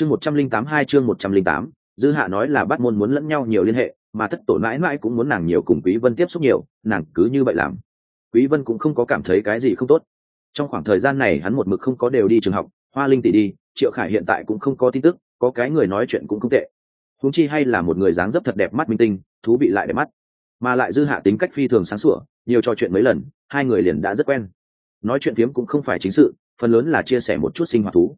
chương một trăm linh tám hai chương một trăm linh tám, dư hạ nói là bắt môn muốn lẫn nhau nhiều liên hệ, mà thất tổ mãi mãi cũng muốn nàng nhiều cùng quý vân tiếp xúc nhiều, nàng cứ như vậy làm. Quý vân cũng không có cảm thấy cái gì không tốt. Trong khoảng thời gian này hắn một mực không có đều đi trường học, hoa linh tỷ đi, triệu khải hiện tại cũng không có tin tức, có cái người nói chuyện cũng không tệ. Huống chi hay là một người dáng dấp thật đẹp mắt minh tinh, thú vị lại đẹp mắt. Mà lại dư hạ tính cách phi thường sáng sủa, nhiều trò chuyện mấy lần, hai người liền đã rất quen. Nói chuyện phiếm cũng không phải chính sự, phần lớn là chia sẻ một chút sinh hoạt thú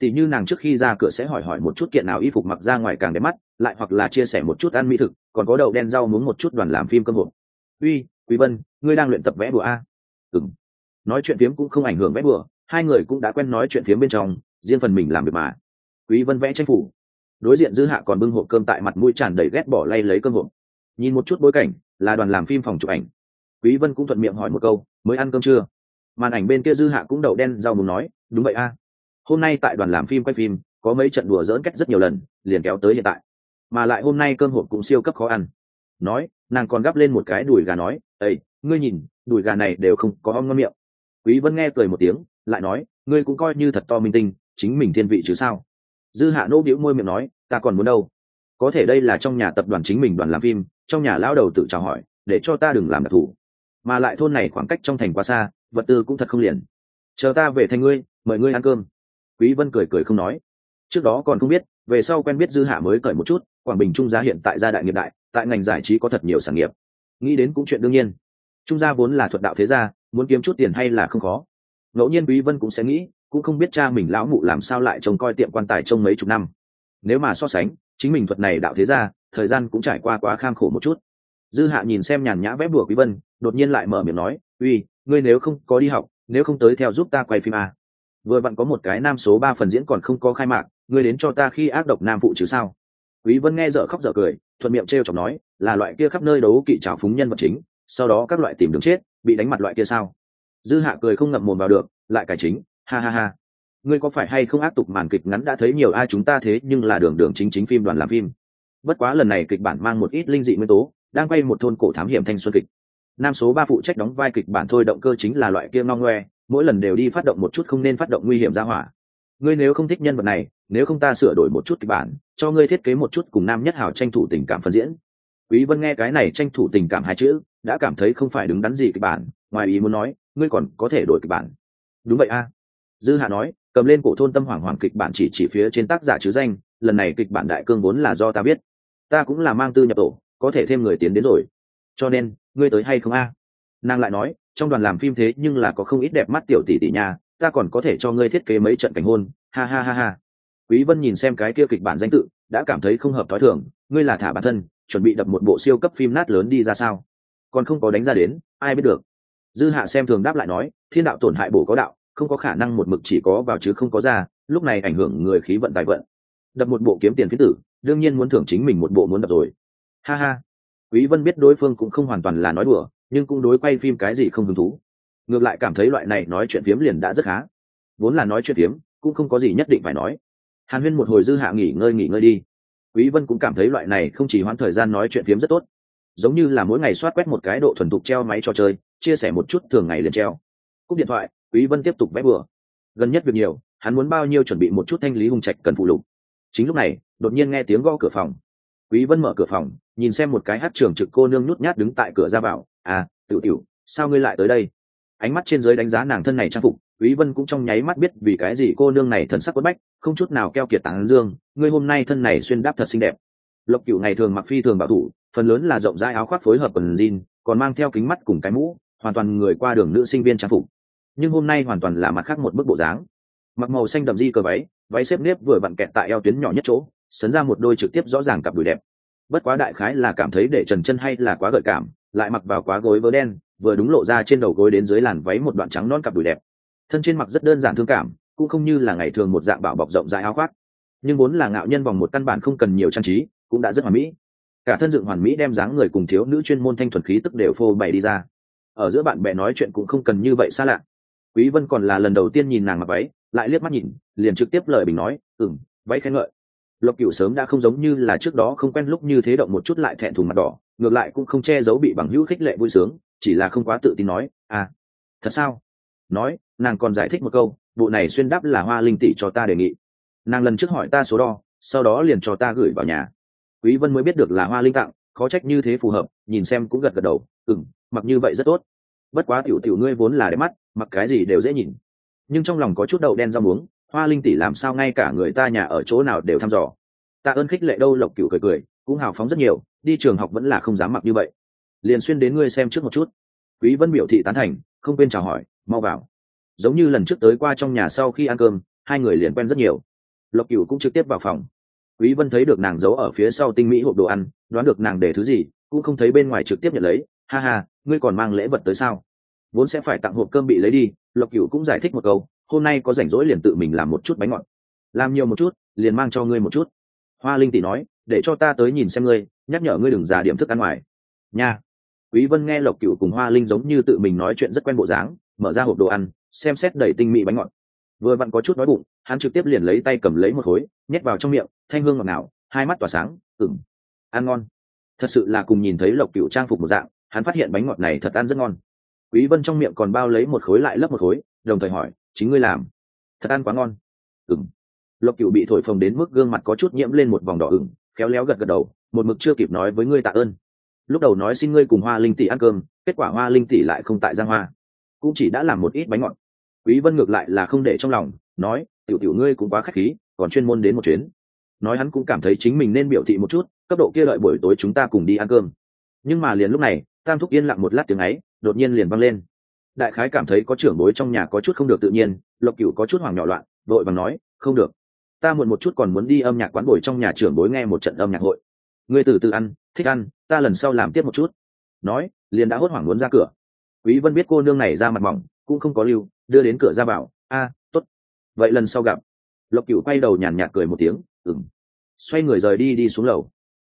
tỉ như nàng trước khi ra cửa sẽ hỏi hỏi một chút kiện nào y phục mặc ra ngoài càng đẹp mắt, lại hoặc là chia sẻ một chút ăn mỹ thực, còn có đậu đen rau muống một chút đoàn làm phim cơm hộp. Uy, quý vân, ngươi đang luyện tập vẽ bùa a ừm. Nói chuyện phiếm cũng không ảnh hưởng vẽ bùa, hai người cũng đã quen nói chuyện phiếm bên trong, riêng phần mình làm việc mà. Quý vân vẽ tranh phủ. Đối diện dư hạ còn bưng hộp cơm tại mặt mũi tràn đầy ghét bỏ lay lấy cơm hộp. Nhìn một chút bối cảnh, là đoàn làm phim phòng chụp ảnh. Quý vân cũng thuận miệng hỏi một câu, mới ăn cơm chưa? Màn ảnh bên kia dư hạ cũng đậu đen rau muốn nói, đúng vậy a hôm nay tại đoàn làm phim quay phim, có mấy trận đùa dỡn cách rất nhiều lần, liền kéo tới hiện tại. Mà lại hôm nay cơm hộp cũng siêu cấp khó ăn. Nói, nàng còn gắp lên một cái đùi gà nói ây ngươi nhìn, đùi gà này đều không có om ngon miệng. Quý vân nghe cười một tiếng, lại nói, ngươi cũng coi như thật to minh tinh, chính mình thiên vị chứ sao? Dư hạ nô biểu môi miệng nói, ta còn muốn đâu? Có thể đây là trong nhà tập đoàn chính mình đoàn làm phim, trong nhà lão đầu tự chào hỏi, để cho ta đừng làm đặc thù. Mà lại thôn này khoảng cách trong thành quá xa, vật tư cũng thật không liền. Chờ ta về thành ngươi, mời ngươi ăn cơm quý vân cười cười không nói. Trước đó còn không biết, về sau quen biết dư hạ mới cởi một chút, quảng bình trung gia hiện tại gia đại nghiệp đại, tại ngành giải trí có thật nhiều sản nghiệp. Nghĩ đến cũng chuyện đương nhiên. Trung gia vốn là thuật đạo thế gia, muốn kiếm chút tiền hay là không khó. Ngẫu nhiên quý vân cũng sẽ nghĩ, cũng không biết cha mình lão mụ làm sao lại trông coi tiệm quan tài trong mấy chục năm. Nếu mà so sánh, chính mình thuật này đạo thế gia, thời gian cũng trải qua quá kham khổ một chút. Dư hạ nhìn xem nhàn nhã vẽ bùa quý vân, đột nhiên lại mở miệng nói, uy, ngươi nếu không có đi học, nếu không tới theo giúp ta quay phim à vừa vặn có một cái nam số ba phần diễn còn không có khai mạc, ngươi đến cho ta khi ác độc nam phụ chứ sao? Quý vân nghe dở khóc dở cười, thuận miệng trêu chọc nói, là loại kia khắp nơi đấu kỵ trào phúng nhân vật chính, sau đó các loại tìm đường chết, bị đánh mặt loại kia sao? Dư hạ cười không ngậm mồm vào được, lại cải chính, ha ha ha. Ngươi có phải hay không áp tục màn kịch ngắn đã thấy nhiều ai chúng ta thế nhưng là đường đường chính chính phim đoàn làm phim? Bất quá lần này kịch bản mang một ít linh dị nguyên tố, đang quay một thôn cổ thám hiểm thanh xuân kịch. Nam số ba phụ trách đóng vai kịch bản thôi, động cơ chính là loại kia ngong ngoe mỗi lần đều đi phát động một chút không nên phát động nguy hiểm ra hỏa. Ngươi nếu không thích nhân vật này, nếu không ta sửa đổi một chút kịch bản, cho ngươi thiết kế một chút cùng nam nhất hảo tranh thủ tình cảm phân diễn. Quý vân nghe cái này tranh thủ tình cảm hai chữ, đã cảm thấy không phải đứng đắn gì kịch bản, ngoài ý muốn nói, ngươi còn có thể đổi kịch bản. Đúng vậy a. Dư hạ nói, cầm lên cổ thôn tâm hoàng hoàng kịch bản chỉ chỉ phía trên tác giả chứ danh, lần này kịch bản đại cương vốn là do ta biết. Ta cũng là mang tư nhập tổ, có thể thêm người tiến đến rồi. Cho nên, ngươi tới hay không a? Nàng lại nói trong đoàn làm phim thế nhưng là có không ít đẹp mắt tiểu tỷ tỷ nhà ta còn có thể cho ngươi thiết kế mấy trận cảnh hôn, ha ha ha ha. Quý vân nhìn xem cái kia kịch bản danh tự, đã cảm thấy không hợp thói thường, ngươi là thả bản thân, chuẩn bị đập một bộ siêu cấp phim nát lớn đi ra sao? Còn không có đánh ra đến, ai biết được. Dư hạ xem thường đáp lại nói, thiên đạo tổn hại bổ có đạo, không có khả năng một mực chỉ có vào chứ không có ra, lúc này ảnh hưởng người khí vận tài vận. Đập một bộ kiếm tiền phiến tử, đương nhiên muốn thưởng chính mình một bộ muốn đập rồi. Ha ha. Quý vân biết đối phương cũng không hoàn toàn là nói đùa nhưng cũng đối quay phim cái gì không hứng thú. Ngược lại cảm thấy loại này nói chuyện phiếm liền đã rất khá. Vốn là nói chuyện phiếm, cũng không có gì nhất định phải nói. Hàn huyên một hồi dư hạ nghỉ ngơi nghỉ ngơi đi. Quý vân cũng cảm thấy loại này không chỉ hoãn thời gian nói chuyện phiếm rất tốt. Giống như là mỗi ngày soát quét một cái độ thuần thục treo máy trò chơi, chia sẻ một chút thường ngày liền treo. Cúp điện thoại, quý vân tiếp tục vẽ bừa. Gần nhất việc nhiều, hắn muốn bao nhiêu chuẩn bị một chút thanh lý hung trạch cần phụ lục. Chính lúc này, đột nhiên nghe tiếng gõ cửa phòng quý vân mở cửa phòng, nhìn xem một cái hát trưởng trực cô nương nhút nhát đứng tại cửa ra vào. À tiểu tiểu, sao ngươi lại tới đây? Ánh mắt trên dưới đánh giá nàng thân này trang phục, quý vân cũng trong nháy mắt biết vì cái gì cô nương này thần sắc quất bách, không chút nào keo kiệt tán dương. Ngươi hôm nay thân này xuyên đáp thật xinh đẹp. Lộc cửu ngày thường mặc phi thường bảo thủ, phần lớn là rộng rãi áo khoác phối hợp quần jean, còn mang theo kính mắt cùng cái mũ, hoàn toàn người qua đường nữ sinh viên trang phục. Nhưng hôm nay hoàn toàn là mặt khác một bức bộ dáng. Mặc màu xanh đậm di cờ váy váy xếp nếp vừa vặn kẹt tại eo tuyến nhỏ nhất chỗ sấn ra một đôi trực tiếp rõ ràng cặp đùi đẹp. Bất quá đại khái là cảm thấy để trần chân hay là quá gợi cảm, lại mặc vào quá gối vớ đen, vừa đúng lộ ra trên đầu gối đến dưới làn váy một đoạn trắng non cặp đùi đẹp. Thân trên mặc rất đơn giản thương cảm, cũng không như là ngày thường một dạng bảo bọc rộng rãi áo khoác. Nhưng vốn là ngạo nhân vòng một căn bản không cần nhiều trang trí, cũng đã rất hoàn mỹ. Cả thân dựng hoàn mỹ đem dáng người cùng thiếu nữ chuyên môn thanh thuần khí tức đều phô bày đi ra. Ở giữa bạn bè nói chuyện cũng không cần như vậy xa lạ. Quý vân còn là lần đầu tiên nhìn nàng mặc váy, lại liếc mắt nhìn, liền trực tiếp lời bình nói, ừm, váy khen ngợi lộc cửu sớm đã không giống như là trước đó không quen lúc như thế động một chút lại thẹn thùng mặt đỏ, ngược lại cũng không che giấu bị bằng hữu khích lệ vui sướng, chỉ là không quá tự tin nói à thật sao? Nói, nàng còn giải thích một câu, bộ này xuyên đáp là hoa linh tỷ cho ta đề nghị. Nàng lần trước hỏi ta số đo, sau đó liền cho ta gửi vào nhà. Quý vân mới biết được là hoa linh tặng, khó trách như thế phù hợp, nhìn xem cũng gật gật đầu, ừm, mặc như vậy rất tốt. Bất quá tiểu tiểu ngươi vốn là đẹp mắt, mặc cái gì đều dễ nhìn. Nhưng trong lòng có chút đậu đen rau muống hoa linh tỷ làm sao ngay cả người ta nhà ở chỗ nào đều thăm dò. Tạ ơn khích lệ đâu, lộc cửu cười cười, cũng hào phóng rất nhiều, đi trường học vẫn là không dám mặc như vậy. Liền xuyên đến ngươi xem trước một chút. Quý vân biểu thị tán thành, không quên chào hỏi, mau vào. Giống như lần trước tới qua trong nhà sau khi ăn cơm, hai người liền quen rất nhiều. Lộc cửu cũng trực tiếp vào phòng. Quý vân thấy được nàng giấu ở phía sau tinh mỹ hộp đồ ăn, đoán được nàng để thứ gì, cũng không thấy bên ngoài trực tiếp nhận lấy. Ha ha, ngươi còn mang lễ vật tới sao? Vốn sẽ phải tặng hộp cơm bị lấy đi, lộc cửu cũng giải thích một câu hôm nay có rảnh rỗi liền tự mình làm một chút bánh ngọt. Làm nhiều một chút, liền mang cho ngươi một chút. Hoa linh tỷ nói, để cho ta tới nhìn xem ngươi, nhắc nhở ngươi đừng giả điểm thức ăn ngoài. Nha. Quý vân nghe lộc cửu cùng hoa linh giống như tự mình nói chuyện rất quen bộ dáng, mở ra hộp đồ ăn, xem xét đầy tinh mỹ bánh ngọt. Vừa vặn có chút đói bụng, hắn trực tiếp liền lấy tay cầm lấy một khối, nhét vào trong miệng, thanh hương ngọt ngào, hai mắt tỏa sáng ửng ăn ngon. Thật sự là cùng nhìn thấy lộc cửu trang phục một dạng, hắn phát hiện bánh ngọt này thật ăn rất ngon. Quý vân trong miệng còn bao lấy một khối lại lấp một khối, đồng thời hỏi chính ngươi làm. Thật ăn quá ngon. Ừng lộc cựu bị thổi phồng đến mức gương mặt có chút nhiễm lên một vòng đỏ ửng, khéo léo gật gật đầu, một mực chưa kịp nói với ngươi tạ ơn. Lúc đầu nói xin ngươi cùng hoa linh tỷ ăn cơm, kết quả hoa linh tỷ lại không tại giang hoa. Cũng chỉ đã làm một ít bánh ngọt. Quý vân ngược lại là không để trong lòng, nói, tiểu tiểu ngươi cũng quá khách khí, còn chuyên môn đến một chuyến. Nói hắn cũng cảm thấy chính mình nên biểu thị một chút, cấp độ kia đợi buổi tối chúng ta cùng đi ăn cơm. Nhưng mà liền lúc này, tam thúc yên lặng một lát tiếng ấy, đột nhiên liền văng lên đại khái cảm thấy có trưởng bối trong nhà có chút không được tự nhiên, lộc cửu có chút hoảng nhỏ loạn, vội vàng nói, không được. Ta muộn một chút còn muốn đi âm nhạc quán bồi trong nhà trưởng bối nghe một trận âm nhạc hội. Ngươi từ từ ăn, thích ăn, ta lần sau làm tiếp một chút. Nói, liền đã hốt hoảng muốn ra cửa. Quý vân biết cô nương này ra mặt mỏng, cũng không có lưu, đưa đến cửa ra bảo, a, tốt. Vậy lần sau gặp. Lộc cửu quay đầu nhàn nhạt cười một tiếng, ừm. Xoay người rời đi đi xuống lầu.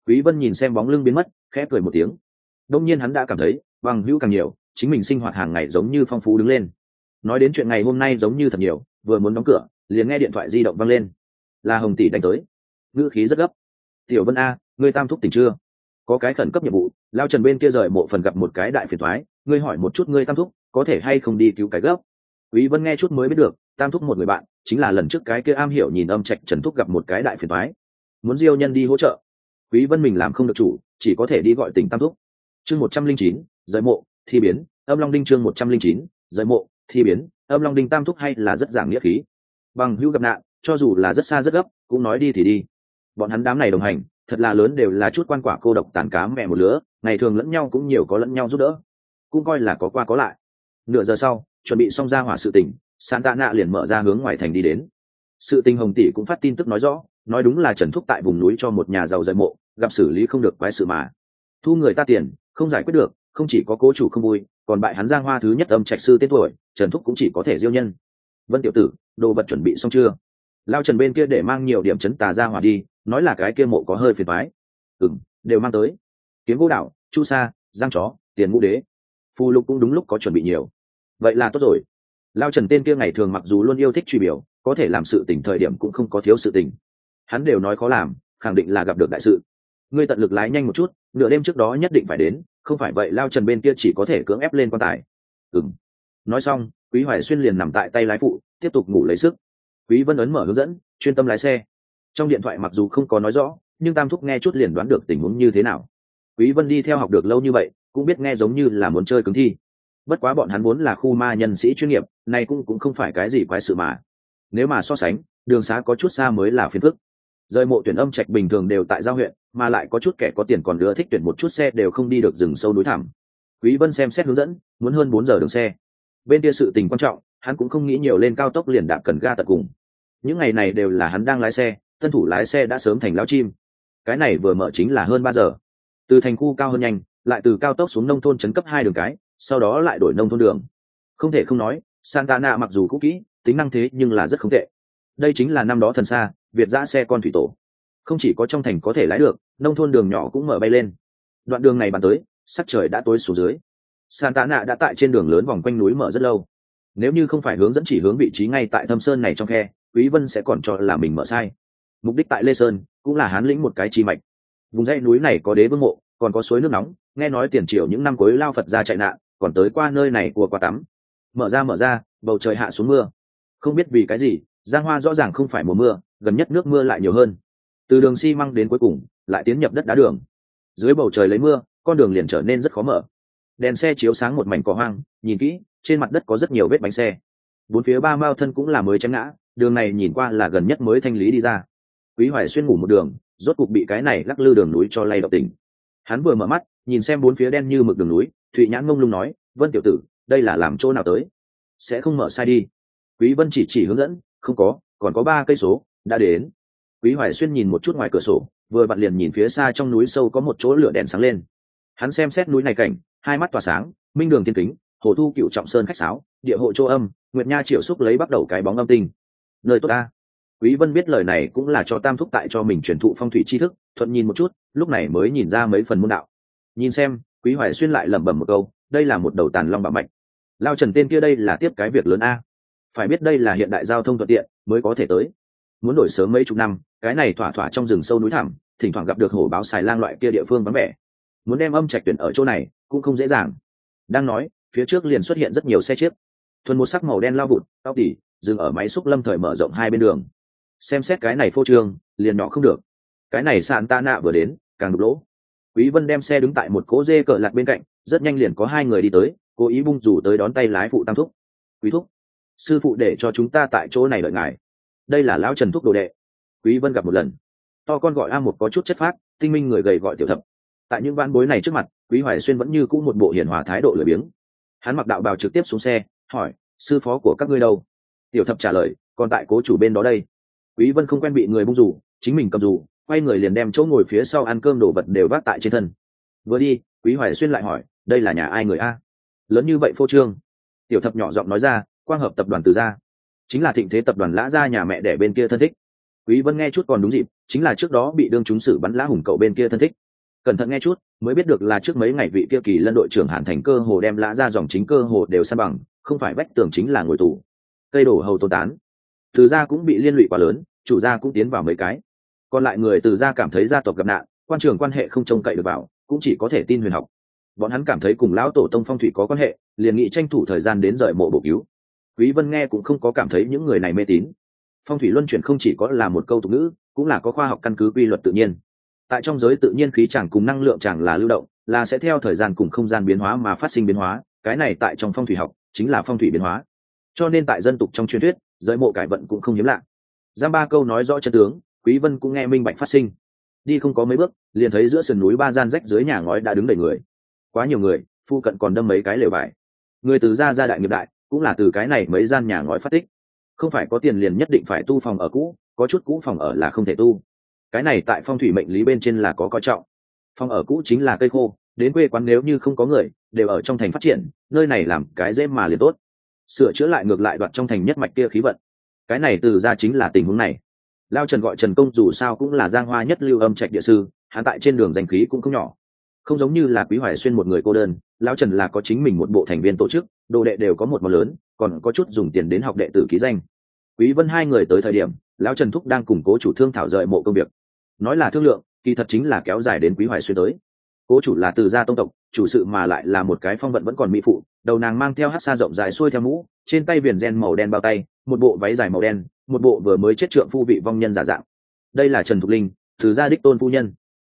Quý vân nhìn xem bóng lưng biến mất, khẽ cười một tiếng. Đông nhiên hắn đã cảm thấy bằng hữu càng nhiều chính mình sinh hoạt hàng ngày giống như phong phú đứng lên. Nói đến chuyện ngày hôm nay giống như thật nhiều, vừa muốn đóng cửa, liền nghe điện thoại di động vang lên. Là hồng tỷ đánh tới. Ngữ khí rất gấp. Tiểu vân a, ngươi tam thúc tỉnh chưa? Có cái khẩn cấp nhiệm vụ, lao trần bên kia rời mộ phần gặp một cái đại phiền thoái ngươi hỏi một chút ngươi tam thúc, có thể hay không đi cứu cái gấp quý vân nghe chút mới biết được, tam thúc một người bạn, chính là lần trước cái kia am hiểu nhìn âm trạch trần thúc gặp một cái đại phiền thoái muốn diêu nhân đi hỗ trợ. Quý vân mình làm không được chủ, chỉ có thể đi gọi tỉnh tam thúc. Chương một trăm linh chín giới mộ thi biến, âm long đinh chương một trăm linh chín giới mộ, thi biến, âm long đinh tam thúc hay là rất giảm nghĩa khí. Bằng hữu gặp nạn, cho dù là rất xa rất gấp, cũng nói đi thì đi. Bọn hắn đám này đồng hành, thật là lớn đều là chút quan quả cô độc tàn cá mẹ một lứa, ngày thường lẫn nhau cũng nhiều có lẫn nhau giúp đỡ. Cũng coi là có qua có lại. Nửa giờ sau, chuẩn bị xong ra hỏa sự tình sàn tạ nạ liền mở ra hướng ngoài thành đi đến. Sự tình hồng tỷ cũng phát tin tức nói rõ, nói đúng là trần thúc tại vùng núi cho một nhà giàu dạy mộ, gặp xử lý không được quái sự mà. Thu người ta tiền, không giải quyết được không chỉ có cố chủ không vui, còn bại hắn giang hoa thứ nhất âm trạch sư tên tuổi, trần thúc cũng chỉ có thể diêu nhân. Vân tiểu tử, đồ vật chuẩn bị xong chưa? Lao trần bên kia để mang nhiều điểm chấn tà ra hỏa đi, nói là cái kia mộ có hơi phiền thoái ừ đều mang tới. Kiếm gỗ đạo chu sa, giang chó, tiền ngũ đế. Phù lục cũng đúng lúc có chuẩn bị nhiều. Vậy là tốt rồi. Lao trần tên kia ngày thường mặc dù luôn yêu thích truy biểu, có thể làm sự tình thời điểm cũng không có thiếu sự tình. Hắn đều nói khó làm, khẳng định là gặp được đại sự. Ngươi tận lực lái nhanh một chút, nửa đêm trước đó nhất định phải đến không phải vậy lao trần bên kia chỉ có thể cưỡng ép lên quan tài. Ừng nói xong, quý hoài xuyên liền nằm tại tay lái phụ, tiếp tục ngủ lấy sức. Quý vân ấn mở hướng dẫn, chuyên tâm lái xe. Trong điện thoại mặc dù không có nói rõ, nhưng tam thúc nghe chút liền đoán được tình huống như thế nào. Quý vân đi theo học được lâu như vậy, cũng biết nghe giống như là muốn chơi cứng thi. Bất quá bọn hắn muốn là khu ma nhân sĩ chuyên nghiệp này cũng cũng không phải cái gì quái sự mà. Nếu mà so sánh, đường xá có chút xa mới là phiền phức rời mộ tuyển âm trạch bình thường đều tại giao huyện, mà lại có chút kẻ có tiền còn nữa thích tuyển một chút xe đều không đi được rừng sâu núi thẳm. Quý vân xem xét hướng dẫn, muốn hơn bốn giờ đường xe. Bên kia sự tình quan trọng, hắn cũng không nghĩ nhiều lên cao tốc liền đạp cần ga tận cùng. Những ngày này đều là hắn đang lái xe, tân thủ lái xe đã sớm thành lão chim. Cái này vừa mở chính là hơn ba giờ. Từ thành khu cao hơn nhanh, lại từ cao tốc xuống nông thôn chấn cấp hai đường cái, sau đó lại đổi nông thôn đường. Không thể không nói, santana mặc dù cũ kỹ, tính năng thế nhưng là rất không tệ. Đây chính là năm đó thần xa việt giã xe con thủy tổ. Không chỉ có trong thành có thể lái được, nông thôn đường nhỏ cũng mở bay lên. Đoạn đường này bàn tới, sắc trời đã tối xuống dưới. Santa nạ đã tại trên đường lớn vòng quanh núi mở rất lâu. Nếu như không phải hướng dẫn chỉ hướng vị trí ngay tại thâm sơn này trong khe, quý vân sẽ còn cho là mình mở sai. Mục đích tại lê sơn cũng là hán lĩnh một cái chi mạch. Vùng dãy núi này có đế vương mộ, còn có suối nước nóng, nghe nói tiền triều những năm cuối lao phật ra chạy nạn, còn tới qua nơi này của quả tắm. Mở ra mở ra, bầu trời hạ xuống mưa. Không biết vì cái gì giang hoa rõ ràng không phải mùa mưa, gần nhất nước mưa lại nhiều hơn. Từ đường xi măng đến cuối cùng, lại tiến nhập đất đá đường. Dưới bầu trời lấy mưa, con đường liền trở nên rất khó mở. Đèn xe chiếu sáng một mảnh cỏ hoang, nhìn kỹ, trên mặt đất có rất nhiều vết bánh xe. Bốn phía ba mao thân cũng là mới chém ngã, đường này nhìn qua là gần nhất mới thanh lý đi ra. Quý hoài xuyên ngủ một đường, rốt cục bị cái này lắc lư đường núi cho lay động tỉnh. Hắn vừa mở mắt, nhìn xem bốn phía đen như mực đường núi, thụy nhãn ngông lung nói, vân tiểu tử, đây là làm chỗ nào tới? Sẽ không mở sai đi. Quý vân chỉ chỉ hướng dẫn không có, còn có ba cây số, đã đến. Quý hoài xuyên nhìn một chút ngoài cửa sổ, vừa bật liền nhìn phía xa trong núi sâu có một chỗ lửa đèn sáng lên. Hắn xem xét núi này cảnh, hai mắt tỏa sáng, minh đường thiên kính, hồ thu cựu trọng sơn khách sáo, địa hộ châu âm, nguyệt nha triệu xúc lấy bắt đầu cái bóng âm tinh. Nơi tốt ta. Quý vân biết lời này cũng là cho tam thúc tại cho mình truyền thụ phong thủy tri thức, thuận nhìn một chút, lúc này mới nhìn ra mấy phần môn đạo. Nhìn xem, quý hoài xuyên lại lẩm bẩm một câu, đây là một đầu tàn long bạo mạnh lao trần tên kia đây là tiếp cái việc lớn a phải biết đây là hiện đại giao thông thuận tiện mới có thể tới. Muốn đổi sớm mấy chục năm, cái này thỏa thỏa trong rừng sâu núi thẳm, thỉnh thoảng gặp được hổ báo xài lang loại kia địa phương vắng vẻ. Muốn đem âm trạch tuyển ở chỗ này cũng không dễ dàng. Đang nói, phía trước liền xuất hiện rất nhiều xe chiếc. Thuần một sắc màu đen lao vụt, tóc tỉ, dừng ở máy xúc lâm thời mở rộng hai bên đường. Xem xét cái này phô trương, liền nhỏ không được. Cái này sạn ta nạ vừa đến, càng đục lỗ. Quý vân đem xe đứng tại một cỗ dê cờ lạc bên cạnh, rất nhanh liền có hai người đi tới, cố ý bung rủ tới đón tay lái phụ tam thúc. Quý thúc sư phụ để cho chúng ta tại chỗ này đợi ngài. Đây là lão trần thúc đồ đệ. Quý vân gặp một lần. To con gọi a một có chút chất phát, tinh minh người gầy gọi tiểu thập. Tại những ván bối này trước mặt, quý hoài xuyên vẫn như cũ một bộ hiền hòa thái độ lười biếng. Hắn mặc đạo bào trực tiếp xuống xe, hỏi, sư phó của các ngươi đâu? Tiểu thập trả lời, còn tại cố chủ bên đó đây. Quý vân không quen bị người bung rủ, chính mình cầm rủ, quay người liền đem chỗ ngồi phía sau ăn cơm đổ vật đều vác tại trên thân. Vừa đi, quý hoài xuyên lại hỏi, đây là nhà ai người a? Lớn như vậy phô trương. Tiểu thập nhỏ giọng nói ra quang hợp tập đoàn từ gia. Chính là thịnh thế tập đoàn lã gia nhà mẹ đẻ bên kia thân thích. Quý vân nghe chút còn đúng dịp, chính là trước đó bị đương chúng xử bắn lã hùng cậu bên kia thân thích. Cẩn thận nghe chút, mới biết được là trước mấy ngày vị kia kỳ lân đội trưởng hàn thành cơ hồ đem lã ra dòng chính cơ hồ đều san bằng, không phải vách tường chính là ngồi tù. Cây đổ hầu tôn tán. Từ gia cũng bị liên lụy quá lớn, chủ gia cũng tiến vào mấy cái. Còn lại người từ gia cảm thấy gia tộc gặp nạn, quan trường quan hệ không trông cậy được vào, cũng chỉ có thể tin huyền học. Bọn hắn cảm thấy cùng lão tổ tông phong thủy có quan hệ, liền nghị tranh thủ thời gian đến rời mộ bổ cứu quý vân nghe cũng không có cảm thấy những người này mê tín. Phong thủy luân chuyển không chỉ có là một câu tục ngữ, cũng là có khoa học căn cứ quy luật tự nhiên. Tại trong giới tự nhiên khí chẳng cùng năng lượng chẳng là lưu động, là sẽ theo thời gian cùng không gian biến hóa mà phát sinh biến hóa, cái này tại trong phong thủy học chính là phong thủy biến hóa. Cho nên tại dân tục trong truyền thuyết, giới mộ cải vận cũng không hiếm lạ. Giam ba câu nói rõ chân tướng, quý vân cũng nghe minh bạch phát sinh. Đi không có mấy bước, liền thấy giữa sườn núi ba gian rách dưới nhà ngói đã đứng đầy người. Quá nhiều người, phu cận còn đâm mấy cái lều vải. Người từ gia gia đại nghiệp đại cũng là từ cái này mấy gian nhà ngói phát tích. Không phải có tiền liền nhất định phải tu phòng ở cũ, có chút cũ phòng ở là không thể tu. Cái này tại phong thủy mệnh lý bên trên là có coi trọng. Phòng ở cũ chính là cây khô, đến quê quán nếu như không có người, đều ở trong thành phát triển, nơi này làm cái dễ mà liền tốt. Sửa chữa lại ngược lại đoạn trong thành nhất mạch kia khí vận. Cái này từ ra chính là tình huống này. Lao trần gọi trần công dù sao cũng là giang hoa nhất lưu âm trạch địa sư, hắn tại trên đường danh khí cũng không nhỏ không giống như là quý hoài xuyên một người cô đơn, lão trần là có chính mình một bộ thành viên tổ chức, đồ đệ đều có một món lớn, còn có chút dùng tiền đến học đệ tử ký danh. Quý vân hai người tới thời điểm, lão trần thúc đang củng cố chủ thương thảo rời mộ công việc. Nói là thương lượng, kỳ thật chính là kéo dài đến quý hoài xuyên tới. Cố chủ là từ gia tông tộc, chủ sự mà lại là một cái phong vận vẫn còn mỹ phụ, đầu nàng mang theo hát xa rộng dài xuôi theo mũ, trên tay viền gen màu đen bao tay, một bộ váy dài màu đen, một bộ vừa mới chết trượng phu vị vong nhân giả dạng. Đây là trần thục linh, từ gia đích tôn phu nhân.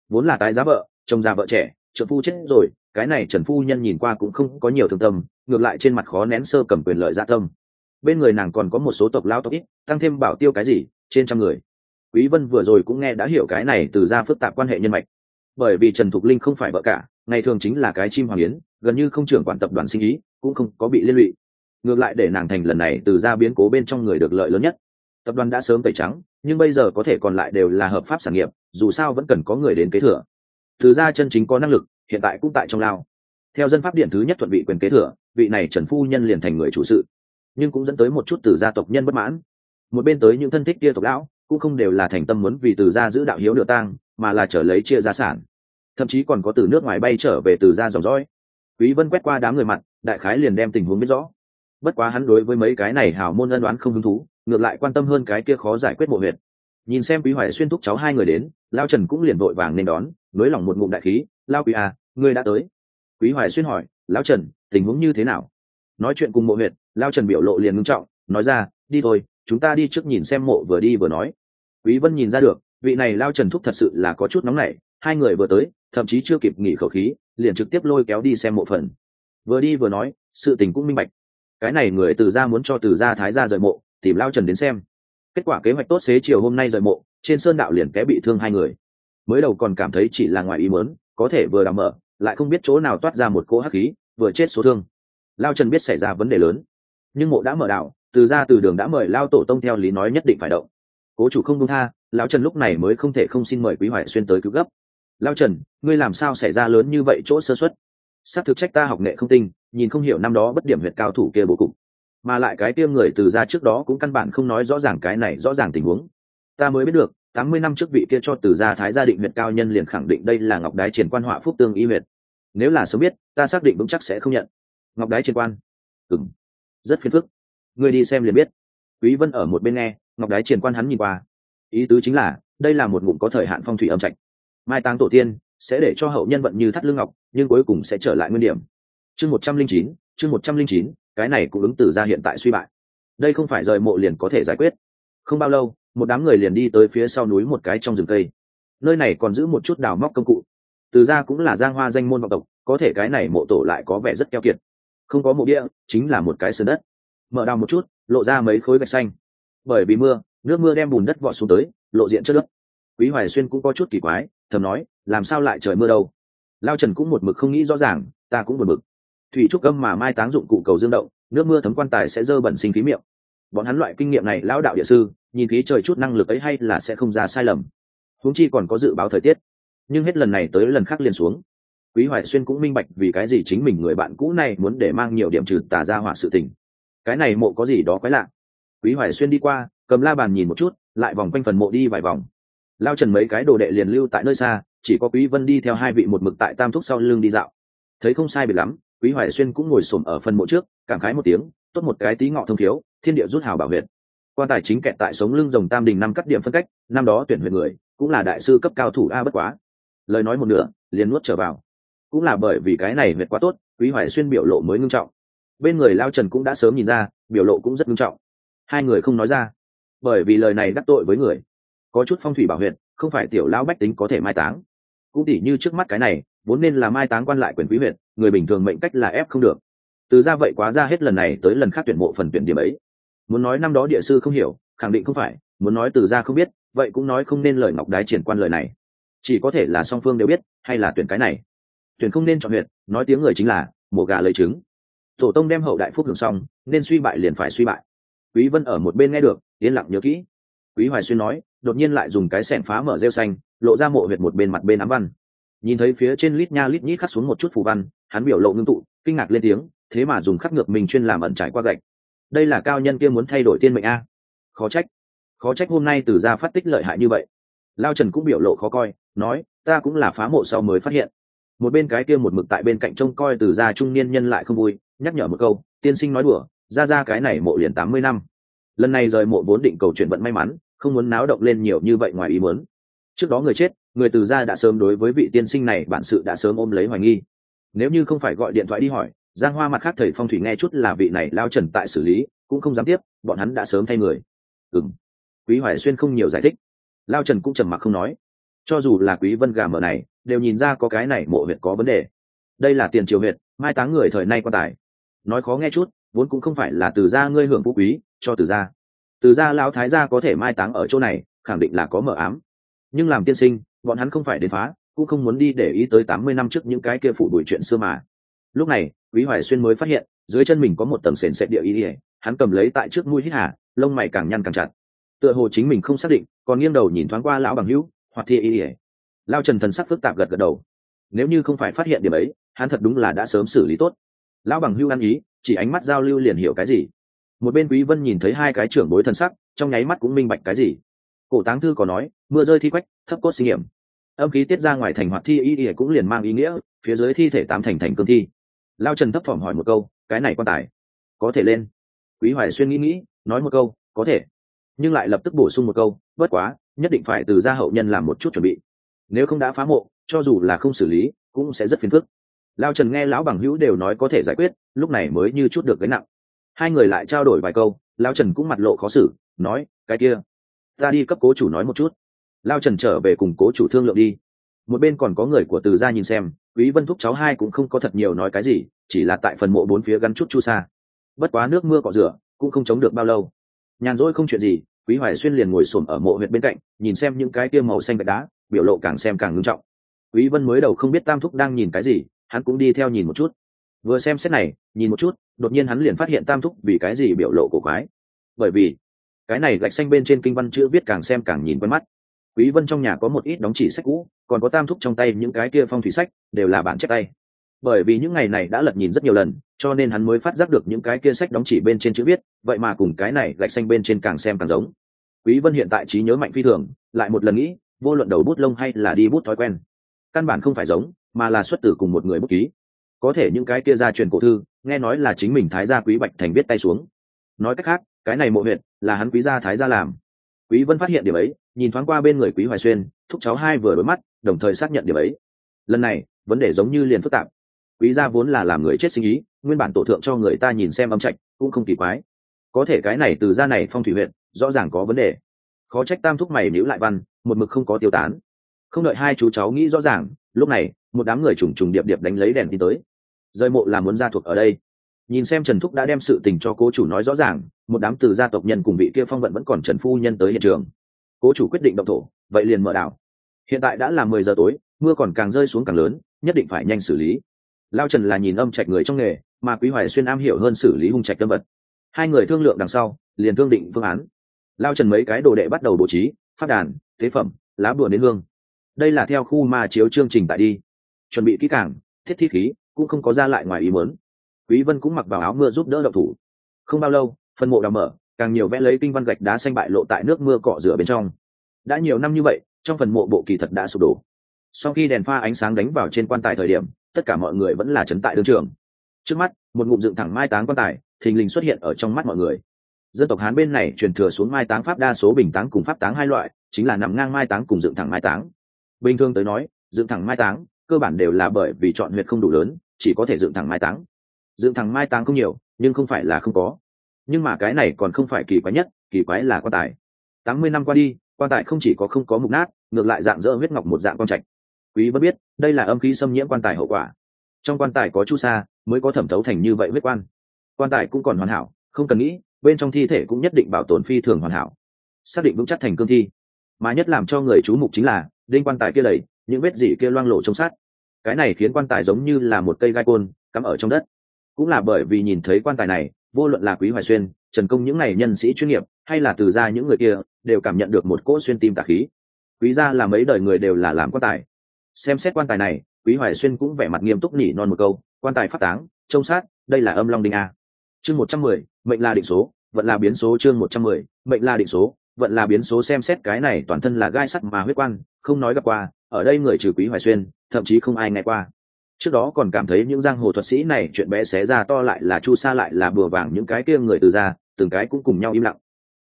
Vốn là tái giá vợ, chồng già vợ trẻ trợ phu chết rồi, cái này trần phu nhân nhìn qua cũng không có nhiều thương tâm, ngược lại trên mặt khó nén sơ cầm quyền lợi gia tâm. Bên người nàng còn có một số tộc lao tộc ít, tăng thêm bảo tiêu cái gì, trên trăm người. Quý vân vừa rồi cũng nghe đã hiểu cái này từ ra phức tạp quan hệ nhân mạch. Bởi vì trần thục linh không phải vợ cả, ngày thường chính là cái chim hoàng yến, gần như không trưởng quản tập đoàn sinh ý, cũng không có bị liên lụy. Ngược lại để nàng thành lần này từ ra biến cố bên trong người được lợi lớn nhất. Tập đoàn đã sớm tẩy trắng, nhưng bây giờ có thể còn lại đều là hợp pháp sản nghiệp, dù sao vẫn cần có người đến kế thừa từ ra chân chính có năng lực, hiện tại cũng tại trong lao. Theo dân pháp điện thứ nhất thuận vị quyền kế thừa, vị này trần phu nhân liền thành người chủ sự. Nhưng cũng dẫn tới một chút từ gia tộc nhân bất mãn. Một bên tới những thân thích kia tộc lão, cũng không đều là thành tâm muốn vì từ gia giữ đạo hiếu nửa tang, mà là trở lấy chia gia sản. Thậm chí còn có từ nước ngoài bay trở về từ gia dòng dõi. Quý vân quét qua đám người mặt, đại khái liền đem tình huống biết rõ. Bất quá hắn đối với mấy cái này hảo môn ân đoán không hứng thú, ngược lại quan tâm hơn cái kia khó giải quyết mộ huyệt nhìn xem quý hoài xuyên thúc cháu hai người đến, lao trần cũng liền vội vàng nên đón, nới lỏng một ngụm đại khí, lao quý à ngươi đã tới. Quý hoài xuyên hỏi lao trần, tình huống như thế nào? Nói chuyện cùng mộ huyệt, lao trần biểu lộ liền ngưng trọng, nói ra, đi thôi, chúng ta đi trước nhìn xem mộ vừa đi vừa nói. Quý vân nhìn ra được, vị này lao trần thúc thật sự là có chút nóng nảy, hai người vừa tới, thậm chí chưa kịp nghỉ khẩu khí, liền trực tiếp lôi kéo đi xem mộ phần. Vừa đi vừa nói, sự tình cũng minh bạch. Cái này người từ gia muốn cho từ gia thái gia rời mộ, tìm lao trần đến xem kết quả kế hoạch tốt xế chiều hôm nay rời mộ, trên sơn đạo liền ké bị thương hai người. Mới đầu còn cảm thấy chỉ là ngoài ý muốn, có thể vừa đào mở, lại không biết chỗ nào toát ra một cỗ hắc khí, vừa chết số thương. Lao trần biết xảy ra vấn đề lớn. Nhưng mộ đã mở đạo, từ ra từ đường đã mời lao tổ tông theo lý nói nhất định phải động. Cố chủ không đông tha, lão trần lúc này mới không thể không xin mời quý hoài xuyên tới cứu gấp. Lao trần, ngươi làm sao xảy ra lớn như vậy chỗ sơ xuất xác thực trách ta học nghệ không tinh, nhìn không hiểu năm đó bất điểm huyện cao thủ kia bố cục mà lại cái tiêm người từ ra trước đó cũng căn bản không nói rõ ràng cái này rõ ràng tình huống. Ta mới biết được, tám mươi năm trước vị kia cho từ gia thái gia định huyện cao nhân liền khẳng định đây là ngọc đái triển quan họa phúc tương y huyệt. Nếu là sớm biết, ta xác định vững chắc sẽ không nhận. Ngọc đái triển quan. Ừng rất phiền phức. Người đi xem liền biết. Quý vân ở một bên nghe, ngọc đái triển quan hắn nhìn qua. Ý tứ chính là, đây là một ngụm có thời hạn phong thủy âm trạch. Mai táng tổ tiên sẽ để cho hậu nhân vận như thắt lưng ngọc, nhưng cuối cùng sẽ trở lại nguyên điểm. Chương một trăm linh chín, chương một trăm linh chín cái này cũng ứng từ ra hiện tại suy bại. Đây không phải rời mộ liền có thể giải quyết. Không bao lâu, một đám người liền đi tới phía sau núi một cái trong rừng cây. Nơi này còn giữ một chút đào móc công cụ. Từ ra cũng là giang hoa danh môn vọng tộc, có thể cái này mộ tổ lại có vẻ rất keo kiệt. Không có mộ địa, chính là một cái sườn đất. Mở đào một chút, lộ ra mấy khối gạch xanh. Bởi vì mưa, nước mưa đem bùn đất vọt xuống tới, lộ diện chất đất quý hoài xuyên cũng có chút kỳ quái, thầm nói, làm sao lại trời mưa đâu? Lao trần cũng một mực không nghĩ rõ ràng, ta cũng một mực thủy trúc âm mà mai táng dụng cụ cầu dương động, nước mưa thấm quan tài sẽ dơ bẩn sinh khí miệng. Bọn hắn loại kinh nghiệm này lão đạo địa sư, nhìn khí trời chút năng lực ấy hay là sẽ không ra sai lầm. Huống chi còn có dự báo thời tiết. Nhưng hết lần này tới lần khác liền xuống. Quý hoài xuyên cũng minh bạch vì cái gì chính mình người bạn cũ này muốn để mang nhiều điểm trừ tà ra hỏa sự tình. Cái này mộ có gì đó quái lạ. Quý hoài xuyên đi qua, cầm la bàn nhìn một chút, lại vòng quanh phần mộ đi vài vòng. Lao trần mấy cái đồ đệ liền lưu tại nơi xa, chỉ có quý vân đi theo hai vị một mực tại tam thúc sau lưng đi dạo. Thấy không sai biệt lắm quý hoài xuyên cũng ngồi xổm ở phần mộ trước cảm khái một tiếng tốt một cái tí ngọ thông thiếu thiên địa rút hào bảo huyện. quan tài chính kẹt tại sống lưng rồng tam đình năm cắt điểm phân cách năm đó tuyển huyện người cũng là đại sư cấp cao thủ a bất quá. Lời nói một nửa liền nuốt trở vào. Cũng là bởi vì cái này huyệt quá tốt quý hoài xuyên biểu lộ mới ngưng trọng. Bên người lao trần cũng đã sớm nhìn ra biểu lộ cũng rất ngưng trọng. Hai người không nói ra. Bởi vì lời này đắc tội với người. Có chút phong thủy bảo huyện, không phải tiểu lão bách tính có thể mai táng. Cũng tỉ như trước mắt cái này vốn nên là mai táng quan lại quyền quý huyện người bình thường mệnh cách là ép không được. Từ ra vậy quá ra hết lần này tới lần khác tuyển mộ phần tuyển điểm ấy. Muốn nói năm đó địa sư không hiểu, khẳng định không phải, muốn nói từ ra không biết, vậy cũng nói không nên lời ngọc đái triển quan lời này. Chỉ có thể là song phương đều biết, hay là tuyển cái này. Tuyển không nên chọn huyện nói tiếng người chính là, mổ gà lấy trứng. Tổ tông đem hậu đại phúc hưởng xong, nên suy bại liền phải suy bại. Quý vân ở một bên nghe được, yên lặng nhớ kỹ. Quý hoài xuyên nói, đột nhiên lại dùng cái sẻng phá mở rêu xanh, lộ ra mộ huyệt một bên mặt bên ám văn nhìn thấy phía trên lít nha lít nhít khắc xuống một chút phù văn, hắn biểu lộ ngưng tụ, kinh ngạc lên tiếng, thế mà dùng khắc ngược mình chuyên làm ẩn trải qua gạch. Đây là cao nhân kia muốn thay đổi tiên mệnh a. Khó trách. Khó trách hôm nay từ ra phát tích lợi hại như vậy. Lao trần cũng biểu lộ khó coi, nói, ta cũng là phá mộ sau mới phát hiện. Một bên cái kia một mực tại bên cạnh trông coi từ ra trung niên nhân lại không vui, nhắc nhở một câu, tiên sinh nói đùa ra ra cái này mộ liền tám mươi năm. Lần này rời mộ vốn định cầu chuyện vận may mắn, không muốn náo động lên nhiều như vậy ngoài ý muốn. Trước đó người chết người từ gia đã sớm đối với vị tiên sinh này bản sự đã sớm ôm lấy hoài nghi. Nếu như không phải gọi điện thoại đi hỏi, giang hoa mặt khác thầy phong thủy nghe chút là vị này lao trần tại xử lý, cũng không dám tiếp, bọn hắn đã sớm thay người. Ừng quý hoài xuyên không nhiều giải thích. Lao trần cũng trầm mặc không nói. Cho dù là quý vân gà mở này, đều nhìn ra có cái này mộ huyệt có vấn đề. Đây là tiền triều huyệt, mai táng người thời nay quan tài. Nói khó nghe chút, vốn cũng không phải là từ gia ngươi hưởng phú quý, cho từ gia. Từ gia lão thái gia có thể mai táng ở chỗ này, khẳng định là có mở ám nhưng làm tiên sinh, bọn hắn không phải đến phá, cũng không muốn đi để ý tới tám mươi năm trước những cái kia phụ đuổi chuyện xưa mà. Lúc này, quý hoài xuyên mới phát hiện, dưới chân mình có một tầng sền sệt địa ý ỉa hắn cầm lấy tại trước mũi hít hà, lông mày càng nhăn càng chặt. Tựa hồ chính mình không xác định, còn nghiêng đầu nhìn thoáng qua lão bằng hữu, hoặc thi ý ỉa lao trần thần sắc phức tạp gật gật đầu. Nếu như không phải phát hiện điểm ấy, hắn thật đúng là đã sớm xử lý tốt. Lão bằng hữu ăn ý, chỉ ánh mắt giao lưu liền hiểu cái gì. Một bên quý vân nhìn thấy hai cái trưởng bối thần sắc, trong nháy mắt cũng minh bạch cái gì cổ táng thư có nói, mưa rơi thi quách, thấp cốt sinh nghiệm âm khí tiết ra ngoài thành hoạt thi y y cũng liền mang ý nghĩa, phía dưới thi thể tám thành thành cương thi. Lao trần thấp thỏm hỏi một câu, cái này quan tài có thể lên? Quý hoài xuyên nghĩ nghĩ, nói một câu, có thể. Nhưng lại lập tức bổ sung một câu, bất quá, nhất định phải từ gia hậu nhân làm một chút chuẩn bị. Nếu không đã phá mộ, cho dù là không xử lý, cũng sẽ rất phiền phức. Lao trần nghe lão bằng hữu đều nói có thể giải quyết, lúc này mới như chút được gánh nặng. Hai người lại trao đổi vài câu, lao trần cũng mặt lộ khó xử, nói, cái kia ta đi cấp cố chủ nói một chút. Lao trần trở về cùng cố chủ thương lượng đi. Một bên còn có người của từ gia nhìn xem, quý vân thúc cháu hai cũng không có thật nhiều nói cái gì, chỉ là tại phần mộ bốn phía gắn chút chu sa. Bất quá nước mưa cọ rửa, cũng không chống được bao lâu. Nhàn rỗi không chuyện gì, quý hoài xuyên liền ngồi xổm ở mộ huyệt bên cạnh, nhìn xem những cái kia màu xanh gạch đá, biểu lộ càng xem càng ngưng trọng. Quý vân mới đầu không biết tam thúc đang nhìn cái gì, hắn cũng đi theo nhìn một chút. Vừa xem xét này, nhìn một chút, đột nhiên hắn liền phát hiện tam thúc vì cái gì biểu lộ cổ quái. Bởi vì cái này gạch xanh bên trên kinh văn chữ viết càng xem càng nhìn quen mắt. Quý vân trong nhà có một ít đóng chỉ sách cũ, còn có tam thúc trong tay những cái kia phong thủy sách, đều là bản chép tay. Bởi vì những ngày này đã lật nhìn rất nhiều lần, cho nên hắn mới phát giác được những cái kia sách đóng chỉ bên trên chữ viết, vậy mà cùng cái này gạch xanh bên trên càng xem càng giống. Quý vân hiện tại trí nhớ mạnh phi thường, lại một lần nghĩ, vô luận đầu bút lông hay là đi bút thói quen, căn bản không phải giống, mà là xuất tử cùng một người bút ký. Có thể những cái kia ra truyền cổ thư, nghe nói là chính mình thái gia quý bạch thành viết tay xuống. Nói cách khác cái này mộ huyện là hắn quý gia thái gia làm. Quý vân phát hiện điểm ấy, nhìn thoáng qua bên người quý hoài xuyên, thúc cháu hai vừa đối mắt, đồng thời xác nhận điểm ấy. Lần này, vấn đề giống như liền phức tạp. Quý gia vốn là làm người chết sinh ý, nguyên bản tổ thượng cho người ta nhìn xem âm trạch cũng không kỳ quái. Có thể cái này từ gia này phong thủy huyện, rõ ràng có vấn đề. Khó trách tam thúc mày níu lại văn, một mực không có tiêu tán. Không đợi hai chú cháu nghĩ rõ ràng, lúc này, một đám người trùng trùng điệp điệp đánh lấy đèn đi tới. Rơi mộ là muốn gia thuộc ở đây. Nhìn xem trần thúc đã đem sự tình cho cố chủ nói rõ ràng một đám từ gia tộc nhân cùng vị kia phong vận vẫn còn trần phu nhân tới hiện trường. Cố chủ quyết định động thổ, vậy liền mở đảo. Hiện tại đã là mười giờ tối, mưa còn càng rơi xuống càng lớn, nhất định phải nhanh xử lý. Lao trần là nhìn âm trạch người trong nghề, mà quý hoài xuyên am hiểu hơn xử lý hung trạch tâm vật. Hai người thương lượng đằng sau, liền thương định phương án. Lao trần mấy cái đồ đệ bắt đầu bố trí, phát đàn, tế phẩm, lá bùa đến hương. Đây là theo khu ma chiếu chương trình tại đi. Chuẩn bị kỹ càng, thiết thi khí, cũng không có ra lại ngoài ý muốn. Quý vân cũng mặc vào áo mưa giúp đỡ đậu thủ. Không bao lâu phần mộ đào mở, càng nhiều vẽ lấy kinh văn gạch đá xanh bại lộ tại nước mưa cọ rửa bên trong. Đã nhiều năm như vậy, trong phần mộ bộ kỳ thật đã sụp đổ. Sau khi đèn pha ánh sáng đánh vào trên quan tài thời điểm, tất cả mọi người vẫn là chấn tại đương trường. Trước mắt, một ngụm dựng thẳng mai táng quan tài, thình lình xuất hiện ở trong mắt mọi người. Dân tộc hán bên này truyền thừa xuống mai táng pháp đa số bình táng cùng pháp táng hai loại, chính là nằm ngang mai táng cùng dựng thẳng mai táng. Bình thường tới nói, dựng thẳng mai táng, cơ bản đều là bởi vì chọn huyệt không đủ lớn, chỉ có thể dựng thẳng mai táng. Dựng thẳng mai táng không nhiều, nhưng không phải là không có nhưng mà cái này còn không phải kỳ quái nhất, kỳ quái là quan tài. Tám mươi năm qua đi, quan tài không chỉ có không có mục nát, ngược lại dạng dỡ huyết ngọc một dạng quang trạch. Quý vẫn biết, đây là âm khí xâm nhiễm quan tài hậu quả. Trong quan tài có chu sa, mới có thẩm thấu thành như vậy huyết quan quan tài cũng còn hoàn hảo, không cần nghĩ, bên trong thi thể cũng nhất định bảo tồn phi thường hoàn hảo. Xác định vững chắc thành cương thi. Mà nhất làm cho người chú mục chính là, đinh quan tài kia đầy, những vết dỉ kia loang lộ trong sát. Cái này khiến quan tài giống như là một cây gai côn, cắm ở trong đất. Cũng là bởi vì nhìn thấy quan tài này vô luận là quý hoài xuyên, trần công những ngày nhân sĩ chuyên nghiệp, hay là từ ra những người kia, đều cảm nhận được một cỗ xuyên tim tà khí. Quý gia là mấy đời người đều là làm quan tài. Xem xét quan tài này, quý hoài xuyên cũng vẻ mặt nghiêm túc nhỉ non một câu, quan tài phát táng, trông sát, đây là âm long đinh a. Chương một trăm mười, mệnh là định số, vận là biến số chương một trăm mười, mệnh là định số, vận là biến số xem xét cái này toàn thân là gai sắt mà huyết quan, không nói gặp qua, ở đây người trừ quý hoài xuyên, thậm chí không ai nghe qua trước đó còn cảm thấy những giang hồ thuật sĩ này chuyện bé xé ra to lại là chu sa lại là bừa vàng những cái kia người từ ra, từng cái cũng cùng nhau im lặng.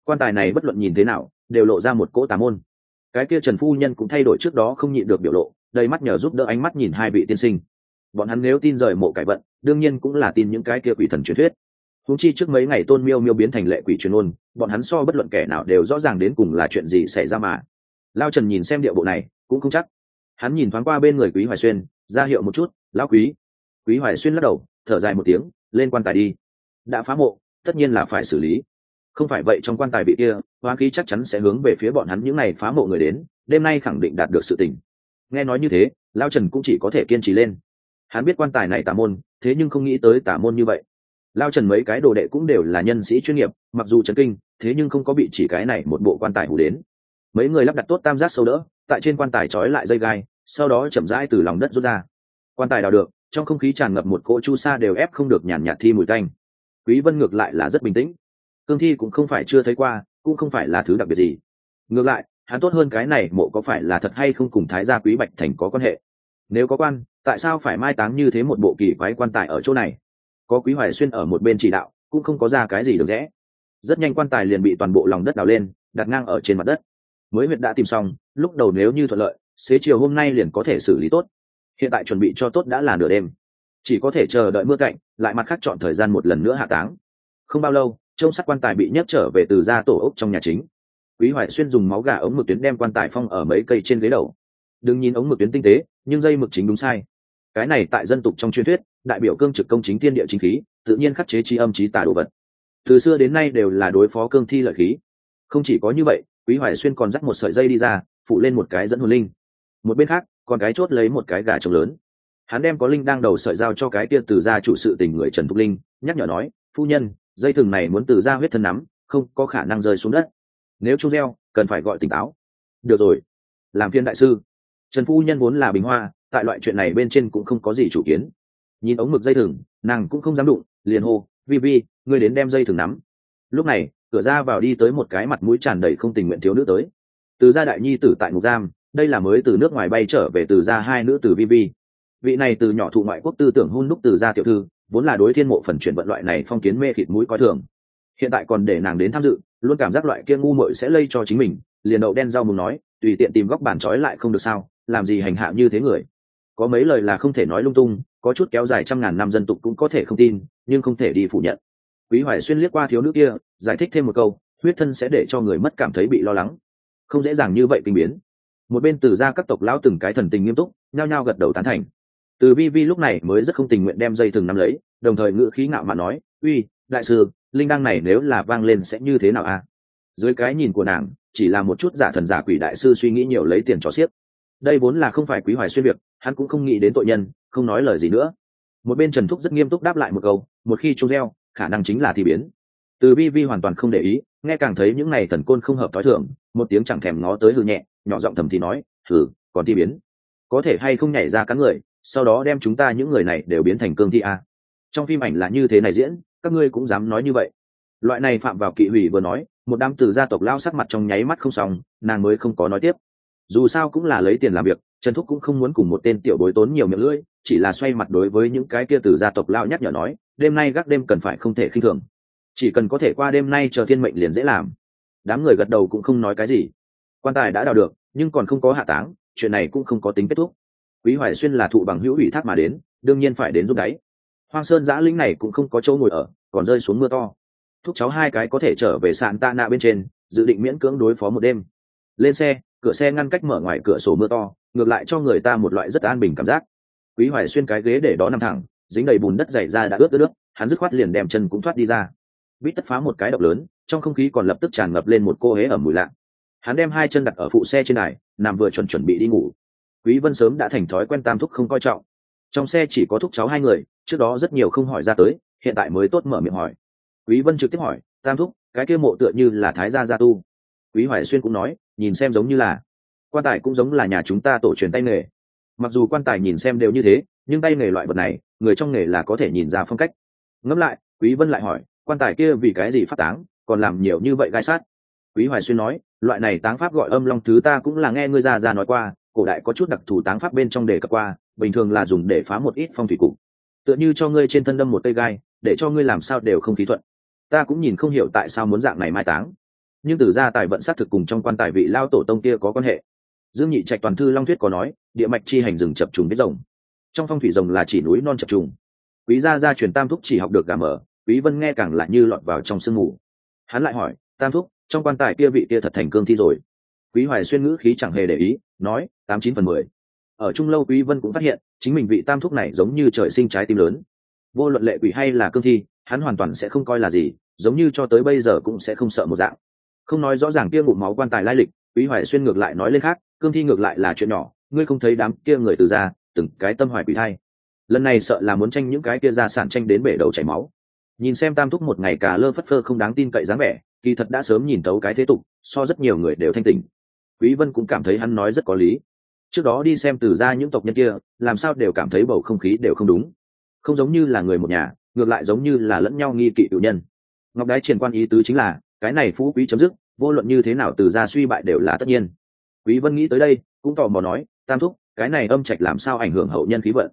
Quan tài này bất luận nhìn thế nào, đều lộ ra một cỗ tà môn. Cái kia trần phu nhân cũng thay đổi trước đó không nhịn được biểu lộ, đầy mắt nhờ giúp đỡ ánh mắt nhìn hai vị tiên sinh. Bọn hắn nếu tin rời mộ cải vận, đương nhiên cũng là tin những cái kia quỷ thần truyền thuyết. Húng chi trước mấy ngày tôn miêu miêu biến thành lệ quỷ truyền ôn, bọn hắn so bất luận kẻ nào đều rõ ràng đến cùng là chuyện gì xảy ra mà. Lao trần nhìn xem địa bộ này, cũng không chắc. Hắn nhìn thoáng qua bên người quý hoài xuyên, ra hiệu một chút lão quý. Quý hoài xuyên lắc đầu, thở dài một tiếng, lên quan tài đi. Đã phá mộ, tất nhiên là phải xử lý. Không phải vậy trong quan tài bị kia hoa khí chắc chắn sẽ hướng về phía bọn hắn những n à y phá mộ người đến, đêm nay khẳng định đạt được sự tình. Nghe nói như thế lao trần cũng chỉ có thể kiên trì lên. Hắn biết quan tài này tả môn, thế nhưng không nghĩ tới tả môn như vậy. Lao trần mấy cái đồ đệ cũng đều là nhân sĩ chuyên nghiệp, mặc dù trần kinh, thế nhưng không có bị chỉ cái này một bộ quan tài hủ đến. Mấy người lắp đặt tốt tam giác sâu đỡ, tại trên quan tài trói lại dây gai, sau đó chậm rãi từ lòng đất rút ra quan tài đào được, trong không khí tràn ngập một cỗ chu sa đều ép không được nhàn nhạt thi mùi tanh. Quý vân ngược lại là rất bình tĩnh. Cương thi cũng không phải chưa thấy qua, cũng không phải là thứ đặc biệt gì. Ngược lại, hắn tốt hơn cái này mộ có phải là thật hay không cùng thái gia quý bạch thành có quan hệ? Nếu có quan, tại sao phải mai táng như thế một bộ kỳ quái quan tài ở chỗ này? Có quý hoài xuyên ở một bên chỉ đạo, cũng không có ra cái gì được rẽ rất nhanh quan tài liền bị toàn bộ lòng đất đào lên, đặt ngang ở trên mặt đất. Mới huyệt đã tìm xong, lúc đầu nếu như thuận lợi, xế chiều hôm nay liền có thể xử lý tốt hiện tại chuẩn bị cho tốt đã là nửa đêm. Chỉ có thể chờ đợi mưa cạnh, lại mặt khác chọn thời gian một lần nữa hạ táng. Không bao lâu, trông sắt quan tài bị nhấc trở về từ ra tổ ốc trong nhà chính. Quý hoài xuyên dùng máu gà ống mực tuyến đem quan tài phong ở mấy cây trên ghế đầu. Đừng nhìn ống mực tuyến tinh tế, nhưng dây mực chính đúng sai. Cái này tại dân tục trong truyền thuyết, đại biểu cương trực công chính tiên địa chính khí, tự nhiên khắc chế chi âm trí tả đồ vật. Từ xưa đến nay đều là đối phó cương thi lợi khí. Không chỉ có như vậy, quý hoài xuyên còn dắt một sợi dây đi ra, phụ lên một cái dẫn hồn linh. Một bên khác còn cái chốt lấy một cái gà trống lớn. Hắn đem có linh đang đầu sợi dao cho cái kia từ ra chủ sự tình người trần thúc linh, nhắc nhở nói, phu nhân, dây thừng này muốn từ ra huyết thân nắm, không có khả năng rơi xuống đất. Nếu chung reo cần phải gọi tỉnh táo. Được rồi, làm phiên đại sư. Trần phu nhân vốn là bình hoa, tại loại chuyện này bên trên cũng không có gì chủ kiến. Nhìn ống mực dây thừng, nàng cũng không dám đụng, liền hô, vi vi, ngươi đến đem dây thừng nắm. Lúc này, cửa ra vào đi tới một cái mặt mũi tràn đầy không tình nguyện thiếu nữ tới. Từ gia đại nhi tử tại ngục giam đây là mới từ nước ngoài bay trở về từ gia hai nữ tử vi vi vị này từ nhỏ thụ ngoại quốc tư tưởng hôn đúc từ gia tiểu thư, vốn là đối thiên mộ phần chuyển vận loại này phong kiến mê thịt mũi coi thường. Hiện tại còn để nàng đến tham dự, luôn cảm giác loại kia ngu muội sẽ lây cho chính mình, liền đậu đen rau mùng nói, tùy tiện tìm góc bàn trói lại không được sao, làm gì hành hạ như thế người. Có mấy lời là không thể nói lung tung, có chút kéo dài trăm ngàn năm dân tục cũng có thể không tin, nhưng không thể đi phủ nhận. Quý hoài xuyên liếc qua thiếu nữ kia, giải thích thêm một câu, huyết thân sẽ để cho người mất cảm thấy bị lo lắng. Không dễ dàng như vậy kinh biến một bên từ ra các tộc lão từng cái thần tình nghiêm túc, nhao nhao gật đầu tán thành. Từ vi vi lúc này mới rất không tình nguyện đem dây thừng nắm lấy, đồng thời ngự khí ngạo mà nói, uy, đại sư, linh đăng này nếu là vang lên sẽ như thế nào a à? dưới cái nhìn của nàng, chỉ là một chút giả thần giả quỷ đại sư suy nghĩ nhiều lấy tiền cho xiếc. Đây vốn là không phải quý hoài xuyên việc, hắn cũng không nghĩ đến tội nhân, không nói lời gì nữa. Một bên trần thúc rất nghiêm túc đáp lại một câu, một khi trông reo, khả năng chính là thì biến. Từ vi vi hoàn toàn không để ý, nghe càng thấy những này thần côn không hợp thói thường, một tiếng chẳng thèm ngó tới hư nhẹ nhỏ giọng thầm thì nói thử còn thi biến. Có thể hay không nhảy ra cắn người, sau đó đem chúng ta những người này đều biến thành cương thi a. Trong phim ảnh là như thế này diễn, các ngươi cũng dám nói như vậy. Loại này phạm vào kỵ hủy vừa nói, một đám từ gia tộc lao sắc mặt trong nháy mắt không xong, nàng mới không có nói tiếp. Dù sao cũng là lấy tiền làm việc, trần thúc cũng không muốn cùng một tên tiểu bối tốn nhiều miệng lưỡi, chỉ là xoay mặt đối với những cái kia từ gia tộc lao nhắc nhở nói, đêm nay gác đêm cần phải không thể khinh thường. Chỉ cần có thể qua đêm nay chờ thiên mệnh liền dễ làm. Đám người gật đầu cũng không nói cái gì quan tài đã đào được, nhưng còn không có hạ táng, chuyện này cũng không có tính kết thúc. Quý hoài xuyên là thụ bằng hữu ủy thác mà đến, đương nhiên phải đến giúp đáy. Hoang sơn giã lĩnh này cũng không có chỗ ngồi ở, còn rơi xuống mưa to. Thúc cháu hai cái có thể trở về sạn ta nạ bên trên, dự định miễn cưỡng đối phó một đêm. Lên xe, cửa xe ngăn cách mở ngoài cửa sổ mưa to, ngược lại cho người ta một loại rất an bình cảm giác. Quý hoài xuyên cái ghế để đó nằm thẳng, dính đầy bùn đất dày ra đã ướt ướt nước hắn dứt khoát liền đem chân cũng thoát đi ra. Bít tất phá một cái độc lớn, trong không khí còn lập tức tràn ngập lên một cô hế ẩm mùi lạ hắn đem hai chân đặt ở phụ xe trên này nằm vừa chuẩn chuẩn bị đi ngủ. Quý vân sớm đã thành thói quen tam thúc không coi trọng. Trong xe chỉ có thúc cháu hai người, trước đó rất nhiều không hỏi ra tới, hiện tại mới tốt mở miệng hỏi. Quý vân trực tiếp hỏi, tam thúc, cái kia mộ tựa như là thái gia gia tu? Quý hoài xuyên cũng nói, nhìn xem giống như là, quan tài cũng giống là nhà chúng ta tổ truyền tay nghề. Mặc dù quan tài nhìn xem đều như thế, nhưng tay nghề loại vật này, người trong nghề là có thể nhìn ra phong cách. Ngẫm lại, quý vân lại hỏi, quan tài kia vì cái gì phát táng, còn làm nhiều như vậy gai sát? Quý hoài xuyên nói loại này táng pháp gọi âm long thứ ta cũng là nghe ngươi già già nói qua, cổ đại có chút đặc thù táng pháp bên trong đề cập qua, bình thường là dùng để phá một ít phong thủy cục. Tựa như cho ngươi trên thân đâm một cây gai, để cho ngươi làm sao đều không khí thuận. Ta cũng nhìn không hiểu tại sao muốn dạng này mai táng. Nhưng từ ra tài vận sát thực cùng trong quan tài vị lao tổ tông kia có quan hệ. Dương nhị trạch toàn thư long thuyết có nói, địa mạch chi hành rừng chập trùng biết rồng. Trong phong thủy rồng là chỉ núi non chập trùng. Quý gia gia truyền tam thúc chỉ học được gà mở quý vân nghe càng lại như lọt vào trong sương mù. Hắn lại hỏi, tam thúc trong quan tài kia vị kia thật thành cương thi rồi. Quý hoài xuyên ngữ khí chẳng hề để ý, nói, tám chín phần mười. Ở trung lâu quý vân cũng phát hiện, chính mình vị tam thúc này giống như trời sinh trái tim lớn. Vô luận lệ quỷ hay là cương thi, hắn hoàn toàn sẽ không coi là gì, giống như cho tới bây giờ cũng sẽ không sợ một dạng. Không nói rõ ràng kia ngụm máu quan tài lai lịch, quý hoài xuyên ngược lại nói lên khác, cương thi ngược lại là chuyện nhỏ, ngươi không thấy đám kia người từ ra từng cái tâm hoài quỷ thai. Lần này sợ là muốn tranh những cái kia ra sản tranh đến bể đầu chảy máu nhìn xem tam thúc một ngày cả lơ phất phơ không đáng tin cậy dáng vẻ, kỳ thật đã sớm nhìn tấu cái thế tục, so rất nhiều người đều thanh tình quý vân cũng cảm thấy hắn nói rất có lý. Trước đó đi xem từ ra những tộc nhân kia, làm sao đều cảm thấy bầu không khí đều không đúng. Không giống như là người một nhà, ngược lại giống như là lẫn nhau nghi kỵ cựu nhân. Ngọc đái triển quan ý tứ chính là, cái này phú quý chấm dứt, vô luận như thế nào từ ra suy bại đều là tất nhiên. Quý vân nghĩ tới đây, cũng tò mò nói, tam thúc, cái này âm trạch làm sao ảnh hưởng hậu nhân khí vận?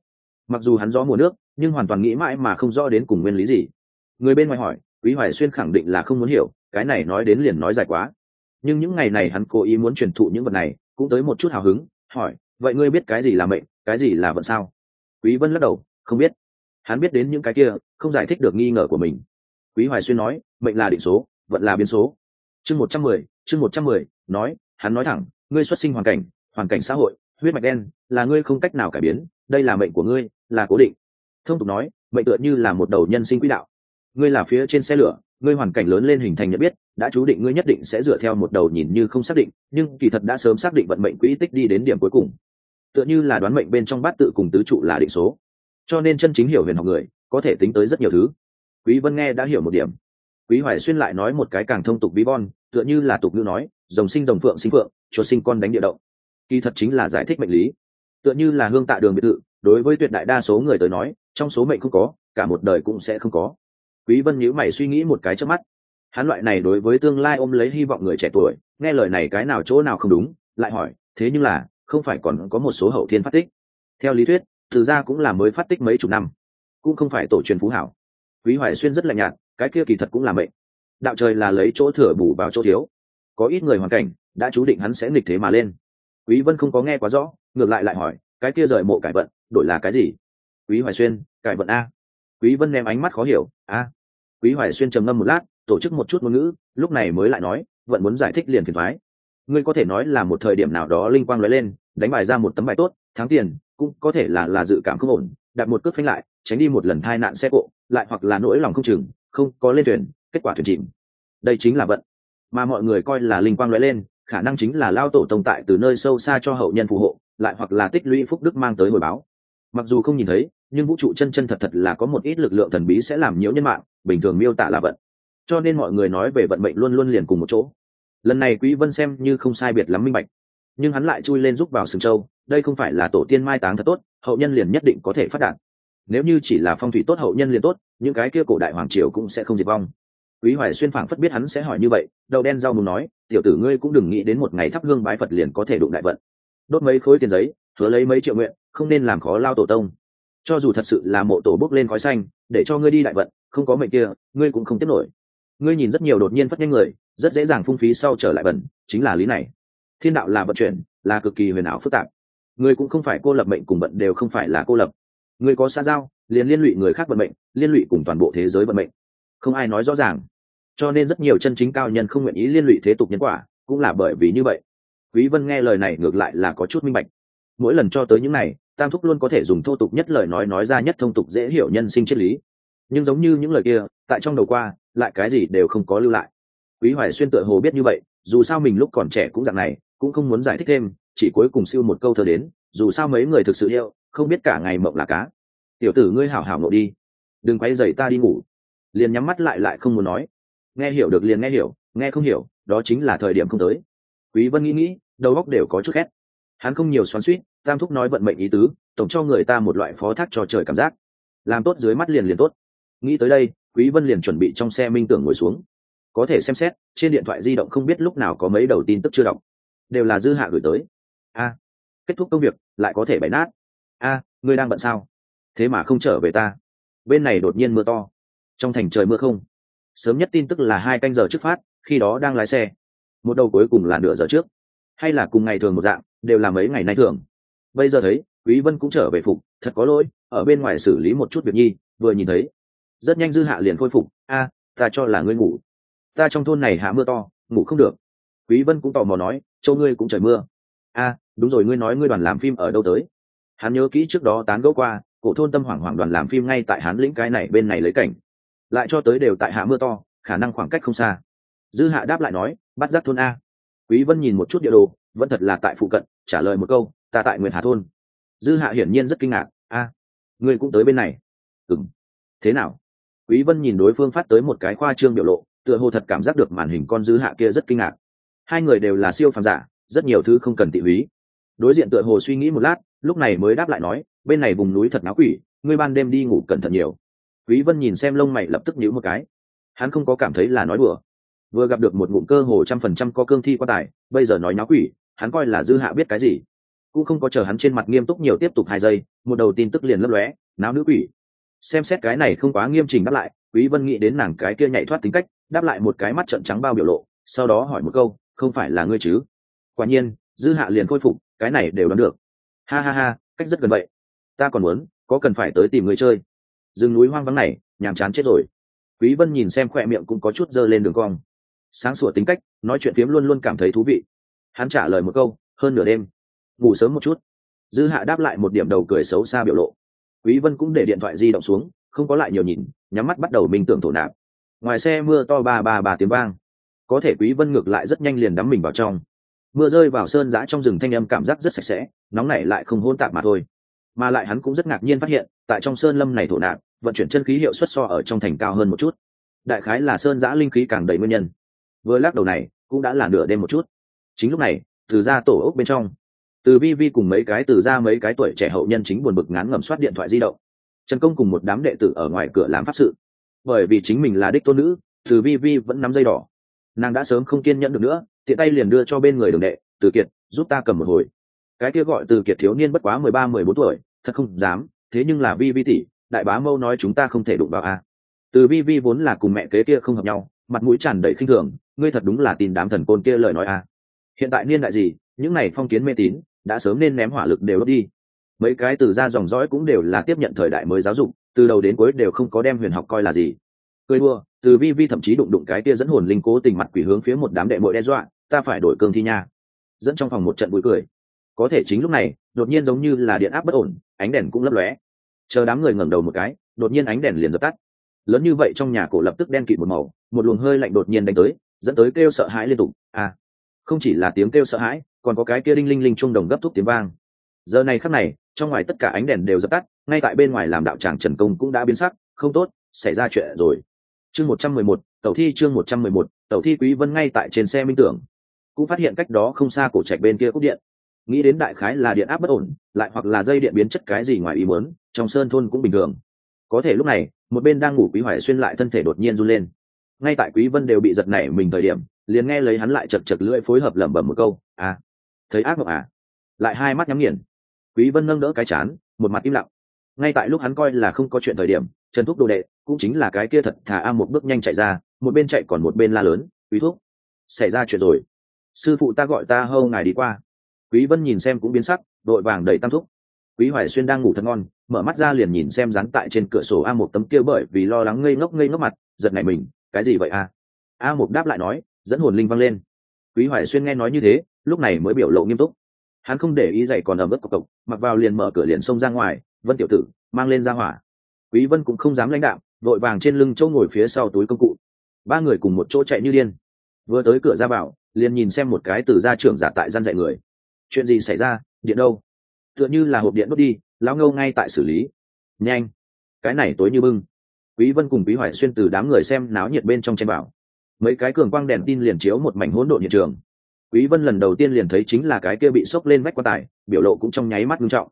Mặc dù hắn rõ mùa nước, nhưng hoàn toàn nghĩ mãi mà không rõ đến cùng nguyên lý gì người bên ngoài hỏi, quý hoài xuyên khẳng định là không muốn hiểu, cái này nói đến liền nói dài quá. Nhưng những ngày này hắn cố ý muốn truyền thụ những vật này, cũng tới một chút hào hứng, hỏi, vậy ngươi biết cái gì là mệnh, cái gì là vận sao? Quý vân lắc đầu, không biết. Hắn biết đến những cái kia, không giải thích được nghi ngờ của mình. Quý hoài xuyên nói, mệnh là định số, vận là biến số. Chương một trăm mười, chương một trăm mười, nói, hắn nói thẳng, ngươi xuất sinh hoàn cảnh hoàn cảnh xã hội, huyết mạch đen, là ngươi không cách nào cải biến, đây là mệnh của ngươi, là cố định. Thông tục nói, mệnh tựa như là một đầu nhân sinh quỹ đạo ngươi là phía trên xe lửa, ngươi hoàn cảnh lớn lên hình thành nhận biết, đã chú định ngươi nhất định sẽ dựa theo một đầu nhìn như không xác định, nhưng kỳ thật đã sớm xác định vận mệnh quỹ tích đi đến điểm cuối cùng. Tựa như là đoán mệnh bên trong bát tự cùng tứ trụ là định số. Cho nên chân chính hiểu huyền học người, có thể tính tới rất nhiều thứ. Quý vân nghe đã hiểu một điểm. Quý hoài xuyên lại nói một cái càng thông tục bí bon tựa như là tục ngữ nói, rồng sinh rồng phượng sinh phượng, chuột sinh con đánh địa động. Kỳ thật chính là giải thích mệnh lý. Tựa như là hương tạ đường biệt thự, đối với tuyệt đại đa số người tới nói, trong số mệnh không có, cả một đời cũng sẽ không có quý vân nhíu mày suy nghĩ một cái trước mắt. Hắn loại này đối với tương lai ôm lấy hy vọng người trẻ tuổi, nghe lời này cái nào chỗ nào không đúng, lại hỏi, thế nhưng là, không phải còn có một số hậu thiên phát tích. Theo lý thuyết, từ ra cũng là mới phát tích mấy chục năm, cũng không phải tổ truyền phú hảo. Quý hoài xuyên rất lạnh nhạt, cái kia kỳ thật cũng là mệnh. Đạo trời là lấy chỗ thừa bù vào chỗ thiếu. Có ít người hoàn cảnh, đã chú định hắn sẽ nghịch thế mà lên. Quý vân không có nghe quá rõ, ngược lại lại hỏi, cái kia rời mộ cải vận, đổi là cái gì? Quý hoài xuyên, cải vận a. Quý vân ném ánh mắt khó hiểu, a quý hoài xuyên trầm ngâm một lát, tổ chức một chút ngôn ngữ, lúc này mới lại nói vẫn muốn giải thích liền phiền thoái. Ngươi có thể nói là một thời điểm nào đó linh quang lóe lên, đánh bài ra một tấm bài tốt, thắng tiền, cũng có thể là là dự cảm không ổn, đặt một cước phanh lại, tránh đi một lần thai nạn xe cộ, lại hoặc là nỗi lòng không chừng, không có lên thuyền, kết quả thuyền chìm. Đây chính là vận. Mà mọi người coi là linh quang lóe lên, khả năng chính là lao tổ tồn tại từ nơi sâu xa cho hậu nhân phù hộ, lại hoặc là tích lũy phúc đức mang tới hồi báo mặc dù không nhìn thấy, nhưng vũ trụ chân chân thật thật là có một ít lực lượng thần bí sẽ làm nhiễu nhân mạng, bình thường miêu tả là vận. Cho nên mọi người nói về vận mệnh luôn luôn liền cùng một chỗ. Lần này quý vân xem như không sai biệt lắm minh bạch. Nhưng hắn lại chui lên giúp vào sừng châu, đây không phải là tổ tiên mai táng thật tốt, hậu nhân liền nhất định có thể phát đạt. Nếu như chỉ là phong thủy tốt hậu nhân liền tốt, những cái kia cổ đại hoàng triều cũng sẽ không diệt vong. Quý hoài xuyên phảng phất biết hắn sẽ hỏi như vậy, đầu đen rau mùng nói, tiểu tử ngươi cũng đừng nghĩ đến một ngày thắp hương bái phật liền có thể đụng đại vận. Đốt mấy khối tiền giấy, hứa lấy mấy triệu nguyện không nên làm khó lao tổ tông. Cho dù thật sự là mộ tổ bước lên khói xanh, để cho ngươi đi đại vận, không có mệnh kia, ngươi cũng không tiếp nổi. Ngươi nhìn rất nhiều đột nhiên phát nhanh người, rất dễ dàng phung phí sau trở lại bẩn chính là lý này. Thiên đạo là vận chuyển, là cực kỳ huyền ảo phức tạp. Ngươi cũng không phải cô lập mệnh cùng vận đều không phải là cô lập. Ngươi có xa giao, liền liên lụy người khác vận mệnh, liên lụy cùng toàn bộ thế giới vận mệnh. Không ai nói rõ ràng. Cho nên rất nhiều chân chính cao nhân không nguyện ý liên lụy thế tục nhân quả, cũng là bởi vì như vậy. Quý vân nghe lời này ngược lại là có chút minh bạch. Mỗi lần cho tới những này tam thúc luôn có thể dùng thô tục nhất lời nói nói ra nhất thông tục dễ hiểu nhân sinh triết lý. Nhưng giống như những lời kia, tại trong đầu qua, lại cái gì đều không có lưu lại. Quý hoài xuyên tựa hồ biết như vậy, dù sao mình lúc còn trẻ cũng dạng này, cũng không muốn giải thích thêm, chỉ cuối cùng siêu một câu thơ đến, dù sao mấy người thực sự hiệu không biết cả ngày mộng là cá. Tiểu tử ngươi hảo hảo ngộ đi, đừng quay dậy ta đi ngủ. Liền nhắm mắt lại lại không muốn nói. Nghe hiểu được liền nghe hiểu, nghe không hiểu, đó chính là thời điểm không tới. Quý vân nghĩ nghĩ, đầu óc đều có chút khét. Hắn không nhiều xoắn xuýt tam thúc nói vận mệnh ý tứ, tổng cho người ta một loại phó thác cho trời cảm giác. Làm tốt dưới mắt liền liền tốt. Nghĩ tới đây, quý vân liền chuẩn bị trong xe minh tưởng ngồi xuống. Có thể xem xét, trên điện thoại di động không biết lúc nào có mấy đầu tin tức chưa đọc. Đều là dư hạ gửi tới. A, kết thúc công việc, lại có thể bày nát. A, ngươi đang bận sao? Thế mà không trở về ta. Bên này đột nhiên mưa to. Trong thành trời mưa không. Sớm nhất tin tức là hai canh giờ trước phát, khi đó đang lái xe. Một đầu cuối cùng là nửa giờ trước. Hay là cùng ngày thường một dạng, đều là mấy ngày nay thường bây giờ thấy, quý vân cũng trở về phục, thật có lỗi, ở bên ngoài xử lý một chút việc nhi, vừa nhìn thấy. Rất nhanh dư hạ liền khôi phục, a, ta cho là ngươi ngủ. Ta trong thôn này hạ mưa to, ngủ không được. Quý vân cũng tò mò nói châu ngươi cũng trời mưa. A, đúng rồi, ngươi nói ngươi đoàn làm phim ở đâu tới? Hắn nhớ kỹ trước đó tán gẫu qua, cổ thôn tâm hoảng hoảng đoàn làm phim ngay tại hán lĩnh cái này bên này lấy cảnh. Lại cho tới đều tại hạ mưa to, khả năng khoảng cách không xa. Dư hạ đáp lại nói, bắt giác thôn a. Quý vân nhìn một chút địa đồ, vẫn thật là tại phụ cận, trả lời một câu ta tại nguyệt hà thôn. Dư hạ hiển nhiên rất kinh ngạc. A, ngươi cũng tới bên này. Ừm. Thế nào? Quý vân nhìn đối phương phát tới một cái khoa trương biểu lộ, tựa hồ thật cảm giác được màn hình con dư hạ kia rất kinh ngạc. Hai người đều là siêu phàm giả, rất nhiều thứ không cần tị húy. Đối diện tựa hồ suy nghĩ một lát, lúc này mới đáp lại nói, bên này vùng núi thật náo quỷ, ngươi ban đêm đi ngủ cẩn thận nhiều. Quý vân nhìn xem lông mày lập tức nhíu một cái. Hắn không có cảm thấy là nói đùa. Vừa gặp được một ngụm cơ hồ trăm phần trăm có cương thi quan tài, bây giờ nói náo quỷ, hắn coi là dư hạ biết cái gì cũng không có chờ hắn trên mặt nghiêm túc nhiều tiếp tục hai giây, một đầu tin tức liền lấp lóe, náo nữ quỷ. Xem xét cái này không quá nghiêm chỉnh đáp lại, quý vân nghĩ đến nàng cái kia nhảy thoát tính cách, đáp lại một cái mắt trợn trắng bao biểu lộ, sau đó hỏi một câu, không phải là ngươi chứ? Quả nhiên, dư hạ liền khôi phục, cái này đều đoán được. Ha ha ha, cách rất gần vậy. Ta còn muốn, có cần phải tới tìm người chơi. Rừng núi hoang vắng này, nhàm chán chết rồi. Quý vân nhìn xem khỏe miệng cũng có chút dơ lên đường cong. Sáng sủa tính cách, nói chuyện phiếm luôn luôn cảm thấy thú vị. Hắn trả lời một câu, hơn nửa đêm ngủ sớm một chút. Dư hạ đáp lại một điểm đầu cười xấu xa biểu lộ. Quý vân cũng để điện thoại di động xuống, không có lại nhiều nhìn, nhắm mắt bắt đầu minh tưởng thổ nạp. Ngoài xe mưa to ba ba ba tiếng vang. Có thể quý vân ngược lại rất nhanh liền đắm mình vào trong. Mưa rơi vào sơn giã trong rừng thanh âm cảm giác rất sạch sẽ, nóng nảy lại không hôn tạp mà thôi. Mà lại hắn cũng rất ngạc nhiên phát hiện, tại trong sơn lâm này thổ nạp, vận chuyển chân khí hiệu suất so ở trong thành cao hơn một chút. Đại khái là sơn giã linh khí càng đầy nguyên nhân. Vừa lắc đầu này, cũng đã là nửa đêm một chút. Chính lúc này, từ ra tổ ốc bên trong từ vi vi cùng mấy cái từ ra mấy cái tuổi trẻ hậu nhân chính buồn bực ngán ngẩm soát điện thoại di động. Trần công cùng một đám đệ tử ở ngoài cửa làm pháp sự. Bởi vì chính mình là đích tôn nữ, từ vi vi vẫn nắm dây đỏ. Nàng đã sớm không kiên nhẫn được nữa, tiện tay liền đưa cho bên người đường đệ, từ kiệt, giúp ta cầm một hồi. Cái kia gọi từ kiệt thiếu niên bất quá mười ba, mười bốn tuổi, thật không dám, thế nhưng là vi vi tỷ, đại bá mâu nói chúng ta không thể đụng vào a. Từ vi vi vốn là cùng mẹ kế kia không hợp nhau, mặt mũi tràn đầy khinh thường, ngươi thật đúng là tin đám thần côn kia lời nói a. Hiện tại niên đại gì, những này phong kiến mê tín đã sớm nên ném hỏa lực đều đốt đi. Mấy cái từ ra dòng dõi cũng đều là tiếp nhận thời đại mới giáo dục, từ đầu đến cuối đều không có đem huyền học coi là gì. Cười đua từ vi vi thậm chí đụng đụng cái kia dẫn hồn linh cố tình mặt quỷ hướng phía một đám đệ mội đe dọa, ta phải đổi cương thi nha. Dẫn trong phòng một trận bụi cười. Có thể chính lúc này, đột nhiên giống như là điện áp bất ổn, ánh đèn cũng lấp lóe. Chờ đám người ngẩng đầu một cái, đột nhiên ánh đèn liền dập tắt. Lớn như vậy trong nhà cổ lập tức đen kịt một màu, một luồng hơi lạnh đột nhiên đánh tới, dẫn tới kêu sợ hãi liên tục. À không chỉ là tiếng kêu sợ hãi còn có cái kia đinh linh linh chung đồng gấp thúc tiếng vang. Giờ này khắc này, trong ngoài tất cả ánh đèn đều dập tắt, ngay tại bên ngoài làm đạo tràng trần công cũng đã biến sắc, không tốt, xảy ra chuyện rồi. Chương một trăm mười một tàu thi chương một trăm mười một tàu thi quý vân ngay tại trên xe minh tưởng. Cũng phát hiện cách đó không xa cổ trạch bên kia cúp điện. Nghĩ đến đại khái là điện áp bất ổn, lại hoặc là dây điện biến chất cái gì ngoài ý muốn, trong sơn thôn cũng bình thường. Có thể lúc này, một bên đang ngủ quý hoài xuyên lại thân thể đột nhiên run lên. Ngay tại quý vân đều bị giật nảy mình thời điểm, liền nghe lấy hắn lại chật chật lưỡi phối hợp lẩm bẩm một câu à thấy ác mộng à? Lại hai mắt nhắm nghiền. Quý vân nâng đỡ cái chán, một mặt im lặng. Ngay tại lúc hắn coi là không có chuyện thời điểm, trần thúc đồ đệ, cũng chính là cái kia thật thà a một bước nhanh chạy ra, một bên chạy còn một bên la lớn, quý thúc, xảy ra chuyện rồi. Sư phụ ta gọi ta hâu ngài đi qua. Quý vân nhìn xem cũng biến sắc, đội vàng đầy tam thúc. Quý hoài xuyên đang ngủ thật ngon, mở mắt ra liền nhìn xem dán tại trên cửa sổ a một tấm kia bởi vì lo lắng ngây ngốc ngây ngốc mặt, giật nảy mình, cái gì vậy a? A một đáp lại nói, dẫn hồn linh văng lên. Quý hoài xuyên nghe nói như thế lúc này mới biểu lộ nghiêm túc. Hắn không để ý dậy còn ẩm ướt cộc cộc mặc vào liền mở cửa liền xông ra ngoài, vân tiểu tử, mang lên ra hỏa. Quý vân cũng không dám lãnh đạo vội vàng trên lưng chỗ ngồi phía sau túi công cụ. Ba người cùng một chỗ chạy như điên. Vừa tới cửa ra vào, liền nhìn xem một cái từ gia trưởng giả tại gian dạy người. Chuyện gì xảy ra, điện đâu? Tựa như là hộp điện đốt đi, lão ngâu ngay tại xử lý. Nhanh. Cái này tối như bưng. Quý vân cùng quý hoài xuyên từ đám người xem náo nhiệt bên trong chen bảo. Mấy cái cường quang đèn tin liền chiếu một mảnh hỗn độn hiện trường quý vân lần đầu tiên liền thấy chính là cái kia bị sốc lên vách quan tài, biểu lộ cũng trong nháy mắt nghiêm trọng.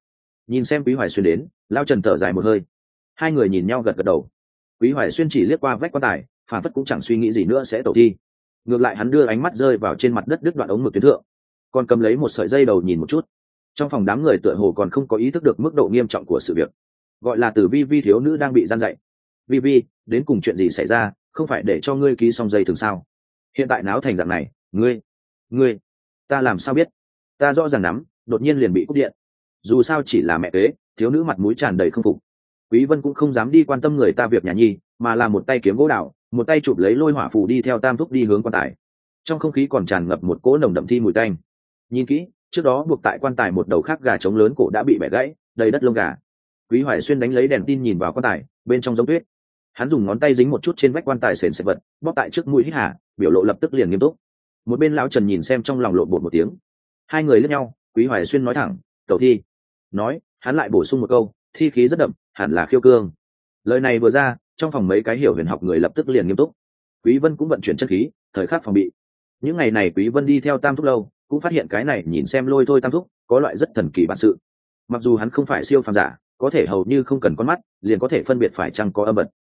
Nhìn xem quý hoài xuyên đến, lao trần thở dài một hơi. Hai người nhìn nhau gật gật đầu. Quý hoài xuyên chỉ liếc qua vách quan tài, phản phất cũng chẳng suy nghĩ gì nữa sẽ tổ thi. Ngược lại hắn đưa ánh mắt rơi vào trên mặt đất đứt đoạn ống mực tuyến thượng. Còn cầm lấy một sợi dây đầu nhìn một chút. Trong phòng đám người tựa hồ còn không có ý thức được mức độ nghiêm trọng của sự việc. Gọi là từ vi vi thiếu nữ đang bị gian dạy. Vi vi, đến cùng chuyện gì xảy ra? Không phải để cho ngươi ký xong dây thường sao? Hiện tại náo thành dạng này, ngươi ngươi, ta làm sao biết? Ta rõ ràng nắm, đột nhiên liền bị cúp điện. Dù sao chỉ là mẹ kế, thiếu nữ mặt mũi tràn đầy không phục. Quý vân cũng không dám đi quan tâm người ta việc nhà nhi, mà là một tay kiếm gỗ đạo một tay chụp lấy lôi hỏa phù đi theo tam thúc đi hướng quan tài. Trong không khí còn tràn ngập một cỗ nồng đậm thi mùi tanh. Nhìn kỹ, trước đó buộc tại quan tài một đầu khác gà trống lớn cổ đã bị bẻ gãy, đầy đất lông gà. Quý hoài xuyên đánh lấy đèn tin nhìn vào quan tài, bên trong giống tuyết. Hắn dùng ngón tay dính một chút trên vách quan tài sền sệt vật, bóp tại trước mũi hít hà, biểu lộ lập tức liền nghiêm túc một bên lão trần nhìn xem trong lòng lộn bột một tiếng. Hai người lướt nhau, quý hoài xuyên nói thẳng, tẩu thi. Nói, hắn lại bổ sung một câu, thi khí rất đậm, hẳn là khiêu cương. Lời này vừa ra, trong phòng mấy cái hiểu huyền học người lập tức liền nghiêm túc. Quý vân cũng vận chuyển chất khí, thời khắc phòng bị. Những ngày này quý vân đi theo tam thúc lâu, cũng phát hiện cái này nhìn xem lôi thôi tam thúc, có loại rất thần kỳ bản sự. Mặc dù hắn không phải siêu phàm giả, có thể hầu như không cần con mắt, liền có thể phân biệt phải chăng có âm vật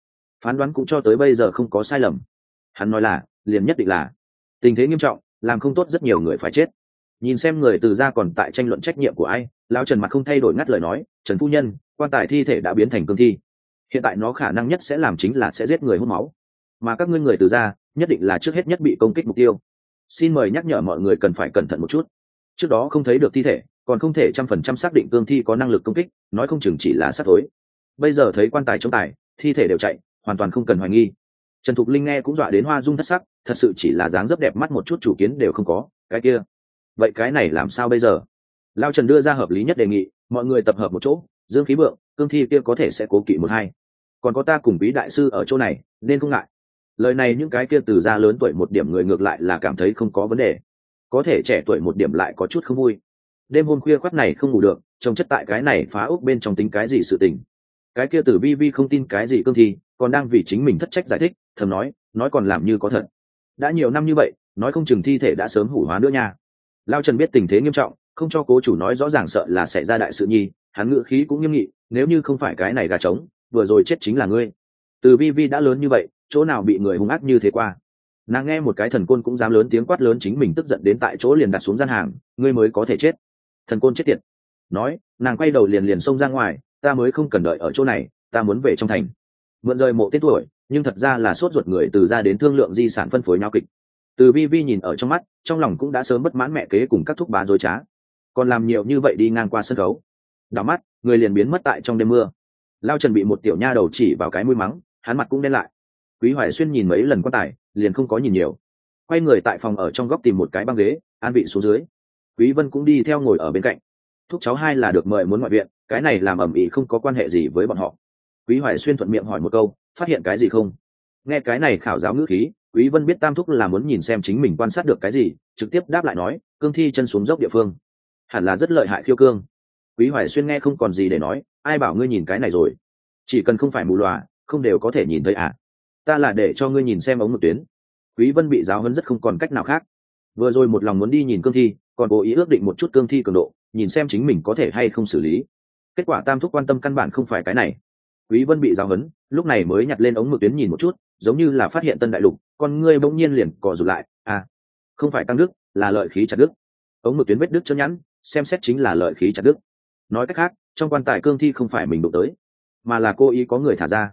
phán đoán cũng cho tới bây giờ không có sai lầm. Hắn nói là, liền nhất định là tình thế nghiêm trọng, làm không tốt rất nhiều người phải chết. Nhìn xem người từ ra còn tại tranh luận trách nhiệm của ai, lão trần mặt không thay đổi ngắt lời nói, trần phu nhân, quan tài thi thể đã biến thành cương thi. Hiện tại nó khả năng nhất sẽ làm chính là sẽ giết người hút máu. Mà các ngươi người từ ra nhất định là trước hết nhất bị công kích mục tiêu. Xin mời nhắc nhở mọi người cần phải cẩn thận một chút. Trước đó không thấy được thi thể, còn không thể trăm phần trăm xác định cương thi có năng lực công kích, nói không chừng chỉ là sát tối bây giờ thấy quan tài chống tài, thi thể đều chạy, hoàn toàn không cần hoài nghi trần thục linh nghe cũng dọa đến hoa dung thất sắc, thật sự chỉ là dáng dấp đẹp mắt một chút chủ kiến đều không có, cái kia. Vậy cái này làm sao bây giờ? Lao trần đưa ra hợp lý nhất đề nghị, mọi người tập hợp một chỗ, dương khí vượng, cương thi kia có thể sẽ cố kỵ một hai. Còn có ta cùng bí đại sư ở chỗ này, nên không ngại. Lời này những cái kia từ ra lớn tuổi một điểm người ngược lại là cảm thấy không có vấn đề. Có thể trẻ tuổi một điểm lại có chút không vui. Đêm hôm khuya khoác này không ngủ được, trông chất tại cái này phá ốc bên trong tính cái gì sự tình. Cái kia tử vi vi không tin cái gì cương thi, còn đang vì chính mình thất trách giải thích thầm nói nói còn làm như có thật. Đã nhiều năm như vậy, nói không chừng thi thể đã sớm hủ hóa nữa nha. Lao trần biết tình thế nghiêm trọng, không cho cố chủ nói rõ ràng sợ là xảy ra đại sự nhi, hắn ngự khí cũng nghiêm nghị, nếu như không phải cái này gà trống, vừa rồi chết chính là ngươi. Từ vi vi đã lớn như vậy, chỗ nào bị người hung ác như thế qua? Nàng nghe một cái thần côn cũng dám lớn tiếng quát lớn chính mình tức giận đến tại chỗ liền đặt xuống gian hàng, ngươi mới có thể chết. Thần côn chết tiệt. Nói, nàng quay đầu liền liền xông ra ngoài, ta mới không cần đợi ở chỗ này, ta muốn về trong thành. Mượn rời mộ tết tuổi nhưng thật ra là sốt ruột người từ ra đến thương lượng di sản phân phối nhau kịch. Từ vi vi nhìn ở trong mắt, trong lòng cũng đã sớm bất mãn mẹ kế cùng các thúc bá dối trá. Còn làm nhiều như vậy đi ngang qua sân khấu. Đảo mắt, người liền biến mất tại trong đêm mưa. Lao trần bị một tiểu nha đầu chỉ vào cái mũi mắng, hắn mặt cũng đen lại. Quý hoài xuyên nhìn mấy lần quan tài, liền không có nhìn nhiều. Quay người tại phòng ở trong góc tìm một cái băng ghế, an vị xuống dưới. Quý vân cũng đi theo ngồi ở bên cạnh. Thúc cháu hai là được mời muốn ngoại viện, cái này làm ẩm ý không có quan hệ gì với bọn họ quý hoài xuyên thuận miệng hỏi một câu, phát hiện cái gì không? Nghe cái này khảo giáo ngữ khí, quý vân biết tam thúc là muốn nhìn xem chính mình quan sát được cái gì, trực tiếp đáp lại nói, cương thi chân xuống dốc địa phương. Hẳn là rất lợi hại khiêu cương. Quý hoài xuyên nghe không còn gì để nói, ai bảo ngươi nhìn cái này rồi? Chỉ cần không phải mù lòa, không đều có thể nhìn thấy à? Ta là để cho ngươi nhìn xem ống một tuyến. Quý vân bị giáo huấn rất không còn cách nào khác. Vừa rồi một lòng muốn đi nhìn cương thi, còn cố ý ước định một chút cương thi cường độ, nhìn xem chính mình có thể hay không xử lý. Kết quả tam thúc quan tâm căn bản không phải cái này quý vân bị giáo huấn lúc này mới nhặt lên ống mực tuyến nhìn một chút giống như là phát hiện tân đại lục con ngươi bỗng nhiên liền cò rụt lại. À không phải tăng đức là lợi khí chặt đức. Ống mực tuyến vết đức chớ nhẵn xem xét chính là lợi khí chặt đức. Nói cách khác trong quan tài cương thi không phải mình đụng tới mà là cô ý có người thả ra.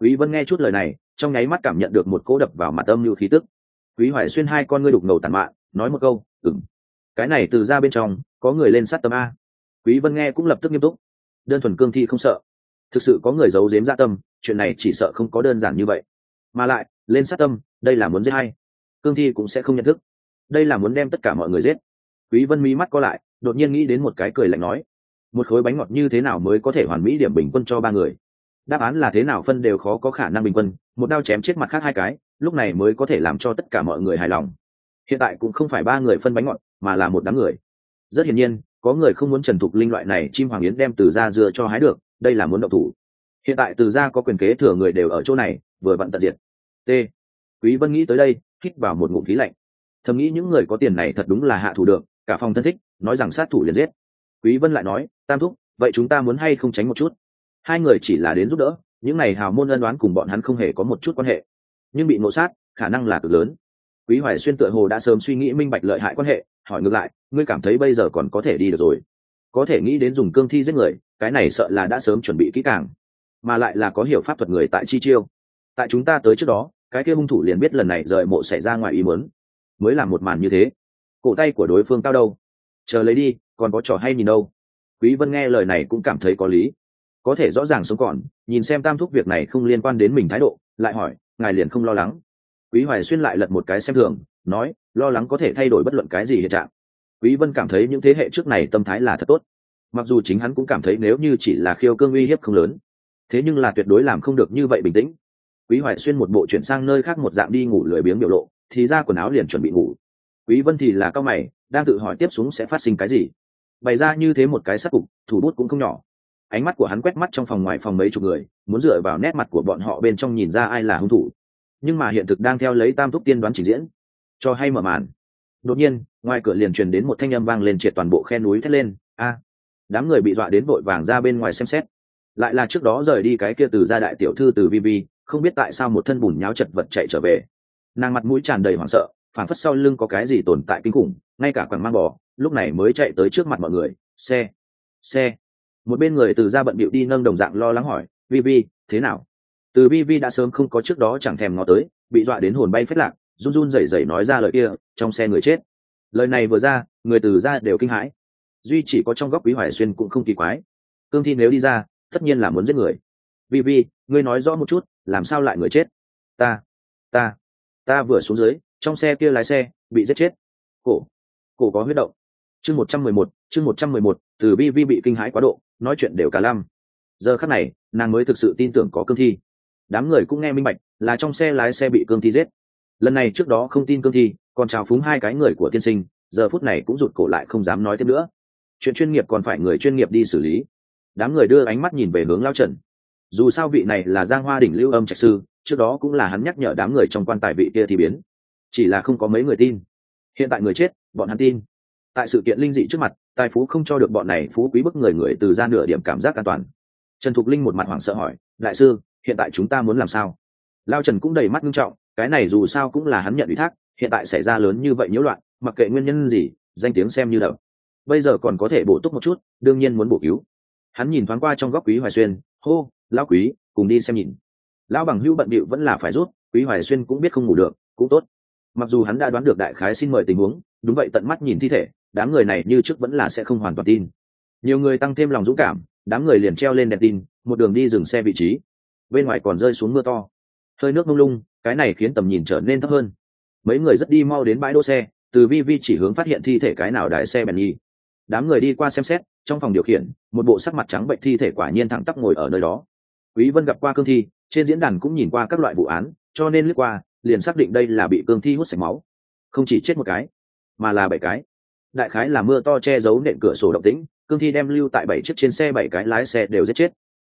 Quý vân nghe chút lời này trong nháy mắt cảm nhận được một cỗ đập vào mặt âm lưu khí tức. Quý hoài xuyên hai con ngươi đục ngầu tàn mạn nói một câu Ừm, cái này từ ra bên trong có người lên sát tâm a. Quý vân nghe cũng lập tức nghiêm túc. Đơn thuần cương thi không sợ thực sự có người giấu giếm dạ tâm, chuyện này chỉ sợ không có đơn giản như vậy. Mà lại, lên sát tâm, đây là muốn giết hay? Cương thi cũng sẽ không nhận thức. Đây là muốn đem tất cả mọi người giết. Quý vân mí mắt co lại, đột nhiên nghĩ đến một cái cười lạnh nói, một khối bánh ngọt như thế nào mới có thể hoàn mỹ điểm bình quân cho ba người? Đáp án là thế nào phân đều khó có khả năng bình quân, một đao chém chết mặt khác hai cái, lúc này mới có thể làm cho tất cả mọi người hài lòng. Hiện tại cũng không phải ba người phân bánh ngọt, mà là một đám người. Rất hiển nhiên, có người không muốn trần thục linh loại này chim hoàng yến đem từ ra dưa cho hái được đây là muốn động thủ. Hiện tại từ gia có quyền kế thừa người đều ở chỗ này, vừa vặn tận diệt. T. Quý vân nghĩ tới đây, hít vào một ngụm khí lạnh. Thầm nghĩ những người có tiền này thật đúng là hạ thủ được, cả phòng thân thích, nói rằng sát thủ liền giết. Quý vân lại nói, tam thúc, vậy chúng ta muốn hay không tránh một chút? Hai người chỉ là đến giúp đỡ, những này hào môn ân đoán cùng bọn hắn không hề có một chút quan hệ. Nhưng bị ngộ sát, khả năng là cực lớn. Quý hoài xuyên tựa hồ đã sớm suy nghĩ minh bạch lợi hại quan hệ, hỏi ngược lại, ngươi cảm thấy bây giờ còn có thể đi được rồi? Có thể nghĩ đến dùng cương thi giết người cái này sợ là đã sớm chuẩn bị kỹ càng, mà lại là có hiểu pháp thuật người tại chi chiêu. Tại chúng ta tới trước đó, cái kia hung thủ liền biết lần này rời mộ xảy ra ngoài ý muốn. Mới làm một màn như thế. Cổ tay của đối phương cao đâu? Chờ lấy đi, còn có trò hay nhìn đâu? Quý vân nghe lời này cũng cảm thấy có lý. Có thể rõ ràng sống còn, nhìn xem tam thúc việc này không liên quan đến mình thái độ, lại hỏi, ngài liền không lo lắng? Quý hoài xuyên lại lật một cái xem thường, nói, lo lắng có thể thay đổi bất luận cái gì hiện trạng. Quý vân cảm thấy những thế hệ trước này tâm thái là thật tốt mặc dù chính hắn cũng cảm thấy nếu như chỉ là khiêu cương uy hiếp không lớn, thế nhưng là tuyệt đối làm không được như vậy bình tĩnh. Quý hoài xuyên một bộ chuyển sang nơi khác một dạng đi ngủ lười biếng biểu lộ, thì ra quần áo liền chuẩn bị ngủ. Quý vân thì là cao mày, đang tự hỏi tiếp xuống sẽ phát sinh cái gì. Bày ra như thế một cái sắc cục, thủ bút cũng không nhỏ. Ánh mắt của hắn quét mắt trong phòng ngoài phòng mấy chục người, muốn dựa vào nét mặt của bọn họ bên trong nhìn ra ai là hung thủ. Nhưng mà hiện thực đang theo lấy tam thúc tiên đoán trình diễn. Cho hay mở màn. Đột nhiên, ngoài cửa liền truyền đến một thanh âm vang lên triệt toàn bộ khe núi thét lên. A đám người bị dọa đến vội vàng ra bên ngoài xem xét. Lại là trước đó rời đi cái kia từ gia đại tiểu thư từ vi vi, không biết tại sao một thân bùn nháo chật vật chạy trở về. Nàng mặt mũi tràn đầy hoảng sợ phản phất sau lưng có cái gì tồn tại kinh khủng, ngay cả quảng mang bò, lúc này mới chạy tới trước mặt mọi người, xe xe. Một bên người từ ra bận bịu đi nâng đồng dạng lo lắng hỏi, vi vi, thế nào? Từ vi vi đã sớm không có trước đó chẳng thèm ngó tới, bị dọa đến hồn bay phết lạc, run run rẩy rẩy nói ra lời kia, trong xe người chết. Lời này vừa ra, người từ ra đều kinh hãi duy chỉ có trong góc quý hoài xuyên cũng không kỳ quái. Cương thi nếu đi ra, tất nhiên là muốn giết người. Vi vi ngươi nói rõ một chút, làm sao lại người chết? Ta ta ta vừa xuống dưới, trong xe kia lái xe, bị giết chết. Cổ cổ có huyết động. Chương một trăm mười một, chương một trăm mười một, từ vi vi bị kinh hãi quá độ, nói chuyện đều cả lăm. Giờ khắc này, nàng mới thực sự tin tưởng có cương thi. Đám người cũng nghe minh bạch, là trong xe lái xe bị cương thi giết. Lần này trước đó không tin cương thi, còn trào phúng hai cái người của tiên sinh, giờ phút này cũng rụt cổ lại không dám nói thêm nữa chuyện chuyên nghiệp còn phải người chuyên nghiệp đi xử lý. Đám người đưa ánh mắt nhìn về hướng lao trần. Dù sao vị này là giang hoa đỉnh lưu âm trạch sư, trước đó cũng là hắn nhắc nhở đám người trong quan tài vị kia thì biến. Chỉ là không có mấy người tin. Hiện tại người chết, bọn hắn tin. Tại sự kiện linh dị trước mặt, tài phú không cho được bọn này phú quý bức người người từ ra nửa điểm cảm giác an toàn. Trần thục linh một mặt hoảng sợ hỏi, đại sư, hiện tại chúng ta muốn làm sao? Lao trần cũng đầy mắt nghiêm trọng, cái này dù sao cũng là hắn nhận ủy thác, hiện tại xảy ra lớn như vậy nhiễu loạn, mặc kệ nguyên nhân gì, danh tiếng xem như đậu bây giờ còn có thể bổ túc một chút, đương nhiên muốn bổ cứu. Hắn nhìn thoáng qua trong góc quý hoài xuyên, hô, lão quý, cùng đi xem nhìn. Lão bằng hữu bận bịu vẫn là phải rút, quý hoài xuyên cũng biết không ngủ được, cũng tốt. Mặc dù hắn đã đoán được đại khái xin mời tình huống, đúng vậy tận mắt nhìn thi thể, đám người này như trước vẫn là sẽ không hoàn toàn tin. Nhiều người tăng thêm lòng dũng cảm, đám người liền treo lên đèn tin, một đường đi dừng xe vị trí. Bên ngoài còn rơi xuống mưa to. Hơi nước mông lung, cái này khiến tầm nhìn trở nên thấp hơn. Mấy người rất đi mau đến bãi đỗ xe, từ vi vi chỉ hướng phát hiện thi thể cái nào đại xe bèn nhi đám người đi qua xem xét, trong phòng điều khiển, một bộ sắc mặt trắng bệnh thi thể quả nhiên thẳng tắp ngồi ở nơi đó. Quý vân gặp qua cương thi, trên diễn đàn cũng nhìn qua các loại vụ án, cho nên lướt qua, liền xác định đây là bị cương thi hút sạch máu. Không chỉ chết một cái, mà là bảy cái. Đại khái là mưa to che giấu nệm cửa sổ động tĩnh, cương thi đem lưu tại bảy chiếc trên xe bảy cái lái xe đều giết chết.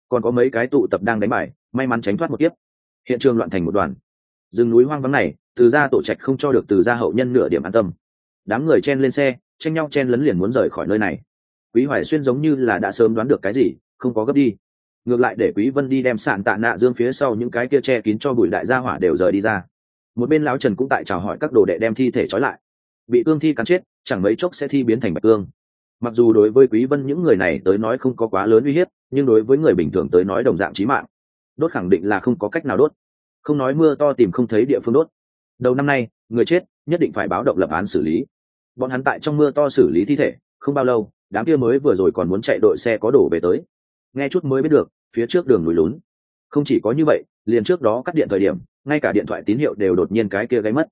Còn có mấy cái tụ tập đang đánh bài, may mắn tránh thoát một tiếp hiện trường loạn thành một đoàn. Rừng núi hoang vắng này, từ ra tổ trạch không cho được từ ra hậu nhân nửa điểm an tâm. Đám người chen lên xe tranh nhau chen lấn liền muốn rời khỏi nơi này. Quý hoài xuyên giống như là đã sớm đoán được cái gì, không có gấp đi. Ngược lại để quý vân đi đem sạn tạ nạ dương phía sau những cái kia che kín cho bụi đại gia hỏa đều rời đi ra. Một bên lão trần cũng tại chào hỏi các đồ đệ đem thi thể trói lại. Bị cương thi cắn chết, chẳng mấy chốc sẽ thi biến thành bạch cương. Mặc dù đối với quý vân những người này tới nói không có quá lớn uy hiếp, nhưng đối với người bình thường tới nói đồng dạng chí mạng. Đốt khẳng định là không có cách nào đốt. Không nói mưa to tìm không thấy địa phương đốt. Đầu năm nay, người chết nhất định phải báo động lập án xử lý bọn hắn tại trong mưa to xử lý thi thể, không bao lâu, đám kia mới vừa rồi còn muốn chạy đội xe có đổ về tới. Nghe chút mới biết được, phía trước đường núi lún. Không chỉ có như vậy, liền trước đó cắt điện thời điểm, ngay cả điện thoại tín hiệu đều đột nhiên cái kia gáy mất.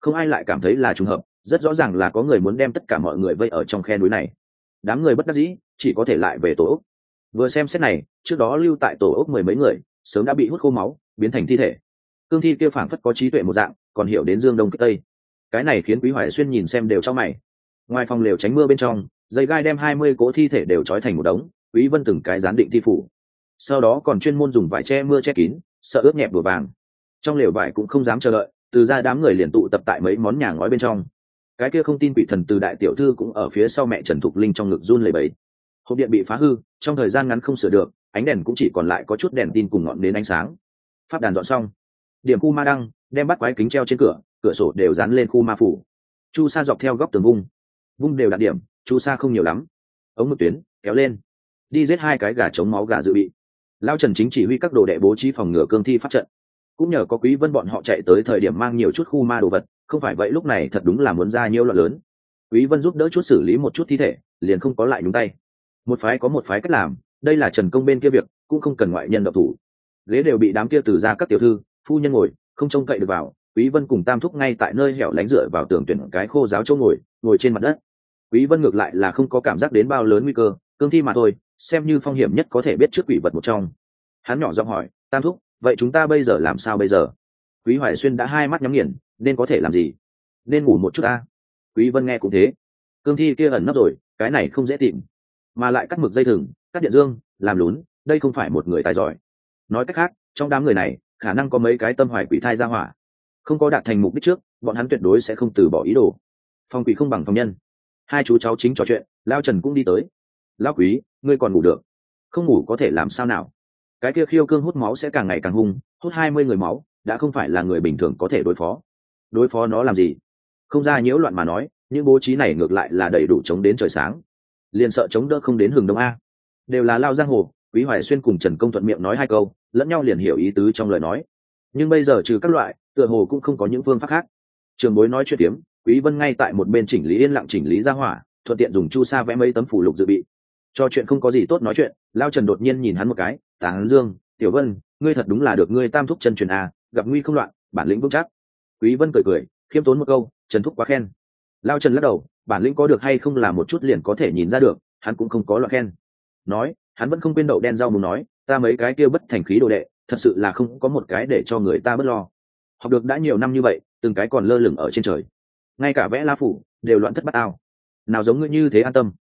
Không ai lại cảm thấy là trùng hợp, rất rõ ràng là có người muốn đem tất cả mọi người vây ở trong khe núi này. Đám người bất đắc dĩ, chỉ có thể lại về tổ ốc. Vừa xem xét này, trước đó lưu tại tổ ốc mười mấy người, sớm đã bị hút khô máu, biến thành thi thể. Cương thi kia phảng phất có trí tuệ một dạng, còn hiểu đến dương đông kích tây cái này khiến quý hoài xuyên nhìn xem đều cho mày. Ngoài phòng lều tránh mưa bên trong, dây gai đem hai mươi cỗ thi thể đều trói thành một đống, quý vân từng cái gián định thi phủ. Sau đó còn chuyên môn dùng vải che mưa che kín, sợ ướt nhẹp đùa vàng. Trong lều vải cũng không dám chờ đợi, từ ra đám người liền tụ tập tại mấy món nhà ngói bên trong. Cái kia không tin quỷ thần từ đại tiểu thư cũng ở phía sau mẹ trần thục linh trong ngực run lẩy bẩy. Hộp điện bị phá hư, trong thời gian ngắn không sửa được, ánh đèn cũng chỉ còn lại có chút đèn tin cùng ngọn đến ánh sáng. Pháp đàn dọn xong. Điểm khu ma đăng, đem bắt quái kính treo trên cửa cửa sổ đều dán lên khu ma phủ. Chu sa dọc theo góc tường vung. Vung đều đạt điểm, chu sa không nhiều lắm. Ống mực tuyến, kéo lên. Đi giết hai cái gà chống máu gà dự bị. Lao trần chính chỉ huy các đồ đệ bố trí phòng ngừa cương thi phát trận. Cũng nhờ có quý vân bọn họ chạy tới thời điểm mang nhiều chút khu ma đồ vật, không phải vậy lúc này thật đúng là muốn ra nhiều loạn lớn. Quý vân giúp đỡ chút xử lý một chút thi thể, liền không có lại nhúng tay. Một phái có một phái cách làm, đây là trần công bên kia việc, cũng không cần ngoại nhân độc thủ. Ghế đều bị đám kia từ ra các tiểu thư, phu nhân ngồi, không trông cậy được vào quý vân cùng tam thúc ngay tại nơi hẻo lánh dựa vào tường tuyển cái khô giáo chỗ ngồi ngồi trên mặt đất. Quý vân ngược lại là không có cảm giác đến bao lớn nguy cơ, cương thi mà thôi, xem như phong hiểm nhất có thể biết trước quỷ vật một trong. Hắn nhỏ giọng hỏi, tam thúc, vậy chúng ta bây giờ làm sao bây giờ? Quý hoài xuyên đã hai mắt nhắm nghiền, nên có thể làm gì? Nên ngủ một chút ta. Quý vân nghe cũng thế. Cương thi kia ẩn nấp rồi, cái này không dễ tìm. Mà lại cắt mực dây thừng, cắt điện dương, làm lún, đây không phải một người tài giỏi. Nói cách khác, trong đám người này, khả năng có mấy cái tâm hoài quỷ thai ra hỏa không có đạt thành mục đích trước, bọn hắn tuyệt đối sẽ không từ bỏ ý đồ. Phong quỷ không bằng phong nhân. Hai chú cháu chính trò chuyện, lao trần cũng đi tới. Lao quý ngươi còn ngủ được? Không ngủ có thể làm sao nào? Cái kia khiêu cương hút máu sẽ càng ngày càng hung, hút hai mươi người máu, đã không phải là người bình thường có thể đối phó. Đối phó nó làm gì? Không ra nhiễu loạn mà nói, những bố trí này ngược lại là đầy đủ chống đến trời sáng. Liền sợ chống đỡ không đến hừng đông a. Đều là lao giang hồ, quý hoài xuyên cùng trần công thuận miệng nói hai câu, lẫn nhau liền hiểu ý tứ trong lời nói. Nhưng bây giờ trừ các loại tựa hồ cũng không có những phương pháp khác. Trường bối nói chuyện tiếm quý vân ngay tại một bên chỉnh lý yên lặng chỉnh lý ra hỏa, thuận tiện dùng chu sa vẽ mấy tấm phủ lục dự bị. Cho chuyện không có gì tốt nói chuyện, lao trần đột nhiên nhìn hắn một cái tán dương, tiểu vân, ngươi thật đúng là được ngươi tam thúc chân truyền a gặp nguy không loạn, bản lĩnh vững chắc. Quý vân cười cười, khiêm tốn một câu, trần thúc quá khen. Lao trần lắc đầu, bản lĩnh có được hay không là một chút liền có thể nhìn ra được, hắn cũng không có loại khen. Nói, hắn vẫn không quên đậu đen rau muốn nói, ta mấy cái kia bất thành khí đồ đệ, thật sự là không có một cái để cho người ta bất lo học được đã nhiều năm như vậy, từng cái còn lơ lửng ở trên trời. Ngay cả vẽ la phủ đều loạn thất bát ao. Nào giống ngươi như thế an tâm.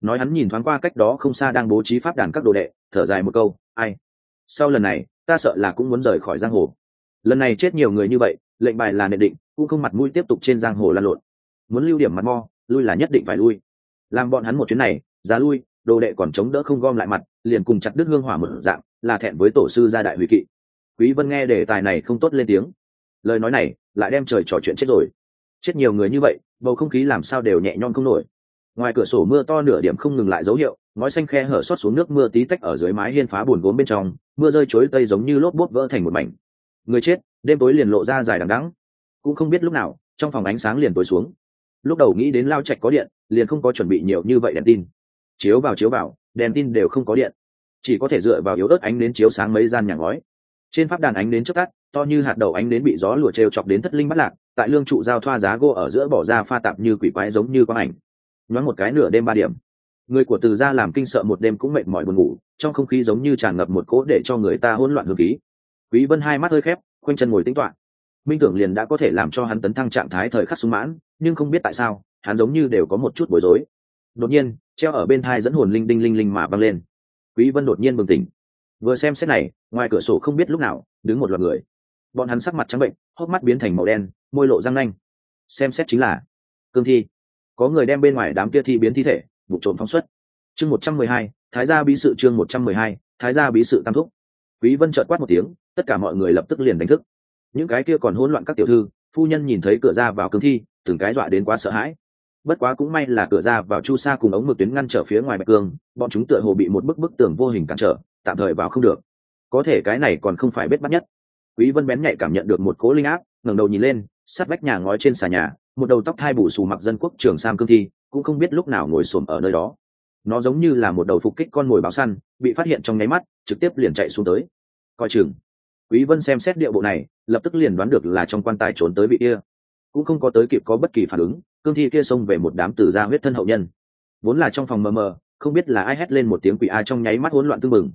Nói hắn nhìn thoáng qua cách đó không xa đang bố trí pháp đàn các đồ đệ, thở dài một câu, ai? Sau lần này, ta sợ là cũng muốn rời khỏi giang hồ. Lần này chết nhiều người như vậy, lệnh bài là nệ định, cũng không mặt mũi tiếp tục trên giang hồ lan lộn. Muốn lưu điểm mặt mo, lui là nhất định phải lui. Làm bọn hắn một chuyến này, giá lui, đồ đệ còn chống đỡ không gom lại mặt, liền cùng chặt đứt hương hỏa một dạng, là thẹn với tổ sư gia đại hủy kỵ. Quý vân nghe đề tài này không tốt lên tiếng lời nói này lại đem trời trò chuyện chết rồi. Chết nhiều người như vậy, bầu không khí làm sao đều nhẹ nhõm không nổi. Ngoài cửa sổ mưa to nửa điểm không ngừng lại dấu hiệu, ngói xanh khe hở xót xuống nước mưa tí tách ở dưới mái hiên phá bùn gốm bên trong, mưa rơi chối tây giống như lốp bốt vỡ thành một mảnh. Người chết, đêm tối liền lộ ra dài đằng đẵng. Cũng không biết lúc nào, trong phòng ánh sáng liền tối xuống. Lúc đầu nghĩ đến lao trạch có điện, liền không có chuẩn bị nhiều như vậy đèn tin. Chiếu vào chiếu vào, đèn tin đều không có điện. Chỉ có thể dựa vào yếu ớt ánh đến chiếu sáng mấy gian nhà ngói. Trên pháp đàn ánh đến trước tắt to như hạt đầu ánh đến bị gió lùa trêu chọc đến thất linh bắt lạc, tại lương trụ giao thoa giá gỗ ở giữa bỏ ra pha tạp như quỷ quái giống như quang ảnh. Nhoáng một cái nửa đêm ba điểm. Người của từ gia làm kinh sợ một đêm cũng mệt mỏi buồn ngủ, trong không khí giống như tràn ngập một cỗ để cho người ta hỗn loạn hương khí. Quý vân hai mắt hơi khép, khoanh chân ngồi tĩnh toán minh tưởng liền đã có thể làm cho hắn tấn thăng trạng thái thời khắc sung mãn, nhưng không biết tại sao, hắn giống như đều có một chút bối rối. Đột nhiên, treo ở bên thai dẫn hồn linh đinh linh linh mà văng lên. Quý vân đột nhiên bừng tỉnh. Vừa xem xét này, ngoài cửa sổ không biết lúc nào, đứng một loạt người bọn hắn sắc mặt trắng bệnh, hốc mắt biến thành màu đen, môi lộ răng nanh. Xem xét chính là, cương thi. Có người đem bên ngoài đám kia thi biến thi thể, vụ trộm phóng xuất. Chương một trăm mười hai, thái gia bí sự chương một trăm mười hai, thái gia bí sự tam thúc. Quý vân trợn quát một tiếng, tất cả mọi người lập tức liền đánh thức. Những cái kia còn hỗn loạn các tiểu thư, phu nhân nhìn thấy cửa ra vào cương thi, từng cái dọa đến quá sợ hãi. Bất quá cũng may là cửa ra vào chu sa cùng ống mực tuyến ngăn trở phía ngoài bạch cương, bọn chúng tựa hồ bị một bức bức tường vô hình cản trở, tạm thời vào không được. Có thể cái này còn không phải bết bắt nhất quý vân bén nhạy cảm nhận được một cố linh áp, ngẩng đầu nhìn lên, sát vách nhà ngói trên xà nhà, một đầu tóc thai bù xù mặc dân quốc trường sam cương thi, cũng không biết lúc nào ngồi xổm ở nơi đó. Nó giống như là một đầu phục kích con mồi báo săn, bị phát hiện trong nháy mắt, trực tiếp liền chạy xuống tới. Coi chừng. Quý vân xem xét địa bộ này, lập tức liền đoán được là trong quan tài trốn tới vị kia. Cũng không có tới kịp có bất kỳ phản ứng, cương thi kia xông về một đám tử gia huyết thân hậu nhân. Vốn là trong phòng mờ mờ, không biết là ai hét lên một tiếng quỷ a trong nháy mắt hỗn loạn tương mừng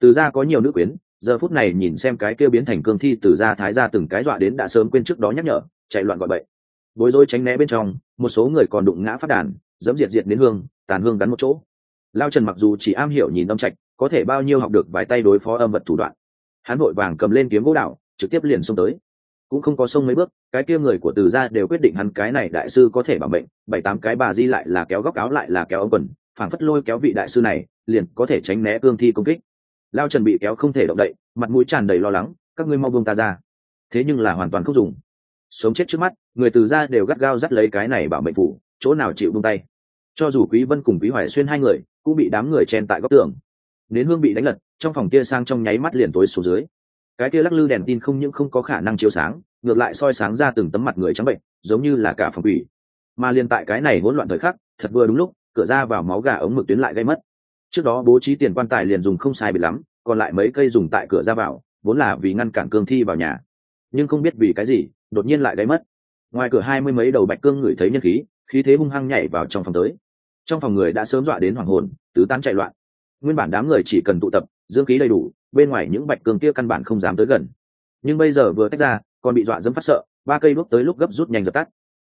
từ gia có nhiều nữ quyến giờ phút này nhìn xem cái kia biến thành cương thi từ gia thái gia từng cái dọa đến đã sớm quên trước đó nhắc nhở, chạy loạn gọi bậy. Bối rối tránh né bên trong, một số người còn đụng ngã phát đàn, dẫm diệt diệt đến hương, tàn hương gắn một chỗ. Lao trần mặc dù chỉ am hiểu nhìn âm trạch, có thể bao nhiêu học được vài tay đối phó âm vật thủ đoạn. Hắn vội vàng cầm lên kiếm gỗ đạo trực tiếp liền xông tới. Cũng không có sông mấy bước, cái kia người của từ gia đều quyết định hắn cái này đại sư có thể bảo mệnh, bảy tám cái bà di lại là kéo góc áo lại là kéo ống quần, phảng phất lôi kéo vị đại sư này, liền có thể tránh né cương thi công kích lao trần bị kéo không thể động đậy, mặt mũi tràn đầy lo lắng, các ngươi mau buông ta ra. Thế nhưng là hoàn toàn không dùng. Sống chết trước mắt, người từ ra đều gắt gao dắt lấy cái này bảo mệnh phủ, chỗ nào chịu buông tay. Cho dù quý vân cùng quý hoài xuyên hai người cũng bị đám người chen tại góc tường. Nến hương bị đánh lật, trong phòng kia sang trong nháy mắt liền tối xuống dưới. Cái kia lắc lư đèn tin không những không có khả năng chiếu sáng, ngược lại soi sáng ra từng tấm mặt người trắng bệnh, giống như là cả phòng quỷ. Mà liên tại cái này hỗn loạn thời khắc, thật vừa đúng lúc, cửa ra vào máu gà ống mực tuyến lại gây mất trước đó bố trí tiền quan tài liền dùng không sai bị lắm, còn lại mấy cây dùng tại cửa ra vào, vốn là vì ngăn cản cương thi vào nhà. Nhưng không biết vì cái gì, đột nhiên lại gây mất. Ngoài cửa hai mươi mấy đầu bạch cương ngửi thấy nhân khí khí thế hung hăng nhảy vào trong phòng tới. Trong phòng người đã sớm dọa đến hoàng hồn, tứ tán chạy loạn. Nguyên bản đám người chỉ cần tụ tập dưỡng khí đầy đủ, bên ngoài những bạch cương kia căn bản không dám tới gần. Nhưng bây giờ vừa tách ra, còn bị dọa dẫm phát sợ, ba cây đuốc tới lúc gấp rút nhanh dập tắt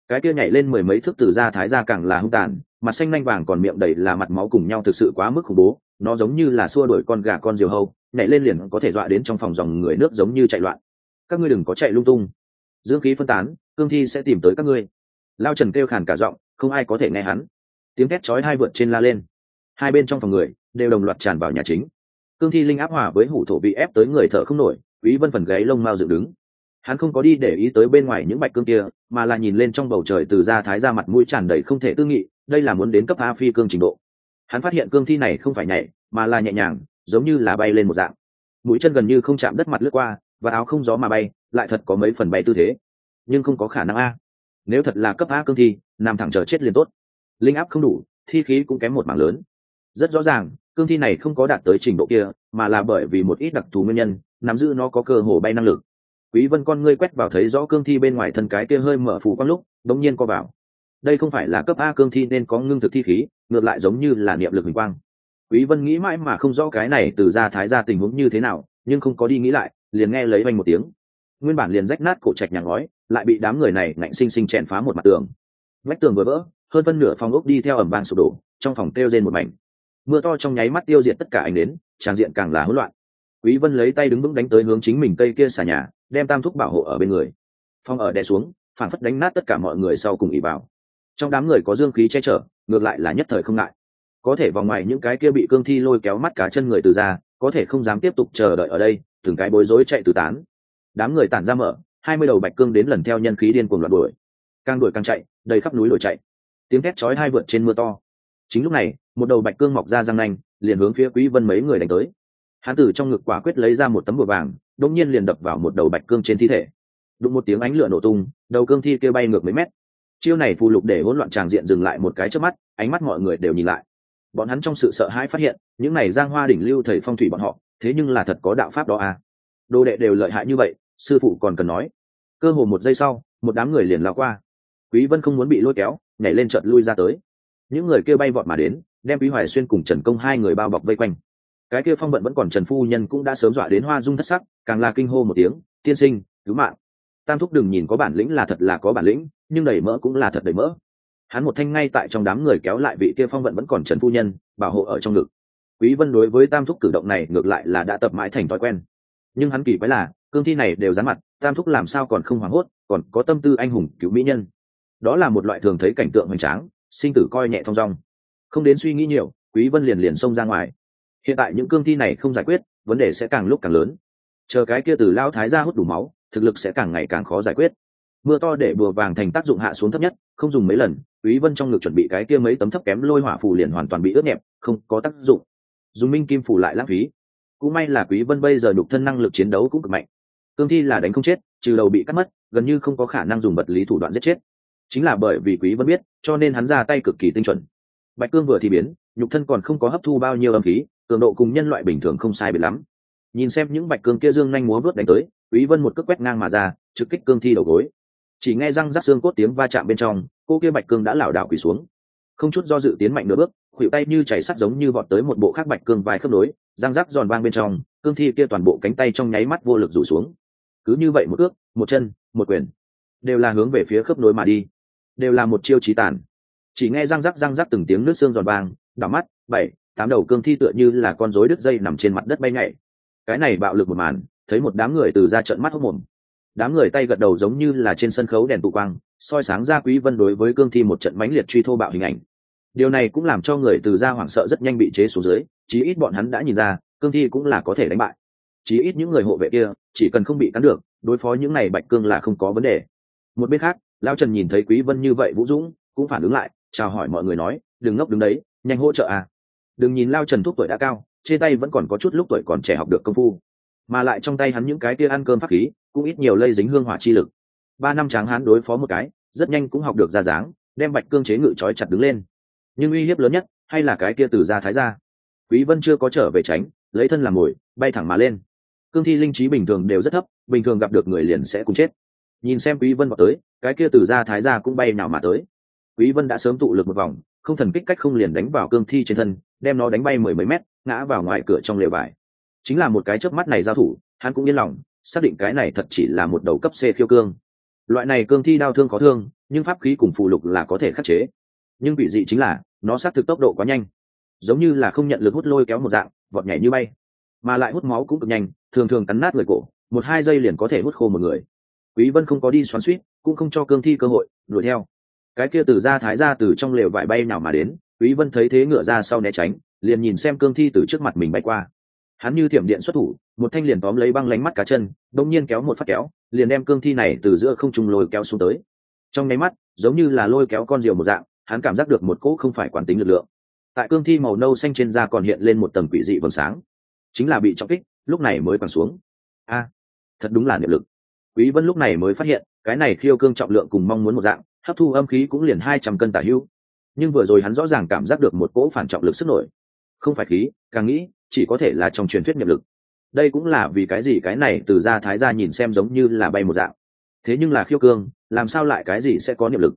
cái kia nhảy lên mười mấy thước từ ra thái ra càng là hung tàn, mặt xanh lanh vàng còn miệng đầy là mặt máu cùng nhau thực sự quá mức khủng bố, nó giống như là xua đuổi con gà con diều hâu, nhảy lên liền có thể dọa đến trong phòng dòng người nước giống như chạy loạn. Các ngươi đừng có chạy lung tung. Dương khí phân tán, cương thi sẽ tìm tới các ngươi. Lao trần kêu khàn cả giọng, không ai có thể nghe hắn. Tiếng thét chói hai vượt trên la lên. Hai bên trong phòng người, đều đồng loạt tràn vào nhà chính. Cương thi linh áp hòa với hủ thổ bị ép tới người thở không nổi, quý vân phần gáy lông mao dựng đứng hắn không có đi để ý tới bên ngoài những bạch cương kia, mà là nhìn lên trong bầu trời từ ra thái ra mặt mũi tràn đầy không thể tư nghị, đây là muốn đến cấp a phi cương trình độ. Hắn phát hiện cương thi này không phải nhảy, mà là nhẹ nhàng, giống như là bay lên một dạng. Mũi chân gần như không chạm đất mặt lướt qua, và áo không gió mà bay, lại thật có mấy phần bay tư thế. Nhưng không có khả năng a. Nếu thật là cấp a cương thi, nằm thẳng chờ chết liền tốt. Linh áp không đủ, thi khí cũng kém một mảng lớn. Rất rõ ràng, cương thi này không có đạt tới trình độ kia, mà là bởi vì một ít đặc thù nguyên nhân, nắm giữ nó có cơ hồ bay năng lực quý vân con ngươi quét vào thấy rõ cương thi bên ngoài thân cái kia hơi mở phù quang lúc, đống nhiên co vào. Đây không phải là cấp a cương thi nên có ngưng thực thi khí, ngược lại giống như là niệm lực hình quang. Quý vân nghĩ mãi mà không rõ cái này từ ra thái ra tình huống như thế nào, nhưng không có đi nghĩ lại, liền nghe lấy vang một tiếng. Nguyên bản liền rách nát cổ trạch nhà ngói, lại bị đám người này ngạnh sinh sinh chèn phá một mặt tường. Vách tường vừa vỡ, hơn phân nửa phòng ốc đi theo ẩm vang sụp đổ, trong phòng tiêu rên một mảnh. Mưa to trong nháy mắt tiêu diệt tất cả ánh đến tràn diện càng là hỗn loạn. Quý vân lấy tay đứng vững đánh tới hướng chính mình cây kia xà nhà đem tam thúc bảo hộ ở bên người. Phong ở đè xuống phản phất đánh nát tất cả mọi người sau cùng ỉ vào. Trong đám người có dương khí che chở, ngược lại là nhất thời không ngại. Có thể vòng ngoài những cái kia bị cương thi lôi kéo mắt cả chân người từ ra, có thể không dám tiếp tục chờ đợi ở đây, từng cái bối rối chạy từ tán. Đám người tản ra mở, hai mươi đầu bạch cương đến lần theo nhân khí điên cuồng loạt đuổi. Càng đuổi càng chạy, đầy khắp núi đuổi chạy. Tiếng thét chói hai vượt trên mưa to. Chính lúc này, một đầu bạch cương mọc ra răng nanh, liền hướng phía quý vân mấy người đánh tới. Hán tử trong ngực quả quyết lấy ra một tấm bùa vàng đông nhiên liền đập vào một đầu bạch cương trên thi thể. Đụng một tiếng ánh lửa nổ tung, đầu cương thi kêu bay ngược mấy mét. Chiêu này phù lục để hỗn loạn tràng diện dừng lại một cái trước mắt, ánh mắt mọi người đều nhìn lại. Bọn hắn trong sự sợ hãi phát hiện, những này giang hoa đỉnh lưu thầy phong thủy bọn họ, thế nhưng là thật có đạo pháp đó à. Đồ đệ đều lợi hại như vậy, sư phụ còn cần nói. Cơ hồ một giây sau, một đám người liền lao qua. Quý vân không muốn bị lôi kéo, nhảy lên chợt lui ra tới. Những người kia bay vọt mà đến, đem quý hoài xuyên cùng trần công hai người bao bọc vây quanh. Cái kia phong vận vẫn còn trần phu nhân cũng đã sớm dọa đến hoa dung thất sắc càng là kinh hô một tiếng, tiên sinh, cứu mạng. Tam thúc đừng nhìn có bản lĩnh là thật là có bản lĩnh, nhưng đầy mỡ cũng là thật đầy mỡ. Hắn một thanh ngay tại trong đám người kéo lại vị kia phong vận vẫn còn trần phu nhân, bảo hộ ở trong ngực. Quý vân đối với tam thúc cử động này ngược lại là đã tập mãi thành thói quen. Nhưng hắn kỳ quái là, cương thi này đều dán mặt, tam thúc làm sao còn không hoảng hốt, còn có tâm tư anh hùng cứu mỹ nhân. Đó là một loại thường thấy cảnh tượng hoành tráng, sinh tử coi nhẹ thong dong. Không đến suy nghĩ nhiều, quý vân liền liền xông ra ngoài. Hiện tại những cương thi này không giải quyết, vấn đề sẽ càng lúc càng lớn chờ cái kia từ lao thái ra hút đủ máu, thực lực sẽ càng ngày càng khó giải quyết. Mưa to để bùa vàng thành tác dụng hạ xuống thấp nhất, không dùng mấy lần, quý vân trong ngực chuẩn bị cái kia mấy tấm thấp kém lôi hỏa phù liền hoàn toàn bị ướt nhẹp, không có tác dụng. Dùng minh kim phù lại lãng phí. Cũng may là quý vân bây giờ đục thân năng lực chiến đấu cũng cực mạnh. Cương thi là đánh không chết, trừ đầu bị cắt mất, gần như không có khả năng dùng vật lý thủ đoạn giết chết. Chính là bởi vì quý vân biết, cho nên hắn ra tay cực kỳ tinh chuẩn. Bạch cương vừa thì biến, nhục thân còn không có hấp thu bao nhiêu âm khí, cường độ cùng nhân loại bình thường không sai biệt lắm nhìn xem những bạch cương kia dương nhanh múa vớt đánh tới, quý vân một cước quét ngang mà ra, trực kích cương thi đầu gối. Chỉ nghe răng rắc xương cốt tiếng va chạm bên trong, cô kia bạch cương đã lảo đảo quỳ xuống. Không chút do dự tiến mạnh nửa bước, khuỷu tay như chảy sắt giống như vọt tới một bộ khác bạch cương vài khớp nối, răng rắc giòn vang bên trong, cương thi kia toàn bộ cánh tay trong nháy mắt vô lực rủ xuống. Cứ như vậy một cước, một chân, một quyền, đều là hướng về phía khớp nối mà đi. Đều là một chiêu trí tàn. Chỉ nghe răng rắc răng rắc từng tiếng nước xương giòn vang đỏ mắt, bảy, tám đầu cương thi tựa như là con rối đứt dây nằm trên mặt đất bay nhảy cái này bạo lực một màn, thấy một đám người từ ra trận mắt hốc mồm. Đám người tay gật đầu giống như là trên sân khấu đèn tụ quang, soi sáng ra quý vân đối với cương thi một trận mãnh liệt truy thô bạo hình ảnh. Điều này cũng làm cho người từ ra hoảng sợ rất nhanh bị chế xuống dưới, chí ít bọn hắn đã nhìn ra, cương thi cũng là có thể đánh bại. Chí ít những người hộ vệ kia, chỉ cần không bị cắn được, đối phó những này bạch cương là không có vấn đề. Một bên khác, lão trần nhìn thấy quý vân như vậy vũ dũng, cũng phản ứng lại, chào hỏi mọi người nói, đừng ngốc đứng đấy, nhanh hỗ trợ à. Đừng nhìn lao trần thuốc tuổi đã cao trên tay vẫn còn có chút lúc tuổi còn trẻ học được công phu mà lại trong tay hắn những cái kia ăn cơm pháp khí cũng ít nhiều lây dính hương hỏa chi lực. Ba năm tráng hắn đối phó một cái rất nhanh cũng học được ra dáng đem bạch cương chế ngự trói chặt đứng lên. Nhưng uy hiếp lớn nhất hay là cái kia từ gia thái gia, quý vân chưa có trở về tránh lấy thân làm mồi bay thẳng mà lên. Cương thi linh trí bình thường đều rất thấp bình thường gặp được người liền sẽ cùng chết. Nhìn xem quý vân vào tới cái kia từ gia thái gia cũng bay nào mà tới. Quý vân đã sớm tụ lực một vòng không thần kích cách không liền đánh vào cương thi trên thân đem nó đánh bay mười mấy mét ngã vào ngoài cửa trong lều vải. Chính là một cái chớp mắt này giao thủ, hắn cũng yên lòng, xác định cái này thật chỉ là một đầu cấp c khiêu cương. Loại này cương thi đau thương có thương, nhưng pháp khí cùng phụ lục là có thể khắc chế. Nhưng bị dị chính là, nó xác thực tốc độ quá nhanh. Giống như là không nhận lực hút lôi kéo một dạng, vọt nhảy như bay. Mà lại hút máu cũng cực nhanh, thường thường cắn nát người cổ, một hai giây liền có thể hút khô một người. Quý vân không có đi xoắn suýt, cũng không cho cương thi cơ hội, đuổi theo. Cái kia từ ra thái ra từ trong lều vải bay nào mà đến, quý vân thấy thế ngựa ra sau né tránh liền nhìn xem cương thi từ trước mặt mình bay qua. Hắn như thiểm điện xuất thủ, một thanh liền tóm lấy băng lánh mắt cá chân đông nhiên kéo một phát kéo, liền đem cương thi này từ giữa không trung lôi kéo xuống tới. Trong nháy mắt, giống như là lôi kéo con diều một dạng, hắn cảm giác được một cỗ không phải quán tính lực lượng. Tại cương thi màu nâu xanh trên da còn hiện lên một tầng quỷ dị vầng sáng. Chính là bị trọng kích, lúc này mới quẳng xuống. A, thật đúng là niệm lực. Quý vân lúc này mới phát hiện, cái này khiêu cương trọng lượng cùng mong muốn một dạng, hấp thu âm khí cũng liền hai trăm cân tả hưu. Nhưng vừa rồi hắn rõ ràng cảm giác được một cỗ phản trọng lực sức nổi không phải khí càng nghĩ chỉ có thể là trong truyền thuyết nhập lực. Đây cũng là vì cái gì cái này từ ra thái ra nhìn xem giống như là bay một dạng. Thế nhưng là khiêu cương làm sao lại cái gì sẽ có niệm lực?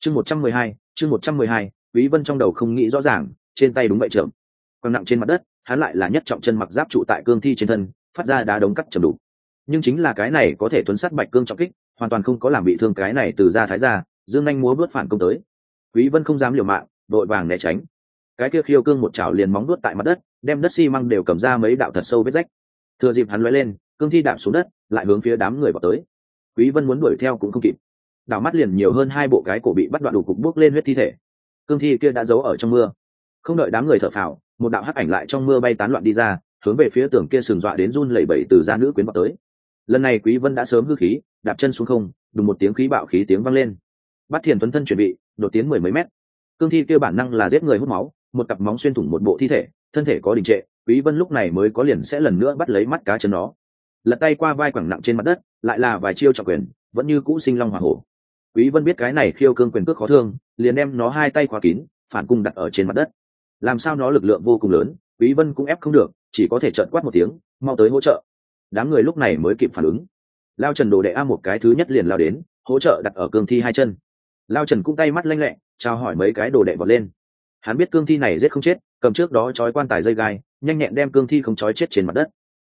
Chương một trăm mười hai chương một trăm mười hai quý vân trong đầu không nghĩ rõ ràng trên tay đúng vậy trưởng, quăng nặng trên mặt đất hắn lại là nhất trọng chân mặc giáp trụ tại cương thi trên thân phát ra đá đống cắt chầm đủ. Nhưng chính là cái này có thể tuấn sát bạch cương trọng kích hoàn toàn không có làm bị thương cái này từ ra thái ra dương anh múa bước phản công tới. Quý vân không dám liều mạng đội vàng né tránh cái kia khiêu cương một chảo liền móng đuốt tại mặt đất, đem đất xi măng đều cầm ra mấy đạo thật sâu vết rách. Thừa dịp hắn lóe lên, cương thi đạp xuống đất, lại hướng phía đám người vào tới. Quý vân muốn đuổi theo cũng không kịp. Đảo mắt liền nhiều hơn hai bộ cái cổ bị bắt đoạn đủ cục bước lên huyết thi thể. Cương thi kia đã giấu ở trong mưa. Không đợi đám người thở phào, một đạo hắc ảnh lại trong mưa bay tán loạn đi ra, hướng về phía tường kia sừng dọa đến run lẩy bẩy từ ra nữ quyến vào tới. Lần này quý vân đã sớm hư khí, đạp chân xuống không, đùng một tiếng khí bạo khí tiếng vang lên. Bắt thiền tuấn thân chuẩn bị, đột tiến mười mấy mét. Cương thi kia bản năng là giết người hút máu một cặp móng xuyên thủng một bộ thi thể, thân thể có đình trệ, quý vân lúc này mới có liền sẽ lần nữa bắt lấy mắt cá chân nó. Lật tay qua vai quẳng nặng trên mặt đất, lại là vài chiêu trọng quyền, vẫn như cũ sinh long hỏa hổ. Quý vân biết cái này khiêu cương quyền cước khó thương, liền đem nó hai tay khóa kín, phản cung đặt ở trên mặt đất. Làm sao nó lực lượng vô cùng lớn, quý vân cũng ép không được, chỉ có thể trợn quát một tiếng, mau tới hỗ trợ. Đám người lúc này mới kịp phản ứng. Lao trần đồ đệ a một cái thứ nhất liền lao đến, hỗ trợ đặt ở cương thi hai chân. Lao trần cũng tay mắt lanh lẹ trao hỏi mấy cái đồ đệ vọt lên hắn biết cương thi này giết không chết, cầm trước đó trói quan tài dây gai, nhanh nhẹn đem cương thi không trói chết trên mặt đất.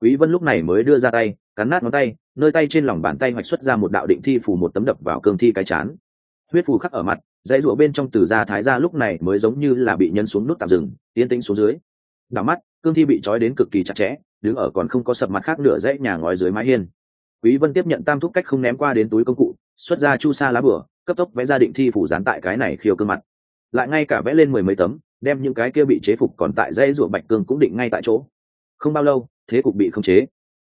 Quý vân lúc này mới đưa ra tay, cắn nát ngón tay, nơi tay trên lòng bàn tay hoạch xuất ra một đạo định thi phủ một tấm đập vào cương thi cái chán. Huyết phù khắc ở mặt, dãy rụa bên trong từ da thái ra lúc này mới giống như là bị nhân xuống nút tạm dừng, tiến tĩnh xuống dưới. Đảo mắt, cương thi bị trói đến cực kỳ chặt chẽ, đứng ở còn không có sập mặt khác nửa dãy nhà ngói dưới mái hiên. Quý vân tiếp nhận tam thúc cách không ném qua đến túi công cụ, xuất ra chu sa lá bửa, cấp tốc vẽ ra định thi phủ dán tại cái này khiêu cương mặt lại ngay cả vẽ lên mười mấy tấm, đem những cái kia bị chế phục còn tại dây ruộng bạch cương cũng định ngay tại chỗ. Không bao lâu, thế cục bị không chế.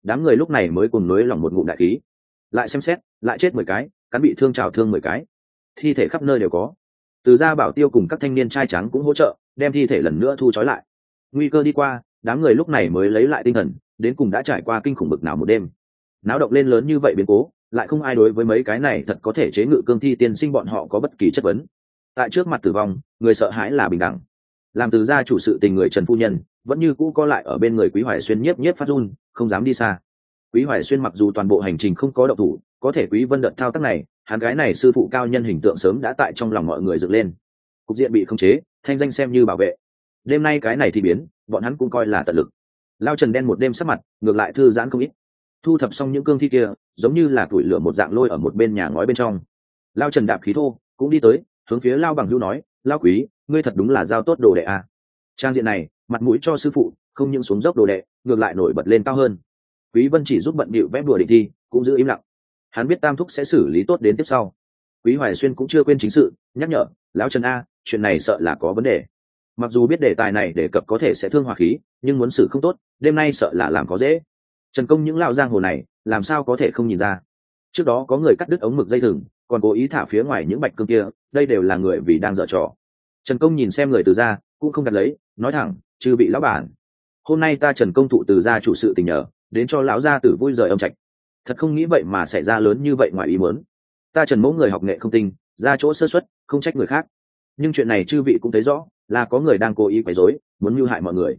Đám người lúc này mới cùng nối lòng một ngụm đại khí. Lại xem xét, lại chết mười cái, cắn bị thương trào thương mười cái. Thi thể khắp nơi đều có. Từ ra bảo tiêu cùng các thanh niên trai trắng cũng hỗ trợ, đem thi thể lần nữa thu trói lại. Nguy cơ đi qua, đám người lúc này mới lấy lại tinh thần, đến cùng đã trải qua kinh khủng bực nào một đêm. Náo động lên lớn như vậy biến cố, lại không ai đối với mấy cái này thật có thể chế ngự cương thi tiên sinh bọn họ có bất kỳ chất vấn tại trước mặt tử vong, người sợ hãi là bình đẳng. Làm từ gia chủ sự tình người trần phu nhân, vẫn như cũ co lại ở bên người quý hoài xuyên nhiếp nhiếp phát run, không dám đi xa. Quý hoài xuyên mặc dù toàn bộ hành trình không có động thủ, có thể quý vân đợt thao tác này, hắn gái này sư phụ cao nhân hình tượng sớm đã tại trong lòng mọi người dựng lên. Cục diện bị khống chế, thanh danh xem như bảo vệ. Đêm nay cái này thì biến, bọn hắn cũng coi là tận lực. Lao trần đen một đêm sắc mặt, ngược lại thư giãn không ít. Thu thập xong những cương thi kia, giống như là tuổi lửa một dạng lôi ở một bên nhà ngói bên trong. Lao trần đạp khí thô, cũng đi tới hướng phía lao bằng hữu nói, lao quý, ngươi thật đúng là giao tốt đồ đệ à. trang diện này, mặt mũi cho sư phụ, không những xuống dốc đồ đệ, ngược lại nổi bật lên cao hơn. Quý vân chỉ giúp bận bịu vẽ đùa định thi, cũng giữ im lặng. Hắn biết tam thúc sẽ xử lý tốt đến tiếp sau. Quý hoài xuyên cũng chưa quên chính sự, nhắc nhở, lão trần a, chuyện này sợ là có vấn đề. Mặc dù biết đề tài này đề cập có thể sẽ thương hòa khí, nhưng muốn xử không tốt, đêm nay sợ là làm có dễ. Trần công những lão giang hồ này, làm sao có thể không nhìn ra? Trước đó có người cắt đứt ống mực dây thừng, còn cố ý thả phía ngoài những bạch cương kia đây đều là người vì đang dở trò. Trần công nhìn xem người từ gia, cũng không đặt lấy nói thẳng chư bị lão bản hôm nay ta trần công thụ từ gia chủ sự tình nhờ đến cho lão gia tử vui rời âm trạch. Thật không nghĩ vậy mà xảy ra lớn như vậy ngoài ý muốn. Ta trần mẫu người học nghệ không tinh ra chỗ sơ xuất không trách người khác. Nhưng chuyện này chư vị cũng thấy rõ là có người đang cố ý quấy rối muốn mưu hại mọi người.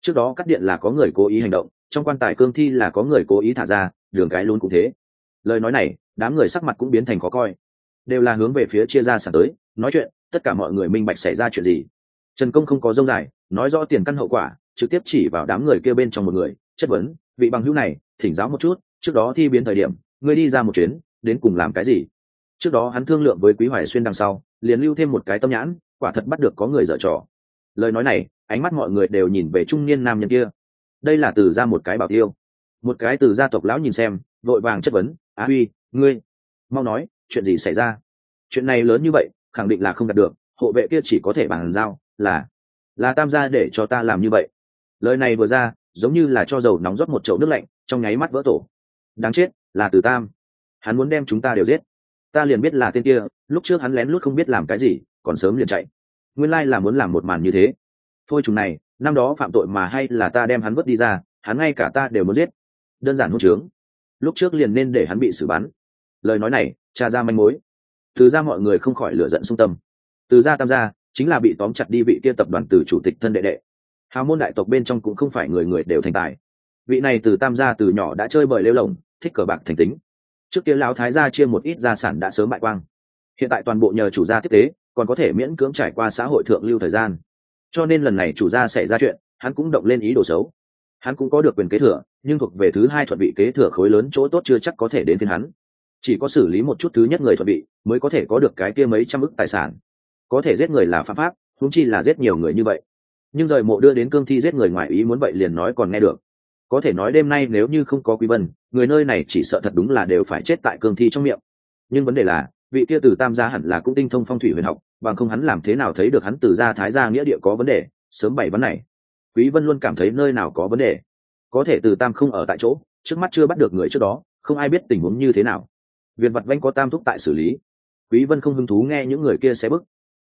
Trước đó cắt điện là có người cố ý hành động trong quan tài cương thi là có người cố ý thả ra đường cái luôn cũng thế. Lời nói này đám người sắc mặt cũng biến thành khó coi đều là hướng về phía chia ra sản tới, nói chuyện, tất cả mọi người minh bạch xảy ra chuyện gì. Trần công không có dông dài, nói rõ tiền căn hậu quả, trực tiếp chỉ vào đám người kêu bên trong một người, chất vấn, vị bằng hữu này, thỉnh giáo một chút, trước đó thi biến thời điểm, ngươi đi ra một chuyến, đến cùng làm cái gì? Trước đó hắn thương lượng với quý hoài xuyên đằng sau, liền lưu thêm một cái tâm nhãn, quả thật bắt được có người dở trò. Lời nói này, ánh mắt mọi người đều nhìn về trung niên nam nhân kia. Đây là từ ra một cái bảo tiêu. Một cái từ gia tộc lão nhìn xem, vội vàng chất vấn á huy, ngươi? Mau nói chuyện gì xảy ra? Chuyện này lớn như vậy, khẳng định là không đạt được, hộ vệ kia chỉ có thể bàn giao, là là tam gia để cho ta làm như vậy. Lời này vừa ra, giống như là cho dầu nóng rót một chậu nước lạnh, trong nháy mắt vỡ tổ. Đáng chết, là từ tam. Hắn muốn đem chúng ta đều giết. Ta liền biết là tên kia, lúc trước hắn lén lút không biết làm cái gì, còn sớm liền chạy. Nguyên lai là muốn làm một màn như thế. Phôi trùng này, năm đó phạm tội mà hay là ta đem hắn vứt đi ra, hắn ngay cả ta đều muốn giết. Đơn giản hôn trướng. Lúc trước liền nên để hắn bị xử bắn. Lời nói này tra ra manh mối. Từ ra mọi người không khỏi lựa giận sung tâm. Từ ra tam gia chính là bị tóm chặt đi vị kia tập đoàn từ chủ tịch thân đệ đệ. Hào môn đại tộc bên trong cũng không phải người người đều thành tài. Vị này từ tam gia từ nhỏ đã chơi bời lêu lồng, thích cờ bạc thành tính. Trước kia lão thái gia chia một ít gia sản đã sớm bại quang. Hiện tại toàn bộ nhờ chủ gia tiếp tế, còn có thể miễn cưỡng trải qua xã hội thượng lưu thời gian. Cho nên lần này chủ gia xảy ra chuyện, hắn cũng động lên ý đồ xấu. Hắn cũng có được quyền kế thừa, nhưng thuộc về thứ hai thuận vị kế thừa khối lớn chỗ tốt chưa chắc có thể đến phiên hắn chỉ có xử lý một chút thứ nhất người thuận bị mới có thể có được cái kia mấy trăm ức tài sản. Có thể giết người là pháp pháp húng chi là giết nhiều người như vậy. Nhưng rời mộ đưa đến cương thi giết người ngoài ý muốn vậy liền nói còn nghe được. Có thể nói đêm nay nếu như không có quý vân, người nơi này chỉ sợ thật đúng là đều phải chết tại cương thi trong miệng. Nhưng vấn đề là, vị kia từ tam gia hẳn là cũng tinh thông phong thủy huyền học, bằng không hắn làm thế nào thấy được hắn từ gia thái gia nghĩa địa có vấn đề, sớm bảy vấn này. Quý vân luôn cảm thấy nơi nào có vấn đề. Có thể từ tam không ở tại chỗ, trước mắt chưa bắt được người trước đó, không ai biết tình huống như thế nào việc vặt vanh có tam thúc tại xử lý. Quý vân không hứng thú nghe những người kia sẽ bức.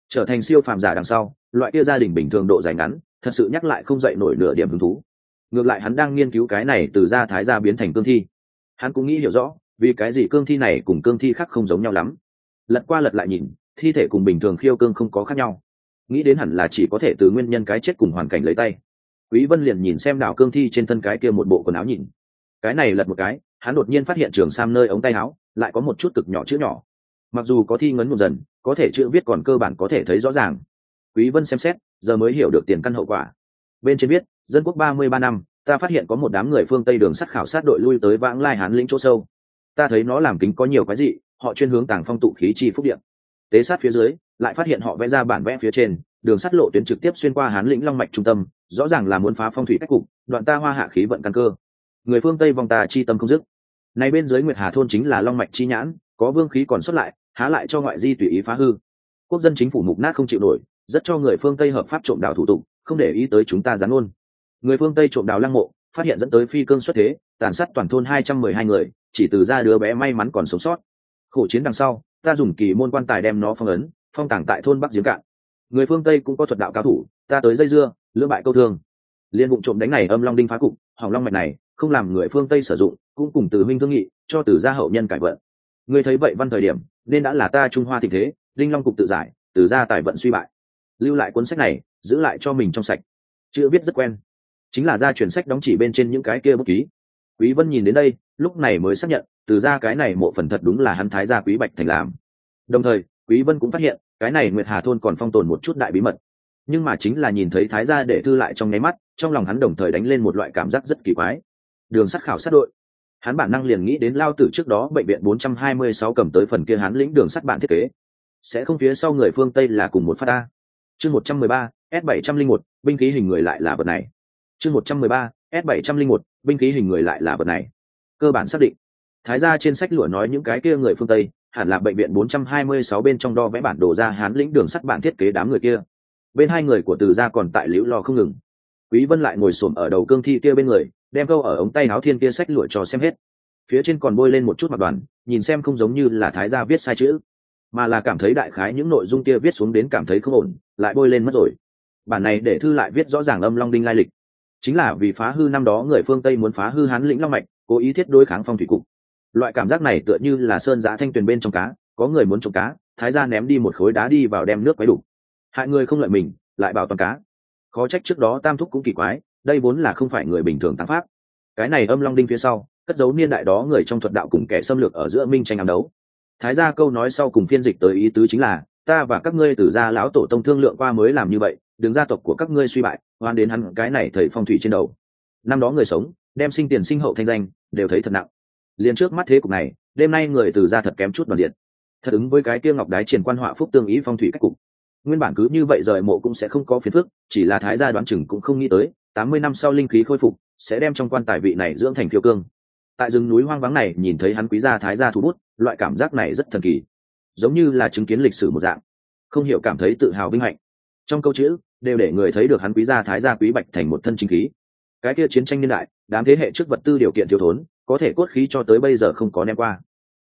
Trở thành siêu phàm giả đằng sau, loại kia gia đình bình thường độ dài ngắn, thật sự nhắc lại không dậy nổi nửa điểm hứng thú. Ngược lại hắn đang nghiên cứu cái này từ gia thái gia biến thành cương thi. Hắn cũng nghĩ hiểu rõ, vì cái gì cương thi này cùng cương thi khác không giống nhau lắm. Lật qua lật lại nhìn, thi thể cùng bình thường khiêu cương không có khác nhau. Nghĩ đến hẳn là chỉ có thể từ nguyên nhân cái chết cùng hoàn cảnh lấy tay. Quý vân liền nhìn xem đảo cương thi trên thân cái kia một bộ quần áo nhìn. Cái này lật một cái, hắn đột nhiên phát hiện trường sam nơi ống tay áo lại có một chút cực nhỏ chữ nhỏ. Mặc dù có thi ngấn một dần, có thể chữ viết còn cơ bản có thể thấy rõ ràng. Quý vân xem xét, giờ mới hiểu được tiền căn hậu quả. Bên trên viết, dân quốc 33 năm, ta phát hiện có một đám người phương tây đường sắt khảo sát đội lui tới vãng lai hán lĩnh chỗ sâu. Ta thấy nó làm kính có nhiều cái gì họ chuyên hướng tàng phong tụ khí chi phúc điện. Tế sát phía dưới, lại phát hiện họ vẽ ra bản vẽ phía trên, đường sắt lộ tuyến trực tiếp xuyên qua hán lĩnh long mạch trung tâm, rõ ràng là muốn phá phong thủy cách cục, đoạn ta hoa hạ khí vận căn cơ. Người phương tây vòng ta chi tâm không dứt này bên dưới nguyệt hà thôn chính là long mạch chi nhãn, có vương khí còn xuất lại, há lại cho ngoại di tùy ý phá hư. Quốc dân chính phủ mục nát không chịu nổi, rất cho người phương tây hợp pháp trộm đào thủ tục, không để ý tới chúng ta gián luôn. người phương tây trộm đào lăng mộ, phát hiện dẫn tới phi cương xuất thế, tàn sát toàn thôn hai trăm mười hai người, chỉ từ ra đứa bé may mắn còn sống sót. Khổ chiến đằng sau, ta dùng kỳ môn quan tài đem nó phong ấn, phong tàng tại thôn bắc giếng cạn. Người phương tây cũng có thuật đạo cao thủ, ta tới dây dưa, lưỡng bại câu thương. Liên vụ trộm đánh này âm long đinh phá cục, hỏng long mạch này không làm người phương tây sử dụng, cũng cùng từ huynh thương nghị, cho từ gia hậu nhân cải vận. Người thấy vậy văn thời điểm, nên đã là ta trung hoa tình thế, đinh long cục tự giải, từ gia tài vận suy bại. Lưu lại cuốn sách này, giữ lại cho mình trong sạch. Chữ viết rất quen. Chính là gia truyền sách đóng chỉ bên trên những cái kia bút ký. Quý vân nhìn đến đây, lúc này mới xác nhận, từ gia cái này mộ phần thật đúng là hắn thái gia quý bạch thành làm. Đồng thời, quý vân cũng phát hiện, cái này nguyệt hà thôn còn phong tồn một chút đại bí mật. Nhưng mà chính là nhìn thấy thái gia để thư lại trong nháy mắt, trong lòng hắn đồng thời đánh lên một loại cảm giác rất kỳ quái đường sắt khảo sát đội. Hắn bản năng liền nghĩ đến lao tử trước đó bệnh viện 426 cầm tới phần kia hắn lĩnh đường sắt bản thiết kế. Sẽ không phía sau người phương tây là cùng một phát a. Chương 113, s 701 binh khí hình người lại là vật này. Chương 113, s 701 binh khí hình người lại là vật này. Cơ bản xác định. Thái gia trên sách lụa nói những cái kia người phương tây hẳn là bệnh viện 426 bên trong đo vẽ bản đồ ra hán lĩnh đường sắt bản thiết kế đám người kia. Bên hai người của từ gia còn tại liễu lo không ngừng. Quý vân lại ngồi xổm ở đầu cương thi kia bên người đem câu ở ống tay áo thiên kia sách lụa cho xem hết. Phía trên còn bôi lên một chút mặt đoàn, nhìn xem không giống như là thái gia viết sai chữ, mà là cảm thấy đại khái những nội dung kia viết xuống đến cảm thấy không ổn, lại bôi lên mất rồi. Bản này để thư lại viết rõ ràng âm long đinh lai lịch. Chính là vì phá hư năm đó người phương tây muốn phá hư hán lĩnh long mạch, cố ý thiết đối kháng phong thủy cục. Loại cảm giác này tựa như là sơn giã thanh tuyền bên trong cá, có người muốn trộm cá, thái ra ném đi một khối đá đi vào đem nước quấy đủ hại người không lợi mình, lại bảo toàn cá. Khó trách trước đó tam thúc cũng kỳ quái đây vốn là không phải người bình thường tăng pháp. Cái này âm long đinh phía sau, cất dấu niên đại đó người trong thuật đạo cùng kẻ xâm lược ở giữa minh tranh ám đấu. Thái ra câu nói sau cùng phiên dịch tới ý tứ chính là, ta và các ngươi từ gia lão tổ tông thương lượng qua mới làm như vậy đứng gia tộc của các ngươi suy bại, hoan đến hắn cái này thầy phong thủy trên đầu. Năm đó người sống, đem sinh tiền sinh hậu thanh danh, đều thấy thật nặng. Liền trước mắt thế cục này, đêm nay người từ gia thật kém chút đoàn diện thật ứng với cái kia ngọc đái triển quan họa phúc tương ý phong thủy cách cục nguyên bản cứ như vậy rời mộ cũng sẽ không có phiền phức, chỉ là thái gia đoán chừng cũng không nghĩ tới, tám mươi năm sau linh khí khôi phục, sẽ đem trong quan tài vị này dưỡng thành kiêu cương. Tại rừng núi hoang vắng này, nhìn thấy hắn quý gia thái gia thu bút, loại cảm giác này rất thần kỳ. Giống như là chứng kiến lịch sử một dạng. Không hiểu cảm thấy tự hào vinh hạnh. Trong câu chữ, đều để người thấy được hắn quý gia thái gia quý bạch thành một thân chính khí. Cái kia chiến tranh niên đại, đám thế hệ trước vật tư điều kiện thiếu thốn, có thể cốt khí cho tới bây giờ không có nem qua.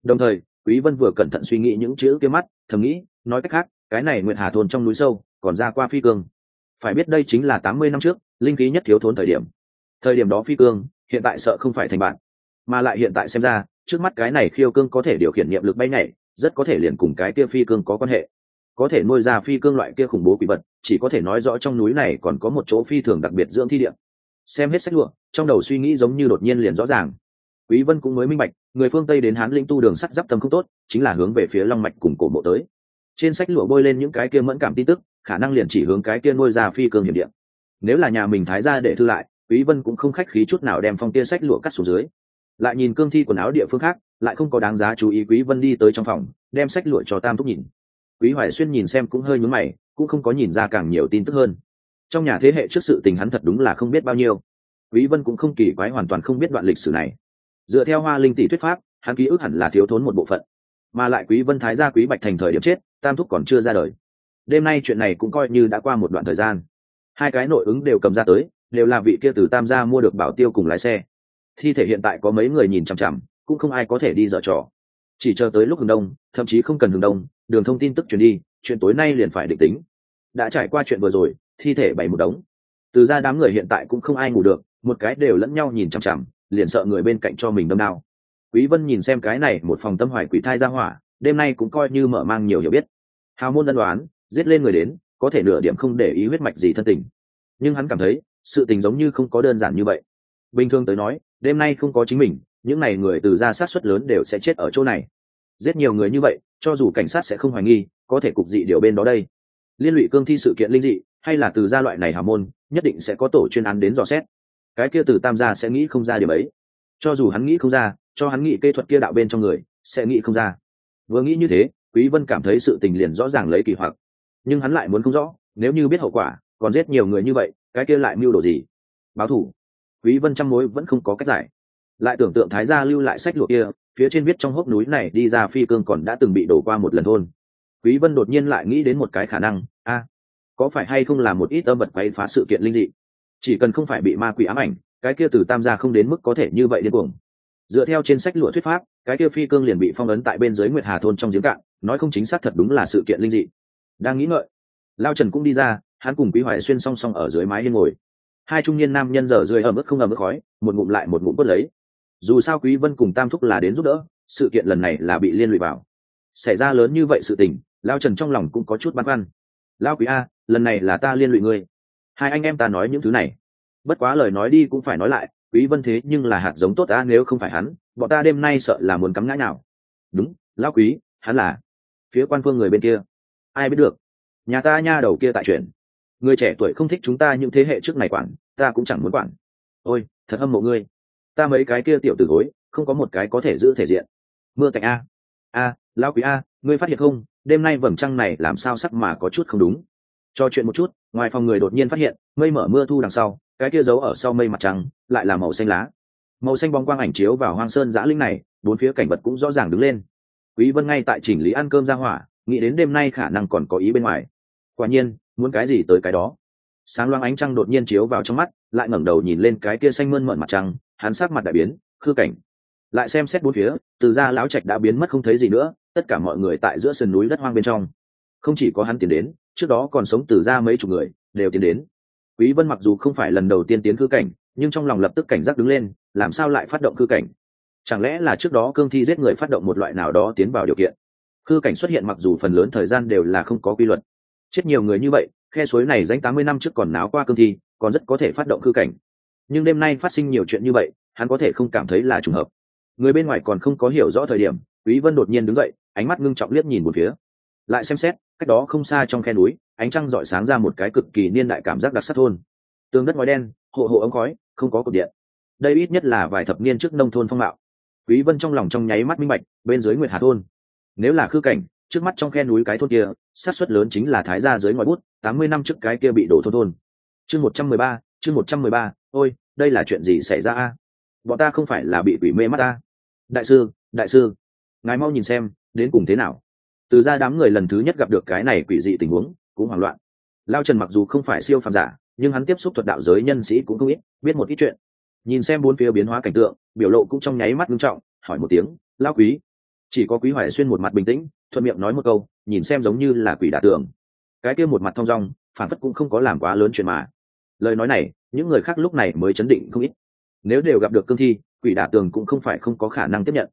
Đồng thời, quý vân vừa cẩn thận suy nghĩ những chữ kia mắt, thầm nghĩ, nói cách khác cái này nguyệt hà thôn trong núi sâu, còn ra qua phi cương. Phải biết đây chính là 80 năm trước, linh khí nhất thiếu thốn thời điểm. Thời điểm đó phi cương, hiện tại sợ không phải thành bạn. Mà lại hiện tại xem ra, trước mắt cái này khiêu cương có thể điều khiển niệm lực bay nhảy, rất có thể liền cùng cái kia phi cương có quan hệ. Có thể nuôi ra phi cương loại kia khủng bố quỷ vật, chỉ có thể nói rõ trong núi này còn có một chỗ phi thường đặc biệt dưỡng thi địa. Xem hết sách lụa, trong đầu suy nghĩ giống như đột nhiên liền rõ ràng. Quý vân cũng mới minh bạch, người phương tây đến hán linh tu đường sắt giáp tâm không tốt, chính là hướng về phía long mạch cùng cổ mộ tới trên sách lụa bôi lên những cái kia mẫn cảm tin tức, khả năng liền chỉ hướng cái kia nuôi ra phi cương hiểm điện nếu là nhà mình thái ra để thư lại, quý vân cũng không khách khí chút nào đem phong kia sách lụa cắt xuống dưới. Lại nhìn cương thi quần áo địa phương khác, lại không có đáng giá chú ý quý vân đi tới trong phòng, đem sách lụa cho tam thúc nhìn. Quý hoài xuyên nhìn xem cũng hơi nhướng mày, cũng không có nhìn ra càng nhiều tin tức hơn. Trong nhà thế hệ trước sự tình hắn thật đúng là không biết bao nhiêu. Quý vân cũng không kỳ quái hoàn toàn không biết đoạn lịch sử này. Dựa theo hoa linh tỷ thuyết pháp, hắn ký ức hẳn là thiếu thốn một bộ phận mà lại quý vân thái gia quý bạch thành thời điểm chết, tam thúc còn chưa ra đời. Đêm nay chuyện này cũng coi như đã qua một đoạn thời gian. Hai cái nội ứng đều cầm ra tới, đều là vị kia từ tam gia mua được bảo tiêu cùng lái xe. Thi thể hiện tại có mấy người nhìn chằm chằm, cũng không ai có thể đi dở trò. Chỉ chờ tới lúc hừng đông, thậm chí không cần hừng đông, đường thông tin tức truyền đi, chuyện tối nay liền phải định tính. Đã trải qua chuyện vừa rồi, thi thể bảy một đống. Từ ra đám người hiện tại cũng không ai ngủ được, một cái đều lẫn nhau nhìn chằm chằm, liền sợ người bên cạnh cho mình đâm đao quý vân nhìn xem cái này một phòng tâm hoài quỷ thai ra hỏa, đêm nay cũng coi như mở mang nhiều hiểu biết. Hào môn ân đoán giết lên người đến, có thể nửa điểm không để ý huyết mạch gì thân tình. Nhưng hắn cảm thấy, sự tình giống như không có đơn giản như vậy. Bình thường tới nói, đêm nay không có chính mình, những này người từ ra sát suất lớn đều sẽ chết ở chỗ này. Giết nhiều người như vậy, cho dù cảnh sát sẽ không hoài nghi, có thể cục dị điều bên đó đây. Liên lụy cương thi sự kiện linh dị, hay là từ gia loại này hào môn, nhất định sẽ có tổ chuyên án đến dò xét. Cái kia từ tam gia sẽ nghĩ không ra điều ấy. Cho dù hắn nghĩ không ra cho hắn nghĩ kê thuật kia đạo bên trong người, sẽ nghĩ không ra. Vừa nghĩ như thế, quý vân cảm thấy sự tình liền rõ ràng lấy kỳ hoặc. Nhưng hắn lại muốn không rõ, nếu như biết hậu quả, còn giết nhiều người như vậy, cái kia lại mưu đồ gì? Báo thủ. Quý vân trăm mối vẫn không có cách giải. Lại tưởng tượng thái gia lưu lại sách lụa kia, phía trên viết trong hốc núi này đi ra phi cương còn đã từng bị đổ qua một lần thôn. Quý vân đột nhiên lại nghĩ đến một cái khả năng, a, có phải hay không là một ít âm vật quay phá sự kiện linh dị? Chỉ cần không phải bị ma quỷ ám ảnh, cái kia từ tam gia không đến mức có thể như vậy điên cuồng dựa theo trên sách lụa thuyết pháp, cái kia phi cương liền bị phong ấn tại bên dưới nguyệt hà thôn trong giếng cạn, nói không chính xác thật đúng là sự kiện linh dị. Đang nghĩ ngợi, lao trần cũng đi ra, hắn cùng quý hoài xuyên song song ở dưới mái yên ngồi. Hai trung niên nam nhân dở rơi ở mức không ở mức khói, một ngụm lại một ngụm bớt lấy. Dù sao quý vân cùng tam thúc là đến giúp đỡ, sự kiện lần này là bị liên lụy vào. Xảy ra lớn như vậy sự tình, lao trần trong lòng cũng có chút băn khoăn. Lao quý a, lần này là ta liên lụy ngươi. Hai anh em ta nói những thứ này. Bất quá lời nói đi cũng phải nói lại quý vân thế nhưng là hạt giống tốt ta nếu không phải hắn, bọn ta đêm nay sợ là muốn cắm ngã nào. Đúng, lão quý, hắn là. Phía quan phương người bên kia. Ai biết được? Nhà ta nha đầu kia tại chuyện. Người trẻ tuổi không thích chúng ta những thế hệ trước này quản, ta cũng chẳng muốn quản. Ôi, thật âm mộ ngươi. Ta mấy cái kia tiểu tử gối, không có một cái có thể giữ thể diện. Mưa tạnh a. A, lão quý a, ngươi phát hiện không? Đêm nay vầng trăng này làm sao sắc mà có chút không đúng? Cho chuyện một chút, ngoài phòng người đột nhiên phát hiện, mây mở mưa thu đằng sau cái kia giấu ở sau mây mặt trăng, lại là màu xanh lá. Màu xanh bóng quang ảnh chiếu vào hoang sơn giã linh này, bốn phía cảnh vật cũng rõ ràng đứng lên. Quý vân ngay tại chỉnh lý ăn cơm ra hỏa, nghĩ đến đêm nay khả năng còn có ý bên ngoài. Quả nhiên, muốn cái gì tới cái đó. Sáng loáng ánh trăng đột nhiên chiếu vào trong mắt, lại ngẩng đầu nhìn lên cái kia xanh mơn mởn mặt trăng, hắn sắc mặt đại biến, khư cảnh. Lại xem xét bốn phía, từ ra lão trạch đã biến mất không thấy gì nữa, tất cả mọi người tại giữa sườn núi đất hoang bên trong. Không chỉ có hắn tiến đến, trước đó còn sống từ ra mấy chục người, đều tiến đến quý vân mặc dù không phải lần đầu tiên tiến cư cảnh, nhưng trong lòng lập tức cảnh giác đứng lên, làm sao lại phát động cư cảnh? Chẳng lẽ là trước đó cương thi giết người phát động một loại nào đó tiến vào điều kiện? Cư cảnh xuất hiện mặc dù phần lớn thời gian đều là không có quy luật. Chết nhiều người như vậy, khe suối này danh tám mươi năm trước còn náo qua cương thi, còn rất có thể phát động cư cảnh. Nhưng đêm nay phát sinh nhiều chuyện như vậy, hắn có thể không cảm thấy là trùng hợp. Người bên ngoài còn không có hiểu rõ thời điểm, quý vân đột nhiên đứng dậy, ánh mắt ngưng trọng liếc nhìn một phía. Lại xem xét, cách đó không xa trong khe núi ánh trăng rọi sáng ra một cái cực kỳ niên đại cảm giác đặc sắc thôn. Tường đất ngói đen, hộ hộ ống khói, không có cột điện. Đây ít nhất là vài thập niên trước nông thôn phong mạo. Quý vân trong lòng trong nháy mắt minh bạch, bên dưới nguyệt hà thôn. Nếu là khư cảnh, trước mắt trong khe núi cái thôn kia sát suất lớn chính là thái gia dưới ngoài bút, tám mươi năm trước cái kia bị đổ thôn thôn. Chương một trăm mười ba, chương một trăm mười ba, ôi, đây là chuyện gì xảy ra a? Bọn ta không phải là bị quỷ mê mắt ta. Đại sư đại sư, ngài mau nhìn xem, đến cùng thế nào? Từ ra đám người lần thứ nhất gặp được cái này quỷ dị tình huống cũng hoảng loạn. Lao trần mặc dù không phải siêu phàm giả, nhưng hắn tiếp xúc thuật đạo giới nhân sĩ cũng không ít, biết một ít chuyện. Nhìn xem bốn phía biến hóa cảnh tượng, biểu lộ cũng trong nháy mắt nghiêm trọng, hỏi một tiếng lao quý? Chỉ có quý hoài xuyên một mặt bình tĩnh, thuận miệng nói một câu, nhìn xem giống như là quỷ đả tường. Cái kia một mặt thong dong, phản phất cũng không có làm quá lớn chuyện mà. Lời nói này, những người khác lúc này mới chấn định không ít. Nếu đều gặp được cương thi, quỷ đả tường cũng không phải không có khả năng tiếp nhận.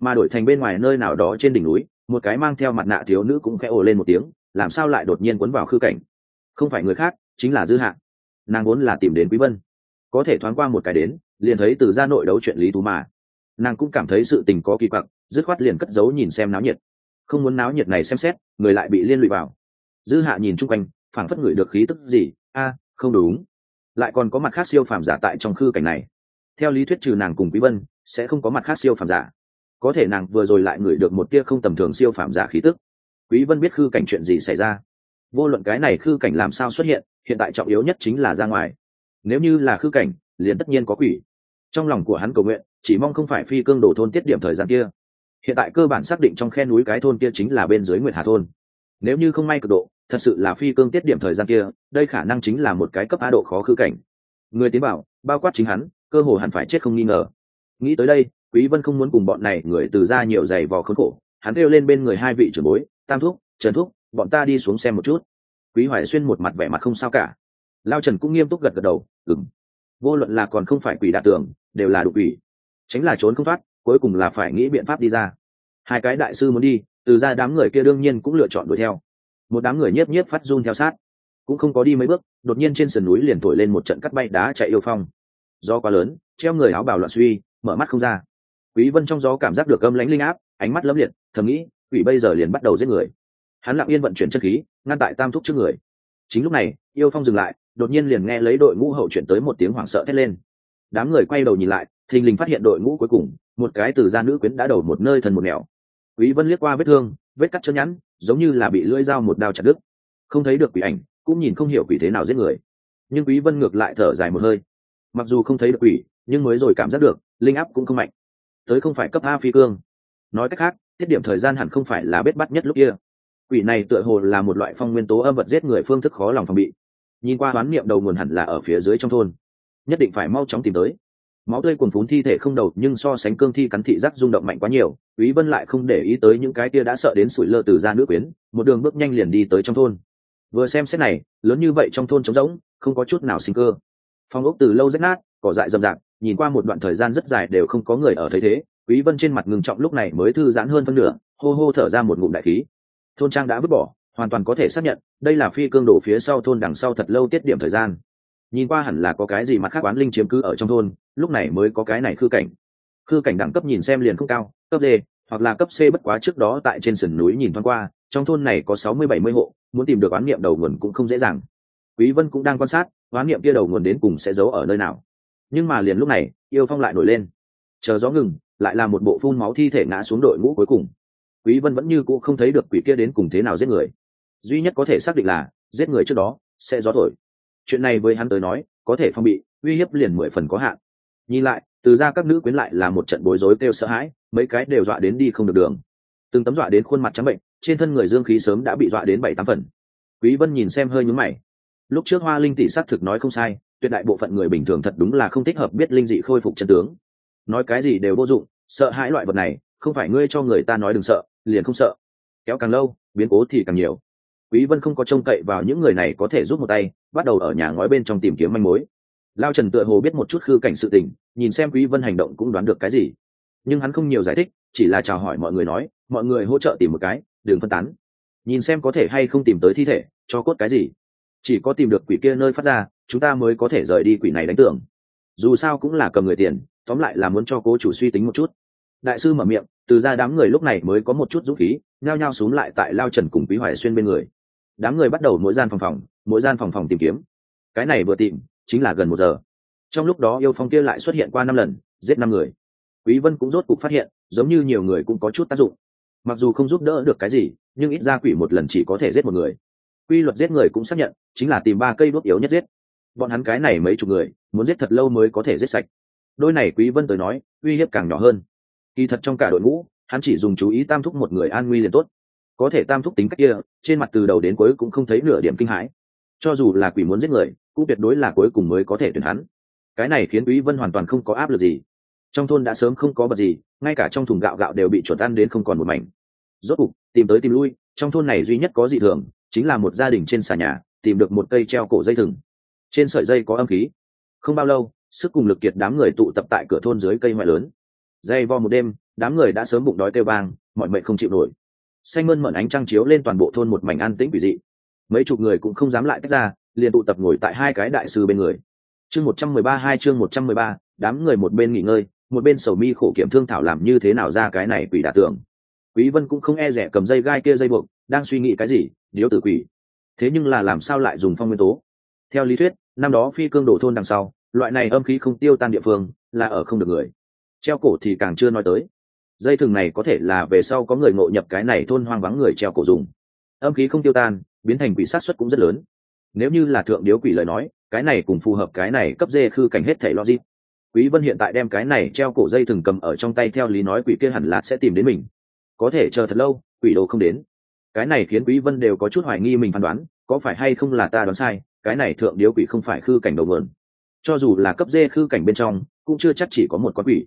Mà đổi thành bên ngoài nơi nào đó trên đỉnh núi, một cái mang theo mặt nạ thiếu nữ cũng khẽ ồ lên một tiếng làm sao lại đột nhiên cuốn vào khư cảnh? Không phải người khác, chính là dư hạ. Nàng vốn là tìm đến quý vân. Có thể thoáng qua một cái đến, liền thấy từ ra nội đấu chuyện lý tú mà. Nàng cũng cảm thấy sự tình có kỳ quặc, dứt khoát liền cất giấu nhìn xem náo nhiệt. Không muốn náo nhiệt này xem xét, người lại bị liên lụy vào. Dư hạ nhìn chung quanh, phảng phất ngửi được khí tức gì, a, không đúng. Lại còn có mặt khác siêu phàm giả tại trong khư cảnh này. Theo lý thuyết trừ nàng cùng quý vân, sẽ không có mặt khác siêu phàm giả. Có thể nàng vừa rồi lại ngửi được một tia không tầm thường siêu phàm giả khí tức quý vân biết khư cảnh chuyện gì xảy ra. Vô luận cái này khư cảnh làm sao xuất hiện hiện tại trọng yếu nhất chính là ra ngoài. Nếu như là khư cảnh, liền tất nhiên có quỷ. Trong lòng của hắn cầu nguyện, chỉ mong không phải phi cương đổ thôn tiết điểm thời gian kia. Hiện tại cơ bản xác định trong khe núi cái thôn kia chính là bên dưới nguyệt hà thôn. Nếu như không may cực độ, thật sự là phi cương tiết điểm thời gian kia, đây khả năng chính là một cái cấp a độ khó khư cảnh. Người tiến bảo, bao quát chính hắn, cơ hồ hẳn phải chết không nghi ngờ. Nghĩ tới đây, quý vân không muốn cùng bọn này người từ ra nhiều giày vò khốn khổ, hắn kêu lên bên người hai vị trưởng bối tam thúc, trần thúc, bọn ta đi xuống xem một chút. Quý hoài xuyên một mặt vẻ mặt không sao cả. Lao trần cũng nghiêm túc gật gật đầu ừng vô luận là còn không phải quỷ đạt tường, đều là đục quỷ. Tránh là trốn không thoát, cuối cùng là phải nghĩ biện pháp đi ra. Hai cái đại sư muốn đi, từ ra đám người kia đương nhiên cũng lựa chọn đuổi theo. Một đám người nhiếp nhiếp phát run theo sát. Cũng không có đi mấy bước, đột nhiên trên sườn núi liền thổi lên một trận cắt bay đá chạy yêu phong. Do quá lớn, treo người áo bào loạn suy, mở mắt không ra. Quý vân trong gió cảm giác được âm lãnh linh áp, ánh mắt lấm liệt, thầm nghĩ quỷ bây giờ liền bắt đầu giết người. Hắn lặng yên vận chuyển chất khí, ngăn tại tam thúc trước người. Chính lúc này, yêu phong dừng lại, đột nhiên liền nghe lấy đội ngũ hậu chuyển tới một tiếng hoảng sợ thét lên. Đám người quay đầu nhìn lại, thình lình phát hiện đội ngũ cuối cùng, một cái từ gia nữ quyến đã đầu một nơi thần một nẻo. Quý vân liếc qua vết thương, vết cắt chân nhẵn, giống như là bị lưỡi dao một đao chặt đứt. Không thấy được quỷ ảnh, cũng nhìn không hiểu quỷ thế nào giết người. Nhưng quý vân ngược lại thở dài một hơi. Mặc dù không thấy được quỷ, nhưng mới rồi cảm giác được, linh áp cũng không mạnh. Tới không phải cấp a phi cương. Nói cách khác tiết điểm thời gian hẳn không phải là bết bắt nhất lúc kia. Quỷ này tựa hồ là một loại phong nguyên tố âm vật giết người phương thức khó lòng phòng bị. Nhìn qua đoán niệm đầu nguồn hẳn là ở phía dưới trong thôn. Nhất định phải mau chóng tìm tới. Máu tươi cuồn phún thi thể không đầu, nhưng so sánh cương thi cắn thị giác rung động mạnh quá nhiều, quý vân lại không để ý tới những cái kia đã sợ đến sủi lơ từ ra nước quyến, một đường bước nhanh liền đi tới trong thôn. Vừa xem xét này, lớn như vậy trong thôn trống rỗng, không có chút nào sinh cơ. Phong ốc từ lâu rách nát, cỏ dại rậm rạp, nhìn qua một đoạn thời gian rất dài đều không có người ở thấy thế quý vân trên mặt ngừng trọng lúc này mới thư giãn hơn phân nửa, hô hô thở ra một ngụm đại khí. Thôn trang đã vứt bỏ, hoàn toàn có thể xác nhận, đây là phi cương đổ phía sau thôn đằng sau thật lâu tiết điểm thời gian. Nhìn qua hẳn là có cái gì mặt khác oán linh chiếm cứ ở trong thôn, lúc này mới có cái này khư cảnh. Khư cảnh đẳng cấp nhìn xem liền không cao, cấp d, hoặc là cấp c bất quá trước đó tại trên sườn núi nhìn thoáng qua, trong thôn này có sáu mươi bảy mươi hộ, muốn tìm được oán niệm đầu nguồn cũng không dễ dàng. Quý vân cũng đang quan sát, oán niệm kia đầu nguồn đến cùng sẽ giấu ở nơi nào. Nhưng mà liền lúc này, yêu phong lại nổi lên. Chờ gió ngừng lại là một bộ phun máu thi thể ngã xuống đội ngũ cuối cùng. Quý vân vẫn như cũ không thấy được quỷ kia đến cùng thế nào giết người. Duy nhất có thể xác định là, giết người trước đó, sẽ gió thổi. Chuyện này với hắn tới nói, có thể phong bị, uy hiếp liền mười phần có hạn. Nhìn lại, từ ra các nữ quyến lại là một trận bối rối kêu sợ hãi, mấy cái đều dọa đến đi không được đường. Từng tấm dọa đến khuôn mặt trắng bệnh, trên thân người dương khí sớm đã bị dọa đến bảy tám phần. Quý vân nhìn xem hơi nhướng mày. Lúc trước hoa linh tỷ xác thực nói không sai, tuyệt đại bộ phận người bình thường thật đúng là không thích hợp biết linh dị khôi phục chân tướng nói cái gì đều vô dụng, sợ hãi loại vật này, không phải ngươi cho người ta nói đừng sợ, liền không sợ. Kéo càng lâu, biến cố thì càng nhiều. Quý vân không có trông cậy vào những người này có thể giúp một tay, bắt đầu ở nhà ngói bên trong tìm kiếm manh mối. Lao trần tựa hồ biết một chút khư cảnh sự tình, nhìn xem quý vân hành động cũng đoán được cái gì. Nhưng hắn không nhiều giải thích, chỉ là chào hỏi mọi người nói, mọi người hỗ trợ tìm một cái, đừng phân tán. Nhìn xem có thể hay không tìm tới thi thể, cho cốt cái gì. Chỉ có tìm được quỷ kia nơi phát ra, chúng ta mới có thể rời đi quỷ này đánh tưởng dù sao cũng là cầm người tiền tóm lại là muốn cho cố chủ suy tính một chút. Đại sư mở miệng, từ ra đám người lúc này mới có một chút dũng khí, nhao nhao xuống lại tại lao trần cùng quý hoài xuyên bên người. Đám người bắt đầu mỗi gian phòng phòng, mỗi gian phòng phòng tìm kiếm. Cái này vừa tìm, chính là gần một giờ. Trong lúc đó yêu phong kia lại xuất hiện qua năm lần, giết năm người. Quý vân cũng rốt cục phát hiện, giống như nhiều người cũng có chút tác dụng. Mặc dù không giúp đỡ được cái gì, nhưng ít ra quỷ một lần chỉ có thể giết một người. Quy luật giết người cũng xác nhận, chính là tìm ba cây đuốc yếu nhất giết. Bọn hắn cái này mấy chục người, muốn giết thật lâu mới có thể giết sạch đôi này quý vân tới nói, uy hiếp càng nhỏ hơn. Kỳ thật trong cả đội ngũ, hắn chỉ dùng chú ý tam thúc một người an nguy liền tốt. Có thể tam thúc tính cách kia, trên mặt từ đầu đến cuối cũng không thấy nửa điểm kinh hãi. Cho dù là quỷ muốn giết người, cũng tuyệt đối là cuối cùng mới có thể tuyển hắn. Cái này khiến quý vân hoàn toàn không có áp lực gì. Trong thôn đã sớm không có bật gì, ngay cả trong thùng gạo gạo đều bị chuột ăn đến không còn một mảnh. Rốt cục, tìm tới tìm lui, trong thôn này duy nhất có dị thường, chính là một gia đình trên xà nhà, tìm được một cây treo cổ dây thừng. Trên sợi dây có âm khí. Không bao lâu sức cùng lực kiệt đám người tụ tập tại cửa thôn dưới cây ngoại lớn. Dây vo một đêm, đám người đã sớm bụng đói kêu vang, mọi mệnh không chịu nổi. Xanh mơn mận ánh trăng chiếu lên toàn bộ thôn một mảnh an tĩnh quỷ dị. Mấy chục người cũng không dám lại tách ra, liền tụ tập ngồi tại hai cái đại sư bên người. Chương một trăm mười ba hai chương một trăm mười ba, đám người một bên nghỉ ngơi, một bên sầu mi khổ kiểm thương thảo làm như thế nào ra cái này quỷ đả tưởng quý vân cũng không e rẻ cầm dây gai kia dây buộc, đang suy nghĩ cái gì, điếu tử quỷ. Thế nhưng là làm sao lại dùng phong nguyên tố? Theo lý thuyết, năm đó phi cương đổ thôn đằng sau loại này âm khí không tiêu tan địa phương, là ở không được người. Treo cổ thì càng chưa nói tới. Dây thừng này có thể là về sau có người ngộ nhập cái này thôn hoang vắng người treo cổ dùng. Âm khí không tiêu tan, biến thành quỷ sát xuất cũng rất lớn. Nếu như là thượng điếu quỷ lời nói, cái này cùng phù hợp cái này cấp dê khư cảnh hết thể logic. Quý vân hiện tại đem cái này treo cổ dây thừng cầm ở trong tay theo lý nói quỷ kia hẳn là sẽ tìm đến mình. Có thể chờ thật lâu, quỷ đồ không đến. Cái này khiến quý vân đều có chút hoài nghi mình phán đoán, có phải hay không là ta đoán sai, cái này thượng điếu quỷ không phải khư cảnh đầu vườn cho dù là cấp dê khư cảnh bên trong, cũng chưa chắc chỉ có một con quỷ.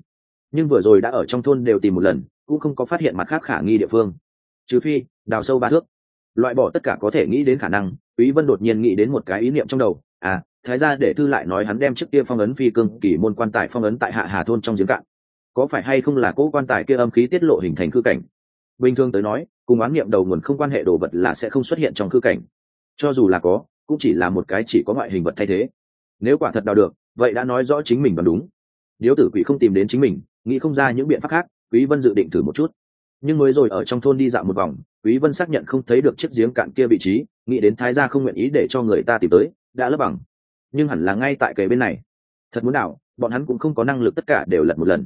Nhưng vừa rồi đã ở trong thôn đều tìm một lần, cũng không có phát hiện mặt khác khả nghi địa phương. Trừ phi, đào sâu ba thước. Loại bỏ tất cả có thể nghĩ đến khả năng, quý vân đột nhiên nghĩ đến một cái ý niệm trong đầu. À thái ra để thư lại nói hắn đem trước kia phong ấn phi cương kỳ môn quan tài phong ấn tại hạ hà thôn trong giếng cạn. Có phải hay không là cỗ quan tài kia âm khí tiết lộ hình thành cư cảnh? Bình thường tới nói, cùng oán niệm đầu nguồn không quan hệ đồ vật là sẽ không xuất hiện trong cư cảnh. Cho dù là có, cũng chỉ là một cái chỉ có ngoại hình vật thay thế nếu quả thật đào được, vậy đã nói rõ chính mình đoán đúng. Điếu tử quỷ không tìm đến chính mình, nghĩ không ra những biện pháp khác, quý vân dự định thử một chút. Nhưng mới rồi ở trong thôn đi dạo một vòng, quý vân xác nhận không thấy được chiếc giếng cạn kia vị trí, nghĩ đến thái gia không nguyện ý để cho người ta tìm tới, đã lấp bằng. Nhưng hẳn là ngay tại kề bên này. Thật muốn đảo, bọn hắn cũng không có năng lực tất cả đều lật một lần.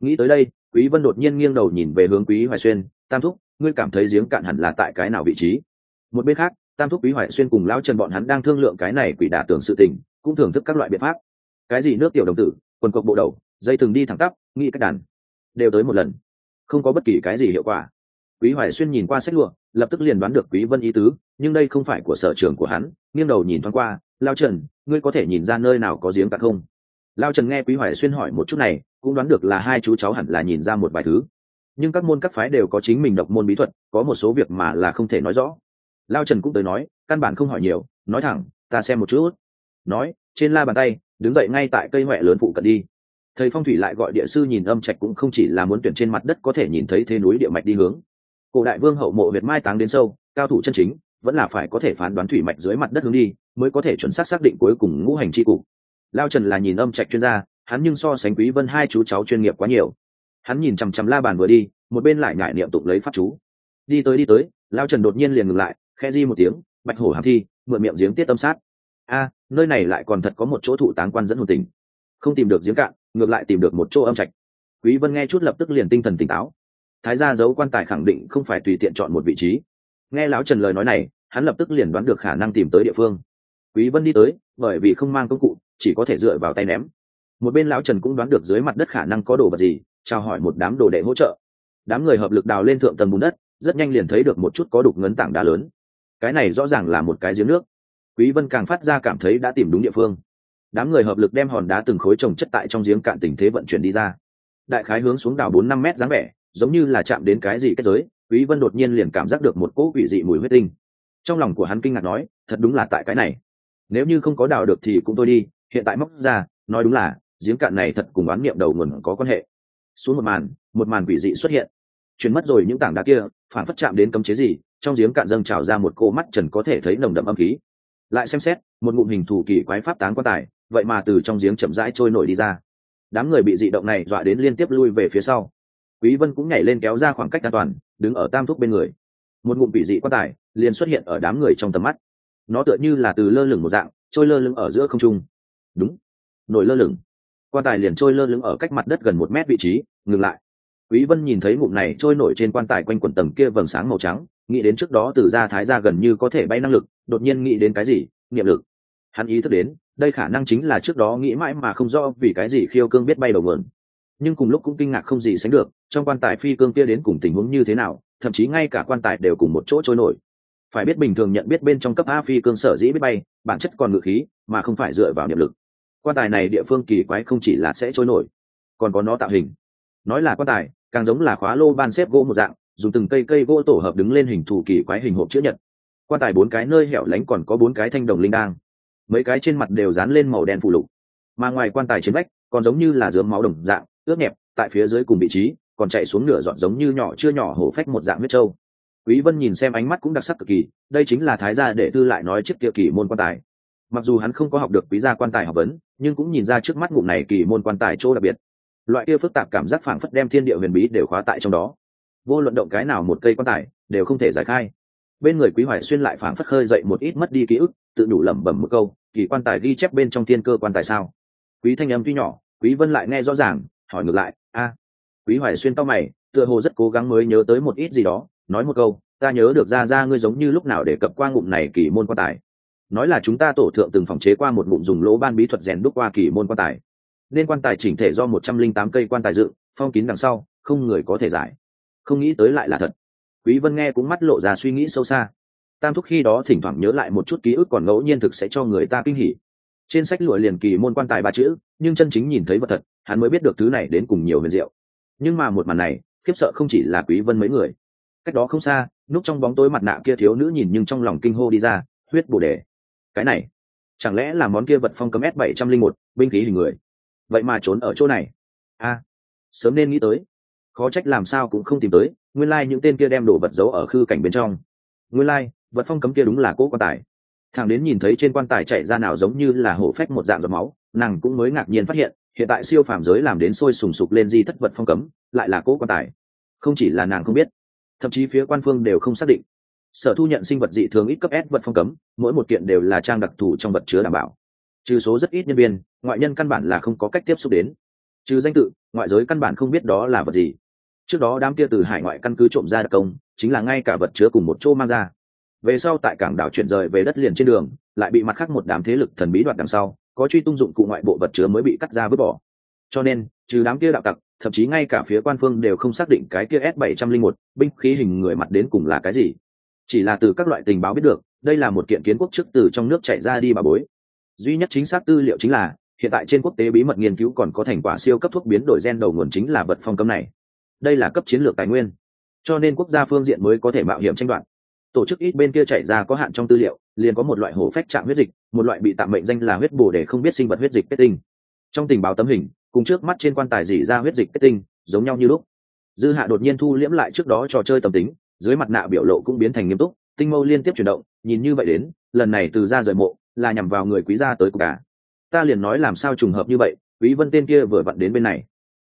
Nghĩ tới đây, quý vân đột nhiên nghiêng đầu nhìn về hướng quý hoài xuyên, tam thúc, ngươi cảm thấy giếng cạn hẳn là tại cái nào vị trí? Một bên khác, tam thúc quý hoài xuyên cùng lão trần bọn hắn đang thương lượng cái này quỷ đả tưởng sự tình cũng thưởng thức các loại biện pháp. Cái gì nước tiểu đồng tử, quần cộc bộ đầu, dây thường đi thẳng tắp, nghĩ cách đàn, đều tới một lần. Không có bất kỳ cái gì hiệu quả. Quý hoài xuyên nhìn qua sách lụa, lập tức liền đoán được quý vân ý tứ, nhưng đây không phải của sở trường của hắn, nghiêng đầu nhìn thoáng qua, lao trần, ngươi có thể nhìn ra nơi nào có giếng cạn không? Lao trần nghe quý hoài xuyên hỏi một chút này, cũng đoán được là hai chú cháu hẳn là nhìn ra một vài thứ. Nhưng các môn các phái đều có chính mình độc môn bí thuật, có một số việc mà là không thể nói rõ. Lao trần cũng tới nói, căn bản không hỏi nhiều, nói thẳng, ta xem một chút nói, trên la bàn tay, đứng dậy ngay tại cây huệ lớn phụ cận đi. Thầy phong thủy lại gọi địa sư nhìn âm trạch cũng không chỉ là muốn tuyển trên mặt đất có thể nhìn thấy thế núi địa mạch đi hướng. Cổ đại vương hậu mộ việt mai táng đến sâu, cao thủ chân chính, vẫn là phải có thể phán đoán thủy mạch dưới mặt đất hướng đi, mới có thể chuẩn xác xác định cuối cùng ngũ hành tri cục. Lao trần là nhìn âm trạch chuyên gia, hắn nhưng so sánh quý vân hai chú cháu chuyên nghiệp quá nhiều. Hắn nhìn chằm chằm la bàn vừa đi, một bên lại ngại niệm tục lấy pháp chú. Đi tới đi tới, lao trần đột nhiên liền ngừng lại khe di một tiếng, bạch hổ hàm thi, mượn miệng giếng tiết tâm sát a, nơi này lại còn thật có một chỗ thụ táng quan dẫn hồn tình. Không tìm được giếng cạn, ngược lại tìm được một chỗ âm trạch. Quý vân nghe chút lập tức liền tinh thần tỉnh táo. Thái gia giấu quan tài khẳng định không phải tùy tiện chọn một vị trí. Nghe lão trần lời nói này, hắn lập tức liền đoán được khả năng tìm tới địa phương. Quý vân đi tới, bởi vì không mang công cụ, chỉ có thể dựa vào tay ném. Một bên lão trần cũng đoán được dưới mặt đất khả năng có đồ vật gì, chào hỏi một đám đồ đệ hỗ trợ. Đám người hợp lực đào lên thượng tầng bùn đất, rất nhanh liền thấy được một chút có đục ngấn tảng đá lớn. Cái này rõ ràng là một cái giếng nước quý vân càng phát ra cảm thấy đã tìm đúng địa phương. Đám người hợp lực đem hòn đá từng khối trồng chất tại trong giếng cạn tình thế vận chuyển đi ra. Đại khái hướng xuống đào bốn năm mét dáng vẻ, giống như là chạm đến cái gì kết giới, quý vân đột nhiên liền cảm giác được một cỗ quỷ dị mùi huyết tinh. Trong lòng của hắn kinh ngạc nói, thật đúng là tại cái này. Nếu như không có đào được thì cũng thôi đi, hiện tại móc ra, nói đúng là, giếng cạn này thật cùng đoán niệm đầu nguồn có quan hệ. Xuống một màn một màn quỷ dị xuất hiện. Chuyển mất rồi những tảng đá kia, phản phất chạm đến cấm chế gì, trong giếng cạn dâng trào ra một cô mắt trần có thể thấy nồng đậm âm khí lại xem xét, một ngụm hình thủ kỳ quái pháp tán quan tài, vậy mà từ trong giếng chậm rãi trôi nổi đi ra. Đám người bị dị động này dọa đến liên tiếp lui về phía sau. Quý vân cũng nhảy lên kéo ra khoảng cách an toàn, đứng ở tam thúc bên người. Một ngụm bị dị quan tài liền xuất hiện ở đám người trong tầm mắt. Nó tựa như là từ lơ lửng một dạng, trôi lơ lửng ở giữa không trung. Đúng. Nổi lơ lửng. Quan tài liền trôi lơ lửng ở cách mặt đất gần một mét vị trí, ngừng lại. Quý vân nhìn thấy ngụm này trôi nổi trên quan tài quanh quần tầng kia vầng sáng màu trắng, nghĩ đến trước đó từ ra thái ra gần như có thể bay năng lực đột nhiên nghĩ đến cái gì, niệm lực. Hắn ý thức đến, đây khả năng chính là trước đó nghĩ mãi mà không rõ vì cái gì khiêu cương biết bay đầu nguồn. Nhưng cùng lúc cũng kinh ngạc không gì sánh được, trong quan tài phi cương kia đến cùng tình huống như thế nào, thậm chí ngay cả quan tài đều cùng một chỗ trôi nổi. Phải biết bình thường nhận biết bên trong cấp a phi cương sở dĩ biết bay, bản chất còn ngự khí, mà không phải dựa vào niệm lực. Quan tài này địa phương kỳ quái không chỉ là sẽ trôi nổi, còn có nó tạo hình. Nói là quan tài, càng giống là khóa lô ban xếp gỗ một dạng, dùng từng cây cây gỗ tổ hợp đứng lên hình thù kỳ quái hình hộp chữ nhật quan tài bốn cái nơi hẻo lánh còn có bốn cái thanh đồng linh đang mấy cái trên mặt đều dán lên màu đen phụ lục. Mà ngoài quan tài trên vách, còn giống như là dướng máu đồng dạng, ướt nhẹp, tại phía dưới cùng vị trí, còn chạy xuống nửa dọn giống như nhỏ chưa nhỏ hổ phách một dạng huyết trâu. Quý vân nhìn xem ánh mắt cũng đặc sắc cực kỳ, đây chính là thái gia để tư lại nói chiếc kia kỳ môn quan tài. Mặc dù hắn không có học được quý gia quan tài học vấn, nhưng cũng nhìn ra trước mắt ngụm này kỳ môn quan tài chỗ đặc biệt. Loại kia phức tạp cảm giác phảng phất đem thiên địa huyền bí đều khóa tại trong đó. Vô luận động cái nào một cây quan tài, đều không thể giải khai bên người quý hoài xuyên lại phảng phất khơi dậy một ít mất đi ký ức, tự đủ lẩm bẩm một câu, kỳ quan tài ghi chép bên trong thiên cơ quan tài sao? Quý thanh âm tuy nhỏ, quý vân lại nghe rõ ràng, hỏi ngược lại, a. Quý hoài xuyên to mày, tựa hồ rất cố gắng mới nhớ tới một ít gì đó, nói một câu, ta nhớ được ra ra ngươi giống như lúc nào để cập qua ngụm này kỳ môn quan tài. Nói là chúng ta tổ thượng từng phòng chế qua một ngụm dùng lỗ ban bí thuật rèn đúc qua kỳ môn quan tài. Nên quan tài chỉnh thể do một trăm linh tám cây quan tài dựng, phong kín đằng sau, không người có thể giải. Không nghĩ tới lại là thật quý vân nghe cũng mắt lộ ra suy nghĩ sâu xa. Tam thúc khi đó thỉnh thoảng nhớ lại một chút ký ức còn ngẫu nhiên thực sẽ cho người ta kinh hỉ. Trên sách lụa liền kỳ môn quan tài ba chữ, nhưng chân chính nhìn thấy vật thật, hắn mới biết được thứ này đến cùng nhiều huyền diệu. Nhưng mà một màn này, khiếp sợ không chỉ là quý vân mấy người. Cách đó không xa, núp trong bóng tối mặt nạ kia thiếu nữ nhìn nhưng trong lòng kinh hô đi ra, huyết bổ đề. Cái này, chẳng lẽ là món kia vật phong cấm s bảy trăm linh một, binh khí hình người? Vậy mà trốn ở chỗ này. A, sớm nên nghĩ tới khó trách làm sao cũng không tìm tới nguyên lai、like、những tên kia đem đồ vật giấu ở khư cảnh bên trong. Nguyên lai、like, vật phong cấm kia đúng là cỗ quan tài. Thằng đến nhìn thấy trên quan tài chạy ra nào giống như là hổ phách một dạng giọt máu nàng cũng mới ngạc nhiên phát hiện hiện tại siêu phàm giới làm đến sôi sùng sục lên di thất vật phong cấm lại là cỗ quan tài. Không chỉ là nàng không biết thậm chí phía quan phương đều không xác định. Sở thu nhận sinh vật dị thường ít cấp s vật phong cấm mỗi một kiện đều là trang đặc thù trong vật chứa đảm bảo. Trừ số rất ít nhân viên ngoại nhân căn bản là không có cách tiếp xúc đến. Trừ danh tự ngoại giới căn bản không biết đó là vật gì trước đó đám kia từ hải ngoại căn cứ trộm ra đặc công, chính là ngay cả vật chứa cùng một chỗ mang ra. Về sau tại cảng đảo chuyển rời về đất liền trên đường, lại bị mặt khác một đám thế lực thần bí đoạt đằng sau, có truy tung dụng cụ ngoại bộ vật chứa mới bị cắt ra vứt bỏ. Cho nên, trừ đám kia đạo tặc, thậm chí ngay cả phía quan phương đều không xác định cái kia s 701 binh khí hình người mặt đến cùng là cái gì. Chỉ là từ các loại tình báo biết được, đây là một kiện kiến quốc chức từ trong nước chạy ra đi bà bối. Duy nhất chính xác tư liệu chính là, hiện tại trên quốc tế bí mật nghiên cứu còn có thành quả siêu cấp thuốc biến đổi gen đầu nguồn chính là vật phong cấm này đây là cấp chiến lược tài nguyên. Cho nên quốc gia phương diện mới có thể mạo hiểm tranh đoạt. Tổ chức ít bên kia chạy ra có hạn trong tư liệu, liền có một loại hổ phách trạng huyết dịch, một loại bị tạm mệnh danh là huyết bổ để không biết sinh vật huyết dịch kết tinh. Trong tình báo tấm hình, cùng trước mắt trên quan tài dỉ ra huyết dịch kết tinh, giống nhau như lúc. Dư hạ đột nhiên thu liễm lại trước đó trò chơi tầm tính, dưới mặt nạ biểu lộ cũng biến thành nghiêm túc, tinh mâu liên tiếp chuyển động, nhìn như vậy đến, lần này từ ra rời mộ, là nhằm vào người quý gia tới cả. Ta liền nói làm sao trùng hợp như vậy, quý vân tên kia vừa vặn đến bên này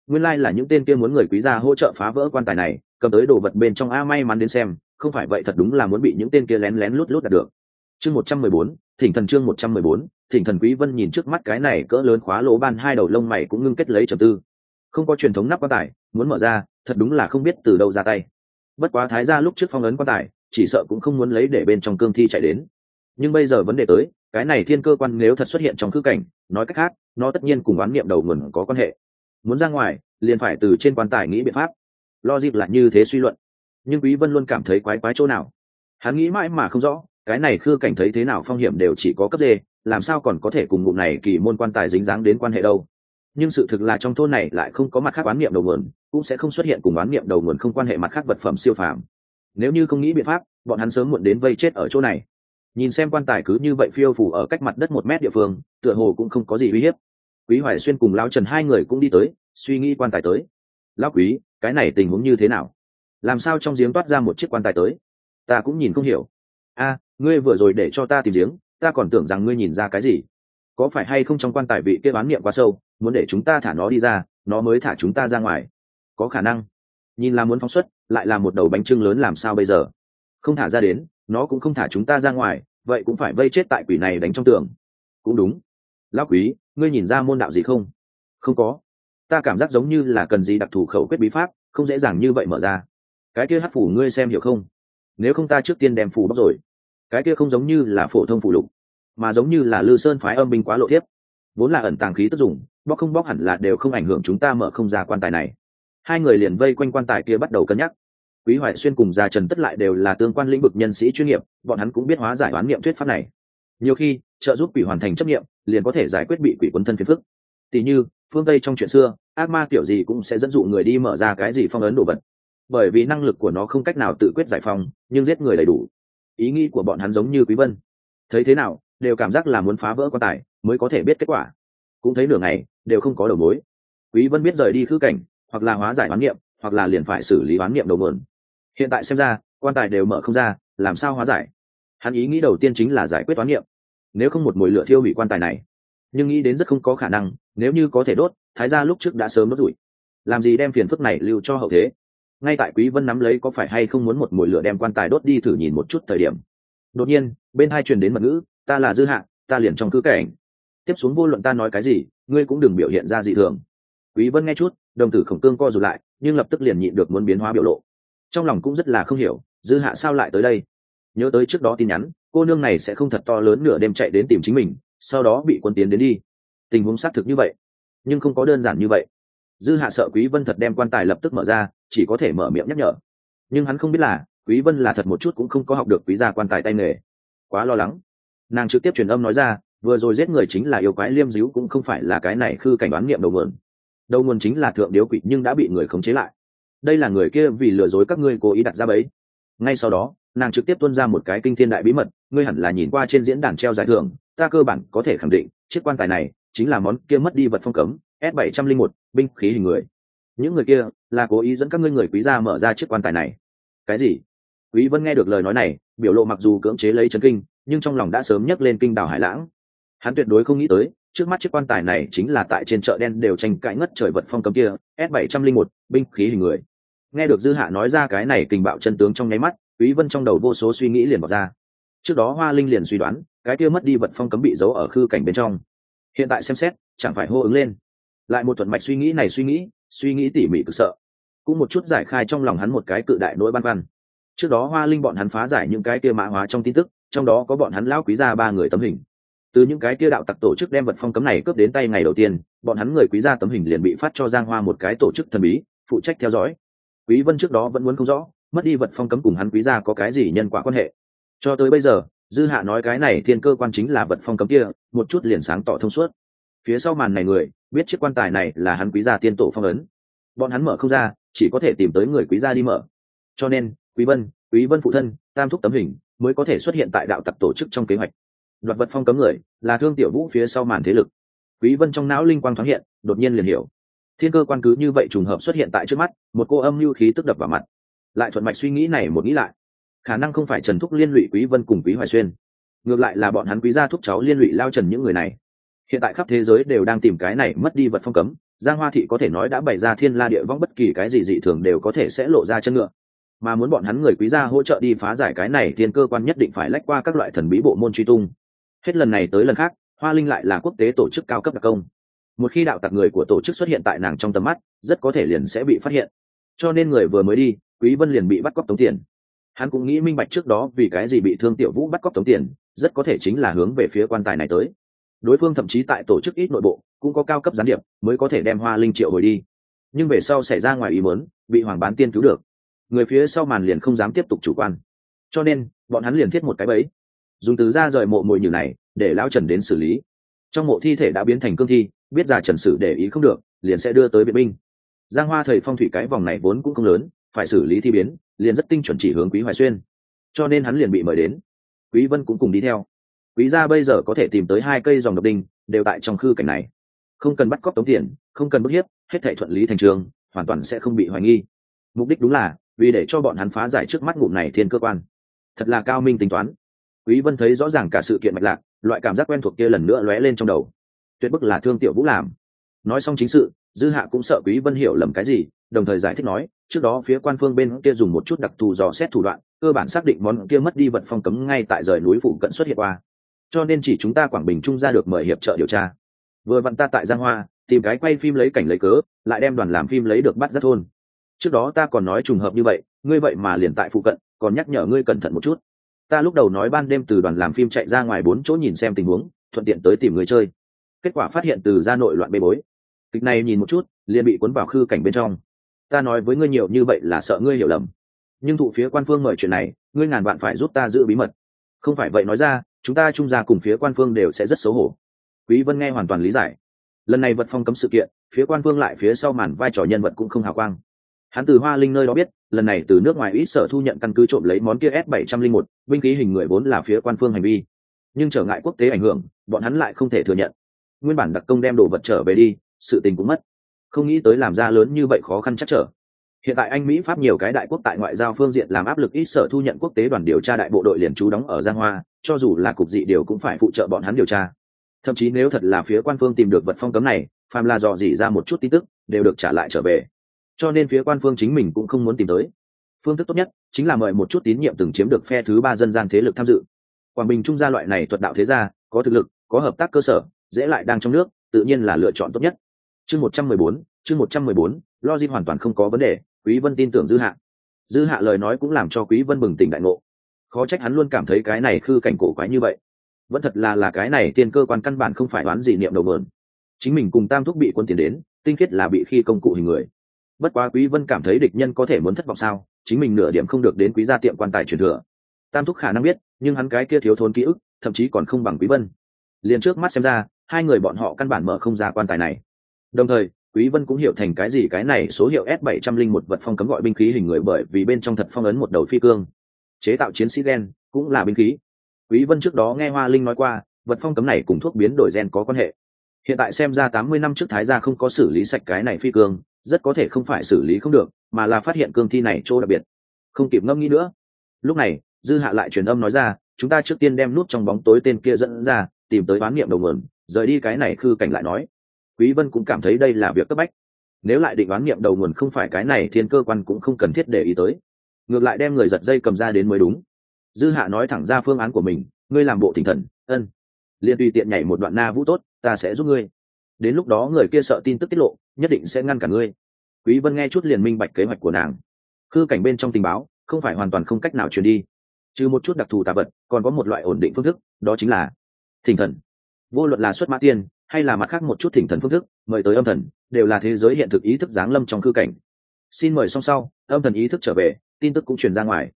nguyên lai like là những tên kia muốn người quý gia hỗ trợ phá vỡ quan tài này cầm tới đồ vật bên trong a may mắn đến xem không phải vậy thật đúng là muốn bị những tên kia lén lén lút lút đạt được. Chương 114, thỉnh thần chương 114, thỉnh thần quý vân nhìn trước mắt cái này cỡ lớn khóa lỗ ban hai đầu lông mày cũng ngưng kết lấy trầm tư. Không có truyền thống nắp quan tài muốn mở ra thật đúng là không biết từ đâu ra tay. Bất quá thái gia lúc trước phong ấn quan tài chỉ sợ cũng không muốn lấy để bên trong cương thi chạy đến. Nhưng bây giờ vấn đề tới cái này thiên cơ quan nếu thật xuất hiện trong khứ cảnh nói cách khác nó tất nhiên cùng oán niệm đầu nguồn có quan hệ muốn ra ngoài liền phải từ trên quan tài nghĩ biện pháp. Lo dịp là như thế suy luận. Nhưng quý vân luôn cảm thấy quái quái chỗ nào? Hắn nghĩ mãi mà không rõ cái này khư cảnh thấy thế nào phong hiểm đều chỉ có cấp D, làm sao còn có thể cùng ngụm này kỳ môn quan tài dính dáng đến quan hệ đâu? Nhưng sự thực là trong thôn này lại không có mặt khác oán niệm đầu nguồn cũng sẽ không xuất hiện cùng oán niệm đầu nguồn không quan hệ mặt khác vật phẩm siêu phàm. Nếu như không nghĩ biện pháp bọn hắn sớm muộn đến vây chết ở chỗ này. Nhìn xem quan tài cứ như vậy phiêu phủ ở cách mặt đất một mét địa phương tựa hồ cũng không có gì uy hiếp quý hoài xuyên cùng lão trần hai người cũng đi tới, suy nghĩ quan tài tới. Lão quý, cái này tình huống như thế nào? Làm sao trong giếng toát ra một chiếc quan tài tới? Ta cũng nhìn không hiểu. A, ngươi vừa rồi để cho ta tìm giếng, ta còn tưởng rằng ngươi nhìn ra cái gì. Có phải hay không trong quan tài vị kia bán niệm quá sâu, muốn để chúng ta thả nó đi ra, nó mới thả chúng ta ra ngoài? Có khả năng. Nhìn là muốn phóng xuất, lại là một đầu bánh trưng lớn làm sao bây giờ? Không thả ra đến, nó cũng không thả chúng ta ra ngoài, vậy cũng phải vây chết tại quỷ này đánh trong tường. Cũng đúng lão quý, ngươi nhìn ra môn đạo gì không? Không có. Ta cảm giác giống như là cần gì đặc thù khẩu quyết bí pháp, không dễ dàng như vậy mở ra. Cái kia hát phủ ngươi xem hiểu không? Nếu không ta trước tiên đem phủ bóc rồi. Cái kia không giống như là phổ thông phủ lục, mà giống như là lư sơn phái âm binh quá lộ thiếp. Vốn là ẩn tàng khí tức dùng, bóc không bóc hẳn là đều không ảnh hưởng chúng ta mở không ra quan tài này. Hai người liền vây quanh quan tài kia bắt đầu cân nhắc. Quý hoài xuyên cùng gia trần tất lại đều là tương quan lĩnh vực nhân sĩ chuyên nghiệp, bọn hắn cũng biết hóa giải oán niệm thuyết pháp này nhiều khi, trợ giúp quỷ hoàn thành chấp nghiệm, liền có thể giải quyết bị quỷ quấn thân phiền phức. Tỉ như, phương tây trong chuyện xưa, ác ma kiểu gì cũng sẽ dẫn dụ người đi mở ra cái gì phong ấn đồ vật. Bởi vì năng lực của nó không cách nào tự quyết giải phong nhưng giết người đầy đủ. Ý nghĩ của bọn hắn giống như quý vân. Thấy thế nào, đều cảm giác là muốn phá vỡ quan tài, mới có thể biết kết quả. Cũng thấy nửa ngày, đều không có đầu mối. Quý vân biết rời đi khứ cảnh, hoặc là hóa giải oán niệm, hoặc là liền phải xử lý oán niệm đầu mượn hiện tại xem ra, quan tài đều mở không ra, làm sao hóa giải? Hắn ý nghĩ đầu tiên chính là giải quyết toán niệm. Nếu không một mồi lửa thiêu hủy quan tài này, nhưng nghĩ đến rất không có khả năng, nếu như có thể đốt, thái gia lúc trước đã sớm đốt rủi. Làm gì đem phiền phức này lưu cho hậu thế? Ngay tại quý vân nắm lấy có phải hay không muốn một mồi lửa đem quan tài đốt đi thử nhìn một chút thời điểm. Đột nhiên, bên hai truyền đến mật ngữ, ta là dư hạ, ta liền trong cứ cảnh. Tiếp xuống vô luận ta nói cái gì, ngươi cũng đừng biểu hiện ra dị thường. Quý vân nghe chút, đồng tử khổng tương co rụt lại, nhưng lập tức liền nhịn được muốn biến hóa biểu lộ. Trong lòng cũng rất là không hiểu, dư hạ sao lại tới đây? Nhớ tới trước đó tin nhắn, cô nương này sẽ không thật to lớn nửa đêm chạy đến tìm chính mình, sau đó bị quân tiến đến đi. Tình huống xác thực như vậy, nhưng không có đơn giản như vậy. Dư hạ sợ quý vân thật đem quan tài lập tức mở ra, chỉ có thể mở miệng nhắc nhở. Nhưng hắn không biết là, quý vân là thật một chút cũng không có học được quý gia quan tài tay nghề. Quá lo lắng. Nàng trực tiếp truyền âm nói ra, vừa rồi giết người chính là yêu quái liêm díu cũng không phải là cái này khư cảnh đoán nghiệm đầu nguồn. Đầu nguồn chính là thượng điếu quỷ nhưng đã bị người khống chế lại. Đây là người kia vì lừa dối các ngươi cố ý đặt ra bẫy. Ngay sau đó nàng trực tiếp tuân ra một cái kinh thiên đại bí mật, ngươi hẳn là nhìn qua trên diễn đàn treo giải thưởng, ta cơ bản có thể khẳng định, chiếc quan tài này chính là món kia mất đi vật phong cấm, s bảy trăm linh một, binh khí hình người. Những người kia là cố ý dẫn các ngươi người quý gia mở ra chiếc quan tài này. Cái gì? Quý vân nghe được lời nói này, biểu lộ mặc dù cưỡng chế lấy chấn kinh, nhưng trong lòng đã sớm nhấc lên kinh đảo hải lãng. Hắn tuyệt đối không nghĩ tới, trước mắt chiếc quan tài này chính là tại trên chợ đen đều tranh cãi ngất trời vật phong cấm kia, s bảy trăm linh một, binh khí hình người. Nghe được dư hạ nói ra cái này kinh bạo chân tướng trong nháy mắt quý vân trong đầu vô số suy nghĩ liền bỏ ra. Trước đó hoa linh liền suy đoán, cái kia mất đi vật phong cấm bị giấu ở khư cảnh bên trong. Hiện tại xem xét, chẳng phải hô ứng lên. Lại một thuận mạch suy nghĩ này suy nghĩ suy nghĩ tỉ mỉ cực sợ. Cũng một chút giải khai trong lòng hắn một cái cự đại nỗi băn khoăn. Trước đó hoa linh bọn hắn phá giải những cái kia mã hóa trong tin tức, trong đó có bọn hắn lão quý gia ba người tấm hình. Từ những cái kia đạo tặc tổ chức đem vật phong cấm này cướp đến tay ngày đầu tiên, bọn hắn người quý gia tấm hình liền bị phát cho giang hoa một cái tổ chức thần bí, phụ trách theo dõi. Quý vân trước đó vẫn muốn không rõ mất đi vật phong cấm cùng hắn quý gia có cái gì nhân quả quan hệ. Cho tới bây giờ, dư hạ nói cái này thiên cơ quan chính là vật phong cấm kia, một chút liền sáng tỏ thông suốt. Phía sau màn này người, biết chiếc quan tài này là hắn quý gia tiên tổ phong ấn. Bọn hắn mở không ra, chỉ có thể tìm tới người quý gia đi mở. Cho nên, quý vân quý vân phụ thân, tam thúc tấm hình, mới có thể xuất hiện tại đạo tặc tổ chức trong kế hoạch. Đoạt vật phong cấm người, là thương tiểu vũ phía sau màn thế lực. Quý vân trong não linh quang thoáng hiện, đột nhiên liền hiểu. Thiên cơ quan cứ như vậy trùng hợp xuất hiện tại trước mắt, một cô âm lưu khí tức đập vào mặt lại thuận mạch suy nghĩ này một nghĩ lại. Khả năng không phải trần thúc liên lụy, quý vân cùng quý hoài xuyên. Ngược lại là bọn hắn quý gia thúc cháu liên lụy, lao trần những người này. Hiện tại khắp thế giới đều đang tìm cái này mất đi vật phong cấm. Giang hoa thị có thể nói đã bày ra thiên la địa vong bất kỳ cái gì dị thường đều có thể sẽ lộ ra chân ngựa. Mà muốn bọn hắn người quý gia hỗ trợ đi phá giải cái này, thiên cơ quan nhất định phải lách qua các loại thần bí bộ môn truy tung. Hết lần này tới lần khác, hoa linh lại là quốc tế tổ chức cao cấp đặc công. Một khi đạo tặc người của tổ chức xuất hiện tại nàng trong tầm mắt, rất có thể liền sẽ bị phát hiện cho nên người vừa mới đi, quý vân liền bị bắt cóc tống tiền. Hắn cũng nghĩ minh bạch trước đó vì cái gì bị thương tiểu vũ bắt cóc tống tiền, rất có thể chính là hướng về phía quan tài này tới. Đối phương thậm chí tại tổ chức ít nội bộ, cũng có cao cấp gián điệp, mới có thể đem hoa linh triệu hồi đi. Nhưng về sau xảy ra ngoài ý muốn, bị hoàng bán tiên cứu được. Người phía sau màn liền không dám tiếp tục chủ quan. Cho nên, bọn hắn liền thiết một cái bẫy. Dùng từ ra rời mộ mồi nhử này, để lão trần đến xử lý. Trong mộ thi thể đã biến thành cương thi, biết già trần sử để ý không được, liền sẽ đưa tới biện binh giang hoa thầy phong thủy cái vòng này vốn cũng không lớn, phải xử lý thi biến, liền rất tinh chuẩn chỉ hướng quý hoài xuyên. Cho nên hắn liền bị mời đến. Quý vân cũng cùng đi theo. Quý gia bây giờ có thể tìm tới hai cây dòng độc đinh, đều tại trong khư cảnh này. Không cần bắt cóc tống tiền, không cần bức hiếp, hết thảy thuận lý thành trường, hoàn toàn sẽ không bị hoài nghi. Mục đích đúng là, vì để cho bọn hắn phá giải trước mắt ngụm này thiên cơ quan. Thật là cao minh tính toán. Quý vân thấy rõ ràng cả sự kiện mạch lạc, loại cảm giác quen thuộc kia lần nữa lóe lên trong đầu. Tuyệt bức là thương tiểu vũ làm nói xong chính sự, dư hạ cũng sợ quý vân hiểu lầm cái gì, đồng thời giải thích nói, trước đó phía quan phương bên kia dùng một chút đặc thù dò xét thủ đoạn, cơ bản xác định món kia mất đi vật phong cấm ngay tại rời núi phụ cận xuất hiện qua. Cho nên chỉ chúng ta quảng bình trung ra được mời hiệp trợ điều tra. Vừa vặn ta tại giang hoa, tìm cái quay phim lấy cảnh lấy cớ, lại đem đoàn làm phim lấy được bắt rất thôn. Trước đó ta còn nói trùng hợp như vậy, ngươi vậy mà liền tại phụ cận, còn nhắc nhở ngươi cẩn thận một chút. Ta lúc đầu nói ban đêm từ đoàn làm phim chạy ra ngoài bốn chỗ nhìn xem tình huống, thuận tiện tới tìm người chơi. Kết quả phát hiện từ ra nội loạn bê bối kịch này nhìn một chút, liền bị cuốn vào khư cảnh bên trong. Ta nói với ngươi nhiều như vậy là sợ ngươi hiểu lầm. Nhưng thụ phía quan phương mời chuyện này, ngươi ngàn bạn phải giúp ta giữ bí mật. Không phải vậy nói ra, chúng ta trung gia cùng phía quan phương đều sẽ rất xấu hổ. Quý vân nghe hoàn toàn lý giải. Lần này vật phong cấm sự kiện, phía quan phương lại phía sau màn vai trò nhân vật cũng không hào quang. Hắn từ hoa linh nơi đó biết, lần này từ nước ngoài ít sở thu nhận căn cứ trộm lấy món kia s 701 binh khí hình người vốn là phía quan phương hành vi. Nhưng trở ngại quốc tế ảnh hưởng, bọn hắn lại không thể thừa nhận. Nguyên bản đặc công đem đồ vật trở về đi sự tình cũng mất. Không nghĩ tới làm ra lớn như vậy khó khăn chắc trở. Hiện tại anh mỹ, pháp nhiều cái đại quốc tại ngoại giao phương diện làm áp lực ít sở thu nhận quốc tế đoàn điều tra đại bộ đội liền trú đóng ở giang hoa, cho dù là cục dị điều cũng phải phụ trợ bọn hắn điều tra. Thậm chí nếu thật là phía quan phương tìm được vật phong cấm này, phàm là dò dỉ ra một chút tin tức, đều được trả lại trở về. Cho nên phía quan phương chính mình cũng không muốn tìm tới. Phương thức tốt nhất chính là mời một chút tín nhiệm từng chiếm được phe thứ ba dân gian thế lực tham dự. Quảng bình trung gia loại này thuật đạo thế gia, có thực lực, có hợp tác cơ sở, dễ lại đang trong nước, tự nhiên là lựa chọn tốt nhất chương một trăm mười bốn, chương một trăm mười bốn, logic hoàn toàn không có vấn đề, quý vân tin tưởng dư hạ. Dư hạ lời nói cũng làm cho quý vân bừng tỉnh đại ngộ. Khó trách hắn luôn cảm thấy cái này khư cảnh cổ quái như vậy. Vẫn thật là là cái này tiên cơ quan căn bản không phải đoán gì niệm đầu mượn. Chính mình cùng tam thúc bị quân tiền đến, tinh khiết là bị khi công cụ hình người. Bất quá quý vân cảm thấy địch nhân có thể muốn thất vọng sao, chính mình nửa điểm không được đến quý gia tiệm quan tài truyền thừa. Tam thúc khả năng biết, nhưng hắn cái kia thiếu thốn ký ức, thậm chí còn không bằng quý vân. Liền trước mắt xem ra, hai người bọn họ căn bản mở không ra quan tài này đồng thời, quý vân cũng hiểu thành cái gì cái này số hiệu s 701 vật phong cấm gọi binh khí hình người bởi vì bên trong thật phong ấn một đầu phi cương. Chế tạo chiến sĩ gen, cũng là binh khí. Quý vân trước đó nghe hoa linh nói qua, vật phong cấm này cùng thuốc biến đổi gen có quan hệ. Hiện tại xem ra 80 năm trước thái gia không có xử lý sạch cái này phi cương, rất có thể không phải xử lý không được, mà là phát hiện cương thi này chỗ đặc biệt. Không kịp ngâm nghĩ nữa. Lúc này, dư hạ lại truyền âm nói ra, chúng ta trước tiên đem nút trong bóng tối tên kia dẫn ra, tìm tới bán niệm đầu nguồn, rời đi cái này khư cảnh lại nói quý vân cũng cảm thấy đây là việc cấp bách. Nếu lại định đoán niệm đầu nguồn không phải cái này, thiên cơ quan cũng không cần thiết để ý tới. Ngược lại đem người giật dây cầm ra đến mới đúng. Dư hạ nói thẳng ra phương án của mình, ngươi làm bộ thỉnh thần, ân. Liền tùy tiện nhảy một đoạn na vũ tốt, ta sẽ giúp ngươi. Đến lúc đó người kia sợ tin tức tiết lộ, nhất định sẽ ngăn cả ngươi. Quý vân nghe chút liền minh bạch kế hoạch của nàng. Khư cảnh bên trong tình báo, không phải hoàn toàn không cách nào truyền đi. Trừ một chút đặc thù tà vật, còn có một loại ổn định phương thức, đó chính là thỉnh thần. Vô luận là xuất mã tiên hay là mặt khác một chút thỉnh thần phương thức, mời tới âm thần, đều là thế giới hiện thực ý thức giáng lâm trong khư cảnh. Xin mời xong sau, âm thần ý thức trở về, tin tức cũng truyền ra ngoài.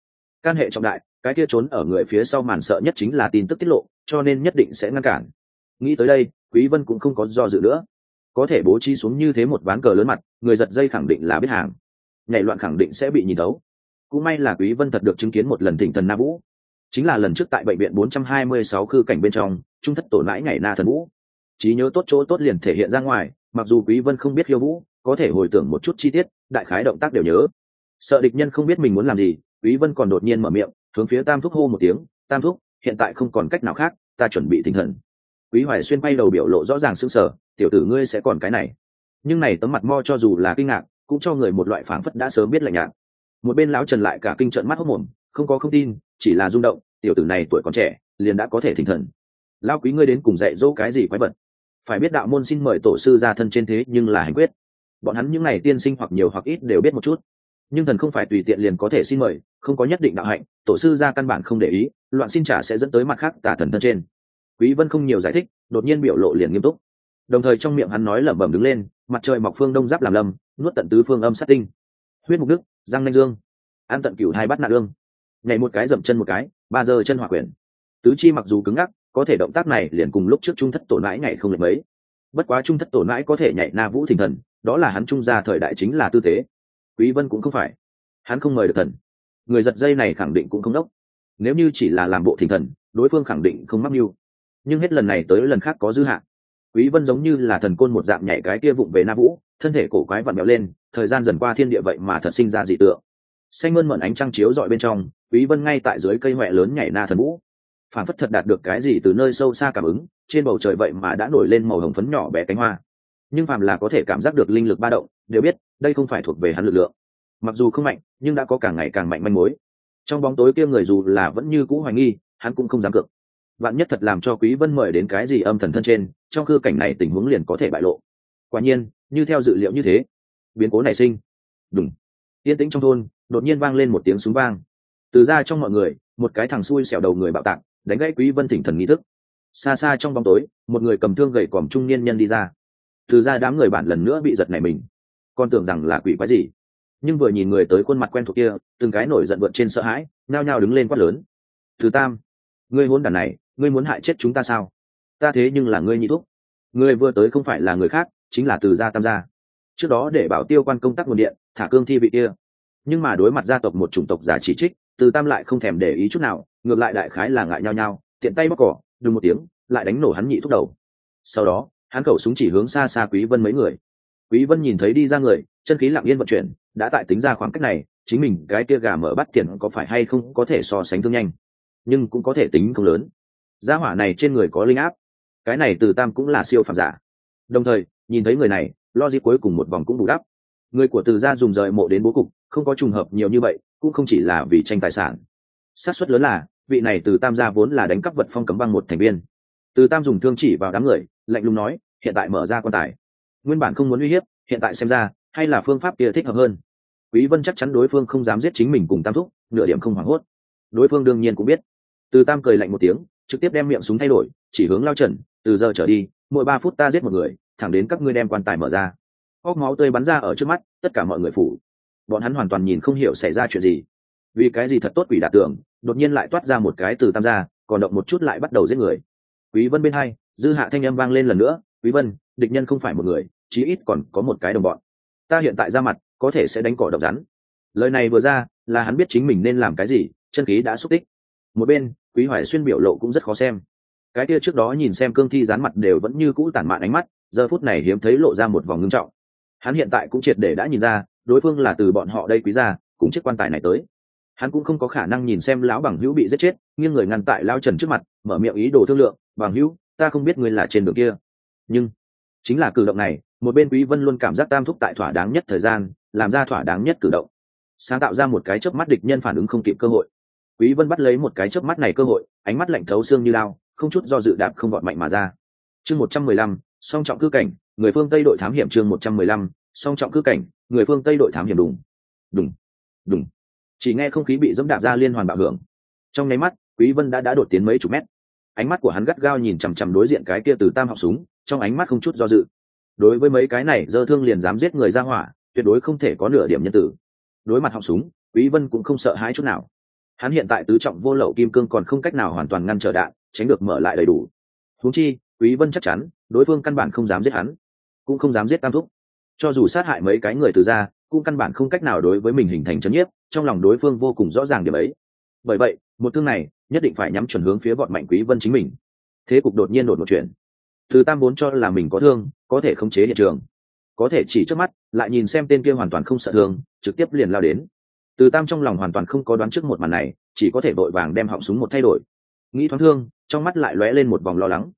Can hệ trọng đại, cái kia trốn ở người phía sau màn sợ nhất chính là tin tức tiết lộ, cho nên nhất định sẽ ngăn cản. Nghĩ tới đây, quý vân cũng không có do dự nữa. Có thể bố trí xuống như thế một ván cờ lớn mặt, người giật dây khẳng định là biết hàng. Nhảy loạn khẳng định sẽ bị nhìn thấu. Cũng may là quý vân thật được chứng kiến một lần thỉnh thần na vũ. Chính là lần trước tại bệnh viện 426 khư cảnh bên trong, trung thất tổ nãi ngày na thần vũ trí nhớ tốt chỗ tốt liền thể hiện ra ngoài, mặc dù quý vân không biết khiêu vũ, có thể hồi tưởng một chút chi tiết, đại khái động tác đều nhớ. Sợ địch nhân không biết mình muốn làm gì, quý vân còn đột nhiên mở miệng, hướng phía tam thúc hô một tiếng, tam thúc, hiện tại không còn cách nào khác, ta chuẩn bị tinh thần. Quý hoài xuyên bay đầu biểu lộ rõ ràng sững sờ, tiểu tử ngươi sẽ còn cái này. Nhưng này tấm mặt mo cho dù là kinh ngạc, cũng cho người một loại phảng phất đã sớm biết lạnh nhạt. Một bên lão trần lại cả kinh trận mắt hốc mồm, không có không tin, chỉ là rung động, tiểu tử này tuổi còn trẻ, liền đã có thể thỉnh thần. Lão quý ngươi đến cùng dạy dỗ cái gì quái vật? Phải biết đạo môn xin mời tổ sư ra thân trên thế nhưng là hành quyết. Bọn hắn những n à y tiên sinh hoặc nhiều hoặc ít đều biết một chút. Nhưng thần không phải tùy tiện liền có thể xin mời, không có nhất định đạo hạnh, tổ sư ra căn bản không để ý, loạn xin trả sẽ dẫn tới mặt khác tả thần thân trên. Quý vân không nhiều giải thích, đột nhiên biểu lộ liền nghiêm túc. Đồng thời trong miệng hắn nói lẩm bẩm đứng lên, mặt trời mọc phương đông giáp làm lâm nuốt tận tứ phương âm sát tinh. Huyết mục đức, răng nanh dương. An tận cửu hai bắt nạn lương. nhảy một cái dậm chân một cái, ba giờ chân hỏa quyển. Tứ chi mặc dù cứng ngắc có thể động tác này liền cùng lúc trước trung thất tổ nãi ngày không lệch mấy. Bất quá trung thất tổ nãi có thể nhảy na vũ thình thần, đó là hắn trung gia thời đại chính là tư thế. Quý vân cũng không phải. Hắn không mời được thần. Người giật dây này khẳng định cũng không đốc. Nếu như chỉ là làm bộ thình thần, đối phương khẳng định không mắc mưu. Nhưng hết lần này tới lần khác có dư hạn quý vân giống như là thần côn một dạng nhảy cái kia vụng về na vũ, thân thể cổ quái vặn mèo lên, thời gian dần qua thiên địa vậy mà thật sinh ra dị tượng. Xanh mơn mận ánh trăng chiếu dọi bên trong, quý vân ngay tại dưới cây huệ lớn nhảy na thần vũ phản phất thật đạt được cái gì từ nơi sâu xa cảm ứng, trên bầu trời vậy mà đã nổi lên màu hồng phấn nhỏ bé cánh hoa. Nhưng phàm là có thể cảm giác được linh lực ba động, đều biết, đây không phải thuộc về hắn lực lượng. Mặc dù không mạnh, nhưng đã có càng ngày càng mạnh manh mối. Trong bóng tối kia người dù là vẫn như cũ hoài nghi, hắn cũng không dám cược. Vạn nhất thật làm cho quý vân mời đến cái gì âm thần thân trên, trong khư cảnh này tình huống liền có thể bại lộ. Quả nhiên, như theo dự liệu như thế, biến cố nảy sinh. Đúng yên tĩnh trong thôn, đột nhiên vang lên một tiếng súng vang. Từ ra trong mọi người, một cái thằng xui xẻo đầu người bạo tạng đánh gãy quý vân thỉnh thần nghi thức. Xa xa trong bóng tối, một người cầm thương gầy còm trung niên nhân đi ra. Từ ra đám người bản lần nữa bị giật này mình. Còn tưởng rằng là quỷ quái gì. Nhưng vừa nhìn người tới khuôn mặt quen thuộc kia, từng cái nổi giận vượt trên sợ hãi, nhao nhao đứng lên quát lớn. Thứ tam, ngươi hôn đàn này, ngươi muốn hại chết chúng ta sao? Ta thế nhưng là ngươi nhị thúc. Ngươi vừa tới không phải là người khác, chính là từ gia tam gia. Trước đó để bảo tiêu quan công tác nguồn điện, thả cương thi vị kia. Nhưng mà đối mặt gia tộc một chủng tộc giả chỉ trích, từ tam lại không thèm để ý chút nào ngược lại đại khái là ngại nhau nhau tiện tay bóc cỏ đừng một tiếng, lại đánh nổ hắn nhị thúc đầu. Sau đó, hắn khẩu súng chỉ hướng xa xa quý vân mấy người. Quý vân nhìn thấy đi ra người, chân khí lặng yên vận chuyển, đã tại tính ra khoảng cách này, chính mình cái kia gà mở bắt tiền có phải hay không có thể so sánh tương nhanh. Nhưng cũng có thể tính không lớn. Gia hỏa này trên người có linh áp. Cái này từ tam cũng là siêu phàm giả. Đồng thời, nhìn thấy người này lo gì cuối cùng một vòng cũng đủ đắp. Người của từ gia dùng rời mộ đến bố cục, không có trùng hợp nhiều như vậy, cũng không chỉ là vì tranh tài sản. Xác suất lớn là vị này từ tam gia vốn là đánh cắp vật phong cấm băng một thành viên. Từ tam dùng thương chỉ vào đám người, lạnh lùng nói, hiện tại mở ra quan tài. Nguyên bản không muốn uy hiếp, hiện tại xem ra, hay là phương pháp kia thích hợp hơn. Quý vân chắc chắn đối phương không dám giết chính mình cùng tam thúc, nửa điểm không hoảng hốt. Đối phương đương nhiên cũng biết. Từ tam cười lạnh một tiếng, trực tiếp đem miệng súng thay đổi, chỉ hướng lao trần, từ giờ trở đi, mỗi ba phút ta giết một người, thẳng đến các ngươi đem quan tài mở ra. Óc máu tươi bắn ra ở trước mắt, tất cả mọi người phủ. Bọn hắn hoàn toàn nhìn không hiểu xảy ra chuyện gì vì cái gì thật tốt quỷ đạt tưởng, đột nhiên lại toát ra một cái từ tam gia, còn động một chút lại bắt đầu giết người. Quý vân bên hai, dư hạ thanh âm vang lên lần nữa, quý vân, địch nhân không phải một người, chí ít còn có một cái đồng bọn. Ta hiện tại ra mặt, có thể sẽ đánh cỏ độc rắn. Lời này vừa ra, là hắn biết chính mình nên làm cái gì, chân khí đã xúc tích. Một bên, quý hoài xuyên biểu lộ cũng rất khó xem. Cái kia trước đó nhìn xem cương thi dán mặt đều vẫn như cũ tản mạn ánh mắt, giờ phút này hiếm thấy lộ ra một vòng ngưng trọng. Hắn hiện tại cũng triệt để đã nhìn ra, đối phương là từ bọn họ đây quý ra cùng chiếc quan tài này tới hắn cũng không có khả năng nhìn xem lão bằng hữu bị giết chết nghiêng người ngăn tại lao trần trước mặt mở miệng ý đồ thương lượng bằng hữu ta không biết ngươi là trên đường kia. Nhưng chính là cử động này một bên quý vân luôn cảm giác tam thúc tại thỏa đáng nhất thời gian làm ra thỏa đáng nhất cử động. Sáng tạo ra một cái chớp mắt địch nhân phản ứng không kịp cơ hội. Quý vân bắt lấy một cái chớp mắt này cơ hội ánh mắt lạnh thấu xương như lao không chút do dự đạp không vọt mạnh mà ra. Chương 115, song trọng cư cảnh người phương tây đội thám hiểm chương 115, song trọng cư cảnh người phương tây đội thám hiểm đùng. Đùng đùng chỉ nghe không khí bị dẫm đạp ra liên hoàn bạo hưởng. Trong nháy mắt, quý vân đã đã đột tiến mấy chục mét. Ánh mắt của hắn gắt gao nhìn chằm chằm đối diện cái kia từ tam học súng, trong ánh mắt không chút do dự. Đối với mấy cái này, dơ thương liền dám giết người ra hỏa, tuyệt đối không thể có nửa điểm nhân tử. Đối mặt học súng, quý vân cũng không sợ hãi chút nào. Hắn hiện tại tứ trọng vô lậu kim cương còn không cách nào hoàn toàn ngăn trở đạn, tránh được mở lại đầy đủ. Huống chi, quý vân chắc chắn, đối phương căn bản không dám giết hắn, cũng không dám giết tam thúc. Cho dù sát hại mấy cái người từ ra cũng căn bản không cách nào đối với mình hình thành chấn nhiếp, trong lòng đối phương vô cùng rõ ràng điểm ấy. Bởi vậy, một thương này nhất định phải nhắm chuẩn hướng phía bọn mạnh quý vân chính mình. Thế cục đột nhiên đột một chuyện từ tam vốn cho là mình có thương, có thể khống chế hiện trường. Có thể chỉ trước mắt, lại nhìn xem tên kia hoàn toàn không sợ thương, trực tiếp liền lao đến. Từ tam trong lòng hoàn toàn không có đoán trước một màn này, chỉ có thể vội vàng đem họng súng một thay đổi. Nghĩ thoáng thương, trong mắt lại lóe lên một vòng lo lắng.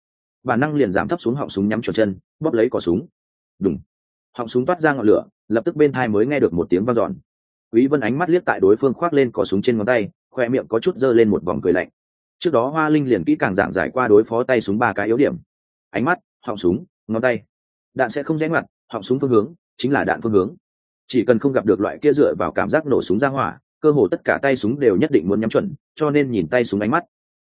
Bản năng liền giảm thấp xuống họng súng nhắm chuẩn chân, bóp lấy cỏ súng. Đúng họng súng toát ra ngọn lửa lập tức bên thai mới nghe được một tiếng vang dọn. Quý vân ánh mắt liếc tại đối phương khoác lên cỏ súng trên ngón tay khoe miệng có chút dơ lên một vòng cười lạnh. Trước đó hoa linh liền kỹ càng giảng giải qua đối phó tay súng ba cái yếu điểm. Ánh mắt, họng súng, ngón tay. Đạn sẽ không rẽ ngoặt, họng súng phương hướng chính là đạn phương hướng. Chỉ cần không gặp được loại kia dựa vào cảm giác nổ súng ra hỏa, cơ hồ tất cả tay súng đều nhất định muốn nhắm chuẩn, cho nên nhìn tay súng ánh mắt.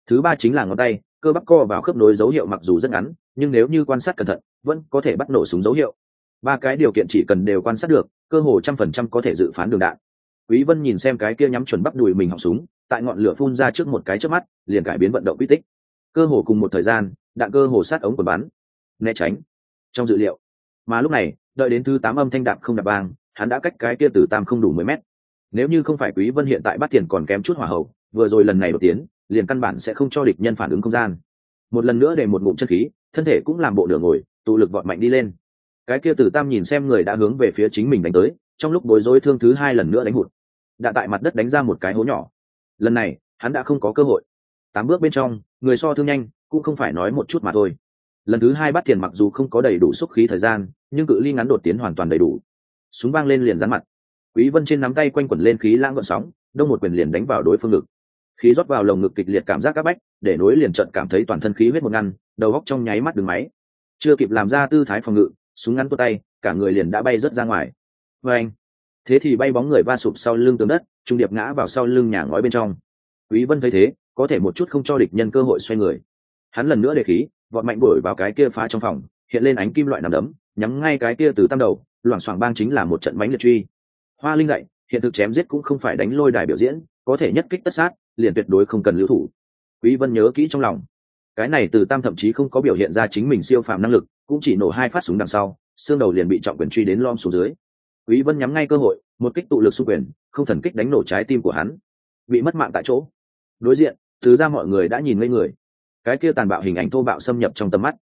Thứ ba chính là ngón tay, cơ bắp co vào khớp nối dấu hiệu mặc dù rất ngắn, nhưng nếu như quan sát cẩn thận, vẫn có thể bắt nổ súng dấu hiệu ba cái điều kiện chỉ cần đều quan sát được, cơ hồ trăm phần trăm có thể dự phán đường đạn. Quý vân nhìn xem cái kia nhắm chuẩn bắp đùi mình họng súng, tại ngọn lửa phun ra trước một cái trước mắt, liền cải biến vận động quy tích. Cơ hồ cùng một thời gian, đạn cơ hồ sát ống quần bắn. Né tránh. Trong dự liệu, mà lúc này, đợi đến thứ tám âm thanh đạp không đạp bang hắn đã cách cái kia từ tam không đủ mười mét. Nếu như không phải quý vân hiện tại bắt tiền còn kém chút hỏa hậu, vừa rồi lần này đột tiến, liền căn bản sẽ không cho địch nhân phản ứng không gian. Một lần nữa để một ngụm chân khí, thân thể cũng làm bộ nửa ngồi, tụ lực vọt mạnh đi lên cái kia Tử tam nhìn xem người đã hướng về phía chính mình đánh tới, trong lúc bối rối thương thứ hai lần nữa đánh hụt. Đã tại mặt đất đánh ra một cái hố nhỏ. Lần này, hắn đã không có cơ hội. Tám bước bên trong, người so thương nhanh, cũng không phải nói một chút mà thôi. Lần thứ hai bắt tiền mặc dù không có đầy đủ xúc khí thời gian, nhưng cự ly ngắn đột tiến hoàn toàn đầy đủ. Súng vang lên liền rán mặt. Quý vân trên nắm tay quanh quẩn lên khí lãng gọn sóng, đông một quyền liền đánh vào đối phương ngực. Khí rót vào lồng ngực kịch liệt cảm giác các bách, để nối liền trận cảm thấy toàn thân khí huyết một ngăn, đầu góc trong nháy mắt đường máy. Chưa kịp làm ra tư thái phòng ngự súng ngắn tuốt tay, cả người liền đã bay rớt ra ngoài. Và anh, thế thì bay bóng người va sụp sau lưng tường đất, trung điệp ngã vào sau lưng nhà ngói bên trong. Quý vân thấy thế, có thể một chút không cho địch nhân cơ hội xoay người. Hắn lần nữa đề khí, vọt mạnh bổi vào cái kia phá trong phòng, hiện lên ánh kim loại nằm đấm, nhắm ngay cái kia từ tam đầu, loảng xoảng bang chính là một trận mánh liệt truy. Hoa linh dạy, hiện thực chém giết cũng không phải đánh lôi đài biểu diễn, có thể nhất kích tất sát, liền tuyệt đối không cần lưu thủ. Quý vân nhớ kỹ trong lòng cái này từ tam thậm chí không có biểu hiện ra chính mình siêu phàm năng lực, cũng chỉ nổ hai phát súng đằng sau, xương đầu liền bị trọng quyền truy đến lom xuống dưới. Quý vân nhắm ngay cơ hội, một kích tụ lực xung quyền, không thần kích đánh nổ trái tim của hắn. Bị mất mạng tại chỗ. Đối diện từ ra mọi người đã nhìn ngây người. Cái kia tàn bạo hình ảnh thô bạo xâm nhập trong tầm mắt.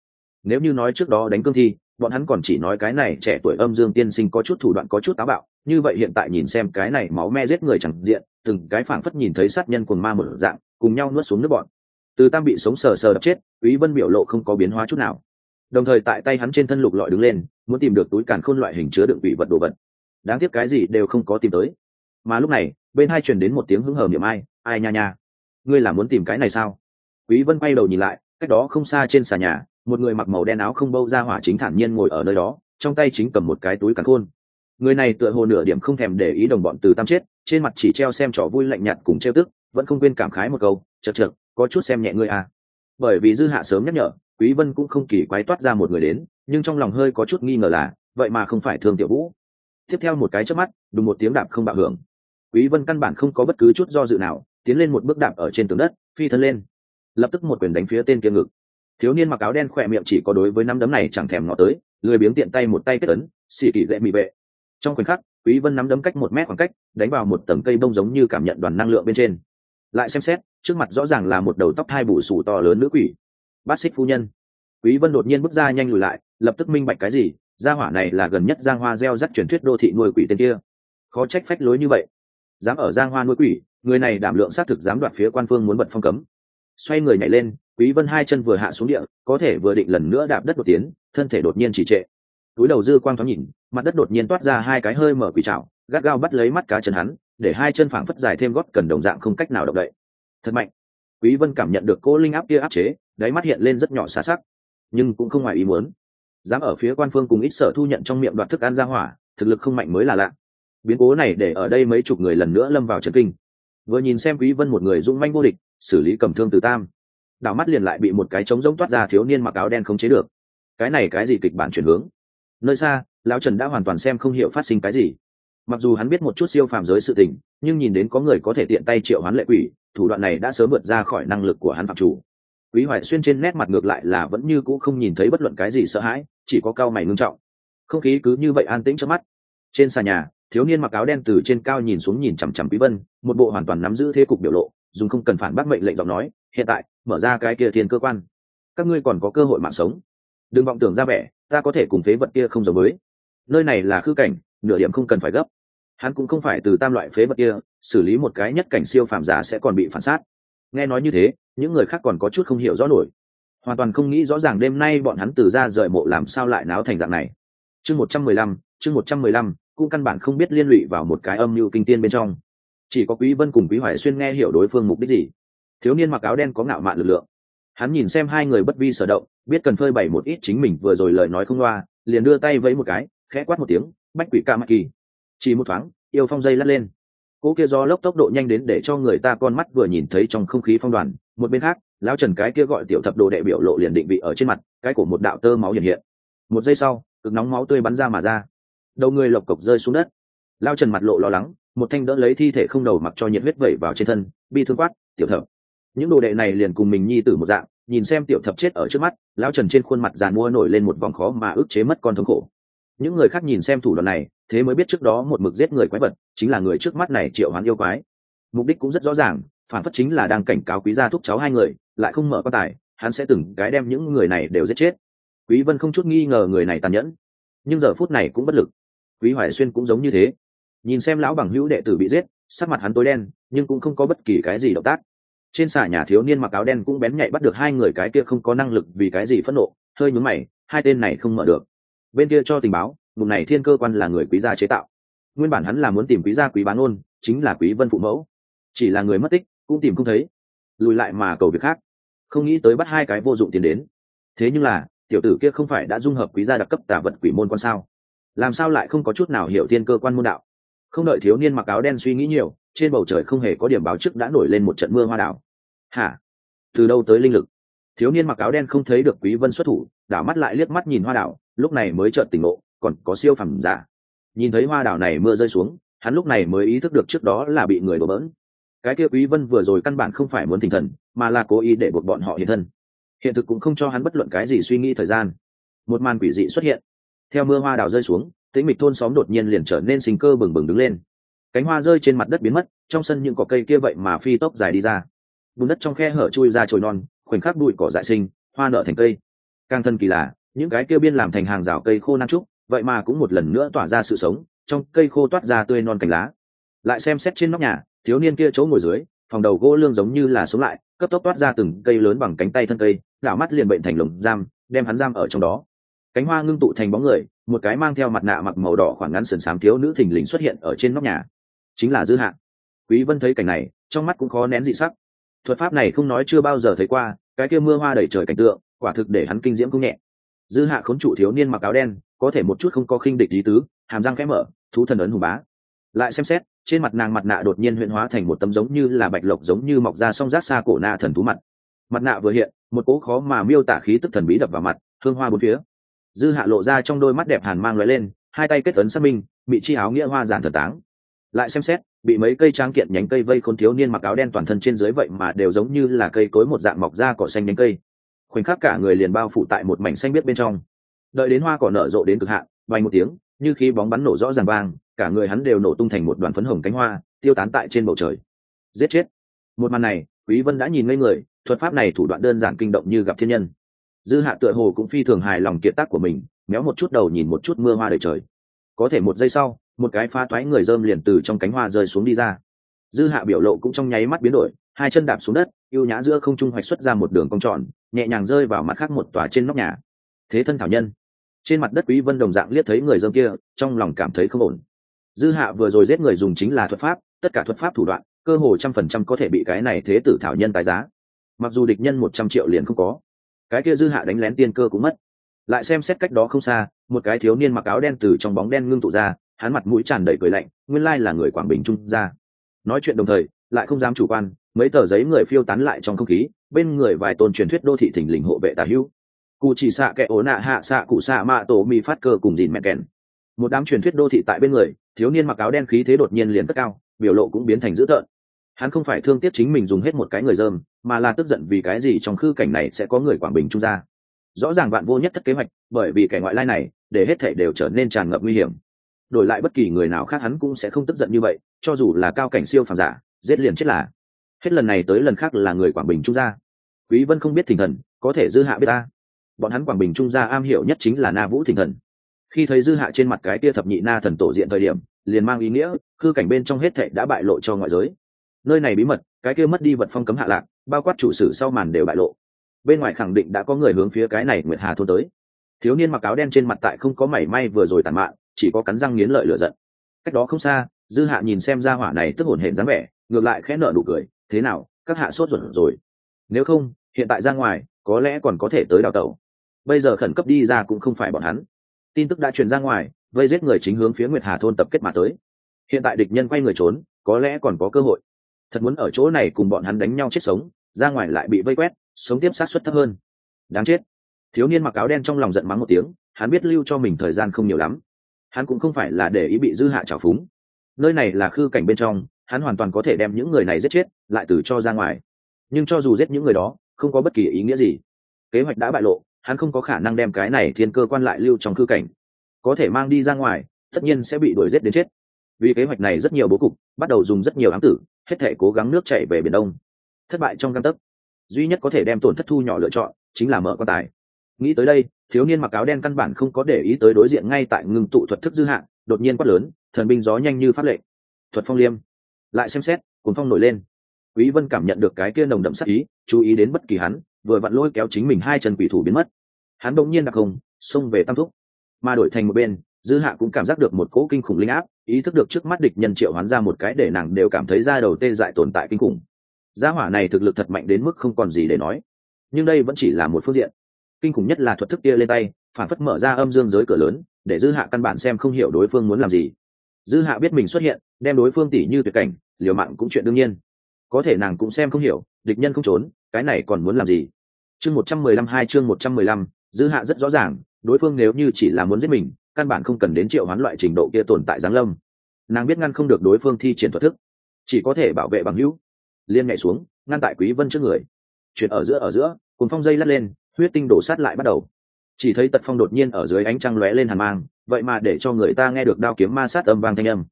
Nếu như nói trước đó đánh cương thi, bọn hắn còn chỉ nói cái này trẻ tuổi âm dương tiên sinh có chút thủ đoạn, có chút táo bạo. Như vậy hiện tại nhìn xem cái này máu me giết người chẳng diện, từng cái phảng phất nhìn thấy sát nhân cuồng ma mở dạng, cùng nhau nuốt xuống nước bọn từ tam bị sống sờ sờ đập chết, quý vân biểu lộ không có biến hóa chút nào. Đồng thời tại tay hắn trên thân lục lọi đứng lên, muốn tìm được túi càn khôn loại hình chứa đựng quỷ vật đồ vật. Đáng tiếc cái gì đều không có tìm tới. Mà lúc này, bên hai truyền đến một tiếng hứng hờ niệm ai ai nha nha, ngươi là muốn tìm cái này sao? Quý vân quay đầu nhìn lại, cách đó không xa trên xà nhà, một người mặc màu đen áo không bâu ra hỏa chính thản nhiên ngồi ở nơi đó, trong tay chính cầm một cái túi càn khôn. Người này tựa hồ nửa điểm không thèm để ý đồng bọn từ tam chết, trên mặt chỉ treo xem trò vui lạnh nhạt cùng treo tức, vẫn không quên cảm khái một câu chật chật có chút xem nhẹ ngươi à. Bởi vì dư hạ sớm nhắc nhở, quý vân cũng không kỳ quái toát ra một người đến, nhưng trong lòng hơi có chút nghi ngờ là, vậy mà không phải thương tiểu vũ. Tiếp theo một cái chớp mắt, đùng một tiếng đạp không bạo hưởng. Quý vân căn bản không có bất cứ chút do dự nào, tiến lên một bước đạp ở trên tường đất, phi thân lên. Lập tức một quyền đánh phía tên kia ngực. Thiếu niên mặc áo đen khỏe miệng chỉ có đối với năm đấm này chẳng thèm ngó tới, lười biếng tiện tay một tay kết ấn xỉ kỳ dễ mị vệ. Trong khoảnh khắc, quý vân nắm đấm cách một mét khoảng cách, đánh vào một tầng cây bông giống như cảm nhận đoàn năng lượng bên trên lại xem xét, trước mặt rõ ràng là một đầu tóc hai bù sù to lớn nữ quỷ. Bát xích phu nhân. Quý vân đột nhiên bước ra nhanh lùi lại, lập tức minh bạch cái gì, gia hỏa này là gần nhất giang hoa gieo rắc truyền thuyết đô thị nuôi quỷ tên kia. Khó trách phách lối như vậy. Dám ở giang hoa nuôi quỷ, người này đảm lượng xác thực dám đoạt phía quan phương muốn bật phong cấm. Xoay người nhảy lên, quý vân hai chân vừa hạ xuống địa, có thể vừa định lần nữa đạp đất đột tiến, thân thể đột nhiên chỉ trệ. Túi đầu dư quang thoáng nhìn, mặt đất đột nhiên toát ra hai cái hơi mở quỷ chảo gắt gao bắt lấy mắt cá chân hắn để hai chân phảng phất dài thêm gót cần đồng dạng không cách nào động đậy. Thật mạnh. Quý vân cảm nhận được cô linh áp kia áp chế, đáy mắt hiện lên rất nhỏ xa sắc, nhưng cũng không ngoài ý muốn. Dám ở phía quan phương cùng ít sở thu nhận trong miệng đoạt thức ăn ra hỏa, thực lực không mạnh mới là lạ. Biến cố này để ở đây mấy chục người lần nữa lâm vào trấn kinh. Vừa nhìn xem quý vân một người dũng manh vô địch, xử lý cầm thương từ tam. Đảo mắt liền lại bị một cái trống rỗng toát ra thiếu niên mặc áo đen không chế được. Cái này cái gì kịch bản chuyển hướng? Nơi xa, lão trần đã hoàn toàn xem không hiểu phát sinh cái gì mặc dù hắn biết một chút siêu phàm giới sự tình, nhưng nhìn đến có người có thể tiện tay triệu hắn lệ quỷ, thủ đoạn này đã sớm vượt ra khỏi năng lực của hắn phạm chủ. Quý hoài xuyên trên nét mặt ngược lại là vẫn như cũ không nhìn thấy bất luận cái gì sợ hãi, chỉ có cao mày ngưng trọng. Không khí cứ như vậy an tĩnh trước mắt. Trên xà nhà, thiếu niên mặc áo đen từ trên cao nhìn xuống nhìn chằm chằm quý vân, một bộ hoàn toàn nắm giữ thế cục biểu lộ, dùng không cần phản bác mệnh lệnh giọng nói, hiện tại, mở ra cái kia thiên cơ quan. Các ngươi còn có cơ hội mạng sống. Đừng vọng tưởng ra vẻ, ta có thể cùng phế vật kia không giống mới. nơi này là khư cảnh, nửa điểm không cần phải gấp hắn cũng không phải từ tam loại phế vật kia, xử lý một cái nhất cảnh siêu phàm giả sẽ còn bị phản sát nghe nói như thế, những người khác còn có chút không hiểu rõ nổi. Hoàn toàn không nghĩ rõ ràng đêm nay bọn hắn từ ra rời mộ làm sao lại náo thành dạng này. Chương một trăm mười lăm, chương một trăm mười lăm, cũng căn bản không biết liên lụy vào một cái âm mưu kinh tiên bên trong. Chỉ có quý vân cùng quý hoài xuyên nghe hiểu đối phương mục đích gì. Thiếu niên mặc áo đen có ngạo mạn lực lượng. Hắn nhìn xem hai người bất vi sở động, biết cần phơi bày một ít chính mình vừa rồi lời nói không loa, liền đưa tay vẫy một cái, khẽ quát một tiếng, bách quỷ ca mắc kỳ chỉ một thoáng, yêu phong dây lắt lên. Cỗ kia do lốc tốc độ nhanh đến để cho người ta con mắt vừa nhìn thấy trong không khí phong đoàn. Một bên khác, lão trần cái kia gọi tiểu thập đồ đệ biểu lộ liền định vị ở trên mặt, cái của một đạo tơ máu hiện hiện. Một giây sau, cực nóng máu tươi bắn ra mà ra. Đầu người lộc cộc rơi xuống đất. Lao trần mặt lộ lo lắng, một thanh đỡ lấy thi thể không đầu mặc cho nhiệt huyết vẩy vào trên thân, bi thương quát, tiểu thập. Những đồ đệ này liền cùng mình nhi tử một dạng, nhìn xem tiểu thập chết ở trước mắt, lão trần trên khuôn mặt giàn mua nổi lên một vòng khó mà ức chế mất con thống khổ. Những người khác nhìn xem thủ đoạn này thế mới biết trước đó một mực giết người quái vật chính là người trước mắt này triệu hoán yêu quái. Mục đích cũng rất rõ ràng, phản phất chính là đang cảnh cáo quý gia thúc cháu hai người, lại không mở quan tài, hắn sẽ từng cái đem những người này đều giết chết. Quý vân không chút nghi ngờ người này tàn nhẫn, nhưng giờ phút này cũng bất lực. Quý hoài xuyên cũng giống như thế. Nhìn xem lão bằng hữu đệ tử bị giết, sắc mặt hắn tối đen, nhưng cũng không có bất kỳ cái gì động tác. Trên xà nhà thiếu niên mặc áo đen cũng bén nhạy bắt được hai người cái kia không có năng lực vì cái gì phẫn nộ, hơi nhúm mày, hai tên này không mở được. Bên kia cho tình báo vùng này thiên cơ quan là người quý gia chế tạo. Nguyên bản hắn là muốn tìm quý gia quý bán ôn, chính là quý vân phụ mẫu. Chỉ là người mất tích, cũng tìm không thấy. Lùi lại mà cầu việc khác. Không nghĩ tới bắt hai cái vô dụng tiền đến. Thế nhưng là, tiểu tử kia không phải đã dung hợp quý gia đặc cấp tả vật quỷ môn quan sao? Làm sao lại không có chút nào hiểu thiên cơ quan môn đạo? Không đợi thiếu niên mặc áo đen suy nghĩ nhiều, trên bầu trời không hề có điểm báo trước đã nổi lên một trận mưa hoa đảo. Hả? Từ đâu tới linh lực? Thiếu niên mặc áo đen không thấy được quý vân xuất thủ, đảo mắt lại liếc mắt nhìn hoa đảo, lúc này mới chợt tỉnh ngộ còn có siêu phẩm giả. Nhìn thấy hoa đảo này mưa rơi xuống, hắn lúc này mới ý thức được trước đó là bị người đổ bỡn. Cái kia quý vân vừa rồi căn bản không phải muốn thỉnh thần, mà là cố ý để buộc bọn họ hiện thân. Hiện thực cũng không cho hắn bất luận cái gì suy nghĩ thời gian. Một màn quỷ dị xuất hiện. Theo mưa hoa đào rơi xuống, tĩnh mịch thôn xóm đột nhiên liền trở nên sinh cơ bừng bừng đứng lên. Cánh hoa rơi trên mặt đất biến mất, trong sân những cỏ cây kia vậy mà phi tốc dài đi ra. Bùn đất trong khe hở chui ra trồi non, khoảnh khắc bụi cỏ dại sinh, hoa nở thành cây. Càng thân kỳ lạ những cái kia biên làm thành hàng rào cây khô nan trúc vậy mà cũng một lần nữa tỏa ra sự sống, trong cây khô toát ra tươi non cành lá. Lại xem xét trên nóc nhà, thiếu niên kia chỗ ngồi dưới, phòng đầu gỗ lương giống như là sống lại, cấp tốc toát ra từng cây lớn bằng cánh tay thân cây đảo mắt liền bệnh thành lồng giam, đem hắn giam ở trong đó. Cánh hoa ngưng tụ thành bóng người, một cái mang theo mặt nạ mặc màu đỏ khoảng ngắn sườn xám thiếu nữ thình lình xuất hiện ở trên nóc nhà. Chính là dư hạ. Quý vân thấy cảnh này, trong mắt cũng khó nén dị sắc. Thuật pháp này không nói chưa bao giờ thấy qua, cái kia mưa hoa đầy trời cảnh tượng, quả thực để hắn kinh diễm cũng nhẹ dư hạ khốn trụ thiếu niên mặc áo đen, có thể một chút không có khinh địch lý tứ, hàm răng khẽ mở, thú thần ấn hùng bá. Lại xem xét, trên mặt nàng mặt nạ đột nhiên huyện hóa thành một tấm giống như là bạch lộc giống như mọc ra song rác xa cổ na thần thú mặt. Mặt nạ vừa hiện, một cỗ khó mà miêu tả khí tức thần bí đập vào mặt, hương hoa bốn phía. Dư hạ lộ ra trong đôi mắt đẹp hàn mang lóe lên, hai tay kết ấn xác minh, bị chi áo nghĩa hoa giản thần táng. Lại xem xét, bị mấy cây tráng kiện nhánh cây vây khôn thiếu niên mặc áo đen toàn thân trên dưới vậy mà đều giống như là cây cối một dạng mọc ra cỏ xanh nhánh cây khoảnh khắc cả người liền bao phủ tại một mảnh xanh biết bên trong. Đợi đến hoa cỏ nở rộ đến cực hạn vay một tiếng, như khi bóng bắn nổ rõ ràng vang, cả người hắn đều nổ tung thành một đoàn phấn hồng cánh hoa, tiêu tán tại trên bầu trời. Giết chết. Một màn này, quý vân đã nhìn ngây người, thuật pháp này thủ đoạn đơn giản kinh động như gặp thiên nhân. Dư hạ tựa hồ cũng phi thường hài lòng kiệt tác của mình, méo một chút đầu nhìn một chút mưa hoa đầy trời. Có thể một giây sau, một cái pha toái người dơm liền từ trong cánh hoa rơi xuống đi ra. Dư hạ biểu lộ cũng trong nháy mắt biến đổi, hai chân đạp xuống đất yêu nhã giữa không trung hoạch xuất ra một đường cong tròn nhẹ nhàng rơi vào mặt khác một tòa trên nóc nhà. Thế thân thảo nhân. Trên mặt đất quý vân đồng dạng liếc thấy người dơm kia, trong lòng cảm thấy không ổn. Dư hạ vừa rồi giết người dùng chính là thuật pháp, tất cả thuật pháp thủ đoạn, cơ hồ trăm phần trăm có thể bị cái này thế tử thảo nhân tái giá. Mặc dù địch nhân một trăm triệu liền không có, cái kia dư hạ đánh lén tiên cơ cũng mất. Lại xem xét cách đó không xa, một cái thiếu niên mặc áo đen từ trong bóng đen ngưng tụ ra, hắn mặt mũi tràn đầy cười lạnh, nguyên lai là người quảng bình trung ra nói chuyện đồng thời, lại không dám chủ quan mấy tờ giấy người phiêu tán lại trong không khí, bên người vài tôn truyền thuyết đô thị thỉnh lình hộ vệ tà hữu. Cụ chỉ xạ kẻ ố nạ hạ xạ cụ xạ mạ tổ mi phát cơ cùng dìn mẹ kèn một đám truyền thuyết đô thị tại bên người, thiếu niên mặc áo đen khí thế đột nhiên liền cất cao, biểu lộ cũng biến thành dữ tợn. Hắn không phải thương tiếc chính mình dùng hết một cái người dơm, mà là tức giận vì cái gì trong khư cảnh này sẽ có người quảng bình trung ra rõ ràng bạn vô nhất thất kế hoạch, bởi vì kẻ ngoại lai này, để hết thể đều trở nên tràn ngập nguy hiểm. Đổi lại bất kỳ người nào khác hắn cũng sẽ không tức giận như vậy, cho dù là cao cảnh siêu phàm giả, giết liền chết là hết lần này tới lần khác là người quảng bình trung gia. Quý vân không biết thỉnh thần, có thể dư hạ biết ta. Bọn hắn quảng bình trung gia am hiểu nhất chính là na vũ thỉnh thần. Khi thấy dư hạ trên mặt cái kia thập nhị na thần tổ diện thời điểm, liền mang ý nghĩa, khư cảnh bên trong hết thệ đã bại lộ cho ngoại giới. Nơi này bí mật, cái kia mất đi vật phong cấm hạ lạc, bao quát chủ sử sau màn đều bại lộ. Bên ngoài khẳng định đã có người hướng phía cái này nguyệt hà thôn tới. Thiếu niên mặc áo đen trên mặt tại không có mảy may vừa rồi tàn mạn, chỉ có cắn răng nghiến lợi lửa giận. Cách đó không xa, dư hạ nhìn xem ra hỏa này tức hổn hển dáng vẻ, ngược lại khẽ nở nụ cười thế nào, các hạ sốt ruột rồi. Nếu không, hiện tại ra ngoài, có lẽ còn có thể tới đào tẩu. Bây giờ khẩn cấp đi ra cũng không phải bọn hắn. Tin tức đã truyền ra ngoài, vây giết người chính hướng phía nguyệt hà thôn tập kết mà tới. Hiện tại địch nhân quay người trốn, có lẽ còn có cơ hội. Thật muốn ở chỗ này cùng bọn hắn đánh nhau chết sống, ra ngoài lại bị vây quét, sống tiếp sát suất thấp hơn. Đáng chết. Thiếu niên mặc áo đen trong lòng giận mắng một tiếng, hắn biết lưu cho mình thời gian không nhiều lắm. Hắn cũng không phải là để ý bị dư hạ trào phúng. Nơi này là khư cảnh bên trong hắn hoàn toàn có thể đem những người này giết chết, lại từ cho ra ngoài. Nhưng cho dù giết những người đó, không có bất kỳ ý nghĩa gì. Kế hoạch đã bại lộ, hắn không có khả năng đem cái này thiên cơ quan lại lưu trong cư cảnh. Có thể mang đi ra ngoài, tất nhiên sẽ bị đuổi giết đến chết. Vì kế hoạch này rất nhiều bố cục, bắt đầu dùng rất nhiều ám tử, hết thể cố gắng nước chảy về biển đông. Thất bại trong găng tấc. Duy nhất có thể đem tổn thất thu nhỏ lựa chọn, chính là mở quan tài. Nghĩ tới đây, thiếu niên mặc áo đen căn bản không có để ý tới đối diện ngay tại ngừng tụ thuật thức dư hạn đột nhiên quát lớn, thần binh gió nhanh như phát lệ thuật phong liêm lại xem xét cuốn phong nổi lên. Quý vân cảm nhận được cái kia nồng đậm sát ý, chú ý đến bất kỳ hắn, vừa vặn lôi kéo chính mình hai chân quỷ thủ biến mất. Hắn đột nhiên đặc không, xông về tam thúc. Mà đổi thành một bên, dư hạ cũng cảm giác được một cỗ kinh khủng linh áp, ý thức được trước mắt địch nhân triệu hoán ra một cái để nàng đều cảm thấy da đầu tê dại tồn tại kinh khủng. Gia hỏa này thực lực thật mạnh đến mức không còn gì để nói. Nhưng đây vẫn chỉ là một phương diện. Kinh khủng nhất là thuật thức kia lên tay, phản phất mở ra âm dương giới cửa lớn, để dư hạ căn bản xem không hiểu đối phương muốn làm gì dư hạ biết mình xuất hiện, đem đối phương tỉ như tuyệt cảnh, liều mạng cũng chuyện đương nhiên. Có thể nàng cũng xem không hiểu, địch nhân không trốn, cái này còn muốn làm gì? Chương một trăm mười lăm hai, chương một trăm mười lăm, dư hạ rất rõ ràng, đối phương nếu như chỉ là muốn giết mình, căn bản không cần đến triệu hoán loại trình độ kia tồn tại giáng lâm. Nàng biết ngăn không được đối phương thi triển thuật thức, chỉ có thể bảo vệ bằng hữu. Liên nhảy xuống, ngăn tại quý vân trước người. Chuyện ở giữa ở giữa cùng phong dây lắt lên, huyết tinh đổ sát lại bắt đầu. Chỉ thấy tật phong đột nhiên ở dưới ánh trăng lóe lên hàn mang vậy mà để cho người ta nghe được đao kiếm ma sát âm vang thanh âm.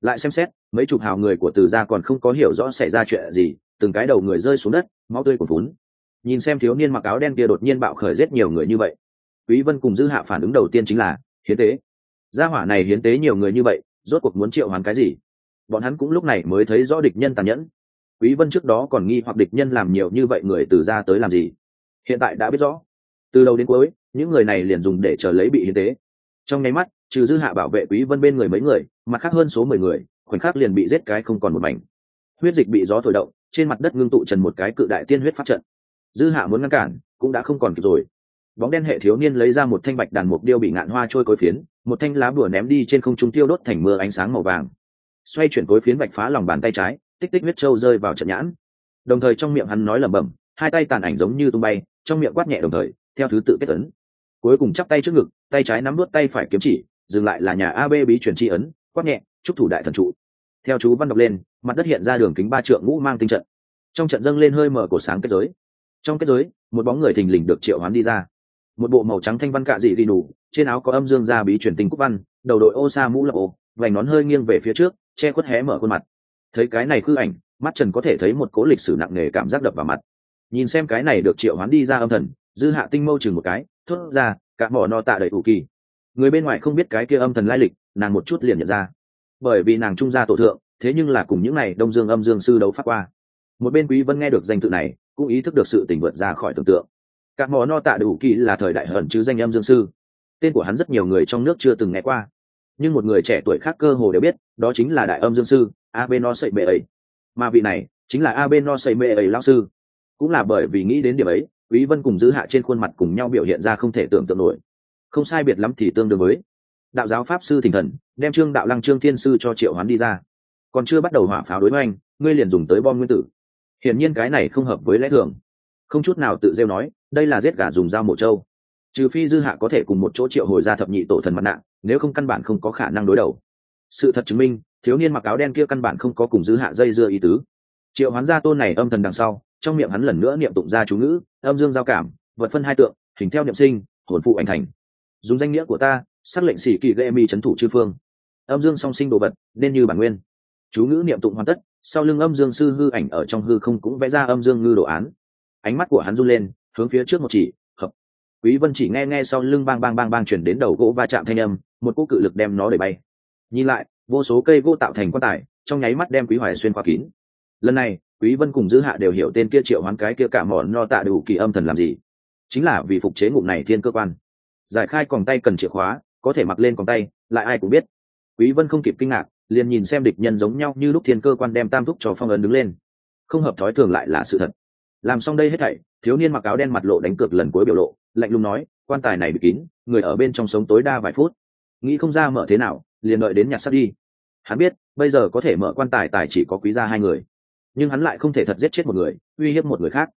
Lại xem xét, mấy chục hào người của từ gia còn không có hiểu rõ xảy ra chuyện gì, từng cái đầu người rơi xuống đất, máu tươi cuồn vốn nhìn xem thiếu niên mặc áo đen kia đột nhiên bạo khởi giết nhiều người như vậy. Quý vân cùng dư hạ phản ứng đầu tiên chính là, hiến tế. Gia hỏa này hiến tế nhiều người như vậy, rốt cuộc muốn triệu hoán cái gì? Bọn hắn cũng lúc này mới thấy rõ địch nhân tàn nhẫn. Quý vân trước đó còn nghi hoặc địch nhân làm nhiều như vậy người từ gia tới làm gì? Hiện tại đã biết rõ. Từ đầu đến cuối, những người này liền dùng để chờ lấy bị hiến tế trong nháy mắt, trừ dư hạ bảo vệ quý vân bên người mấy người, mặt khác hơn số 10 người, khoảnh khắc liền bị giết cái không còn một mảnh. Huyết dịch bị gió thổi động, trên mặt đất ngưng tụ trần một cái cự đại tiên huyết phát trận. Dư hạ muốn ngăn cản, cũng đã không còn kịp rồi. Bóng đen hệ thiếu niên lấy ra một thanh bạch đàn mục điêu bị ngạn hoa trôi cối phiến, một thanh lá bùa ném đi trên không trung tiêu đốt thành mưa ánh sáng màu vàng. Xoay chuyển cối phiến bạch phá lòng bàn tay trái, tích tích huyết trâu rơi vào trận nhãn. Đồng thời trong miệng hắn nói lẩm bẩm, hai tay tàn ảnh giống như tung bay, trong miệng quát nhẹ đồng thời, theo thứ tự kết ấn. Cuối cùng chắp tay trước ngực tay trái nắm đuốt tay phải kiếm chỉ, dừng lại là nhà ab bí truyền tri ấn, quát nhẹ, chúc thủ đại thần trụ. Theo chú văn đọc lên, mặt đất hiện ra đường kính ba trượng ngũ mang tinh trận. Trong trận dâng lên hơi mở cổ sáng kết giới. Trong kết giới, một bóng người thình lình được triệu hoán đi ra. Một bộ màu trắng thanh văn cạ dị đi đủ, trên áo có âm dương gia bí truyền tinh cúc văn, đầu đội ô sa mũ lập ô vành nón hơi nghiêng về phía trước, che khuất hé mở khuôn mặt. Thấy cái này khư ảnh, mắt trần có thể thấy một cố lịch sử nặng nề cảm giác đập vào mặt. Nhìn xem cái này được triệu hoán đi ra âm thần, dư hạ tinh mâu chừng một cái, thốt ra cả mỏ no tạ đầy ủ kỳ. Người bên ngoài không biết cái kia âm thần lai lịch, nàng một chút liền nhận ra. Bởi vì nàng trung gia tổ thượng, thế nhưng là cùng những n à y đông dương âm dương sư đấu phát qua. Một bên quý vân nghe được danh tự này, cũng ý thức được sự tình vượt ra khỏi tưởng tượng. Cả mỏ no tạ đầy ủ kỳ là thời đại hận chứ danh âm dương sư. Tên của hắn rất nhiều người trong nước chưa từng nghe qua. Nhưng một người trẻ tuổi khác cơ hồ đều biết, đó chính là đại âm dương sư ab no sậy bệ ấy. Mà vị này chính là ab no sậy bệ ấy lao sư. Cũng là bởi vì nghĩ đến điểm ấy quý vân cùng giữ hạ trên khuôn mặt cùng nhau biểu hiện ra không thể tưởng tượng nổi. Không sai biệt lắm thì tương đương với đạo giáo pháp sư thỉnh thần, đem trương đạo lăng, trương thiên sư cho triệu hoán đi ra. Còn chưa bắt đầu hỏa pháo đối với anh ngươi liền dùng tới bom nguyên tử. Hiển nhiên cái này không hợp với lẽ thường. Không chút nào tự rêu nói, đây là giết gà dùng dao mổ trâu. Trừ phi dư hạ có thể cùng một chỗ triệu hồi ra thập nhị tổ thần mặt nạ, nếu không căn bản không có khả năng đối đầu. Sự thật chứng minh, thiếu niên mặc áo đen kia căn bản không có cùng dư hạ dây dưa ý tứ. Triệu hoán gia tôn này âm thần đằng sau trong miệng hắn lần nữa niệm tụng ra chú ngữ, âm dương giao cảm, vật phân hai tượng, hình theo niệm sinh, hồn phụ ảnh thành. Dùng danh nghĩa của ta, xác lệnh sĩ kỳ gây mi trấn thủ chư phương. Âm dương song sinh đồ vật, nên như bản nguyên. Chú ngữ niệm tụng hoàn tất, sau lưng âm dương sư hư ảnh ở trong hư không cũng vẽ ra âm dương ngư đồ án. Ánh mắt của hắn run lên, hướng phía trước một chỉ, hợp. Quý vân chỉ nghe nghe sau lưng bang bang bang bang chuyển đến đầu gỗ va chạm thanh âm, một cú cự lực đem nó đẩy bay. Nhìn lại, vô số cây gỗ tạo thành quan tài, trong nháy mắt đem quý hoài xuyên qua kín. Lần này quý vân cùng dư hạ đều hiểu tên kia triệu hoán cái kia cả mọn no tạ đủ kỳ âm thần làm gì. Chính là vì phục chế ngụm này thiên cơ quan. Giải khai còng tay cần chìa khóa, có thể mặc lên còng tay, lại ai cũng biết. Quý vân không kịp kinh ngạc, liền nhìn xem địch nhân giống nhau như lúc thiên cơ quan đem tam thúc cho phong ấn đứng lên. Không hợp thói thường lại là sự thật. Làm xong đây hết thảy, thiếu niên mặc áo đen mặt lộ đánh cược lần cuối biểu lộ, lạnh lùng nói, quan tài này bị kín, người ở bên trong sống tối đa vài phút. Nghĩ không ra mở thế nào, liền đợi đến nhặt sắt đi. Hắn biết, bây giờ có thể mở quan tài tài chỉ có quý gia hai người nhưng hắn lại không thể thật giết chết một người, uy hiếp một người khác.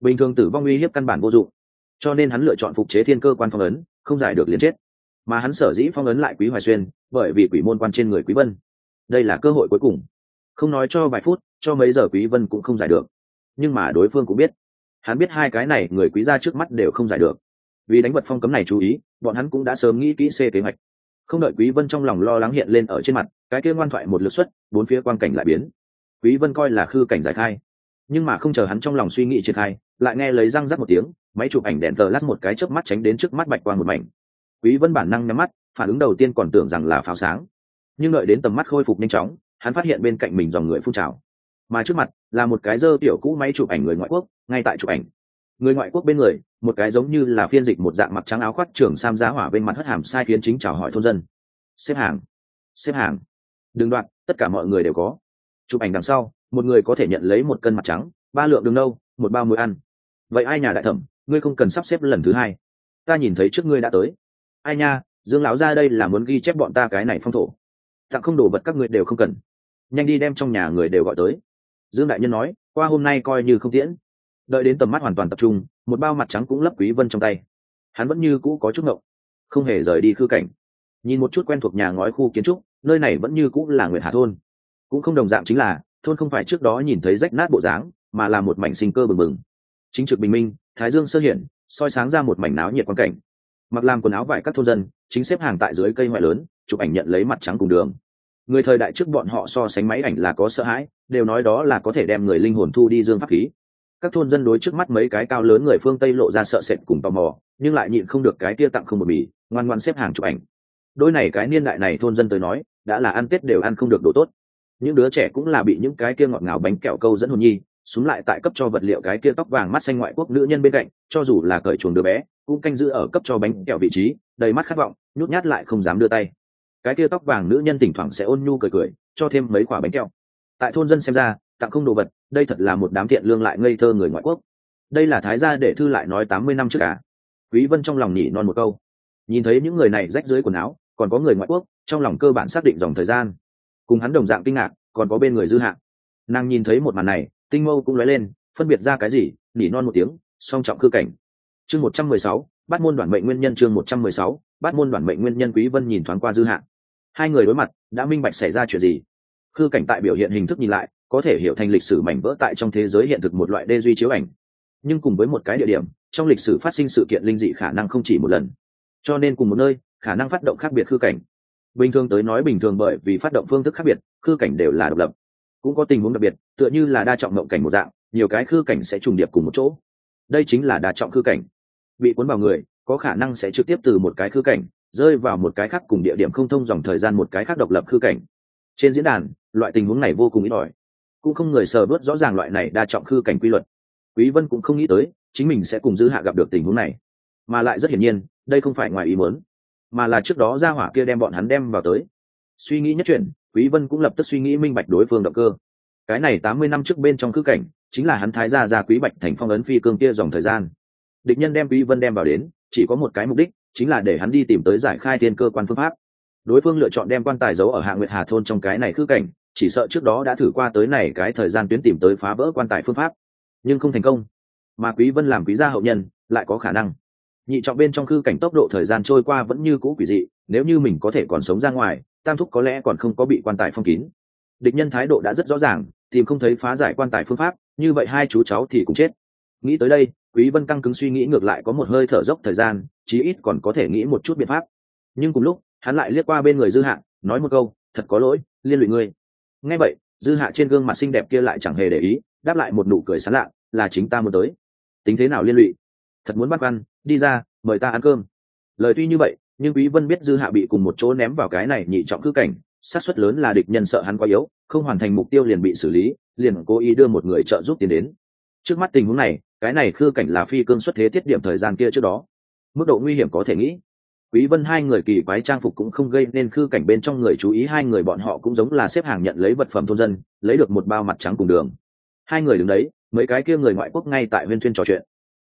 Bình thường tử vong uy hiếp căn bản vô dụng, cho nên hắn lựa chọn phục chế thiên cơ quan phong ấn, không giải được liền chết. Mà hắn sở dĩ phong ấn lại quý hoài xuyên, bởi vì quỷ môn quan trên người quý vân. Đây là cơ hội cuối cùng. Không nói cho vài phút, cho mấy giờ quý vân cũng không giải được. Nhưng mà đối phương cũng biết. Hắn biết hai cái này người quý gia trước mắt đều không giải được. Vì đánh vật phong cấm này chú ý, bọn hắn cũng đã sớm nghĩ kỹ c kế hoạch. Không đợi quý vân trong lòng lo lắng hiện lên ở trên mặt, cái kia ngoan thoại một lượt xuất, bốn phía quang cảnh lại biến quý vân coi là khư cảnh giải khai. Nhưng mà không chờ hắn trong lòng suy nghĩ triển khai, lại nghe lấy răng rắc một tiếng, máy chụp ảnh đèn tờ lát một cái chớp mắt tránh đến trước mắt bạch quang một mảnh. Quý vân bản năng nhắm mắt, phản ứng đầu tiên còn tưởng rằng là pháo sáng. Nhưng đợi đến tầm mắt khôi phục nhanh chóng, hắn phát hiện bên cạnh mình dòng người phun trào. Mà trước mặt là một cái dơ tiểu cũ máy chụp ảnh người ngoại quốc, ngay tại chụp ảnh. Người ngoại quốc bên người, một cái giống như là phiên dịch một dạng mặc trắng áo khoác trưởng sam giá hỏa bên mặt hất hàm sai khiến chính chào hỏi thôn dân. Xếp hàng. Xếp hàng. Đừng đoạn, tất cả mọi người đều có chụp ảnh đằng sau, một người có thể nhận lấy một cân mặt trắng, ba lượng đường nâu, một bao muối ăn. Vậy ai nhà đại thẩm, ngươi không cần sắp xếp lần thứ hai. Ta nhìn thấy trước ngươi đã tới. Ai nha, dương lão ra đây là muốn ghi chép bọn ta cái này phong thổ. Tặng không đồ vật các ngươi đều không cần. Nhanh đi đem trong nhà người đều gọi tới. Dương đại nhân nói, qua hôm nay coi như không tiễn. Đợi đến tầm mắt hoàn toàn tập trung, một bao mặt trắng cũng lấp quý vân trong tay. Hắn vẫn như cũ có chút ngộng, không hề rời đi khư cảnh. Nhìn một chút quen thuộc nhà ngói khu kiến trúc, nơi này vẫn như cũ là nguyệt hà thôn cũng không đồng dạng chính là, thôn không phải trước đó nhìn thấy rách nát bộ dáng, mà là một mảnh sinh cơ bừng bừng. Chính trực bình minh, thái dương sơ hiển, soi sáng ra một mảnh náo nhiệt quan cảnh. Mặc làm quần áo vải các thôn dân, chính xếp hàng tại dưới cây ngoại lớn, chụp ảnh nhận lấy mặt trắng cùng đường. Người thời đại trước bọn họ so sánh máy ảnh là có sợ hãi, đều nói đó là có thể đem người linh hồn thu đi dương pháp khí. Các thôn dân đối trước mắt mấy cái cao lớn người phương tây lộ ra sợ sệt cùng tò mò, nhưng lại nhịn không được cái kia tặng không một bì ngoan ngoan xếp hàng chụp ảnh. Đôi này cái niên đại này thôn dân tới nói, đã là ăn tết đều ăn không được đồ tốt những đứa trẻ cũng là bị những cái kia ngọt ngào bánh kẹo câu dẫn hồn nhi xuống lại tại cấp cho vật liệu cái kia tóc vàng mắt xanh ngoại quốc nữ nhân bên cạnh, cho dù là cởi chuồng đứa bé, cũng canh giữ ở cấp cho bánh kẹo vị trí, đầy mắt khát vọng, nhút nhát lại không dám đưa tay. Cái kia tóc vàng nữ nhân thỉnh thoảng sẽ ôn nhu cười cười, cho thêm mấy quả bánh kẹo. Tại thôn dân xem ra, tặng không đồ vật, đây thật là một đám thiện lương lại ngây thơ người ngoại quốc. Đây là thái gia để thư lại nói tám mươi năm trước cả quý vân trong lòng nhỉ non một câu. Nhìn thấy những người này rách dưới quần áo, còn có người ngoại quốc, trong lòng cơ bản xác định dòng thời gian cùng hắn đồng dạng kinh ngạc, còn có bên người dư hạ nàng nhìn thấy một màn này, tinh mâu cũng lóe lên, phân biệt ra cái gì, nỉ non một tiếng, song trọng cư cảnh. Chương một trăm mười sáu bắt môn đoàn mệnh nguyên nhân chương một trăm mười sáu bắt môn đoàn mệnh nguyên nhân quý vân nhìn thoáng qua dư hạ hai người đối mặt, đã minh bạch xảy ra chuyện gì. Khư cảnh tại biểu hiện hình thức nhìn lại, có thể hiểu thành lịch sử mảnh vỡ tại trong thế giới hiện thực một loại đê duy chiếu ảnh. Nhưng cùng với một cái địa điểm, trong lịch sử phát sinh sự kiện linh dị khả năng không chỉ một lần. Cho nên cùng một nơi, khả năng phát động khác biệt khư cảnh bình thường tới nói bình thường bởi vì phát động phương thức khác biệt, khư cảnh đều là độc lập. Cũng có tình huống đặc biệt, tựa như là đa trọng mộng cảnh một dạng, nhiều cái khư cảnh sẽ trùng điệp cùng một chỗ. Đây chính là đa trọng khư cảnh. Bị cuốn vào người, có khả năng sẽ trực tiếp từ một cái khư cảnh, rơi vào một cái khác cùng địa điểm không thông dòng thời gian một cái khác độc lập khư cảnh. Trên diễn đàn, loại tình huống này vô cùng ít ỏi. Cũng không người sờ bớt rõ ràng loại này đa trọng khư cảnh quy luật. Quý vân cũng không nghĩ tới, chính mình sẽ cùng dư hạ gặp được tình huống này. Mà lại rất hiển nhiên, đây không phải ngoài ý muốn mà là trước đó ra hỏa kia đem bọn hắn đem vào tới. Suy nghĩ nhất chuyện quý vân cũng lập tức suy nghĩ minh bạch đối phương động cơ. Cái này 80 năm trước bên trong cư cảnh, chính là hắn thái gia gia quý bạch thành phong ấn phi cương kia dòng thời gian. Địch nhân đem quý vân đem vào đến, chỉ có một cái mục đích, chính là để hắn đi tìm tới giải khai thiên cơ quan phương pháp. Đối phương lựa chọn đem quan tài giấu ở hạ nguyệt hà thôn trong cái này khư cảnh, chỉ sợ trước đó đã thử qua tới này cái thời gian tuyến tìm tới phá vỡ quan tài phương pháp. Nhưng không thành công. Mà quý vân làm quý gia hậu nhân, lại có khả năng nhị trọng bên trong khư cảnh tốc độ thời gian trôi qua vẫn như cũ quỷ dị, nếu như mình có thể còn sống ra ngoài, tam thúc có lẽ còn không có bị quan tài phong kín. Địch nhân thái độ đã rất rõ ràng, tìm không thấy phá giải quan tài phương pháp, như vậy hai chú cháu thì cũng chết. Nghĩ tới đây, quý vân căng cứng suy nghĩ ngược lại có một hơi thở dốc thời gian, chí ít còn có thể nghĩ một chút biện pháp. Nhưng cùng lúc, hắn lại liếc qua bên người dư hạ, nói một câu, thật có lỗi, liên lụy ngươi. Nghe vậy, dư hạ trên gương mặt xinh đẹp kia lại chẳng hề để ý, đáp lại một nụ cười sán lạ, là chính ta muốn tới. Tính thế nào liên lụy? Thật muốn bắt văn đi ra, mời ta ăn cơm. Lời tuy như vậy, nhưng quý vân biết dư hạ bị cùng một chỗ ném vào cái này nhị trọng cư cảnh, xác suất lớn là địch nhân sợ hắn quá yếu, không hoàn thành mục tiêu liền bị xử lý, liền cố ý đưa một người trợ giúp tiền đến. Trước mắt tình huống này, cái này khư cảnh là phi cương xuất thế tiết điểm thời gian kia trước đó. Mức độ nguy hiểm có thể nghĩ. Quý vân hai người kỳ quái trang phục cũng không gây nên khư cảnh bên trong người chú ý, hai người bọn họ cũng giống là xếp hàng nhận lấy vật phẩm thôn dân, lấy được một bao mặt trắng cùng đường. Hai người đứng đấy, mấy cái kia người ngoại quốc ngay tại viên thuyên trò chuyện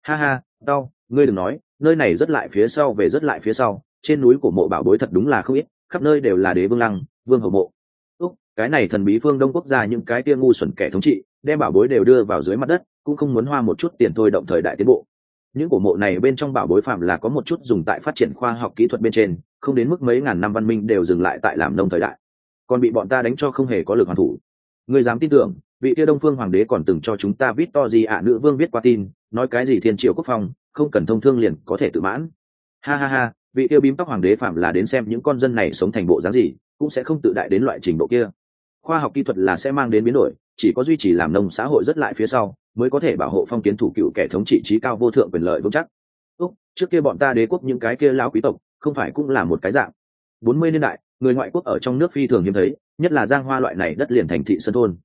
ha ha, đau, ngươi đừng nói, nơi này rất lại phía sau về rất lại phía sau, trên núi của mộ bảo bối thật đúng là không ít, khắp nơi đều là đế vương lăng, vương hậu mộ. Úc, cái này thần bí phương đông quốc gia những cái tia ngu xuẩn kẻ thống trị, đem bảo bối đều đưa vào dưới mặt đất, cũng không muốn hoa một chút tiền thôi động thời đại tiến bộ. Những cổ mộ này bên trong bảo bối phạm là có một chút dùng tại phát triển khoa học kỹ thuật bên trên, không đến mức mấy ngàn năm văn minh đều dừng lại tại làm nông thời đại. Còn bị bọn ta đánh cho không hề có lực hoàn thủ. Người dám tin tưởng vị kia đông phương hoàng đế còn từng cho chúng ta vít to gì ạ nữ vương viết qua tin, nói cái gì thiên triều quốc phòng không cần thông thương liền có thể tự mãn. Ha ha ha, vị kia bím tóc hoàng đế phạm là đến xem những con dân này sống thành bộ dáng gì, cũng sẽ không tự đại đến loại trình độ kia. Khoa học kỹ thuật là sẽ mang đến biến đổi, chỉ có duy trì làm nông xã hội rất lại phía sau, mới có thể bảo hộ phong kiến thủ cựu kẻ thống trị trí cao vô thượng quyền lợi vững chắc. Úc, trước kia bọn ta đế quốc những cái kia lão quý tộc, không phải cũng là một cái dạng. Bốn mươi niên đại, người ngoại quốc ở trong nước phi thường hiếm thấy, nhất là giang hoa loại này đất liền thành thị sân thôn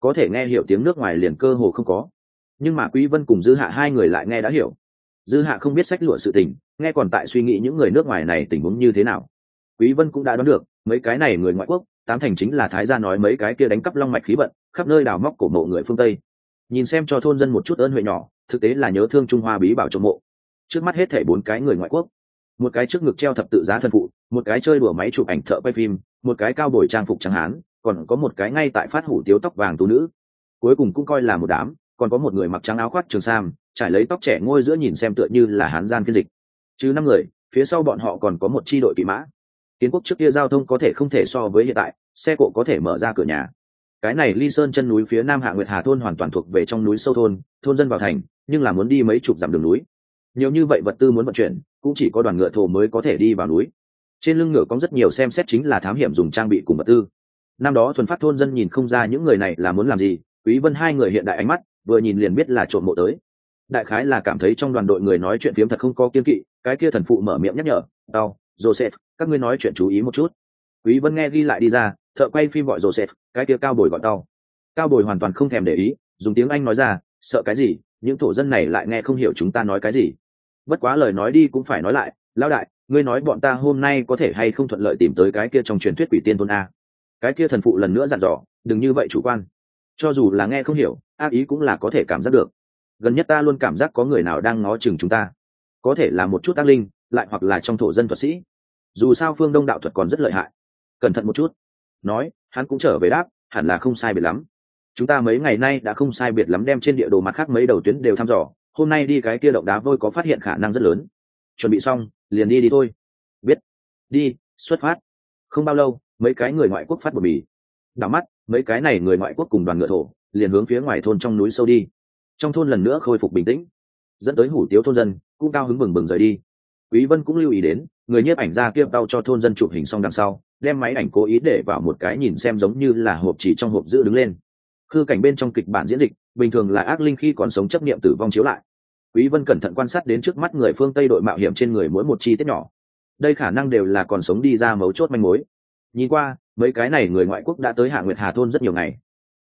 có thể nghe hiểu tiếng nước ngoài liền cơ hồ không có. Nhưng mà quý vân cùng dư hạ hai người lại nghe đã hiểu. Dư hạ không biết sách lụa sự tình, nghe còn tại suy nghĩ những người nước ngoài này tình huống như thế nào. Quý vân cũng đã đoán được, mấy cái này người ngoại quốc, tám thành chính là thái gia nói mấy cái kia đánh cắp long mạch khí vận, khắp nơi đào móc cổ mộ người phương tây. Nhìn xem cho thôn dân một chút ơn huệ nhỏ, thực tế là nhớ thương trung hoa bí bảo trong mộ. Trước mắt hết thể bốn cái người ngoại quốc. Một cái trước ngực treo thập tự giá thân phụ, một cái chơi đùa máy chụp ảnh thợ quay phim, một cái cao bồi trang phục trắng hán còn có một cái ngay tại phát hủ tiếu tóc vàng tú nữ. Cuối cùng cũng coi là một đám, còn có một người mặc trắng áo khoác trường sam, trải lấy tóc trẻ ngôi giữa nhìn xem tựa như là hán gian phiên dịch. Chứ năm người, phía sau bọn họ còn có một chi đội kỵ mã. Kiến quốc trước kia giao thông có thể không thể so với hiện tại, xe cộ có thể mở ra cửa nhà. Cái này ly sơn chân núi phía nam hạ nguyệt hà thôn hoàn toàn thuộc về trong núi sâu thôn thôn dân vào thành, nhưng là muốn đi mấy chục dặm đường núi. Nhiều như vậy vật tư muốn vận chuyển, cũng chỉ có đoàn ngựa thổ mới có thể đi vào núi. Trên lưng ngựa có rất nhiều xem xét chính là thám hiểm dùng trang bị cùng vật tư năm đó thuần phát thôn dân nhìn không ra những người này là muốn làm gì, quý vân hai người hiện đại ánh mắt, vừa nhìn liền biết là trộm mộ tới. Đại khái là cảm thấy trong đoàn đội người nói chuyện phiếm thật không có kiên kỵ, cái kia thần phụ mở miệng nhắc nhở đau joseph, các ngươi nói chuyện chú ý một chút. Quý vân nghe ghi lại đi ra, thợ quay phim gọi joseph, cái kia cao bồi gọi đau cao bồi hoàn toàn không thèm để ý, dùng tiếng anh nói ra, sợ cái gì, những thổ dân này lại nghe không hiểu chúng ta nói cái gì. Bất quá lời nói đi cũng phải nói lại, lão đại, ngươi nói bọn ta hôm nay có thể hay không thuận lợi tìm tới cái kia trong truyền thuyết quỷ tiên thôn a? Cái kia thần phụ lần nữa dặn dò, đừng như vậy chủ quan. Cho dù là nghe không hiểu, ác ý cũng là có thể cảm giác được. Gần nhất ta luôn cảm giác có người nào đang ngó chừng chúng ta. Có thể là một chút ác linh, lại hoặc là trong thổ dân thuật sĩ. Dù sao phương đông đạo thuật còn rất lợi hại. Cẩn thận một chút. Nói, hắn cũng trở về đáp, hẳn là không sai biệt lắm. Chúng ta mấy ngày nay đã không sai biệt lắm đem trên địa đồ mặt khác mấy đầu tuyến đều thăm dò. Hôm nay đi cái kia động đá vôi có phát hiện khả năng rất lớn. Chuẩn bị xong, liền đi đi thôi. Biết. Đi, xuất phát. Không bao lâu mấy cái người ngoại quốc phát bột bì đảo mắt, mấy cái này người ngoại quốc cùng đoàn ngựa thổ, liền hướng phía ngoài thôn trong núi sâu đi. Trong thôn lần nữa khôi phục bình tĩnh, dẫn tới hủ tiếu thôn dân cũng cao hứng bừng bừng rời đi. Quý vân cũng lưu ý đến, người nhiếp ảnh ra kia đau cho thôn dân chụp hình xong đằng sau, đem máy ảnh cố ý để vào một cái nhìn xem giống như là hộp chỉ trong hộp giữ đứng lên. Khư cảnh bên trong kịch bản diễn dịch, bình thường là ác linh khi còn sống chấp niệm tử vong chiếu lại. Quý vân cẩn thận quan sát đến trước mắt người phương tây đội mạo hiểm trên người mỗi một chi tiết nhỏ. Đây khả năng đều là còn sống đi ra mấu chốt manh mối nhìn qua, mấy cái này người ngoại quốc đã tới hạ nguyệt hà thôn rất nhiều ngày.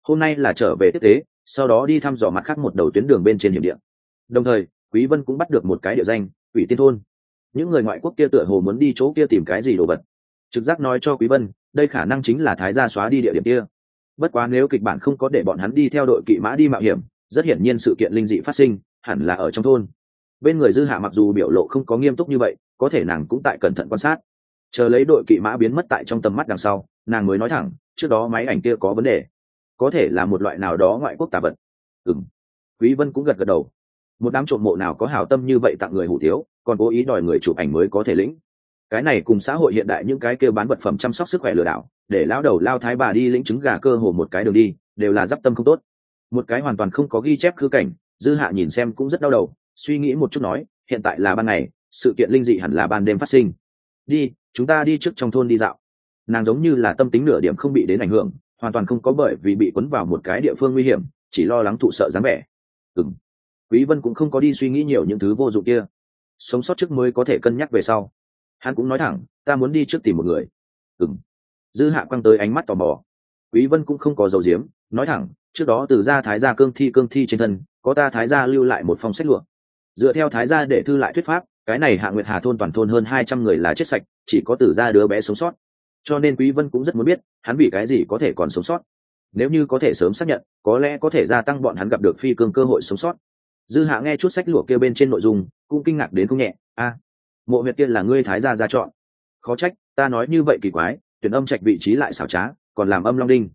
Hôm nay là trở về tiếp tế, sau đó đi thăm dò mặt khác một đầu tuyến đường bên trên hiểm địa. Đồng thời, quý vân cũng bắt được một cái địa danh ủy tiên thôn. Những người ngoại quốc kia tựa hồ muốn đi chỗ kia tìm cái gì đồ vật. Trực giác nói cho quý vân, đây khả năng chính là thái gia xóa đi địa điểm kia. Bất quá nếu kịch bản không có để bọn hắn đi theo đội kỵ mã đi mạo hiểm, rất hiển nhiên sự kiện linh dị phát sinh, hẳn là ở trong thôn. Bên người dư hạ mặc dù biểu lộ không có nghiêm túc như vậy, có thể nàng cũng tại cẩn thận quan sát chờ lấy đội kỵ mã biến mất tại trong tầm mắt đằng sau, nàng mới nói thẳng, trước đó máy ảnh kia có vấn đề. Có thể là một loại nào đó ngoại quốc tà vật. Ừng quý vân cũng gật gật đầu. Một đám trộm mộ nào có hảo tâm như vậy tặng người hủ tiếu, còn cố ý đòi người chụp ảnh mới có thể lĩnh. Cái này cùng xã hội hiện đại những cái kêu bán vật phẩm chăm sóc sức khỏe lừa đảo, để lao đầu lao thái bà đi lĩnh trứng gà cơ hồ một cái đường đi, đều là d tâm không tốt. Một cái hoàn toàn không có ghi chép khư cảnh, dư hạ nhìn xem cũng rất đau đầu, suy nghĩ một chút nói, hiện tại là ban ngày, sự kiện linh dị hẳn là ban đêm phát sinh. Đi chúng ta đi trước trong thôn đi dạo. Nàng giống như là tâm tính nửa điểm không bị đến ảnh hưởng, hoàn toàn không có bởi vì bị cuốn vào một cái địa phương nguy hiểm, chỉ lo lắng thụ sợ dáng vẻ. Ừng quý vân cũng không có đi suy nghĩ nhiều những thứ vô dụng kia. Sống sót trước mới có thể cân nhắc về sau. Hắn cũng nói thẳng, ta muốn đi trước tìm một người. Ừng dư hạ quăng tới ánh mắt tò mò. Quý vân cũng không có dầu diếm nói thẳng, trước đó từ gia thái gia cương thi cương thi trên thân, có ta thái gia lưu lại một phong sách lụa. Dựa theo thái gia để thư lại thuyết pháp, cái này hạ nguyệt hà thôn toàn thôn hơn hai trăm người là chết sạch chỉ có từ gia đứa bé sống sót. Cho nên quý vân cũng rất muốn biết, hắn vì cái gì có thể còn sống sót. Nếu như có thể sớm xác nhận, có lẽ có thể gia tăng bọn hắn gặp được phi cương cơ hội sống sót. Dư hạ nghe chút sách lụa kia bên trên nội dung, cũng kinh ngạc đến không nhẹ. A, mộ huyệt kia là ngươi thái gia ra chọn. Khó trách, ta nói như vậy kỳ quái, tuyển âm trạch vị trí lại xảo trá, còn làm âm long đinh.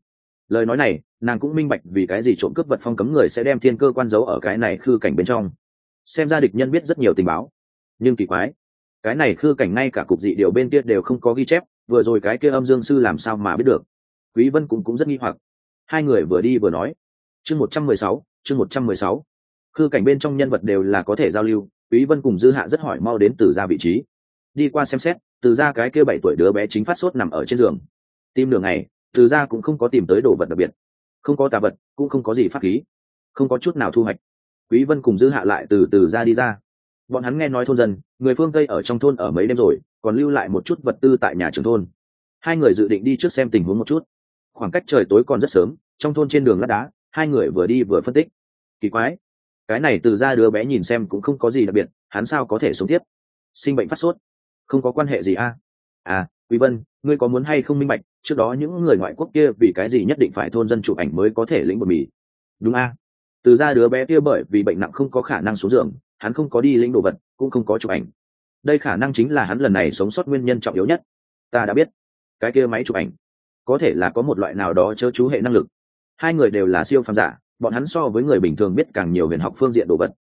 Lời nói này, nàng cũng minh bạch vì cái gì trộm cướp vật phong cấm người sẽ đem thiên cơ quan giấu ở cái này khư cảnh bên trong. Xem ra địch nhân biết rất nhiều tình báo. Nhưng kỳ quái cái này khư cảnh ngay cả cục dị điều bên kia đều không có ghi chép vừa rồi cái kia âm dương sư làm sao mà biết được? Quý vân cũng cũng rất nghi hoặc. Hai người vừa đi vừa nói. Chương 116, chương 116. khư cảnh bên trong nhân vật đều là có thể giao lưu quý vân cùng dư hạ rất hỏi mau đến từ ra vị trí. Đi qua xem xét từ ra cái kia bảy tuổi đứa bé chính phát sốt nằm ở trên giường. Tim đường này từ ra cũng không có tìm tới đồ vật đặc biệt. Không có tà vật cũng không có gì pháp khí. Không có chút nào thu hoạch. Quý vân cùng dư hạ lại từ từ ra đi ra bọn hắn nghe nói thôn dân, người phương tây ở trong thôn ở mấy đêm rồi, còn lưu lại một chút vật tư tại nhà trường thôn. Hai người dự định đi trước xem tình huống một chút. Khoảng cách trời tối còn rất sớm, trong thôn trên đường lát đá, hai người vừa đi vừa phân tích. Kỳ quái, cái này từ ra đứa bé nhìn xem cũng không có gì đặc biệt, hắn sao có thể sống tiếp? Sinh bệnh phát sốt, không có quan hệ gì a à? à quý vân, ngươi có muốn hay không minh bạch, trước đó những người ngoại quốc kia vì cái gì nhất định phải thôn dân chụp ảnh mới có thể lĩnh bột mì? Đúng a từ ra đứa bé kia bởi vì bệnh nặng không có khả năng xuống giường hắn không có đi lĩnh đồ vật, cũng không có chụp ảnh. Đây khả năng chính là hắn lần này sống sót nguyên nhân trọng yếu nhất. Ta đã biết. Cái kia máy chụp ảnh, có thể là có một loại nào đó chớ chú hệ năng lực. Hai người đều là siêu phàm giả, bọn hắn so với người bình thường biết càng nhiều huyền học phương diện đồ vật.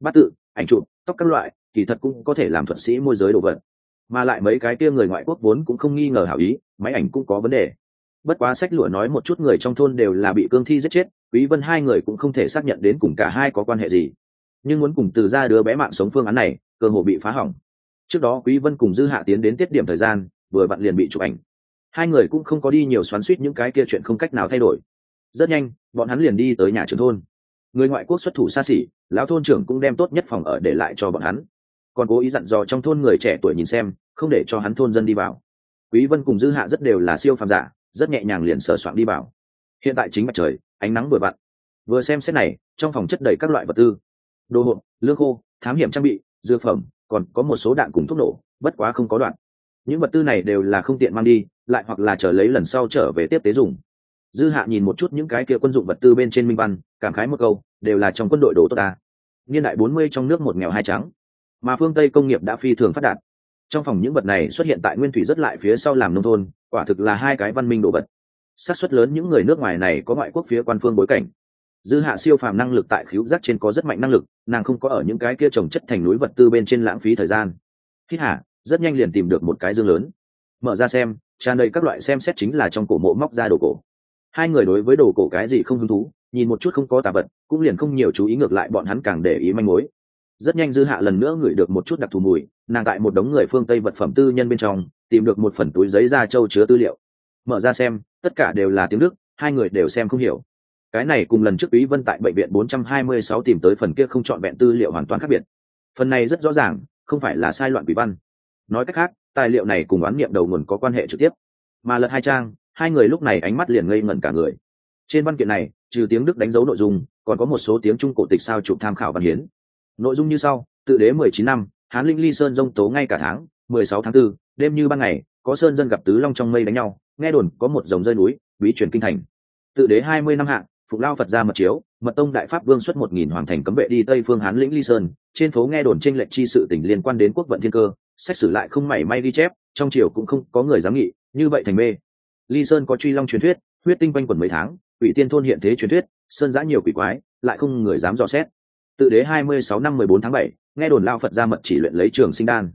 Bát tự, ảnh chụp, tóc các loại, kỳ thật cũng có thể làm thuật sĩ môi giới đồ vật. Mà lại mấy cái kia người ngoại quốc vốn cũng không nghi ngờ hảo ý, máy ảnh cũng có vấn đề. Bất quá sách lụa nói một chút người trong thôn đều là bị cương thi giết chết, quý vân hai người cũng không thể xác nhận đến cùng cả hai có quan hệ gì nhưng muốn cùng từ ra đứa bé mạng sống phương án này, cơ hồ bị phá hỏng. Trước đó quý vân cùng dư hạ tiến đến tiết điểm thời gian, vừa bạn liền bị chụp ảnh. Hai người cũng không có đi nhiều xoắn suýt những cái kia chuyện không cách nào thay đổi. Rất nhanh, bọn hắn liền đi tới nhà trưởng thôn. Người ngoại quốc xuất thủ xa xỉ, lão thôn trưởng cũng đem tốt nhất phòng ở để lại cho bọn hắn. Còn cố ý dặn dò trong thôn người trẻ tuổi nhìn xem, không để cho hắn thôn dân đi vào. Quý vân cùng dư hạ rất đều là siêu phàm giả, rất nhẹ nhàng liền sờ soạn đi vào. Hiện tại chính mặt trời, ánh nắng vừa vặn. Vừa xem xét này, trong phòng chất đầy các loại vật tư đồ hộp, lương khô, thám hiểm trang bị, dược phẩm, còn có một số đạn cùng thuốc nổ, bất quá không có đoạn. Những vật tư này đều là không tiện mang đi, lại hoặc là chờ lấy lần sau trở về tiếp tế dùng. Dư hạ nhìn một chút những cái kia quân dụng vật tư bên trên minh văn, cảm khái một câu, đều là trong quân đội đồ tốt ta. Niên đại bốn mươi trong nước một nghèo hai trắng. Mà phương tây công nghiệp đã phi thường phát đạt. Trong phòng những vật này xuất hiện tại nguyên thủy rất lại phía sau làm nông thôn, quả thực là hai cái văn minh đồ vật. Xác suất lớn những người nước ngoài này có ngoại quốc phía quan phương bối cảnh dư hạ siêu phàm năng lực tại khíu giác trên có rất mạnh năng lực, nàng không có ở những cái kia trồng chất thành núi vật tư bên trên lãng phí thời gian. Hít hạ rất nhanh liền tìm được một cái dương lớn. Mở ra xem, tràn đầy các loại xem xét chính là trong cổ mộ móc ra đồ cổ. Hai người đối với đồ cổ cái gì không hứng thú, nhìn một chút không có tà vật, cũng liền không nhiều chú ý ngược lại bọn hắn càng để ý manh mối. Rất nhanh dư hạ lần nữa ngửi được một chút đặc thù mùi, nàng tại một đống người phương tây vật phẩm tư nhân bên trong, tìm được một phần túi giấy da trâu chứa tư liệu. Mở ra xem, tất cả đều là tiếng đức, hai người đều xem không hiểu cái này cùng lần trước ý vân tại bệnh viện 426 tìm tới phần kia không chọn vẹn tư liệu hoàn toàn khác biệt. Phần này rất rõ ràng không phải là sai loạn quỷ văn. Nói cách khác tài liệu này cùng oán niệm đầu nguồn có quan hệ trực tiếp. Mà lật hai trang hai người lúc này ánh mắt liền ngây ngẩn cả người. Trên văn kiện này trừ tiếng đức đánh dấu nội dung còn có một số tiếng trung cổ tịch sao chụp tham khảo văn hiến. Nội dung như sau tự đế mười chín năm hán linh ly sơn dông tố ngay cả tháng mười sáu tháng 4, đêm như ban ngày có sơn dân gặp tứ long trong mây đánh nhau nghe đồn có một dòng rơi núi bí truyền kinh thành. Tự đế hai mươi năm hạng phục lao phật ra mật chiếu, mật tông đại pháp vương xuất một nghìn hoàng thành cấm vệ đi tây phương hán lĩnh ly sơn, trên phố nghe đồn tranh lệch chi sự tình liên quan đến quốc vận thiên cơ, xét xử lại không mảy may ghi chép, trong triều cũng không có người dám nghị, như vậy thành mê. Ly sơn có truy long truyền thuyết, huyết tinh quanh quần mấy tháng, ủy tiên thôn hiện thế truyền thuyết, sơn giã nhiều quỷ quái, lại không người dám dò xét. Tự đế hai mươi sáu năm mười bốn tháng bảy, nghe đồn lao phật ra mật chỉ luyện lấy trường sinh đan.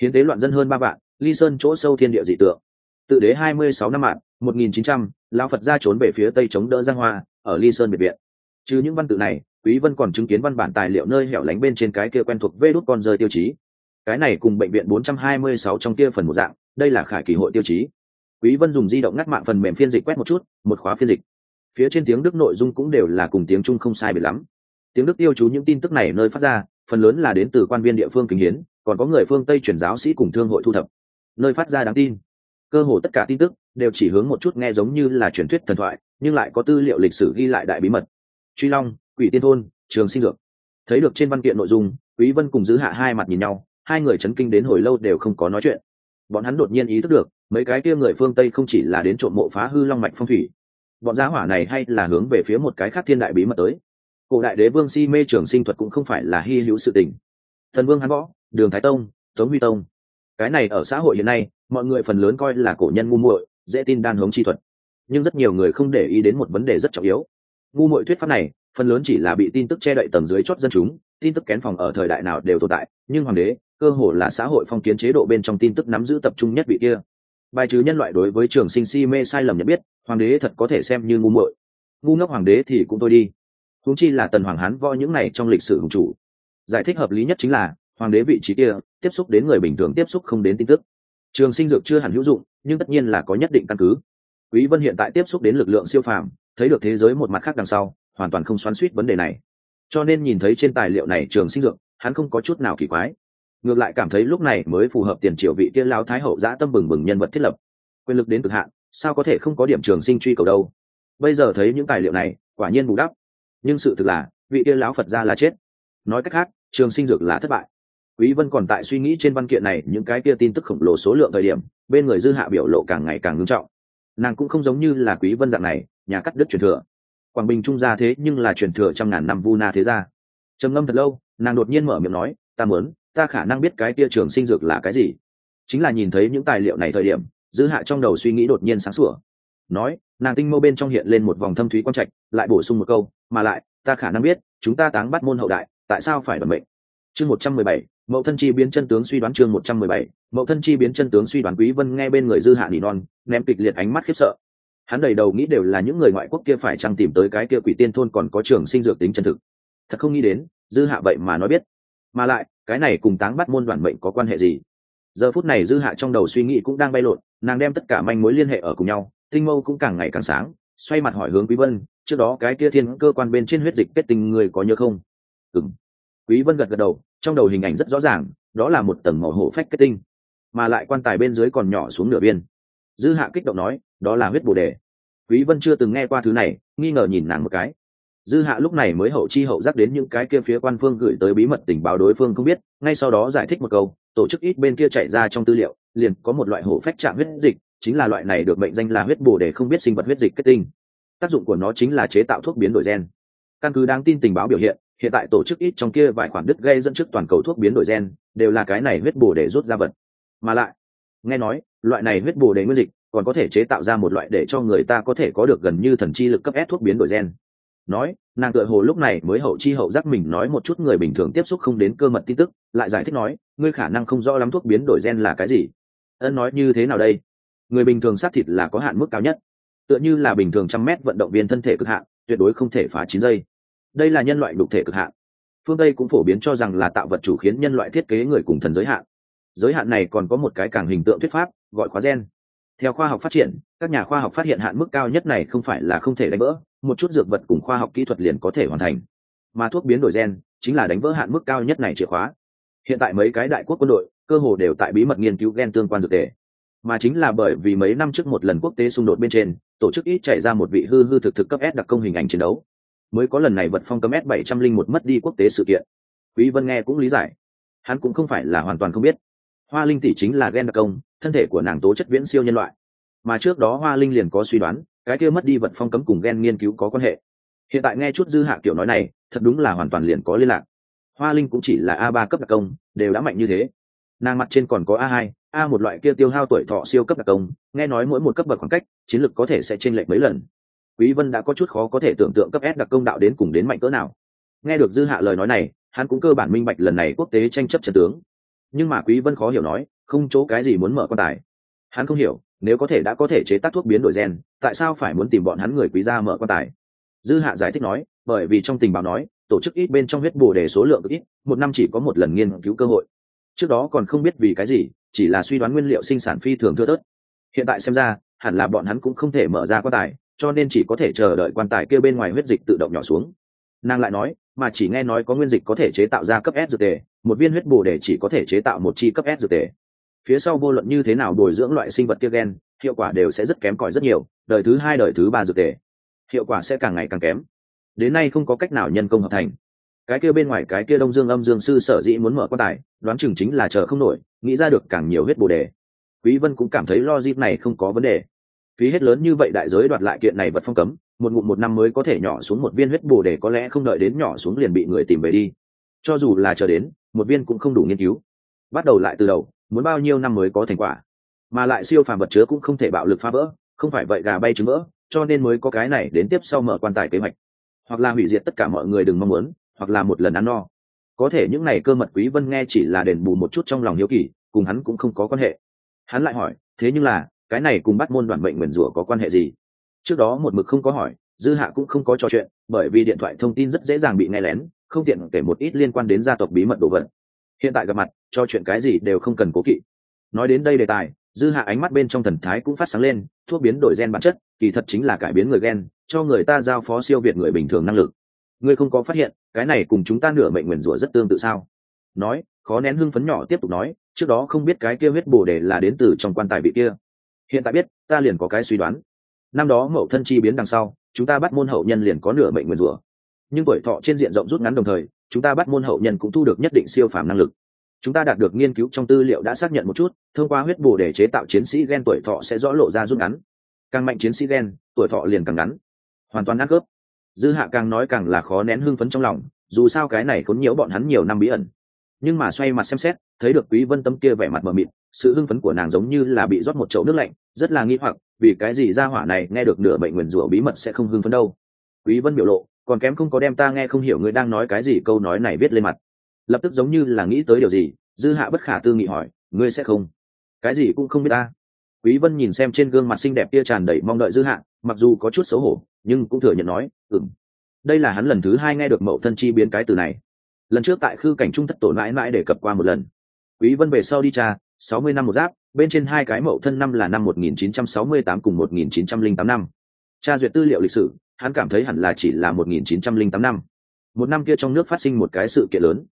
Hiến tế loạn dân hơn ba vạn, ly sơn chỗ sâu thiên địa dị tượng. Tự đế hai mươi sáu năm mạng một nghìn chín trăm, lao phật ra trốn về phía tây chống đỡ giang hoa ở ly sơn biệt viện. Trừ những văn tự này, quý vân còn chứng kiến văn bản tài liệu nơi hẻo lánh bên trên cái kia quen thuộc vê đốt con rơi tiêu chí. Cái này cùng bệnh viện 426 trong kia phần một dạng, đây là khải kỳ hội tiêu chí. Quý vân dùng di động ngắt mạng phần mềm phiên dịch quét một chút, một khóa phiên dịch. Phía trên tiếng đức nội dung cũng đều là cùng tiếng trung không sai biệt lắm. Tiếng đức tiêu chú những tin tức này nơi phát ra, phần lớn là đến từ quan viên địa phương kính hiến, còn có người phương tây truyền giáo sĩ cùng thương hội thu thập. Nơi phát ra đáng tin. Cơ hồ tất cả tin tức đều chỉ hướng một chút nghe giống như là truyền thuyết thần thoại, nhưng lại có tư liệu lịch sử ghi lại đại bí mật. Truy long, quỷ tiên thôn, trường sinh dược. Thấy được trên văn kiện nội dung, quý vân cùng giữ hạ hai mặt nhìn nhau, hai người chấn kinh đến hồi lâu đều không có nói chuyện. Bọn hắn đột nhiên ý thức được, mấy cái kia người phương tây không chỉ là đến trộm mộ phá hư long mạch phong thủy, bọn giá hỏa này hay là hướng về phía một cái khác thiên đại bí mật tới. Cổ đại đế vương si mê trường sinh thuật cũng không phải là hy hữu sự tình. Thần vương hắn võ, đường thái tông, tống huy tông. Cái này ở xã hội hiện nay, mọi người phần lớn coi là cổ nhân ngu muội dễ tin đan hống chi thuật. Nhưng rất nhiều người không để ý đến một vấn đề rất trọng yếu. Ngu mội thuyết pháp này, phần lớn chỉ là bị tin tức che đậy tầng dưới chót dân chúng, tin tức kén phòng ở thời đại nào đều tồn tại, nhưng hoàng đế, cơ hồ là xã hội phong kiến chế độ bên trong tin tức nắm giữ tập trung nhất vị kia. Bài trừ nhân loại đối với trường sinh si mê sai lầm nhận biết, hoàng đế thật có thể xem như ngu muội. Ngu ngốc hoàng đế thì cũng thôi đi. Huống chi là tần hoàng hán vo những này trong lịch sử hùng chủ. Giải thích hợp lý nhất chính là, hoàng đế vị trí kia, tiếp xúc đến người bình thường tiếp xúc không đến tin tức trường sinh dược chưa hẳn hữu dụng, nhưng tất nhiên là có nhất định căn cứ. Quý vân hiện tại tiếp xúc đến lực lượng siêu phàm, thấy được thế giới một mặt khác đằng sau, hoàn toàn không xoắn suýt vấn đề này. Cho nên nhìn thấy trên tài liệu này trường sinh dược, hắn không có chút nào kỳ quái. Ngược lại cảm thấy lúc này mới phù hợp tiền triệu vị tiên lao thái hậu giã tâm bừng bừng nhân vật thiết lập. Quyền lực đến cực hạn, sao có thể không có điểm trường sinh truy cầu đâu? Bây giờ thấy những tài liệu này, quả nhiên bù đắp. Nhưng sự thực là, vị tiên lão phật ra là chết. Nói cách khác, trường sinh dược là thất bại quý vân còn tại suy nghĩ trên văn kiện này những cái kia tin tức khổng lồ số lượng thời điểm, bên người dư hạ biểu lộ càng ngày càng ngưng trọng. Nàng cũng không giống như là quý vân dạng này, nhà cắt đứt truyền thừa. Quảng bình trung gia thế nhưng là truyền thừa trăm ngàn năm vu na thế gia. Trầm ngâm thật lâu, nàng đột nhiên mở miệng nói, ta muốn, ta khả năng biết cái kia trường sinh dược là cái gì. Chính là nhìn thấy những tài liệu này thời điểm, dư hạ trong đầu suy nghĩ đột nhiên sáng sủa. Nói, nàng tinh mâu bên trong hiện lên một vòng thâm thúy quan trạch, lại bổ sung một câu, mà lại, ta khả năng biết, chúng ta táng bắt môn hậu đại, tại sao phải bẩm mệnh? Chương một trăm mười bảy mậu thân chi biến chân tướng suy đoán chương một trăm mười bảy mậu thân chi biến chân tướng suy đoán quý vân nghe bên người dư hạ nỉ non, ném kịch liệt ánh mắt khiếp sợ. Hắn đầy đầu nghĩ đều là những người ngoại quốc kia phải chăng tìm tới cái kia quỷ tiên thôn còn có trường sinh dược tính chân thực. Thật không nghĩ đến, dư hạ vậy mà nói biết. Mà lại, cái này cùng táng bắt môn đoàn mệnh có quan hệ gì? Giờ phút này dư hạ trong đầu suy nghĩ cũng đang bay lộn, nàng đem tất cả manh mối liên hệ ở cùng nhau, tinh mâu cũng càng ngày càng sáng, xoay mặt hỏi hướng quý vân, trước đó cái kia thiên cơ quan bên trên huyết dịch kết tinh người có nhớ không? Ừm quý vân gật gật đầu, trong đầu hình ảnh rất rõ ràng, đó là một tầng màu hổ phách kết tinh, mà lại quan tài bên dưới còn nhỏ xuống nửa biên dư hạ kích động nói, đó là huyết bồ đề. Quý vân chưa từng nghe qua thứ này, nghi ngờ nhìn nàng một cái. Dư hạ lúc này mới hậu chi hậu giác đến những cái kia phía quan phương gửi tới bí mật tình báo đối phương không biết, ngay sau đó giải thích một câu, tổ chức ít bên kia chạy ra trong tư liệu, liền có một loại hổ phách trạng huyết dịch, chính là loại này được mệnh danh là huyết bồ để không biết sinh vật huyết dịch kết tinh. Tác dụng của nó chính là chế tạo thuốc biến đổi gen. Căn cứ đáng tin tình báo biểu hiện hiện tại tổ chức ít trong kia vài khoản đứt gây dẫn trước toàn cầu thuốc biến đổi gen, đều là cái này huyết bổ để rút ra vật. Mà lại, nghe nói, loại này huyết bổ để nguyên dịch còn có thể chế tạo ra một loại để cho người ta có thể có được gần như thần chi lực cấp ép thuốc biến đổi gen. Nói, nàng tựa hồ lúc này mới hậu chi hậu giác mình nói một chút người bình thường tiếp xúc không đến cơ mật tin tức, lại giải thích nói, ngươi khả năng không rõ lắm thuốc biến đổi gen là cái gì. Ân nói, như thế nào đây? Người bình thường sát thịt là có hạn mức cao nhất. Tựa như là bình thường trăm mét vận động viên thân thể cực hạn, tuyệt đối không thể phá chín giây đây là nhân loại đục thể cực hạn. Phương tây cũng phổ biến cho rằng là tạo vật chủ khiến nhân loại thiết kế người cùng thần giới hạn. Giới hạn này còn có một cái càng hình tượng thuyết pháp, gọi khóa gen. Theo khoa học phát triển, các nhà khoa học phát hiện hạn mức cao nhất này không phải là không thể đánh vỡ, một chút dược vật cùng khoa học kỹ thuật liền có thể hoàn thành. Mà thuốc biến đổi gen chính là đánh vỡ hạn mức cao nhất này chìa khóa. Hiện tại mấy cái đại quốc quân đội, cơ hồ đều tại bí mật nghiên cứu gen tương quan dược thể. mà chính là bởi vì mấy năm trước một lần quốc tế xung đột bên trên, tổ chức ít chạy ra một vị hư hư thực thực cấp s đặc công hình ảnh chiến đấu mới có lần này vật phong cấm s bảy trăm linh một mất đi quốc tế sự kiện. Quý vân nghe cũng lý giải. Hắn cũng không phải là hoàn toàn không biết. Hoa linh tỷ chính là gen đặc công, thân thể của nàng tố chất viễn siêu nhân loại. Mà trước đó hoa linh liền có suy đoán, cái kia mất đi vật phong cấm cùng gen nghiên cứu có quan hệ. Hiện tại nghe chút dư hạ kiểu nói này, thật đúng là hoàn toàn liền có liên lạc. Hoa linh cũng chỉ là a ba cấp đặc công, đều đã mạnh như thế. Nàng mặt trên còn có a hai, a một loại kia tiêu hao tuổi thọ siêu cấp đặc công, nghe nói mỗi một cấp bậc khoảng cách, chiến lược có thể sẽ chênh lệch mấy lần quý vân đã có chút khó có thể tưởng tượng cấp s đặc công đạo đến cùng đến mạnh cỡ nào. Nghe được dư hạ lời nói này, hắn cũng cơ bản minh bạch lần này quốc tế tranh chấp trận tướng. Nhưng mà quý vân khó hiểu nói, không chỗ cái gì muốn mở quan tài. Hắn không hiểu, nếu có thể đã có thể chế tác thuốc biến đổi gen, tại sao phải muốn tìm bọn hắn người quý gia mở quan tài? Dư hạ giải thích nói, bởi vì trong tình báo nói, tổ chức ít bên trong huyết bồ đề số lượng ít, một năm chỉ có một lần nghiên cứu cơ hội. Trước đó còn không biết vì cái gì, chỉ là suy đoán nguyên liệu sinh sản phi thường thưa thớt. Hiện tại xem ra, hẳn là bọn hắn cũng không thể mở ra quan tài cho nên chỉ có thể chờ đợi quan tài kia bên ngoài huyết dịch tự động nhỏ xuống. Nàng lại nói, mà chỉ nghe nói có nguyên dịch có thể chế tạo ra cấp s dược tề, một viên huyết bồ để chỉ có thể chế tạo một chi cấp s dược tề. Phía sau vô luận như thế nào bồi dưỡng loại sinh vật kia gen, hiệu quả đều sẽ rất kém cỏi rất nhiều, đời thứ hai, đời thứ ba dược tề, hiệu quả sẽ càng ngày càng kém. Đến nay không có cách nào nhân công hợp thành. Cái kia bên ngoài cái kia đông dương âm dương sư sở dĩ muốn mở quan tài, đoán chừng chính là chờ không nổi, nghĩ ra được càng nhiều huyết bồ đề quý vân cũng cảm thấy lo dịp này không có vấn đề phí hết lớn như vậy đại giới đoạt lại kiện này vật phong cấm, một ngụm một năm mới có thể nhỏ xuống một viên huyết bồ để có lẽ không đợi đến nhỏ xuống liền bị người tìm về đi. Cho dù là chờ đến, một viên cũng không đủ nghiên cứu. Bắt đầu lại từ đầu, muốn bao nhiêu năm mới có thành quả? Mà lại siêu phàm vật chứa cũng không thể bạo lực phá vỡ, không phải vậy gà bay trứng vỡ, cho nên mới có cái này đến tiếp sau mở quan tài kế hoạch. Hoặc là hủy diệt tất cả mọi người đừng mong muốn, hoặc là một lần ăn no. Có thể những này cơ mật quý vân nghe chỉ là đền bù một chút trong lòng hiếu kỳ, cùng hắn cũng không có quan hệ. Hắn lại hỏi, thế nhưng là cái này cùng bắt môn đoàn mệnh nguyền rủa có quan hệ gì? Trước đó một mực không có hỏi, dư hạ cũng không có trò chuyện, bởi vì điện thoại thông tin rất dễ dàng bị nghe lén, không tiện kể một ít liên quan đến gia tộc bí mật đồ vật. Hiện tại gặp mặt, cho chuyện cái gì đều không cần cố kỵ. Nói đến đây đề tài, dư hạ ánh mắt bên trong thần thái cũng phát sáng lên, thuốc biến đổi gen bản chất, kỳ thật chính là cải biến người gen, cho người ta giao phó siêu việt người bình thường năng lực. Ngươi không có phát hiện, cái này cùng chúng ta nửa mệnh nguyền rủa rất tương tự sao? Nói, khó nén hưng phấn nhỏ tiếp tục nói, trước đó không biết cái kia huyết bồ đề là đến từ trong quan tài vị kia hiện tại biết, ta liền có cái suy đoán. Năm đó mậu thân chi biến đằng sau, chúng ta bắt môn hậu nhân liền có nửa mệnh nguyên rủa. Nhưng tuổi thọ trên diện rộng rút ngắn đồng thời, chúng ta bắt môn hậu nhân cũng thu được nhất định siêu phàm năng lực. Chúng ta đạt được nghiên cứu trong tư liệu đã xác nhận một chút, thông qua huyết bồ để chế tạo chiến sĩ gen tuổi thọ sẽ rõ lộ ra rút ngắn. Càng mạnh chiến sĩ gen, tuổi thọ liền càng ngắn. Hoàn toàn ăn gớp dư hạ càng nói càng là khó nén hưng phấn trong lòng, dù sao cái này khốn nhiễu bọn hắn nhiều năm bí ẩn. Nhưng mà xoay mặt xem xét, thấy được quý vân tâm kia vẻ mặt mờ mịt sự hưng phấn của nàng giống như là bị rót một chậu nước lạnh, rất là nghi hoặc, vì cái gì ra hỏa này nghe được nửa bệnh nguyền rủa bí mật sẽ không hưng phấn đâu. Quý vân biểu lộ, còn kém không có đem ta nghe không hiểu ngươi đang nói cái gì câu nói này viết lên mặt. Lập tức giống như là nghĩ tới điều gì, dư hạ bất khả tư nghị hỏi, ngươi sẽ không? Cái gì cũng không biết ta. Quý vân nhìn xem trên gương mặt xinh đẹp kia tràn đầy mong đợi dư hạ, mặc dù có chút xấu hổ, nhưng cũng thừa nhận nói, ừm. Đây là hắn lần thứ hai nghe được mẫu thân chi biến cái từ này. Lần trước tại khư cảnh trung thất tổ mãi mãi để cập qua một lần. Quý vân về sau đi sáu 60 năm một giáp, bên trên hai cái mậu thân năm là năm 1968 cùng 1908 năm. Tra duyệt tư liệu lịch sử, hắn cảm thấy hẳn là chỉ là 1908 năm. Một năm kia trong nước phát sinh một cái sự kiện lớn.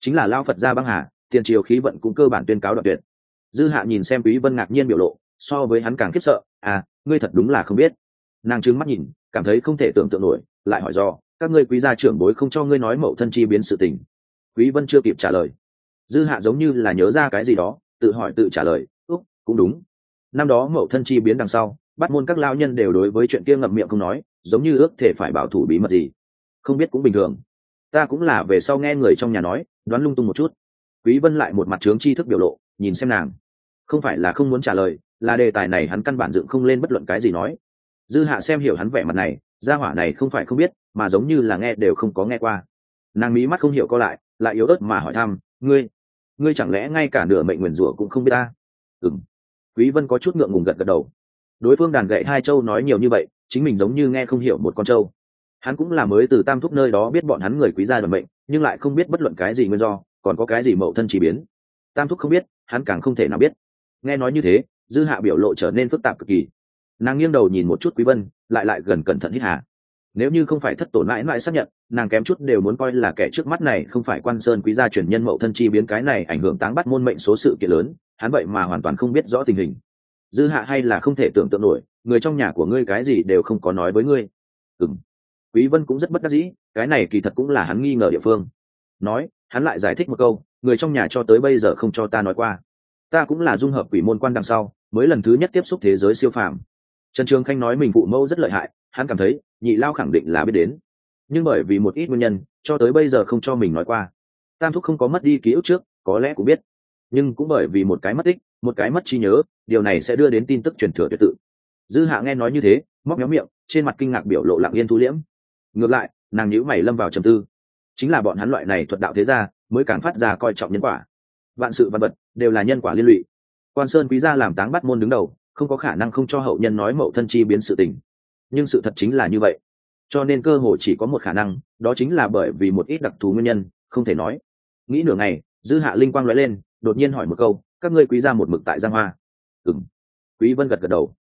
Chính là lao phật gia băng hà, tiền triều khí vận cũng cơ bản tuyên cáo đoạn tuyệt. Dư hạ nhìn xem quý vân ngạc nhiên biểu lộ, so với hắn càng khiếp sợ à ngươi thật đúng là không biết. Nàng trừng mắt nhìn, cảm thấy không thể tưởng tượng nổi, lại hỏi do các ngươi quý gia trưởng bối không cho ngươi nói mậu thân chi biến sự tình? Quý vân chưa kịp trả lời. Dư hạ giống như là nhớ ra cái gì đó tự hỏi tự trả lời, úc, cũng đúng. Năm đó mậu thân chi biến đằng sau, bắt môn các lao nhân đều đối với chuyện kia ngậm miệng không nói, giống như ước thể phải bảo thủ bí mật gì. Không biết cũng bình thường. Ta cũng là về sau nghe người trong nhà nói, đoán lung tung một chút. Quý vân lại một mặt trướng tri thức biểu lộ, nhìn xem nàng. Không phải là không muốn trả lời, là đề tài này hắn căn bản dựng không lên bất luận cái gì nói. Dư hạ xem hiểu hắn vẻ mặt này, gia hỏa này không phải không biết, mà giống như là nghe đều không có nghe qua. Nàng mí mắt không hiểu co lại lại yếu ớt mà hỏi thăm, ngươi ngươi chẳng lẽ ngay cả nửa mệnh nguyền rủa cũng không biết ta? Ừng quý vân có chút ngượng ngùng gật gật đầu. Đối phương đàn gậy hai châu nói nhiều như vậy, chính mình giống như nghe không hiểu một con trâu. Hắn cũng là mới từ tam thúc nơi đó biết bọn hắn người quý gia đoàn mệnh, nhưng lại không biết bất luận cái gì nguyên do, còn có cái gì mậu thân chỉ biến. Tam thúc không biết, hắn càng không thể nào biết. Nghe nói như thế, dư hạ biểu lộ trở nên phức tạp cực kỳ. Nàng nghiêng đầu nhìn một chút quý vân, lại lại gần cẩn thận hít hà nếu như không phải thất tổ mãi mãi xác nhận, nàng kém chút đều muốn coi là kẻ trước mắt này không phải quan sơn quý gia truyền nhân mậu thân chi biến cái này ảnh hưởng táng bắt môn mệnh số sự kiện lớn, hắn vậy mà hoàn toàn không biết rõ tình hình. Dư hạ hay là không thể tưởng tượng nổi, người trong nhà của ngươi cái gì đều không có nói với ngươi. Ừng quý vân cũng rất bất đắc dĩ, cái này kỳ thật cũng là hắn nghi ngờ địa phương. Nói, hắn lại giải thích một câu, người trong nhà cho tới bây giờ không cho ta nói qua. Ta cũng là dung hợp quỷ môn quan đằng sau, mới lần thứ nhất tiếp xúc thế giới siêu phàm. Trần trường khanh nói mình phụ mẫu rất lợi hại hắn cảm thấy, nhị lao khẳng định là biết đến. Nhưng bởi vì một ít nguyên nhân, cho tới bây giờ không cho mình nói qua. Tam thúc không có mất đi ký ức trước, có lẽ cũng biết. Nhưng cũng bởi vì một cái mất tích, một cái mất trí nhớ, điều này sẽ đưa đến tin tức truyền thừa tuyệt tự. Dư hạ nghe nói như thế, móc méo miệng, trên mặt kinh ngạc biểu lộ lặng yên thu liễm. Ngược lại, nàng nhữ mày lâm vào trầm tư. Chính là bọn hắn loại này thuật đạo thế ra mới càng phát ra coi trọng nhân quả. Vạn sự văn vật, đều là nhân quả liên lụy. Quan sơn quý gia làm táng bắt môn đứng đầu, không có khả năng không cho hậu nhân nói mậu thân chi biến sự tình nhưng sự thật chính là như vậy. Cho nên cơ hội chỉ có một khả năng đó chính là bởi vì một ít đặc thù nguyên nhân không thể nói. Nghĩ nửa ngày dư hạ linh quang nói lên đột nhiên hỏi một câu các ngươi quý ra một mực tại giang hoa? Ừng quý vân gật gật đầu.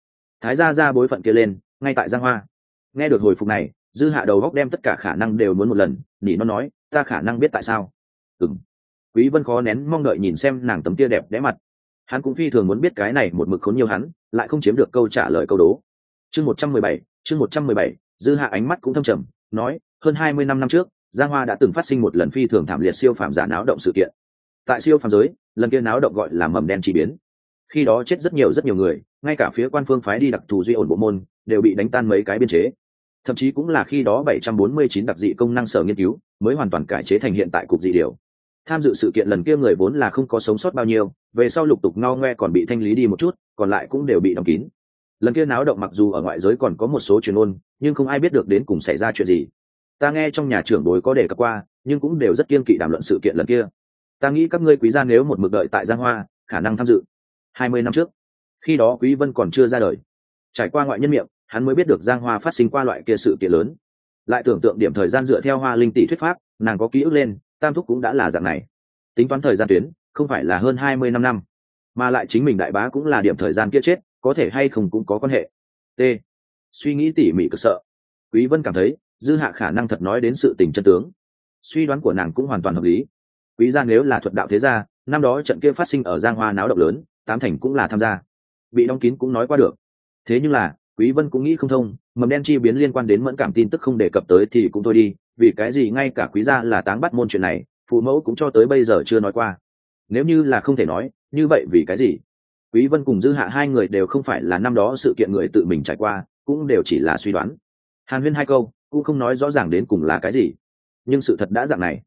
Thái gia ra bối phận kia lên ngay tại giang hoa. Nghe được hồi phục này dư hạ đầu góc đem tất cả khả năng đều muốn một lần nỉ nó nói ta khả năng biết tại sao? Ừng quý vân khó nén mong đợi nhìn xem nàng tấm kia đẹp đẽ mặt. Hắn cũng phi thường muốn biết cái này một mực khốn nhiều hắn lại không chiếm được câu trả lời câu đố. Chương 117, chương 117, dư hạ ánh mắt cũng thâm trầm nói hơn 20 năm năm trước giang hoa đã từng phát sinh một lần phi thường thảm liệt siêu phàm giả náo động sự kiện. Tại siêu phàm giới lần kia náo động gọi là mầm đen chỉ biến. Khi đó chết rất nhiều rất nhiều người ngay cả phía quan phương phái đi đặc thù duy ổn bộ môn đều bị đánh tan mấy cái biên chế. Thậm chí cũng là khi đó 749 đặc dị công năng sở nghiên cứu mới hoàn toàn cải chế thành hiện tại cục dị điều. Tham dự sự kiện lần kia người vốn là không có sống sót bao nhiêu về sau lục tục no ngoe còn bị thanh lý đi một chút còn lại cũng đều bị đóng kín lần kia náo động mặc dù ở ngoại giới còn có một số truyền ôn, nhưng không ai biết được đến cùng xảy ra chuyện gì. Ta nghe trong nhà trưởng bối có đề cập qua, nhưng cũng đều rất kiên kỵ đàm luận sự kiện lần kia. Ta nghĩ các ngươi quý gia nếu một mực đợi tại giang hoa, khả năng tham dự. Hai mươi năm trước, khi đó quý vân còn chưa ra đời. Trải qua ngoại nhân miệng, hắn mới biết được giang hoa phát sinh qua loại kia sự kiện lớn. Lại tưởng tượng điểm thời gian dựa theo hoa linh tỷ thuyết pháp, nàng có ký ức lên, tam thúc cũng đã là dạng này. Tính toán thời gian tuyến, không phải là hơn hai mươi năm năm, mà lại chính mình đại bá cũng là điểm thời gian kia chết có thể hay không cũng có quan hệ. T. Suy nghĩ tỉ mỉ cực sợ. Quý vân cảm thấy, dư hạ khả năng thật nói đến sự tình chân tướng. Suy đoán của nàng cũng hoàn toàn hợp lý. Quý gia nếu là thuật đạo thế gia, năm đó trận kia phát sinh ở giang hoa náo động lớn, tám thành cũng là tham gia. Bị đóng kín cũng nói qua được. Thế nhưng là, quý vân cũng nghĩ không thông, mầm đen chi biến liên quan đến mẫn cảm tin tức không đề cập tới thì cũng thôi đi, vì cái gì ngay cả quý gia là táng bắt môn chuyện này, phụ mẫu cũng cho tới bây giờ chưa nói qua. Nếu như là không thể nói, như vậy vì cái gì? Quý vân cùng dư hạ hai người đều không phải là năm đó sự kiện người tự mình trải qua, cũng đều chỉ là suy đoán. Hàn huyên hai câu, cũng không nói rõ ràng đến cùng là cái gì. Nhưng sự thật đã dạng này.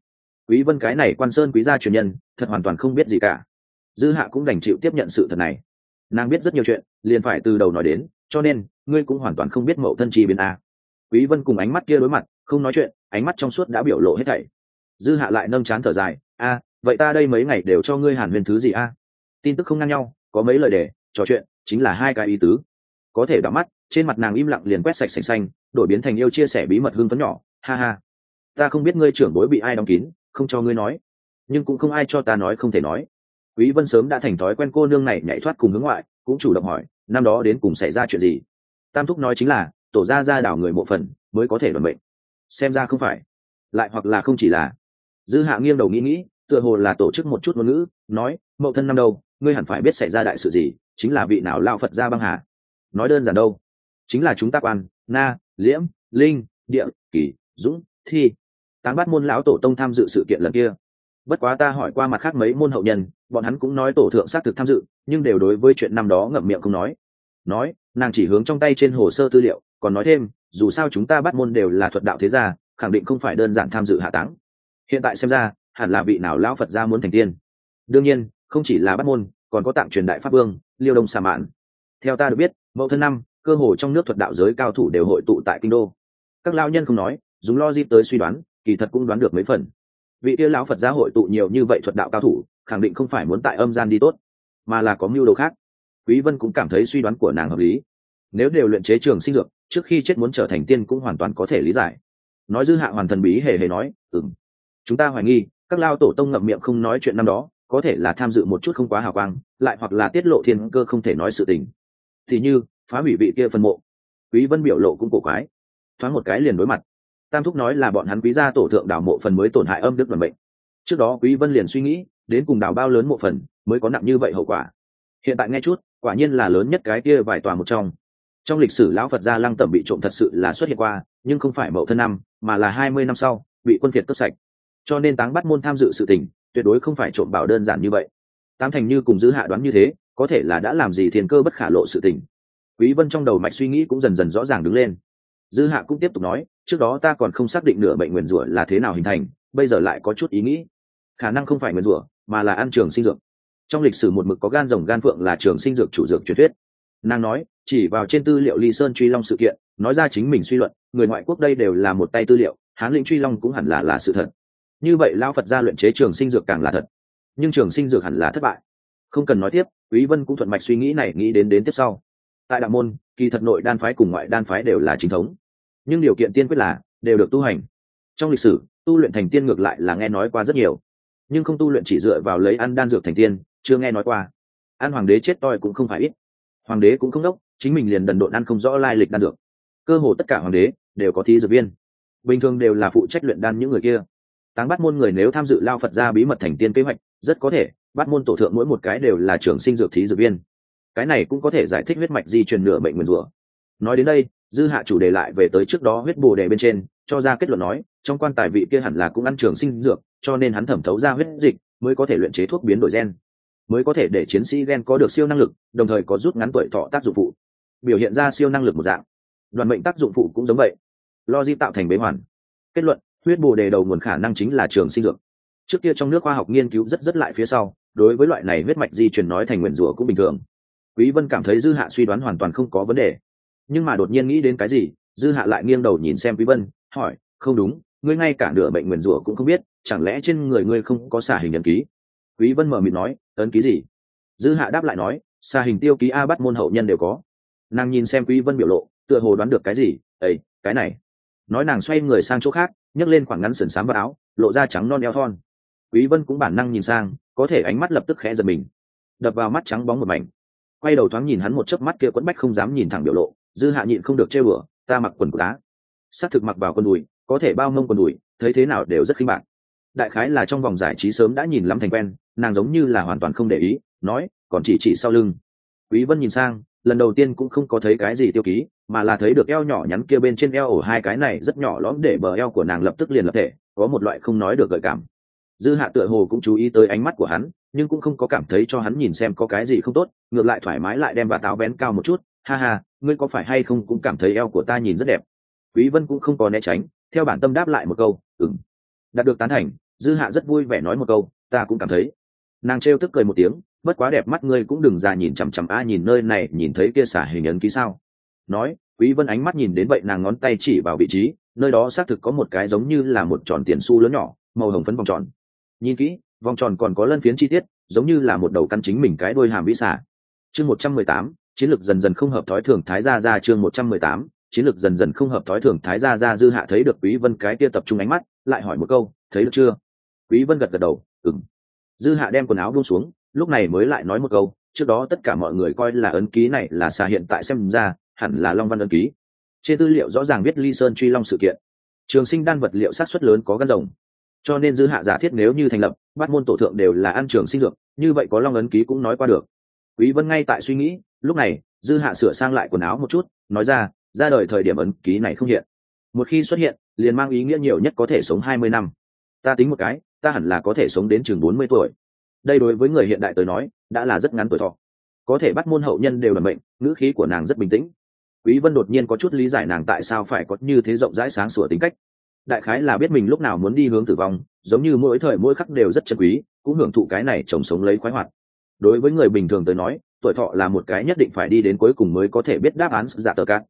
Quý vân cái này quan sơn quý gia truyền nhân, thật hoàn toàn không biết gì cả. Dư hạ cũng đành chịu tiếp nhận sự thật này. Nàng biết rất nhiều chuyện, liền phải từ đầu nói đến, cho nên, ngươi cũng hoàn toàn không biết mậu thân chi biến a. Quý vân cùng ánh mắt kia đối mặt, không nói chuyện, ánh mắt trong suốt đã biểu lộ hết thảy. Dư hạ lại nâng chán thở dài, a, vậy ta đây mấy ngày đều cho ngươi hàn huyền thứ gì a? Tin tức không ngang nhau có mấy lời đề, trò chuyện, chính là hai cái ý tứ. Có thể đỏ mắt, trên mặt nàng im lặng liền quét sạch sành xanh, đổi biến thành yêu chia sẻ bí mật hương phấn nhỏ, ha ha. Ta không biết ngươi trưởng bối bị ai đóng kín, không cho ngươi nói. Nhưng cũng không ai cho ta nói không thể nói. Quý vân sớm đã thành thói quen cô nương này nhảy thoát cùng hướng ngoại, cũng chủ động hỏi, năm đó đến cùng xảy ra chuyện gì? Tam thúc nói chính là, tổ ra ra đảo người mộ phần, mới có thể đoàn mệnh. Xem ra không phải. Lại hoặc là không chỉ là. Dư hạ nghiêng đầu nghĩ nghĩ, tựa hồ là tổ chức một chút ngôn ngữ, nói, mậu thân năm đâu? Ngươi hẳn phải biết xảy ra đại sự gì chính là vị nào lao phật ra băng hà. Nói đơn giản đâu? Chính là chúng ta quan na liễm linh địa kỳ, dũng thi. Táng bắt môn lão tổ tông tham dự sự kiện lần kia. Bất quá ta hỏi qua mặt khác mấy môn hậu nhân bọn hắn cũng nói tổ thượng xác thực tham dự nhưng đều đối với chuyện năm đó ngậm miệng không nói. Nói nàng chỉ hướng trong tay trên hồ sơ tư liệu còn nói thêm dù sao chúng ta bắt môn đều là thuật đạo thế gia khẳng định không phải đơn giản tham dự hạ táng. Hiện tại xem ra hẳn là vị nào lão phật gia muốn thành tiên. Đương nhiên không chỉ là bắt môn, còn có tạm truyền đại pháp vương, liêu đông xà mạn. Theo ta được biết, mẫu thân năm, cơ hồ trong nước thuật đạo giới cao thủ đều hội tụ tại kinh đô. Các lao nhân không nói, dùng lo dip tới suy đoán, kỳ thật cũng đoán được mấy phần. Vị kia lão phật gia hội tụ nhiều như vậy thuật đạo cao thủ, khẳng định không phải muốn tại âm gian đi tốt, mà là có mưu đồ khác. Quý vân cũng cảm thấy suy đoán của nàng hợp lý. Nếu đều luyện chế trường sinh dược, trước khi chết muốn trở thành tiên cũng hoàn toàn có thể lý giải. Nói dư hạ hoàn thần bí hề hề nói, ừm, chúng ta hoài nghi, các lao tổ tông ngậm miệng không nói chuyện năm đó có thể là tham dự một chút không quá hào quang, lại hoặc là tiết lộ thiên cơ không thể nói sự tình. Thì như, phá hủy vị kia phân mộ. Quý vân biểu lộ cũng cổ quái. Thoáng một cái liền đối mặt. Tam thúc nói là bọn hắn quý gia tổ thượng đào mộ phần mới tổn hại âm đức vận mệnh. Trước đó quý vân liền suy nghĩ, đến cùng đào bao lớn mộ phần mới có nặng như vậy hậu quả. Hiện tại nghe chút, quả nhiên là lớn nhất cái kia vài tòa một trong. Trong lịch sử lão phật gia lăng tẩm bị trộm thật sự là xuất hiện qua, nhưng không phải mậu thân năm, mà là hai mươi năm sau, bị quân việt cướp sạch. Cho nên táng bắt môn tham dự sự tình tuyệt đối không phải trộm bảo đơn giản như vậy. Tám thành như cùng giữ hạ đoán như thế, có thể là đã làm gì thiên cơ bất khả lộ sự tình. Quý vân trong đầu mạch suy nghĩ cũng dần dần rõ ràng đứng lên. Dư hạ cũng tiếp tục nói, trước đó ta còn không xác định nửa bệnh nguyền rủa là thế nào hình thành, bây giờ lại có chút ý nghĩ. Khả năng không phải nguyền rủa, mà là ăn trường sinh dược. Trong lịch sử một mực có gan rồng gan phượng là trường sinh dược chủ dược truyền thuyết. Nàng nói, chỉ vào trên tư liệu ly sơn truy long sự kiện, nói ra chính mình suy luận, người ngoại quốc đây đều là một tay tư liệu, hán lĩnh truy long cũng hẳn là là sự thật như vậy Lão phật gia luyện chế trường sinh dược càng là thật. Nhưng trường sinh dược hẳn là thất bại. Không cần nói tiếp, quý vân cũng thuận mạch suy nghĩ này, nghĩ đến đến tiếp sau. Tại đạo môn, kỳ thật nội đan phái cùng ngoại đan phái đều là chính thống. Nhưng điều kiện tiên quyết là, đều được tu hành. Trong lịch sử, tu luyện thành tiên ngược lại là nghe nói qua rất nhiều. Nhưng không tu luyện chỉ dựa vào lấy ăn đan dược thành tiên, chưa nghe nói qua. Ăn hoàng đế chết toi cũng không phải ít. Hoàng đế cũng không đốc, chính mình liền đần độn ăn không rõ lai lịch đan dược. Cơ hồ tất cả hoàng đế đều có thí dược viên. Bình thường đều là phụ trách luyện đan những người kia táng bắt môn người nếu tham dự lao phật ra bí mật thành tiên kế hoạch, rất có thể, bắt môn tổ thượng mỗi một cái đều là trường sinh dược thí dược viên. Cái này cũng có thể giải thích huyết mạch di truyền nửa bệnh nguyền rủa. Nói đến đây, dư hạ chủ đề lại về tới trước đó huyết bồ đề bên trên, cho ra kết luận nói, trong quan tài vị kia hẳn là cũng ăn trường sinh dược, cho nên hắn thẩm thấu ra huyết dịch, mới có thể luyện chế thuốc biến đổi gen. Mới có thể để chiến sĩ gen có được siêu năng lực, đồng thời có rút ngắn tuổi thọ tác dụng phụ. Biểu hiện ra siêu năng lực một dạng. Đoàn mệnh tác dụng phụ cũng giống vậy. Logic tạo thành bế hoàn. Kết luận huyết bồ đề đầu nguồn khả năng chính là trường sinh dược. Trước kia trong nước khoa học nghiên cứu rất rất lại phía sau, đối với loại này huyết mạch di chuyển nói thành nguyện rủa cũng bình thường. Quý vân cảm thấy dư hạ suy đoán hoàn toàn không có vấn đề. Nhưng mà đột nhiên nghĩ đến cái gì, dư hạ lại nghiêng đầu nhìn xem quý vân, hỏi, không đúng, ngươi ngay cả nửa bệnh nguyền rủa cũng không biết, chẳng lẽ trên người ngươi không có xả hình ấn ký? Quý vân mở miệng nói, ấn ký gì? Dư hạ đáp lại nói xả hình tiêu ký a bắt môn hậu nhân đều có. Nàng nhìn xem quý vân biểu lộ, tựa hồ đoán được cái gì ấy cái này. Nói nàng xoay người sang chỗ khác nhấc lên khoảng ngắn sườn xám vào áo, lộ ra trắng non eo thon. Quý vân cũng bản năng nhìn sang, có thể ánh mắt lập tức khẽ giật mình. Đập vào mắt trắng bóng một mảnh. Quay đầu thoáng nhìn hắn một chớp mắt kia quẫn bách không dám nhìn thẳng biểu lộ, dư hạ nhịn không được chê bừa ta mặc quần của đá. Xác thực mặc vào quần đùi, có thể bao mông quần đùi, thấy thế nào đều rất khinh bạc. Đại khái là trong vòng giải trí sớm đã nhìn lắm thành quen, nàng giống như là hoàn toàn không để ý, nói, còn chỉ chỉ sau lưng. Quý vân nhìn sang, lần đầu tiên cũng không có thấy cái gì tiêu ký mà là thấy được eo nhỏ nhắn kia bên trên eo ổ hai cái này rất nhỏ lõm để bờ eo của nàng lập tức liền lập thể, có một loại không nói được gợi cảm. Dư hạ tựa hồ cũng chú ý tới ánh mắt của hắn, nhưng cũng không có cảm thấy cho hắn nhìn xem có cái gì không tốt, ngược lại thoải mái lại đem bà táo bén cao một chút, ha ha, ngươi có phải hay không cũng cảm thấy eo của ta nhìn rất đẹp? Quý vân cũng không có né tránh, theo bản tâm đáp lại một câu, ừm. Đạt được tán thành, dư hạ rất vui vẻ nói một câu, ta cũng cảm thấy. Nàng trêu tức cười một tiếng, bất quá đẹp mắt ngươi cũng đừng ra nhìn chằm chằm a, nhìn nơi này, nhìn thấy kia xả hình ấn ký sao? Nói quý vân ánh mắt nhìn đến vậy nàng ngón tay chỉ vào vị trí nơi đó xác thực có một cái giống như là một tròn tiền xu lớn nhỏ màu hồng phấn vòng tròn. Nhìn kỹ vòng tròn còn có lân phiến chi tiết giống như là một đầu căn chính mình cái đôi hàm vĩ xả chương 118, chiến lược dần dần không hợp thói thường thái gia ra chương 118, chiến lược dần dần không hợp thói thường thái gia ra dư hạ thấy được quý vân cái kia tập trung ánh mắt lại hỏi một câu thấy được chưa? Quý vân gật gật đầu ừm. Dư hạ đem quần áo buông xuống lúc này mới lại nói một câu trước đó tất cả mọi người coi là ấn ký này là xà hiện tại xem ra hẳn là long văn ấn ký. Trên tư liệu rõ ràng biết ly sơn truy long sự kiện. Trường sinh đan vật liệu sát xuất lớn có gân rồng. Cho nên dư hạ giả thiết nếu như thành lập, bắt môn tổ thượng đều là ăn trường sinh dược, như vậy có long ấn ký cũng nói qua được. Quý vân ngay tại suy nghĩ, lúc này, dư hạ sửa sang lại quần áo một chút, nói ra ra đời thời điểm ấn ký này không hiện. Một khi xuất hiện, liền mang ý nghĩa nhiều nhất có thể sống 20 năm. Ta tính một cái, ta hẳn là có thể sống đến chừng 40 tuổi. Đây đối với người hiện đại tới nói, đã là rất ngắn tuổi thọ. Có thể bắt môn hậu nhân đều là bệnh ngữ khí của nàng rất bình tĩnh quý vân đột nhiên có chút lý giải nàng tại sao phải có như thế rộng rãi sáng sủa tính cách. Đại khái là biết mình lúc nào muốn đi hướng tử vong, giống như mỗi thời mỗi khắc đều rất chân quý, cũng hưởng thụ cái này trồng sống lấy khoái hoạt. Đối với người bình thường tới nói, tuổi thọ là một cái nhất định phải đi đến cuối cùng mới có thể biết đáp án giả tờ cát.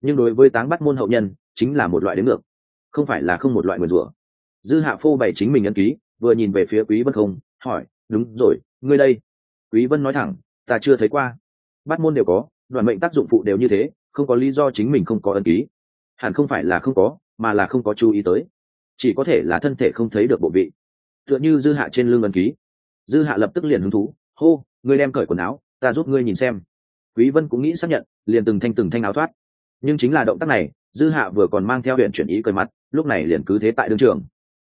Nhưng đối với táng bắt môn hậu nhân, chính là một loại đến ngược. Không phải là không một loại nguyền rủa. Dư hạ phô bày chính mình ân ký, vừa nhìn về phía quý vân không, hỏi, đúng rồi, ngươi đây? Quý vân nói thẳng, ta chưa thấy qua. Bắt môn đều có đoàn mệnh tác dụng phụ đều như thế không có lý do chính mình không có ân ký. Hẳn không phải là không có, mà là không có chú ý tới. Chỉ có thể là thân thể không thấy được bộ vị. Tựa như dư hạ trên lưng ân ký. Dư hạ lập tức liền hứng thú. Hô, ngươi đem cởi quần áo, ta giúp ngươi nhìn xem. Quý vân cũng nghĩ xác nhận, liền từng thanh từng thanh áo thoát. Nhưng chính là động tác này, dư hạ vừa còn mang theo huyện chuyển ý cởi mặt, lúc này liền cứ thế tại đương trường.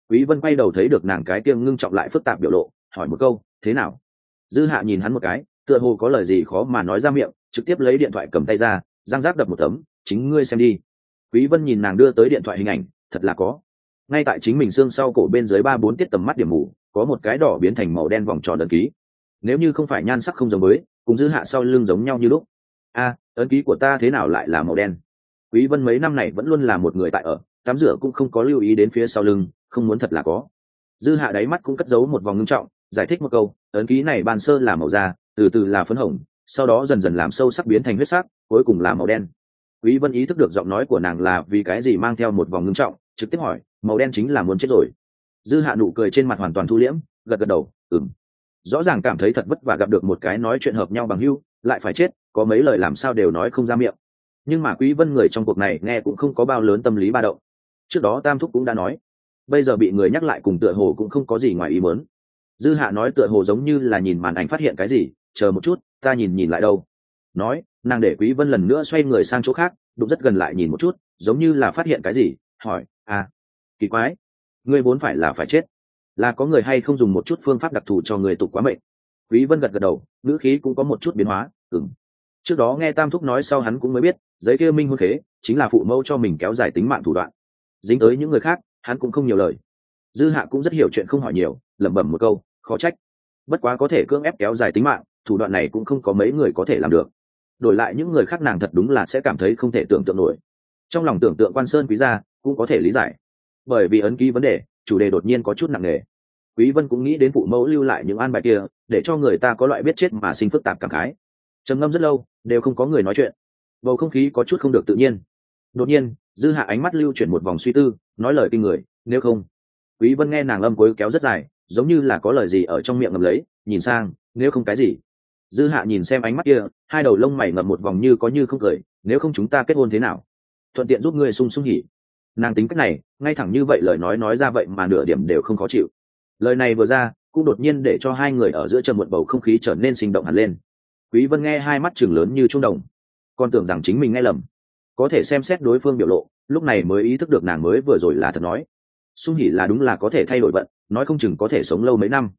Quý vân quay đầu thấy được nàng cái tiêng ngưng trọng lại phức tạp biểu lộ, hỏi một câu, thế nào? Dư hạ nhìn hắn một cái, tựa hồ có lời gì khó mà nói ra miệng, trực tiếp lấy điện thoại cầm tay ra giang giáp đập một tấm chính ngươi xem đi. Quý vân nhìn nàng đưa tới điện thoại hình ảnh thật là có. Ngay tại chính mình xương sau cổ bên dưới ba bốn tiết tầm mắt điểm mù có một cái đỏ biến thành màu đen vòng tròn ấn ký. Nếu như không phải nhan sắc không giống mới, cùng dư hạ sau lưng giống nhau như lúc. A ấn ký của ta thế nào lại là màu đen? Quý vân mấy năm này vẫn luôn là một người tại ở tắm rửa cũng không có lưu ý đến phía sau lưng không muốn thật là có. Dư hạ đáy mắt cũng cất giấu một vòng ngưng trọng giải thích một câu ấn ký này ban sơ là màu da từ từ là phấn hồng sau đó dần dần làm sâu sắc biến thành huyết sắc cuối cùng là màu đen. Quý vân ý thức được giọng nói của nàng là vì cái gì mang theo một vòng ngưng trọng, trực tiếp hỏi, màu đen chính là muốn chết rồi. Dư hạ nụ cười trên mặt hoàn toàn thu liễm, gật gật đầu, ừm. Rõ ràng cảm thấy thật vất vả gặp được một cái nói chuyện hợp nhau bằng hưu, lại phải chết, có mấy lời làm sao đều nói không ra miệng. Nhưng mà quý vân người trong cuộc này nghe cũng không có bao lớn tâm lý ba động. Trước đó tam thúc cũng đã nói, bây giờ bị người nhắc lại cùng tựa hồ cũng không có gì ngoài ý muốn. Dư hạ nói tựa hồ giống như là nhìn màn ảnh phát hiện cái gì, chờ một chút, ta nhìn nhìn lại đâu nói, nàng để quý vân lần nữa xoay người sang chỗ khác, đụng rất gần lại nhìn một chút, giống như là phát hiện cái gì, hỏi à kỳ quái, ngươi vốn phải là phải chết, là có người hay không dùng một chút phương pháp đặc thù cho người tục quá mệnh? Quý vân gật gật đầu, ngữ khí cũng có một chút biến hóa, ừm. Trước đó nghe tam thúc nói sau hắn cũng mới biết, giấy kia minh hôn khế, chính là phụ mẫu cho mình kéo dài tính mạng thủ đoạn. Dính tới những người khác, hắn cũng không nhiều lời. Dư hạ cũng rất hiểu chuyện không hỏi nhiều, lẩm bẩm một câu, khó trách, bất quá có thể cưỡng ép kéo dài tính mạng, thủ đoạn này cũng không có mấy người có thể làm được đổi lại những người khác nàng thật đúng là sẽ cảm thấy không thể tưởng tượng nổi. Trong lòng tưởng tượng quan sơn quý gia cũng có thể lý giải. Bởi vì ấn ký vấn đề, chủ đề đột nhiên có chút nặng nề. Quý vân cũng nghĩ đến phụ mẫu lưu lại những an bài kia, để cho người ta có loại biết chết mà sinh phức tạp cảm khái. Trầm ngâm rất lâu, đều không có người nói chuyện. Bầu không khí có chút không được tự nhiên. Đột nhiên, dư hạ ánh mắt lưu chuyển một vòng suy tư, nói lời kinh người, nếu không. Quý vân nghe nàng âm cuối kéo rất dài, giống như là có lời gì ở trong miệng ngầm lấy, nhìn sang, nếu không cái gì? Dư hạ nhìn xem ánh mắt kia, hai đầu lông mày ngập một vòng như có như không cười, nếu không chúng ta kết hôn thế nào? Thuận tiện giúp ngươi sung sung hỉ. Nàng tính cách này, ngay thẳng như vậy lời nói nói ra vậy mà nửa điểm đều không khó chịu. Lời này vừa ra, cũng đột nhiên để cho hai người ở giữa trầm một bầu không khí trở nên sinh động hẳn lên. Quý vân nghe hai mắt chừng lớn như trung đồng, còn tưởng rằng chính mình nghe lầm. Có thể xem xét đối phương biểu lộ, lúc này mới ý thức được nàng mới vừa rồi là thật nói. Sung hỉ là đúng là có thể thay đổi vận, nói không chừng có thể sống lâu mấy năm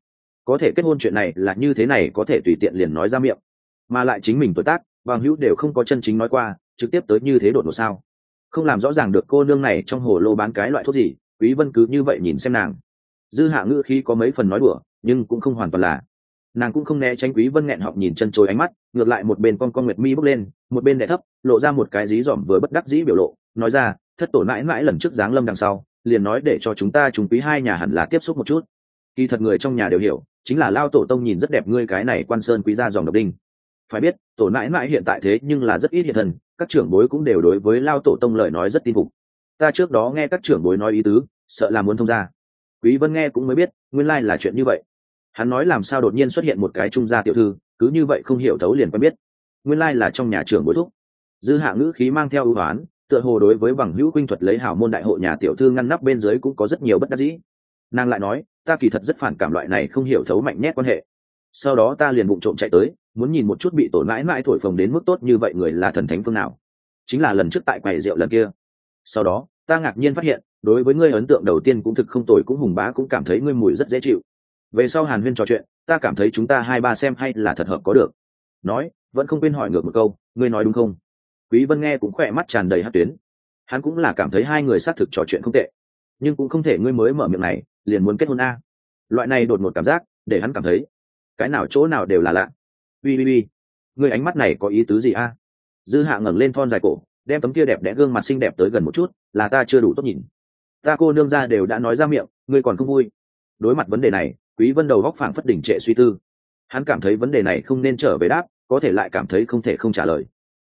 có thể kết hôn chuyện này là như thế này có thể tùy tiện liền nói ra miệng. Mà lại chính mình tuổi tác, bằng hữu đều không có chân chính nói qua, trực tiếp tới như thế đột ngột sao? Không làm rõ ràng được cô nương này trong hồ lô bán cái loại thuốc gì, quý vân cứ như vậy nhìn xem nàng. Dư hạ ngữ khi có mấy phần nói đùa, nhưng cũng không hoàn toàn là. Nàng cũng không né tránh quý vân nghẹn họng nhìn chân trôi ánh mắt, ngược lại một bên con con nguyệt mi bước lên, một bên đè thấp, lộ ra một cái dí dỏm vừa bất đắc dĩ biểu lộ, nói ra, thất tổ mãi mãi lần trước giáng lâm đằng sau, liền nói để cho chúng ta chúng quý hai nhà hẳn là tiếp xúc một chút. Kỳ thật người trong nhà đều hiểu chính là lao tổ tông nhìn rất đẹp ngươi cái này quan sơn quý gia dòng độc đinh. Phải biết, tổ mãi mãi hiện tại thế nhưng là rất ít hiện thần, các trưởng bối cũng đều đối với lao tổ tông lời nói rất tin phục. Ta trước đó nghe các trưởng bối nói ý tứ, sợ là muốn thông ra quý vân nghe cũng mới biết, nguyên lai là chuyện như vậy. Hắn nói làm sao đột nhiên xuất hiện một cái trung gia tiểu thư, cứ như vậy không hiểu thấu liền quen biết. Nguyên lai là trong nhà trưởng bối thúc. Dư hạ ngữ khí mang theo ưu hoán tựa hồ đối với bằng hữu quynh thuật lấy hảo môn đại hộ nhà tiểu thư ngăn nắp bên dưới cũng có rất nhiều bất đắc dĩ. Nàng lại nói ta kỳ thật rất phản cảm loại này không hiểu thấu mạnh nhét quan hệ. Sau đó ta liền bụng trộm chạy tới, muốn nhìn một chút bị tổn mãi mãi thổi phồng đến mức tốt như vậy người là thần thánh phương nào. Chính là lần trước tại quầy rượu lần kia. Sau đó, ta ngạc nhiên phát hiện, đối với ngươi ấn tượng đầu tiên cũng thực không tồi cũng hùng bá cũng cảm thấy ngươi mùi rất dễ chịu. Về sau hàn huyên trò chuyện, ta cảm thấy chúng ta hai ba xem hay là thật hợp có được. Nói, vẫn không quên hỏi ngược một câu, ngươi nói đúng không? Quý vân nghe cũng khỏe mắt tràn đầy hát tuyến. Hắn cũng là cảm thấy hai người xác thực trò chuyện không tệ. Nhưng cũng không thể ngươi mới mở miệng này liền muốn kết hôn a. Loại này đột ngột cảm giác, để hắn cảm thấy, cái nào chỗ nào đều là lạ. Ui ui ui người ánh mắt này có ý tứ gì a? Dư hạ ngẩng lên thon dài cổ, đem tấm kia đẹp đẽ gương mặt xinh đẹp tới gần một chút, là ta chưa đủ tốt nhìn. Ta cô nương ra đều đã nói ra miệng, ngươi còn không vui. Đối mặt vấn đề này, quý vân đầu góc phảng phất đỉnh trệ suy tư. Hắn cảm thấy vấn đề này không nên trở về đáp, có thể lại cảm thấy không thể không trả lời.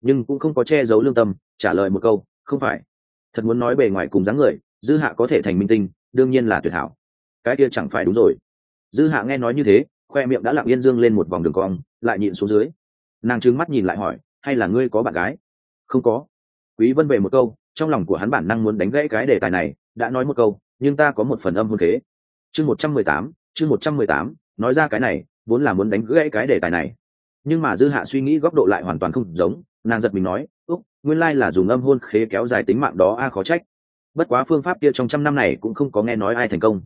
Nhưng cũng không có che giấu lương tâm, trả lời một câu, không phải. Thật muốn nói bề ngoài cùng dáng người, dư hạ có thể thành minh tinh đương nhiên là tuyệt hảo. Cái kia chẳng phải đúng rồi. Dư hạ nghe nói như thế khoe miệng đã lặng yên dương lên một vòng đường cong lại nhịn xuống dưới. Nàng trừng mắt nhìn lại hỏi hay là ngươi có bạn gái? Không có. Quý vân về một câu trong lòng của hắn bản năng muốn đánh gãy cái đề tài này đã nói một câu nhưng ta có một phần âm hôn thế. Chương 118, chương 118, nói ra cái này vốn là muốn đánh gãy cái đề tài này. Nhưng mà dư hạ suy nghĩ góc độ lại hoàn toàn không giống nàng giật mình nói úc nguyên lai là dùng âm hôn khế kéo dài tính mạng đó a khó trách bất quá phương pháp kia trong trăm năm này cũng không có nghe nói ai thành công,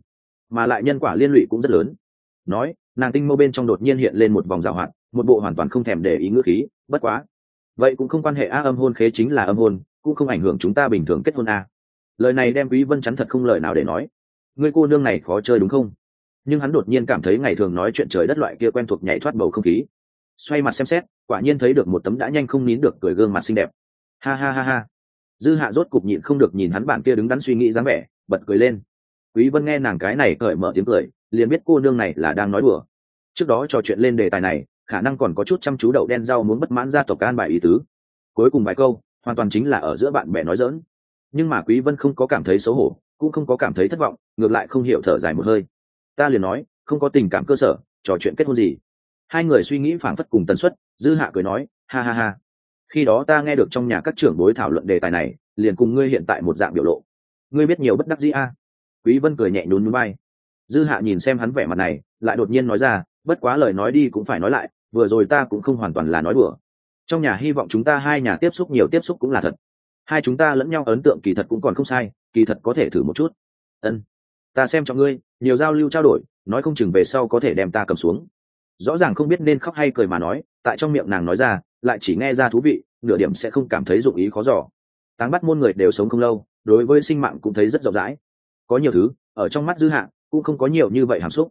mà lại nhân quả liên lụy cũng rất lớn. Nói, nàng tinh mô bên trong đột nhiên hiện lên một vòng rào hoạt, một bộ hoàn toàn không thèm để ý ngữ khí, bất quá, vậy cũng không quan hệ a âm hôn khế chính là âm hôn, cũng không ảnh hưởng chúng ta bình thường kết hôn a. Lời này đem quý vân chắn thật không lời nào để nói. Người cô nương này khó chơi đúng không? Nhưng hắn đột nhiên cảm thấy ngày thường nói chuyện trời đất loại kia quen thuộc nhảy thoát bầu không khí. Xoay mặt xem xét, quả nhiên thấy được một tấm đã nhanh không nín được cười gương mặt xinh đẹp. Ha ha ha ha dư hạ rốt cục nhịn không được nhìn hắn bạn kia đứng đắn suy nghĩ dáng vẻ, bật cười lên. Quý vân nghe nàng cái này cởi mở tiếng cười, liền biết cô nương này là đang nói đùa. Trước đó trò chuyện lên đề tài này, khả năng còn có chút chăm chú đậu đen rau muốn bất mãn gia tộc can bài ý tứ. Cuối cùng vài câu, hoàn toàn chính là ở giữa bạn bè nói dỡn nhưng mà quý vân không có cảm thấy xấu hổ, cũng không có cảm thấy thất vọng, ngược lại không hiểu thở dài một hơi. Ta liền nói, không có tình cảm cơ sở, trò chuyện kết hôn gì. Hai người suy nghĩ phảng phất cùng tần suất, dư hạ cười nói, ha ha ha khi đó ta nghe được trong nhà các trưởng bối thảo luận đề tài này, liền cùng ngươi hiện tại một dạng biểu lộ. Ngươi biết nhiều bất đắc dĩ a? Quý vân cười nhẹ nhún nhún vai dư hạ nhìn xem hắn vẻ mặt này, lại đột nhiên nói ra, bất quá lời nói đi cũng phải nói lại, vừa rồi ta cũng không hoàn toàn là nói đùa. Trong nhà hy vọng chúng ta hai nhà tiếp xúc nhiều tiếp xúc cũng là thật. Hai chúng ta lẫn nhau ấn tượng kỳ thật cũng còn không sai, kỳ thật có thể thử một chút. Ân, ta xem cho ngươi, nhiều giao lưu trao đổi, nói không chừng về sau có thể đem ta cầm xuống. Rõ ràng không biết nên khóc hay cười mà nói, tại trong miệng nàng nói ra lại chỉ nghe ra thú vị, nửa điểm sẽ không cảm thấy dụng ý khó giỏ táng bắt môn người đều sống không lâu, đối với sinh mạng cũng thấy rất rộng rãi. Có nhiều thứ, ở trong mắt dư hạ, cũng không có nhiều như vậy hàm xúc.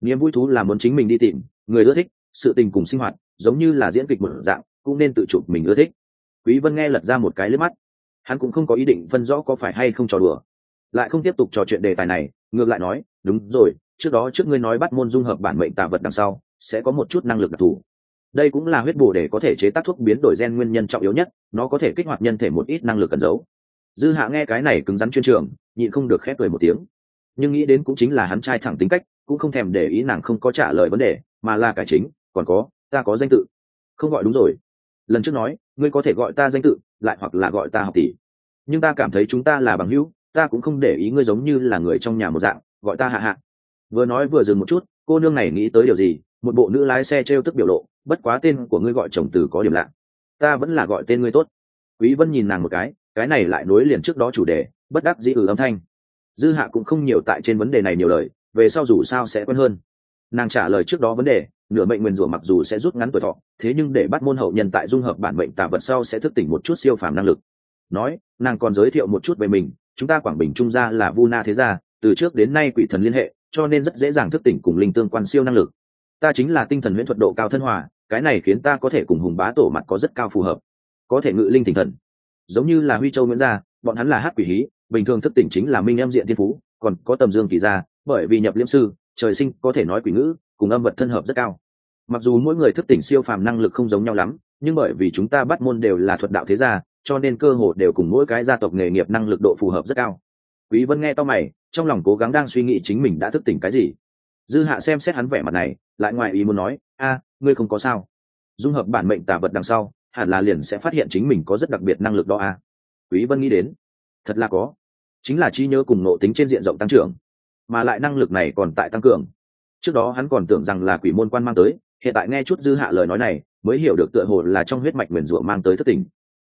Niềm vui thú là muốn chính mình đi tìm, người ưa thích, sự tình cùng sinh hoạt, giống như là diễn kịch một dạng, cũng nên tự chụp mình ưa thích. Quý vân nghe lật ra một cái lướt mắt. Hắn cũng không có ý định phân rõ có phải hay không trò đùa. Lại không tiếp tục trò chuyện đề tài này, ngược lại nói, đúng rồi, trước đó trước ngươi nói bắt môn dung hợp bản mệnh tà vật đằng sau, sẽ có một chút năng lực đặc thù đây cũng là huyết bổ để có thể chế tác thuốc biến đổi gen nguyên nhân trọng yếu nhất, nó có thể kích hoạt nhân thể một ít năng lực cần giấu. Dư hạ nghe cái này cứng rắn chuyên trường, nhịn không được khép cười một tiếng. Nhưng nghĩ đến cũng chính là hắn trai thẳng tính cách, cũng không thèm để ý nàng không có trả lời vấn đề, mà là cải chính, còn có, ta có danh tự. Không gọi đúng rồi. Lần trước nói, ngươi có thể gọi ta danh tự, lại hoặc là gọi ta học tỷ. Nhưng ta cảm thấy chúng ta là bằng hữu, ta cũng không để ý ngươi giống như là người trong nhà một dạng, gọi ta hạ hạ. Vừa nói vừa dừng một chút, cô nương này nghĩ tới điều gì, một bộ nữ lái xe t r e o tức biểu lộ bất quá tên của ngươi gọi chồng từ có điểm lạ. Ta vẫn là gọi tên ngươi tốt. Quý vân nhìn nàng một cái cái này lại nối liền trước đó chủ đề, bất đắc dĩ ừ âm thanh. Dư hạ cũng không nhiều tại trên vấn đề này nhiều lời, về sau dù sao sẽ quen hơn. Nàng trả lời trước đó vấn đề, nửa mệnh nguyên rủa mặc dù sẽ rút ngắn tuổi thọ, thế nhưng để bắt môn hậu nhân tại dung hợp bản mệnh tà vật sau sẽ thức tỉnh một chút siêu phàm năng lực. Nói, nàng còn giới thiệu một chút về mình, chúng ta quảng bình trung gia là vu na thế gia, từ trước đến nay quỷ thần liên hệ, cho nên rất dễ dàng thức tỉnh cùng linh tương quan siêu năng lực ta chính là tinh thần huyễn thuật độ cao thân hòa, cái này khiến ta có thể cùng hùng bá tổ mặt có rất cao phù hợp. Có thể ngự linh tinh thần. Giống như là huy châu nguyễn gia, bọn hắn là hát quỷ hí, bình thường thức tỉnh chính là minh em diện thiên phú, còn có tầm dương kỳ gia, bởi vì nhập liêm sư, trời sinh có thể nói quỷ ngữ, cùng âm vật thân hợp rất cao. Mặc dù mỗi người thức tỉnh siêu phàm năng lực không giống nhau lắm, nhưng bởi vì chúng ta bắt môn đều là thuật đạo thế gia, cho nên cơ hội đều cùng mỗi cái gia tộc nghề nghiệp năng lực độ phù hợp rất cao. Quý vân nghe to mày, trong lòng cố gắng đang suy nghĩ chính mình đã thức tỉnh cái gì. Dư hạ xem xét hắn vẻ mặt này lại ngoài ý muốn nói, a, ngươi không có sao. Dung hợp bản mệnh tà vật đằng sau, hẳn là liền sẽ phát hiện chính mình có rất đặc biệt năng lực đó a. Quý vân nghĩ đến, thật là có. Chính là trí nhớ cùng nộ tính trên diện rộng tăng trưởng, mà lại năng lực này còn tại tăng cường. Trước đó hắn còn tưởng rằng là quỷ môn quan mang tới, hiện tại nghe chút dư hạ lời nói này, mới hiểu được tựa hồ là trong huyết mạch nguyền rủa mang tới thất tình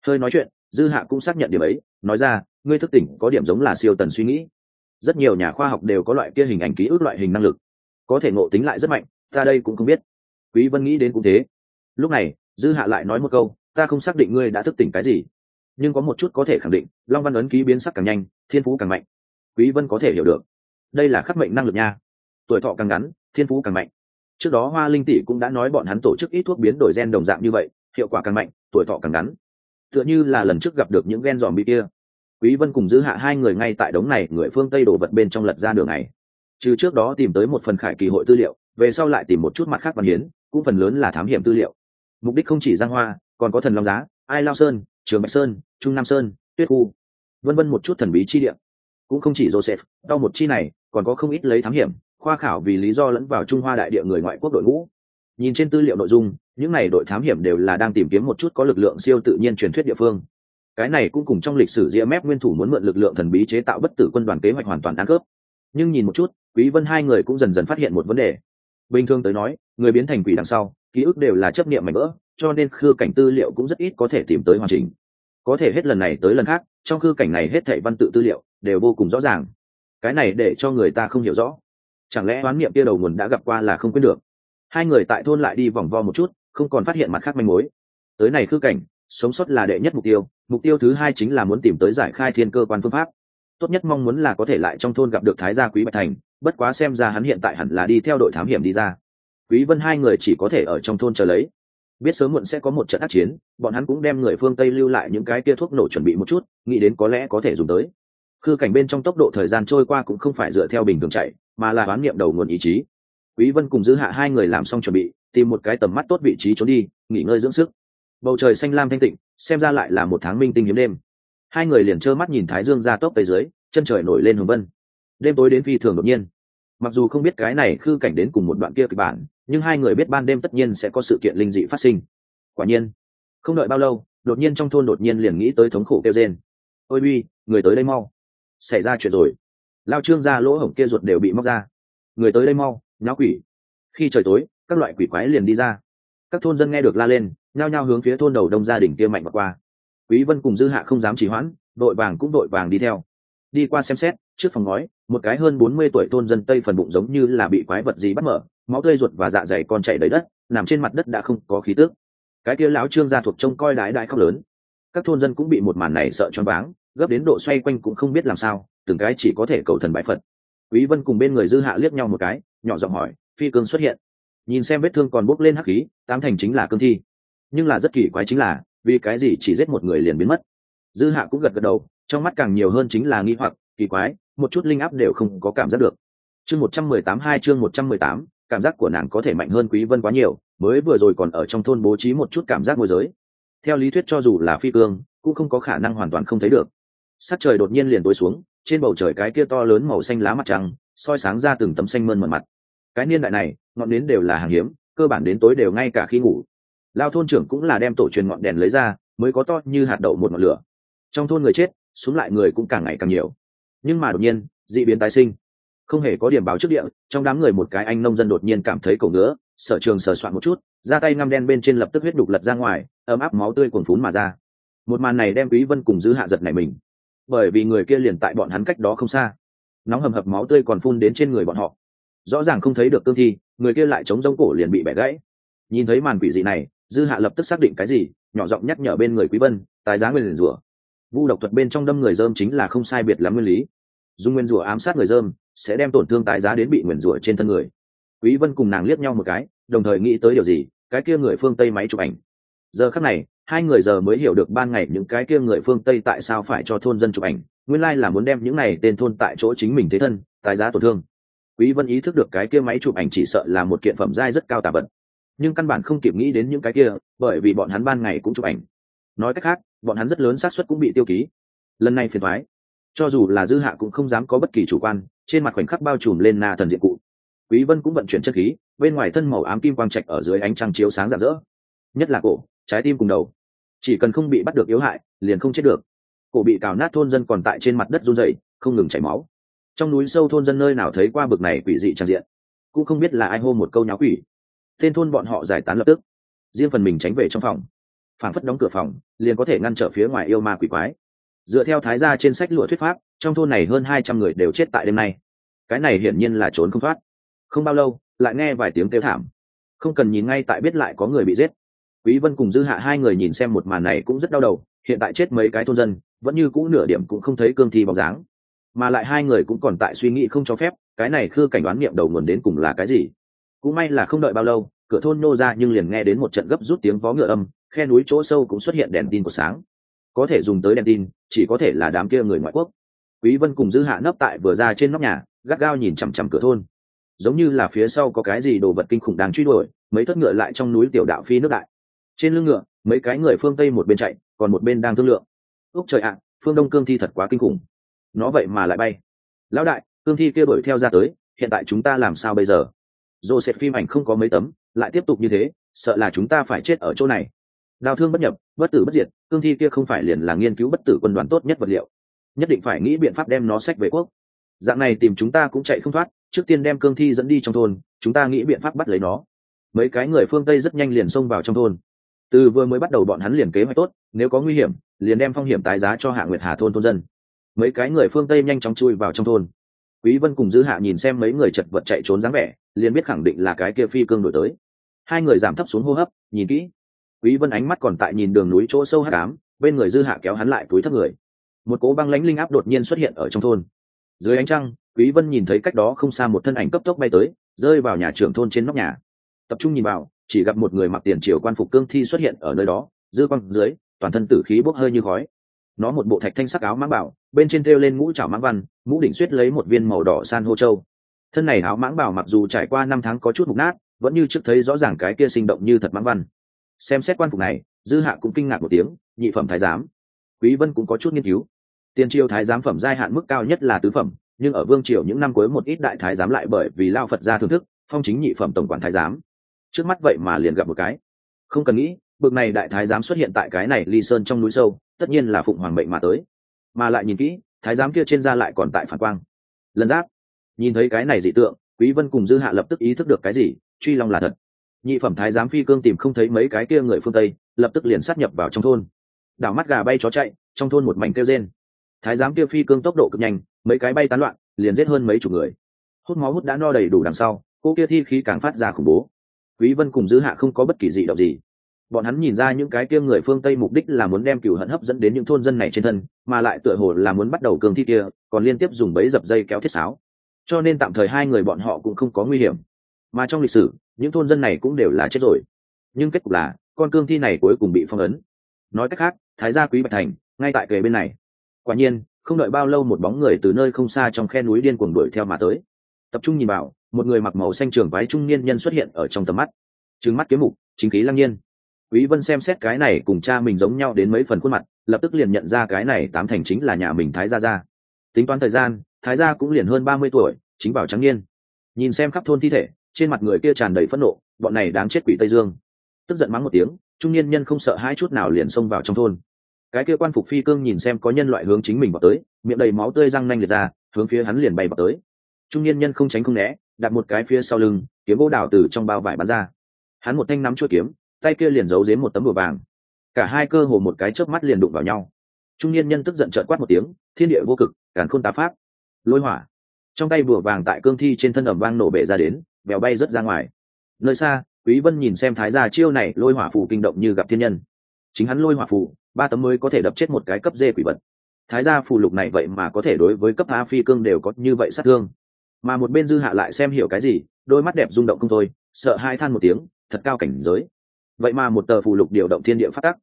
hơi nói chuyện, dư hạ cũng xác nhận điểm ấy, nói ra, ngươi thức tỉnh có điểm giống là siêu tần suy nghĩ. Rất nhiều nhà khoa học đều có loại kia hình ảnh ký ức loại hình năng lực. Có thể ngộ tính lại rất mạnh ta đây cũng không biết. Quý vân nghĩ đến cũng thế. Lúc này, dư hạ lại nói một câu, ta không xác định ngươi đã thức tỉnh cái gì. Nhưng có một chút có thể khẳng định, long văn ấn ký biến sắc càng nhanh, thiên phú càng mạnh. Quý vân có thể hiểu được. Đây là khắc mệnh năng lực nha. Tuổi thọ càng ngắn, thiên phú càng mạnh. Trước đó hoa linh tỷ cũng đã nói bọn hắn tổ chức ít thuốc biến đổi gen đồng dạng như vậy, hiệu quả càng mạnh, tuổi thọ càng ngắn. Tựa như là lần trước gặp được những gen giòm bị kia. Quý vân cùng giữ hạ hai người ngay tại đống này, người phương tây đổ vật bên trong lật ra đường này. Trừ trước đó tìm tới một phần khải kỳ hội tư liệu về sau lại tìm một chút mặt khác văn hiến, cũng phần lớn là thám hiểm tư liệu. Mục đích không chỉ giang hoa, còn có thần long giá, ai lao sơn, trường bạch sơn, trung nam sơn, tuyết khu. Vân vân một chút thần bí chi địa. Cũng không chỉ joseph, đau một chi này, còn có không ít lấy thám hiểm, khoa khảo vì lý do lẫn vào trung hoa đại địa người ngoại quốc đội ngũ. Nhìn trên tư liệu nội dung, những này đội thám hiểm đều là đang tìm kiếm một chút có lực lượng siêu tự nhiên truyền thuyết địa phương. Cái này cũng cùng trong lịch sử ria mép nguyên thủ muốn mượn lực lượng thần bí chế tạo bất tử quân đoàn kế hoạch hoàn toàn ăn cướp nhưng nhìn một chút, quý vân hai người cũng dần dần phát hiện một vấn đề bình thường tới nói, người biến thành quỷ đằng sau, ký ức đều là chấp niệm mạnh vỡ, cho nên khư cảnh tư liệu cũng rất ít có thể tìm tới hoàn chỉnh. Có thể hết lần này tới lần khác, trong khư cảnh này hết thảy văn tự tư liệu đều vô cùng rõ ràng. Cái này để cho người ta không hiểu rõ. Chẳng lẽ oán niệm kia đầu nguồn đã gặp qua là không quên được? Hai người tại thôn lại đi vòng vo một chút, không còn phát hiện mặt khác manh mối. Tới này khư cảnh, sống sót là đệ nhất mục tiêu mục tiêu thứ hai chính là muốn tìm tới giải khai thiên cơ quan phương pháp tốt nhất mong muốn là có thể lại trong thôn gặp được thái gia quý bạch thành, bất quá xem ra hắn hiện tại hẳn là đi theo đội thám hiểm đi ra. Quý vân hai người chỉ có thể ở trong thôn chờ lấy. Biết sớm muộn sẽ có một trận ác chiến, bọn hắn cũng đem người phương tây lưu lại những cái kia thuốc nổ chuẩn bị một chút, nghĩ đến có lẽ có thể dùng tới. Khư cảnh bên trong tốc độ thời gian trôi qua cũng không phải dựa theo bình thường chạy, mà là đoán niệm đầu nguồn ý chí. Quý vân cùng giữ hạ hai người làm xong chuẩn bị, tìm một cái tầm mắt tốt vị trí trốn đi, nghỉ ngơi dưỡng sức. Bầu trời xanh lam thanh tịnh, xem ra lại là một tháng minh tinh hiếm đêm hai người liền trơ mắt nhìn thái dương ra tốc tây dưới, chân trời nổi lên hồng vân. Đêm tối đến phi thường đột nhiên. Mặc dù không biết cái này khư cảnh đến cùng một đoạn kia kịch bản, nhưng hai người biết ban đêm tất nhiên sẽ có sự kiện linh dị phát sinh. Quả nhiên, không đợi bao lâu, đột nhiên trong thôn đột nhiên liền nghĩ tới thống khổ kêu trên ôi uy người tới đây mau. Xảy ra chuyện rồi. Lao trương ra lỗ hổng kia ruột đều bị móc ra. Người tới đây mau, nháo quỷ. Khi trời tối, các loại quỷ quái liền đi ra. Các thôn dân nghe được la lên, nhao nhao hướng phía thôn đầu đông gia đình kia mạnh mặc qua quý vân cùng dư hạ không dám trì hoãn, đội vàng cũng đội vàng đi theo. Đi qua xem xét, trước phòng ngói, một cái hơn 40 tuổi thôn dân tây phần bụng giống như là bị quái vật gì bắt mở, máu tươi ruột và dạ dày còn chảy đầy đất, nằm trên mặt đất đã không có khí tước cái kia lão trương gia thuộc trông coi đái đại khóc lớn. Các thôn dân cũng bị một màn này sợ choáng váng, gấp đến độ xoay quanh cũng không biết làm sao, từng cái chỉ có thể cầu thần bái phật. Quý vân cùng bên người dư hạ liếc nhau một cái, nhỏ giọng hỏi, phi cương xuất hiện. Nhìn xem vết thương còn bốc lên hắc khí, tám thành chính là cương thi. Nhưng là rất kỳ quái chính là vì cái gì chỉ giết một người liền biến mất? Dư hạ cũng gật gật đầu, trong mắt càng nhiều hơn chính là nghi hoặc, kỳ quái, một chút linh áp đều không có cảm giác được. Chương một trăm mười tám hai chương một trăm mười tám, cảm giác của nàng có thể mạnh hơn quý vân quá nhiều, mới vừa rồi còn ở trong thôn bố trí một chút cảm giác môi giới. Theo lý thuyết cho dù là phi cương, cũng không có khả năng hoàn toàn không thấy được. Sắc trời đột nhiên liền tối xuống, trên bầu trời cái kia to lớn màu xanh lá mặt trăng, soi sáng ra từng tấm xanh mơn mật mặt. Cái niên đại này, ngọn nến đều là hàng hiếm, cơ bản đến tối đều ngay cả khi ngủ lao thôn trưởng cũng là đem tổ truyền ngọn đèn lấy ra, mới có to như hạt đậu một ngọn lửa. Trong thôn người chết, xuống lại người cũng càng ngày càng nhiều. Nhưng mà đột nhiên dị biến tái sinh. Không hề có điểm báo trước địa, trong đám người một cái anh nông dân đột nhiên cảm thấy cổ ngứa, sở trường sờ soạn một chút ra tay ngăm đen bên trên lập tức huyết đục lật ra ngoài, ấm áp máu tươi cuồn phún mà ra. Một màn này đem quý vân cùng giữ hạ giật này mình. Bởi vì người kia liền tại bọn hắn cách đó không xa. Nóng hầm hập máu tươi còn phun đến trên người bọn họ. Rõ ràng không thấy được cương thi, người kia lại chống giống cổ liền bị bẻ gãy. Nhìn thấy màn quỷ dị này dư hạ lập tức xác định cái gì, nhỏ giọng nhắc nhở bên người quý vân tài giá nguyên rủa. Vu độc thuật bên trong đâm người dơm chính là không sai biệt lắm nguyên lý. Dùng nguyên rủa ám sát người dơm, sẽ đem tổn thương tài giá đến bị nguyên rủa trên thân người. Quý vân cùng nàng liếc nhau một cái, đồng thời nghĩ tới điều gì, cái kia người phương tây máy chụp ảnh. Giờ khắc này, hai người giờ mới hiểu được ban ngày những cái kia người phương tây tại sao phải cho thôn dân chụp ảnh, nguyên lai là muốn đem những này tên thôn tại chỗ chính mình thế thân tài giá tổn thương. Quý vân ý thức được cái kia máy chụp ảnh chỉ sợ là một kiện phẩm giai rất cao tà vật nhưng căn bản không kịp nghĩ đến những cái kia, bởi vì bọn hắn ban ngày cũng chụp ảnh. Nói cách khác, bọn hắn rất lớn xác suất cũng bị tiêu ký. Lần này phiền thoái cho dù là dư hạ cũng không dám có bất kỳ chủ quan, trên mặt khoảnh khắc bao trùm lên na thần diện cụ. Quý vân cũng vận chuyển chất khí, bên ngoài thân màu ám kim quang trạch ở dưới ánh trăng chiếu sáng rạng rỡ. Nhất là cổ, trái tim cùng đầu. Chỉ cần không bị bắt được yếu hại, liền không chết được. Cổ bị cào nát thôn dân còn tại trên mặt đất run rẩy, không ngừng chảy máu. Trong núi sâu thôn dân nơi nào thấy qua bực này quỷ dị trang diện, cũng không biết là ai hô một câu nháo quỷ tên thôn bọn họ giải tán lập tức. Riêng phần mình tránh về trong phòng. Phản phất đóng cửa phòng, liền có thể ngăn trở phía ngoài yêu ma quỷ quái. Dựa theo thái gia trên sách lụa thuyết pháp, trong thôn này hơn hai trăm người đều chết tại đêm nay. Cái này hiển nhiên là trốn không thoát. Không bao lâu, lại nghe vài tiếng kêu thảm. Không cần nhìn ngay tại biết lại có người bị giết. Quý vân cùng dư hạ hai người nhìn xem một màn này cũng rất đau đầu, hiện tại chết mấy cái thôn dân, vẫn như cũ nửa điểm cũng không thấy cương thi bóng dáng. Mà lại hai người cũng còn tại suy nghĩ không cho phép, cái này khư cảnh đoán niệm đầu nguồn đến cùng là cái gì cũng may là không đợi bao lâu, cửa thôn nô ra nhưng liền nghe đến một trận gấp rút tiếng vó ngựa âm, khe núi chỗ sâu cũng xuất hiện đèn tin của sáng. Có thể dùng tới đèn tin, chỉ có thể là đám kia người ngoại quốc. Quý vân cùng dư hạ nấp tại vừa ra trên nóc nhà, gắt gao nhìn chằm chằm cửa thôn. Giống như là phía sau có cái gì đồ vật kinh khủng đang truy đuổi, mấy thất ngựa lại trong núi tiểu đạo phi nước đại. Trên lưng ngựa, mấy cái người phương tây một bên chạy, còn một bên đang thương lượng. Úc trời ạ à, phương đông cương thi thật quá kinh khủng. Nó vậy mà lại bay. Lão đại, cương thi kia đuổi theo ra tới, hiện tại chúng ta làm sao bây giờ? Joseph phim ảnh không có mấy tấm, lại tiếp tục như thế, sợ là chúng ta phải chết ở chỗ này. Đào thương bất nhập, bất tử bất diệt, cương thi kia không phải liền là nghiên cứu bất tử quân đoàn tốt nhất vật liệu. Nhất định phải nghĩ biện pháp đem nó sách về quốc. Dạng này tìm chúng ta cũng chạy không thoát, trước tiên đem cương thi dẫn đi trong thôn, chúng ta nghĩ biện pháp bắt lấy nó. Mấy cái người phương tây rất nhanh liền xông vào trong thôn. Từ vừa mới bắt đầu bọn hắn liền kế hoạch tốt, nếu có nguy hiểm, liền đem phong hiểm tái giá cho hạ nguyệt hà thôn thôn dân. Mấy cái người phương tây nhanh chóng chui vào trong thôn quý vân cùng dư hạ nhìn xem mấy người chật vật chạy trốn dáng vẻ, liền biết khẳng định là cái kia phi cương đổi tới. Hai người giảm thấp xuống hô hấp, nhìn kỹ. Quý vân ánh mắt còn tại nhìn đường núi chỗ sâu hắc ám, bên người dư hạ kéo hắn lại túi thấp người. Một cố băng lãnh linh áp đột nhiên xuất hiện ở trong thôn. Dưới ánh trăng, quý vân nhìn thấy cách đó không xa một thân ảnh cấp tốc bay tới, rơi vào nhà trưởng thôn trên nóc nhà. Tập trung nhìn vào, chỉ gặp một người mặc tiền triều quan phục cương thi xuất hiện ở nơi đó, dư quang dưới, toàn thân tử khí bốc hơi như khói nó một bộ thạch thanh sắc áo mãng bảo, bên trên thêu lên mũ trảo mãng văn, mũ đỉnh suýt lấy một viên màu đỏ san hô châu. Thân này áo mãng bảo mặc dù trải qua năm tháng có chút mục nát, vẫn như trước thấy rõ ràng cái kia sinh động như thật mãng văn. Xem xét quan phục này, dư hạ cũng kinh ngạc một tiếng, nhị phẩm thái giám. Quý vân cũng có chút nghiên cứu. Tiền triều thái giám phẩm giai hạn mức cao nhất là tứ phẩm, nhưng ở vương triều những năm cuối một ít đại thái giám lại bởi vì lao phật ra thưởng thức, phong chính nhị phẩm tổng quản thái giám. Trước mắt vậy mà liền gặp một cái. Không cần nghĩ, bực này đại thái giám xuất hiện tại cái này ly sơn trong núi sâu tất nhiên là phụng hoàng mệnh mà tới. Mà lại nhìn kỹ, thái giám kia trên da lại còn tại phản quang. Lần giáp, nhìn thấy cái này dị tượng, quý vân cùng dư hạ lập tức ý thức được cái gì, truy long là thật. Nhị phẩm thái giám phi cương tìm không thấy mấy cái kia người phương tây, lập tức liền sát nhập vào trong thôn. Đảo mắt gà bay chó chạy, trong thôn một mảnh kêu rên. Thái giám kia phi cương tốc độ cực nhanh, mấy cái bay tán loạn, liền giết hơn mấy chục người. Hút máu hút đã no đầy đủ đằng sau, cô kia thi khí càng phát ra khủng bố. Quý vân cùng dư hạ không có bất kỳ dị động gì bọn hắn nhìn ra những cái kia người phương tây mục đích là muốn đem cửu hận hấp dẫn đến những thôn dân này trên thân, mà lại tựa hồ là muốn bắt đầu cường thi kia, còn liên tiếp dùng bẫy dập dây kéo thiết sáo. Cho nên tạm thời hai người bọn họ cũng không có nguy hiểm. Mà trong lịch sử, những thôn dân này cũng đều là chết rồi. Nhưng kết cục là, con cương thi này cuối cùng bị phong ấn. Nói cách khác, thái gia quý bạch thành, ngay tại kề bên này. Quả nhiên, không đợi bao lâu một bóng người từ nơi không xa trong khe núi điên cuồng đuổi theo mà tới. Tập trung nhìn vào, một người mặc màu xanh trường váy trung niên nhân xuất hiện ở trong tầm mắt. Trứng mắt kiếm mục, chính khí lăng nhiên quý vân xem xét cái này cùng cha mình giống nhau đến mấy phần khuôn mặt, lập tức liền nhận ra cái này tám thành chính là nhà mình thái gia gia. Tính toán thời gian, thái gia cũng liền hơn 30 tuổi, chính bảo trắng niên. Nhìn xem khắp thôn thi thể, trên mặt người kia tràn đầy phẫn nộ, bọn này đáng chết quỷ tây dương. Tức giận mắng một tiếng, trung niên nhân không sợ hai chút nào liền xông vào trong thôn. Cái kia quan phục phi cương nhìn xem có nhân loại hướng chính mình vào tới, miệng đầy máu tươi răng nanh liệt ra, hướng phía hắn liền bay vào tới. Trung niên nhân không tránh không né, đặt một cái phía sau lưng, kiếm gỗ đào từ trong bao vải bắn ra. Hắn một thanh nắm chuôi kiếm tay kia liền giấu dếm một tấm bùa vàng. Cả hai cơ hồ một cái chớp mắt liền đụng vào nhau. Trung niên nhân tức giận trợn quát một tiếng, thiên địa vô cực, càn khôn tá pháp. Lôi hỏa. Trong tay bùa vàng tại cương thi trên thân ẩm vang nổ bể ra đến, bèo bay rớt ra ngoài. Nơi xa, quý vân nhìn xem thái gia chiêu này, lôi hỏa phù kinh động như gặp thiên nhân. Chính hắn lôi hỏa phù, ba tấm mới có thể đập chết một cái cấp dê quỷ vật. Thái gia phù lục này vậy mà có thể đối với cấp a phi cương đều có như vậy sát thương. Mà một bên dư hạ lại xem hiểu cái gì, đôi mắt đẹp rung động không thôi, sợ hai than một tiếng, thật cao cảnh giới vậy mà một tờ phù lục điều động thiên địa phát tắc.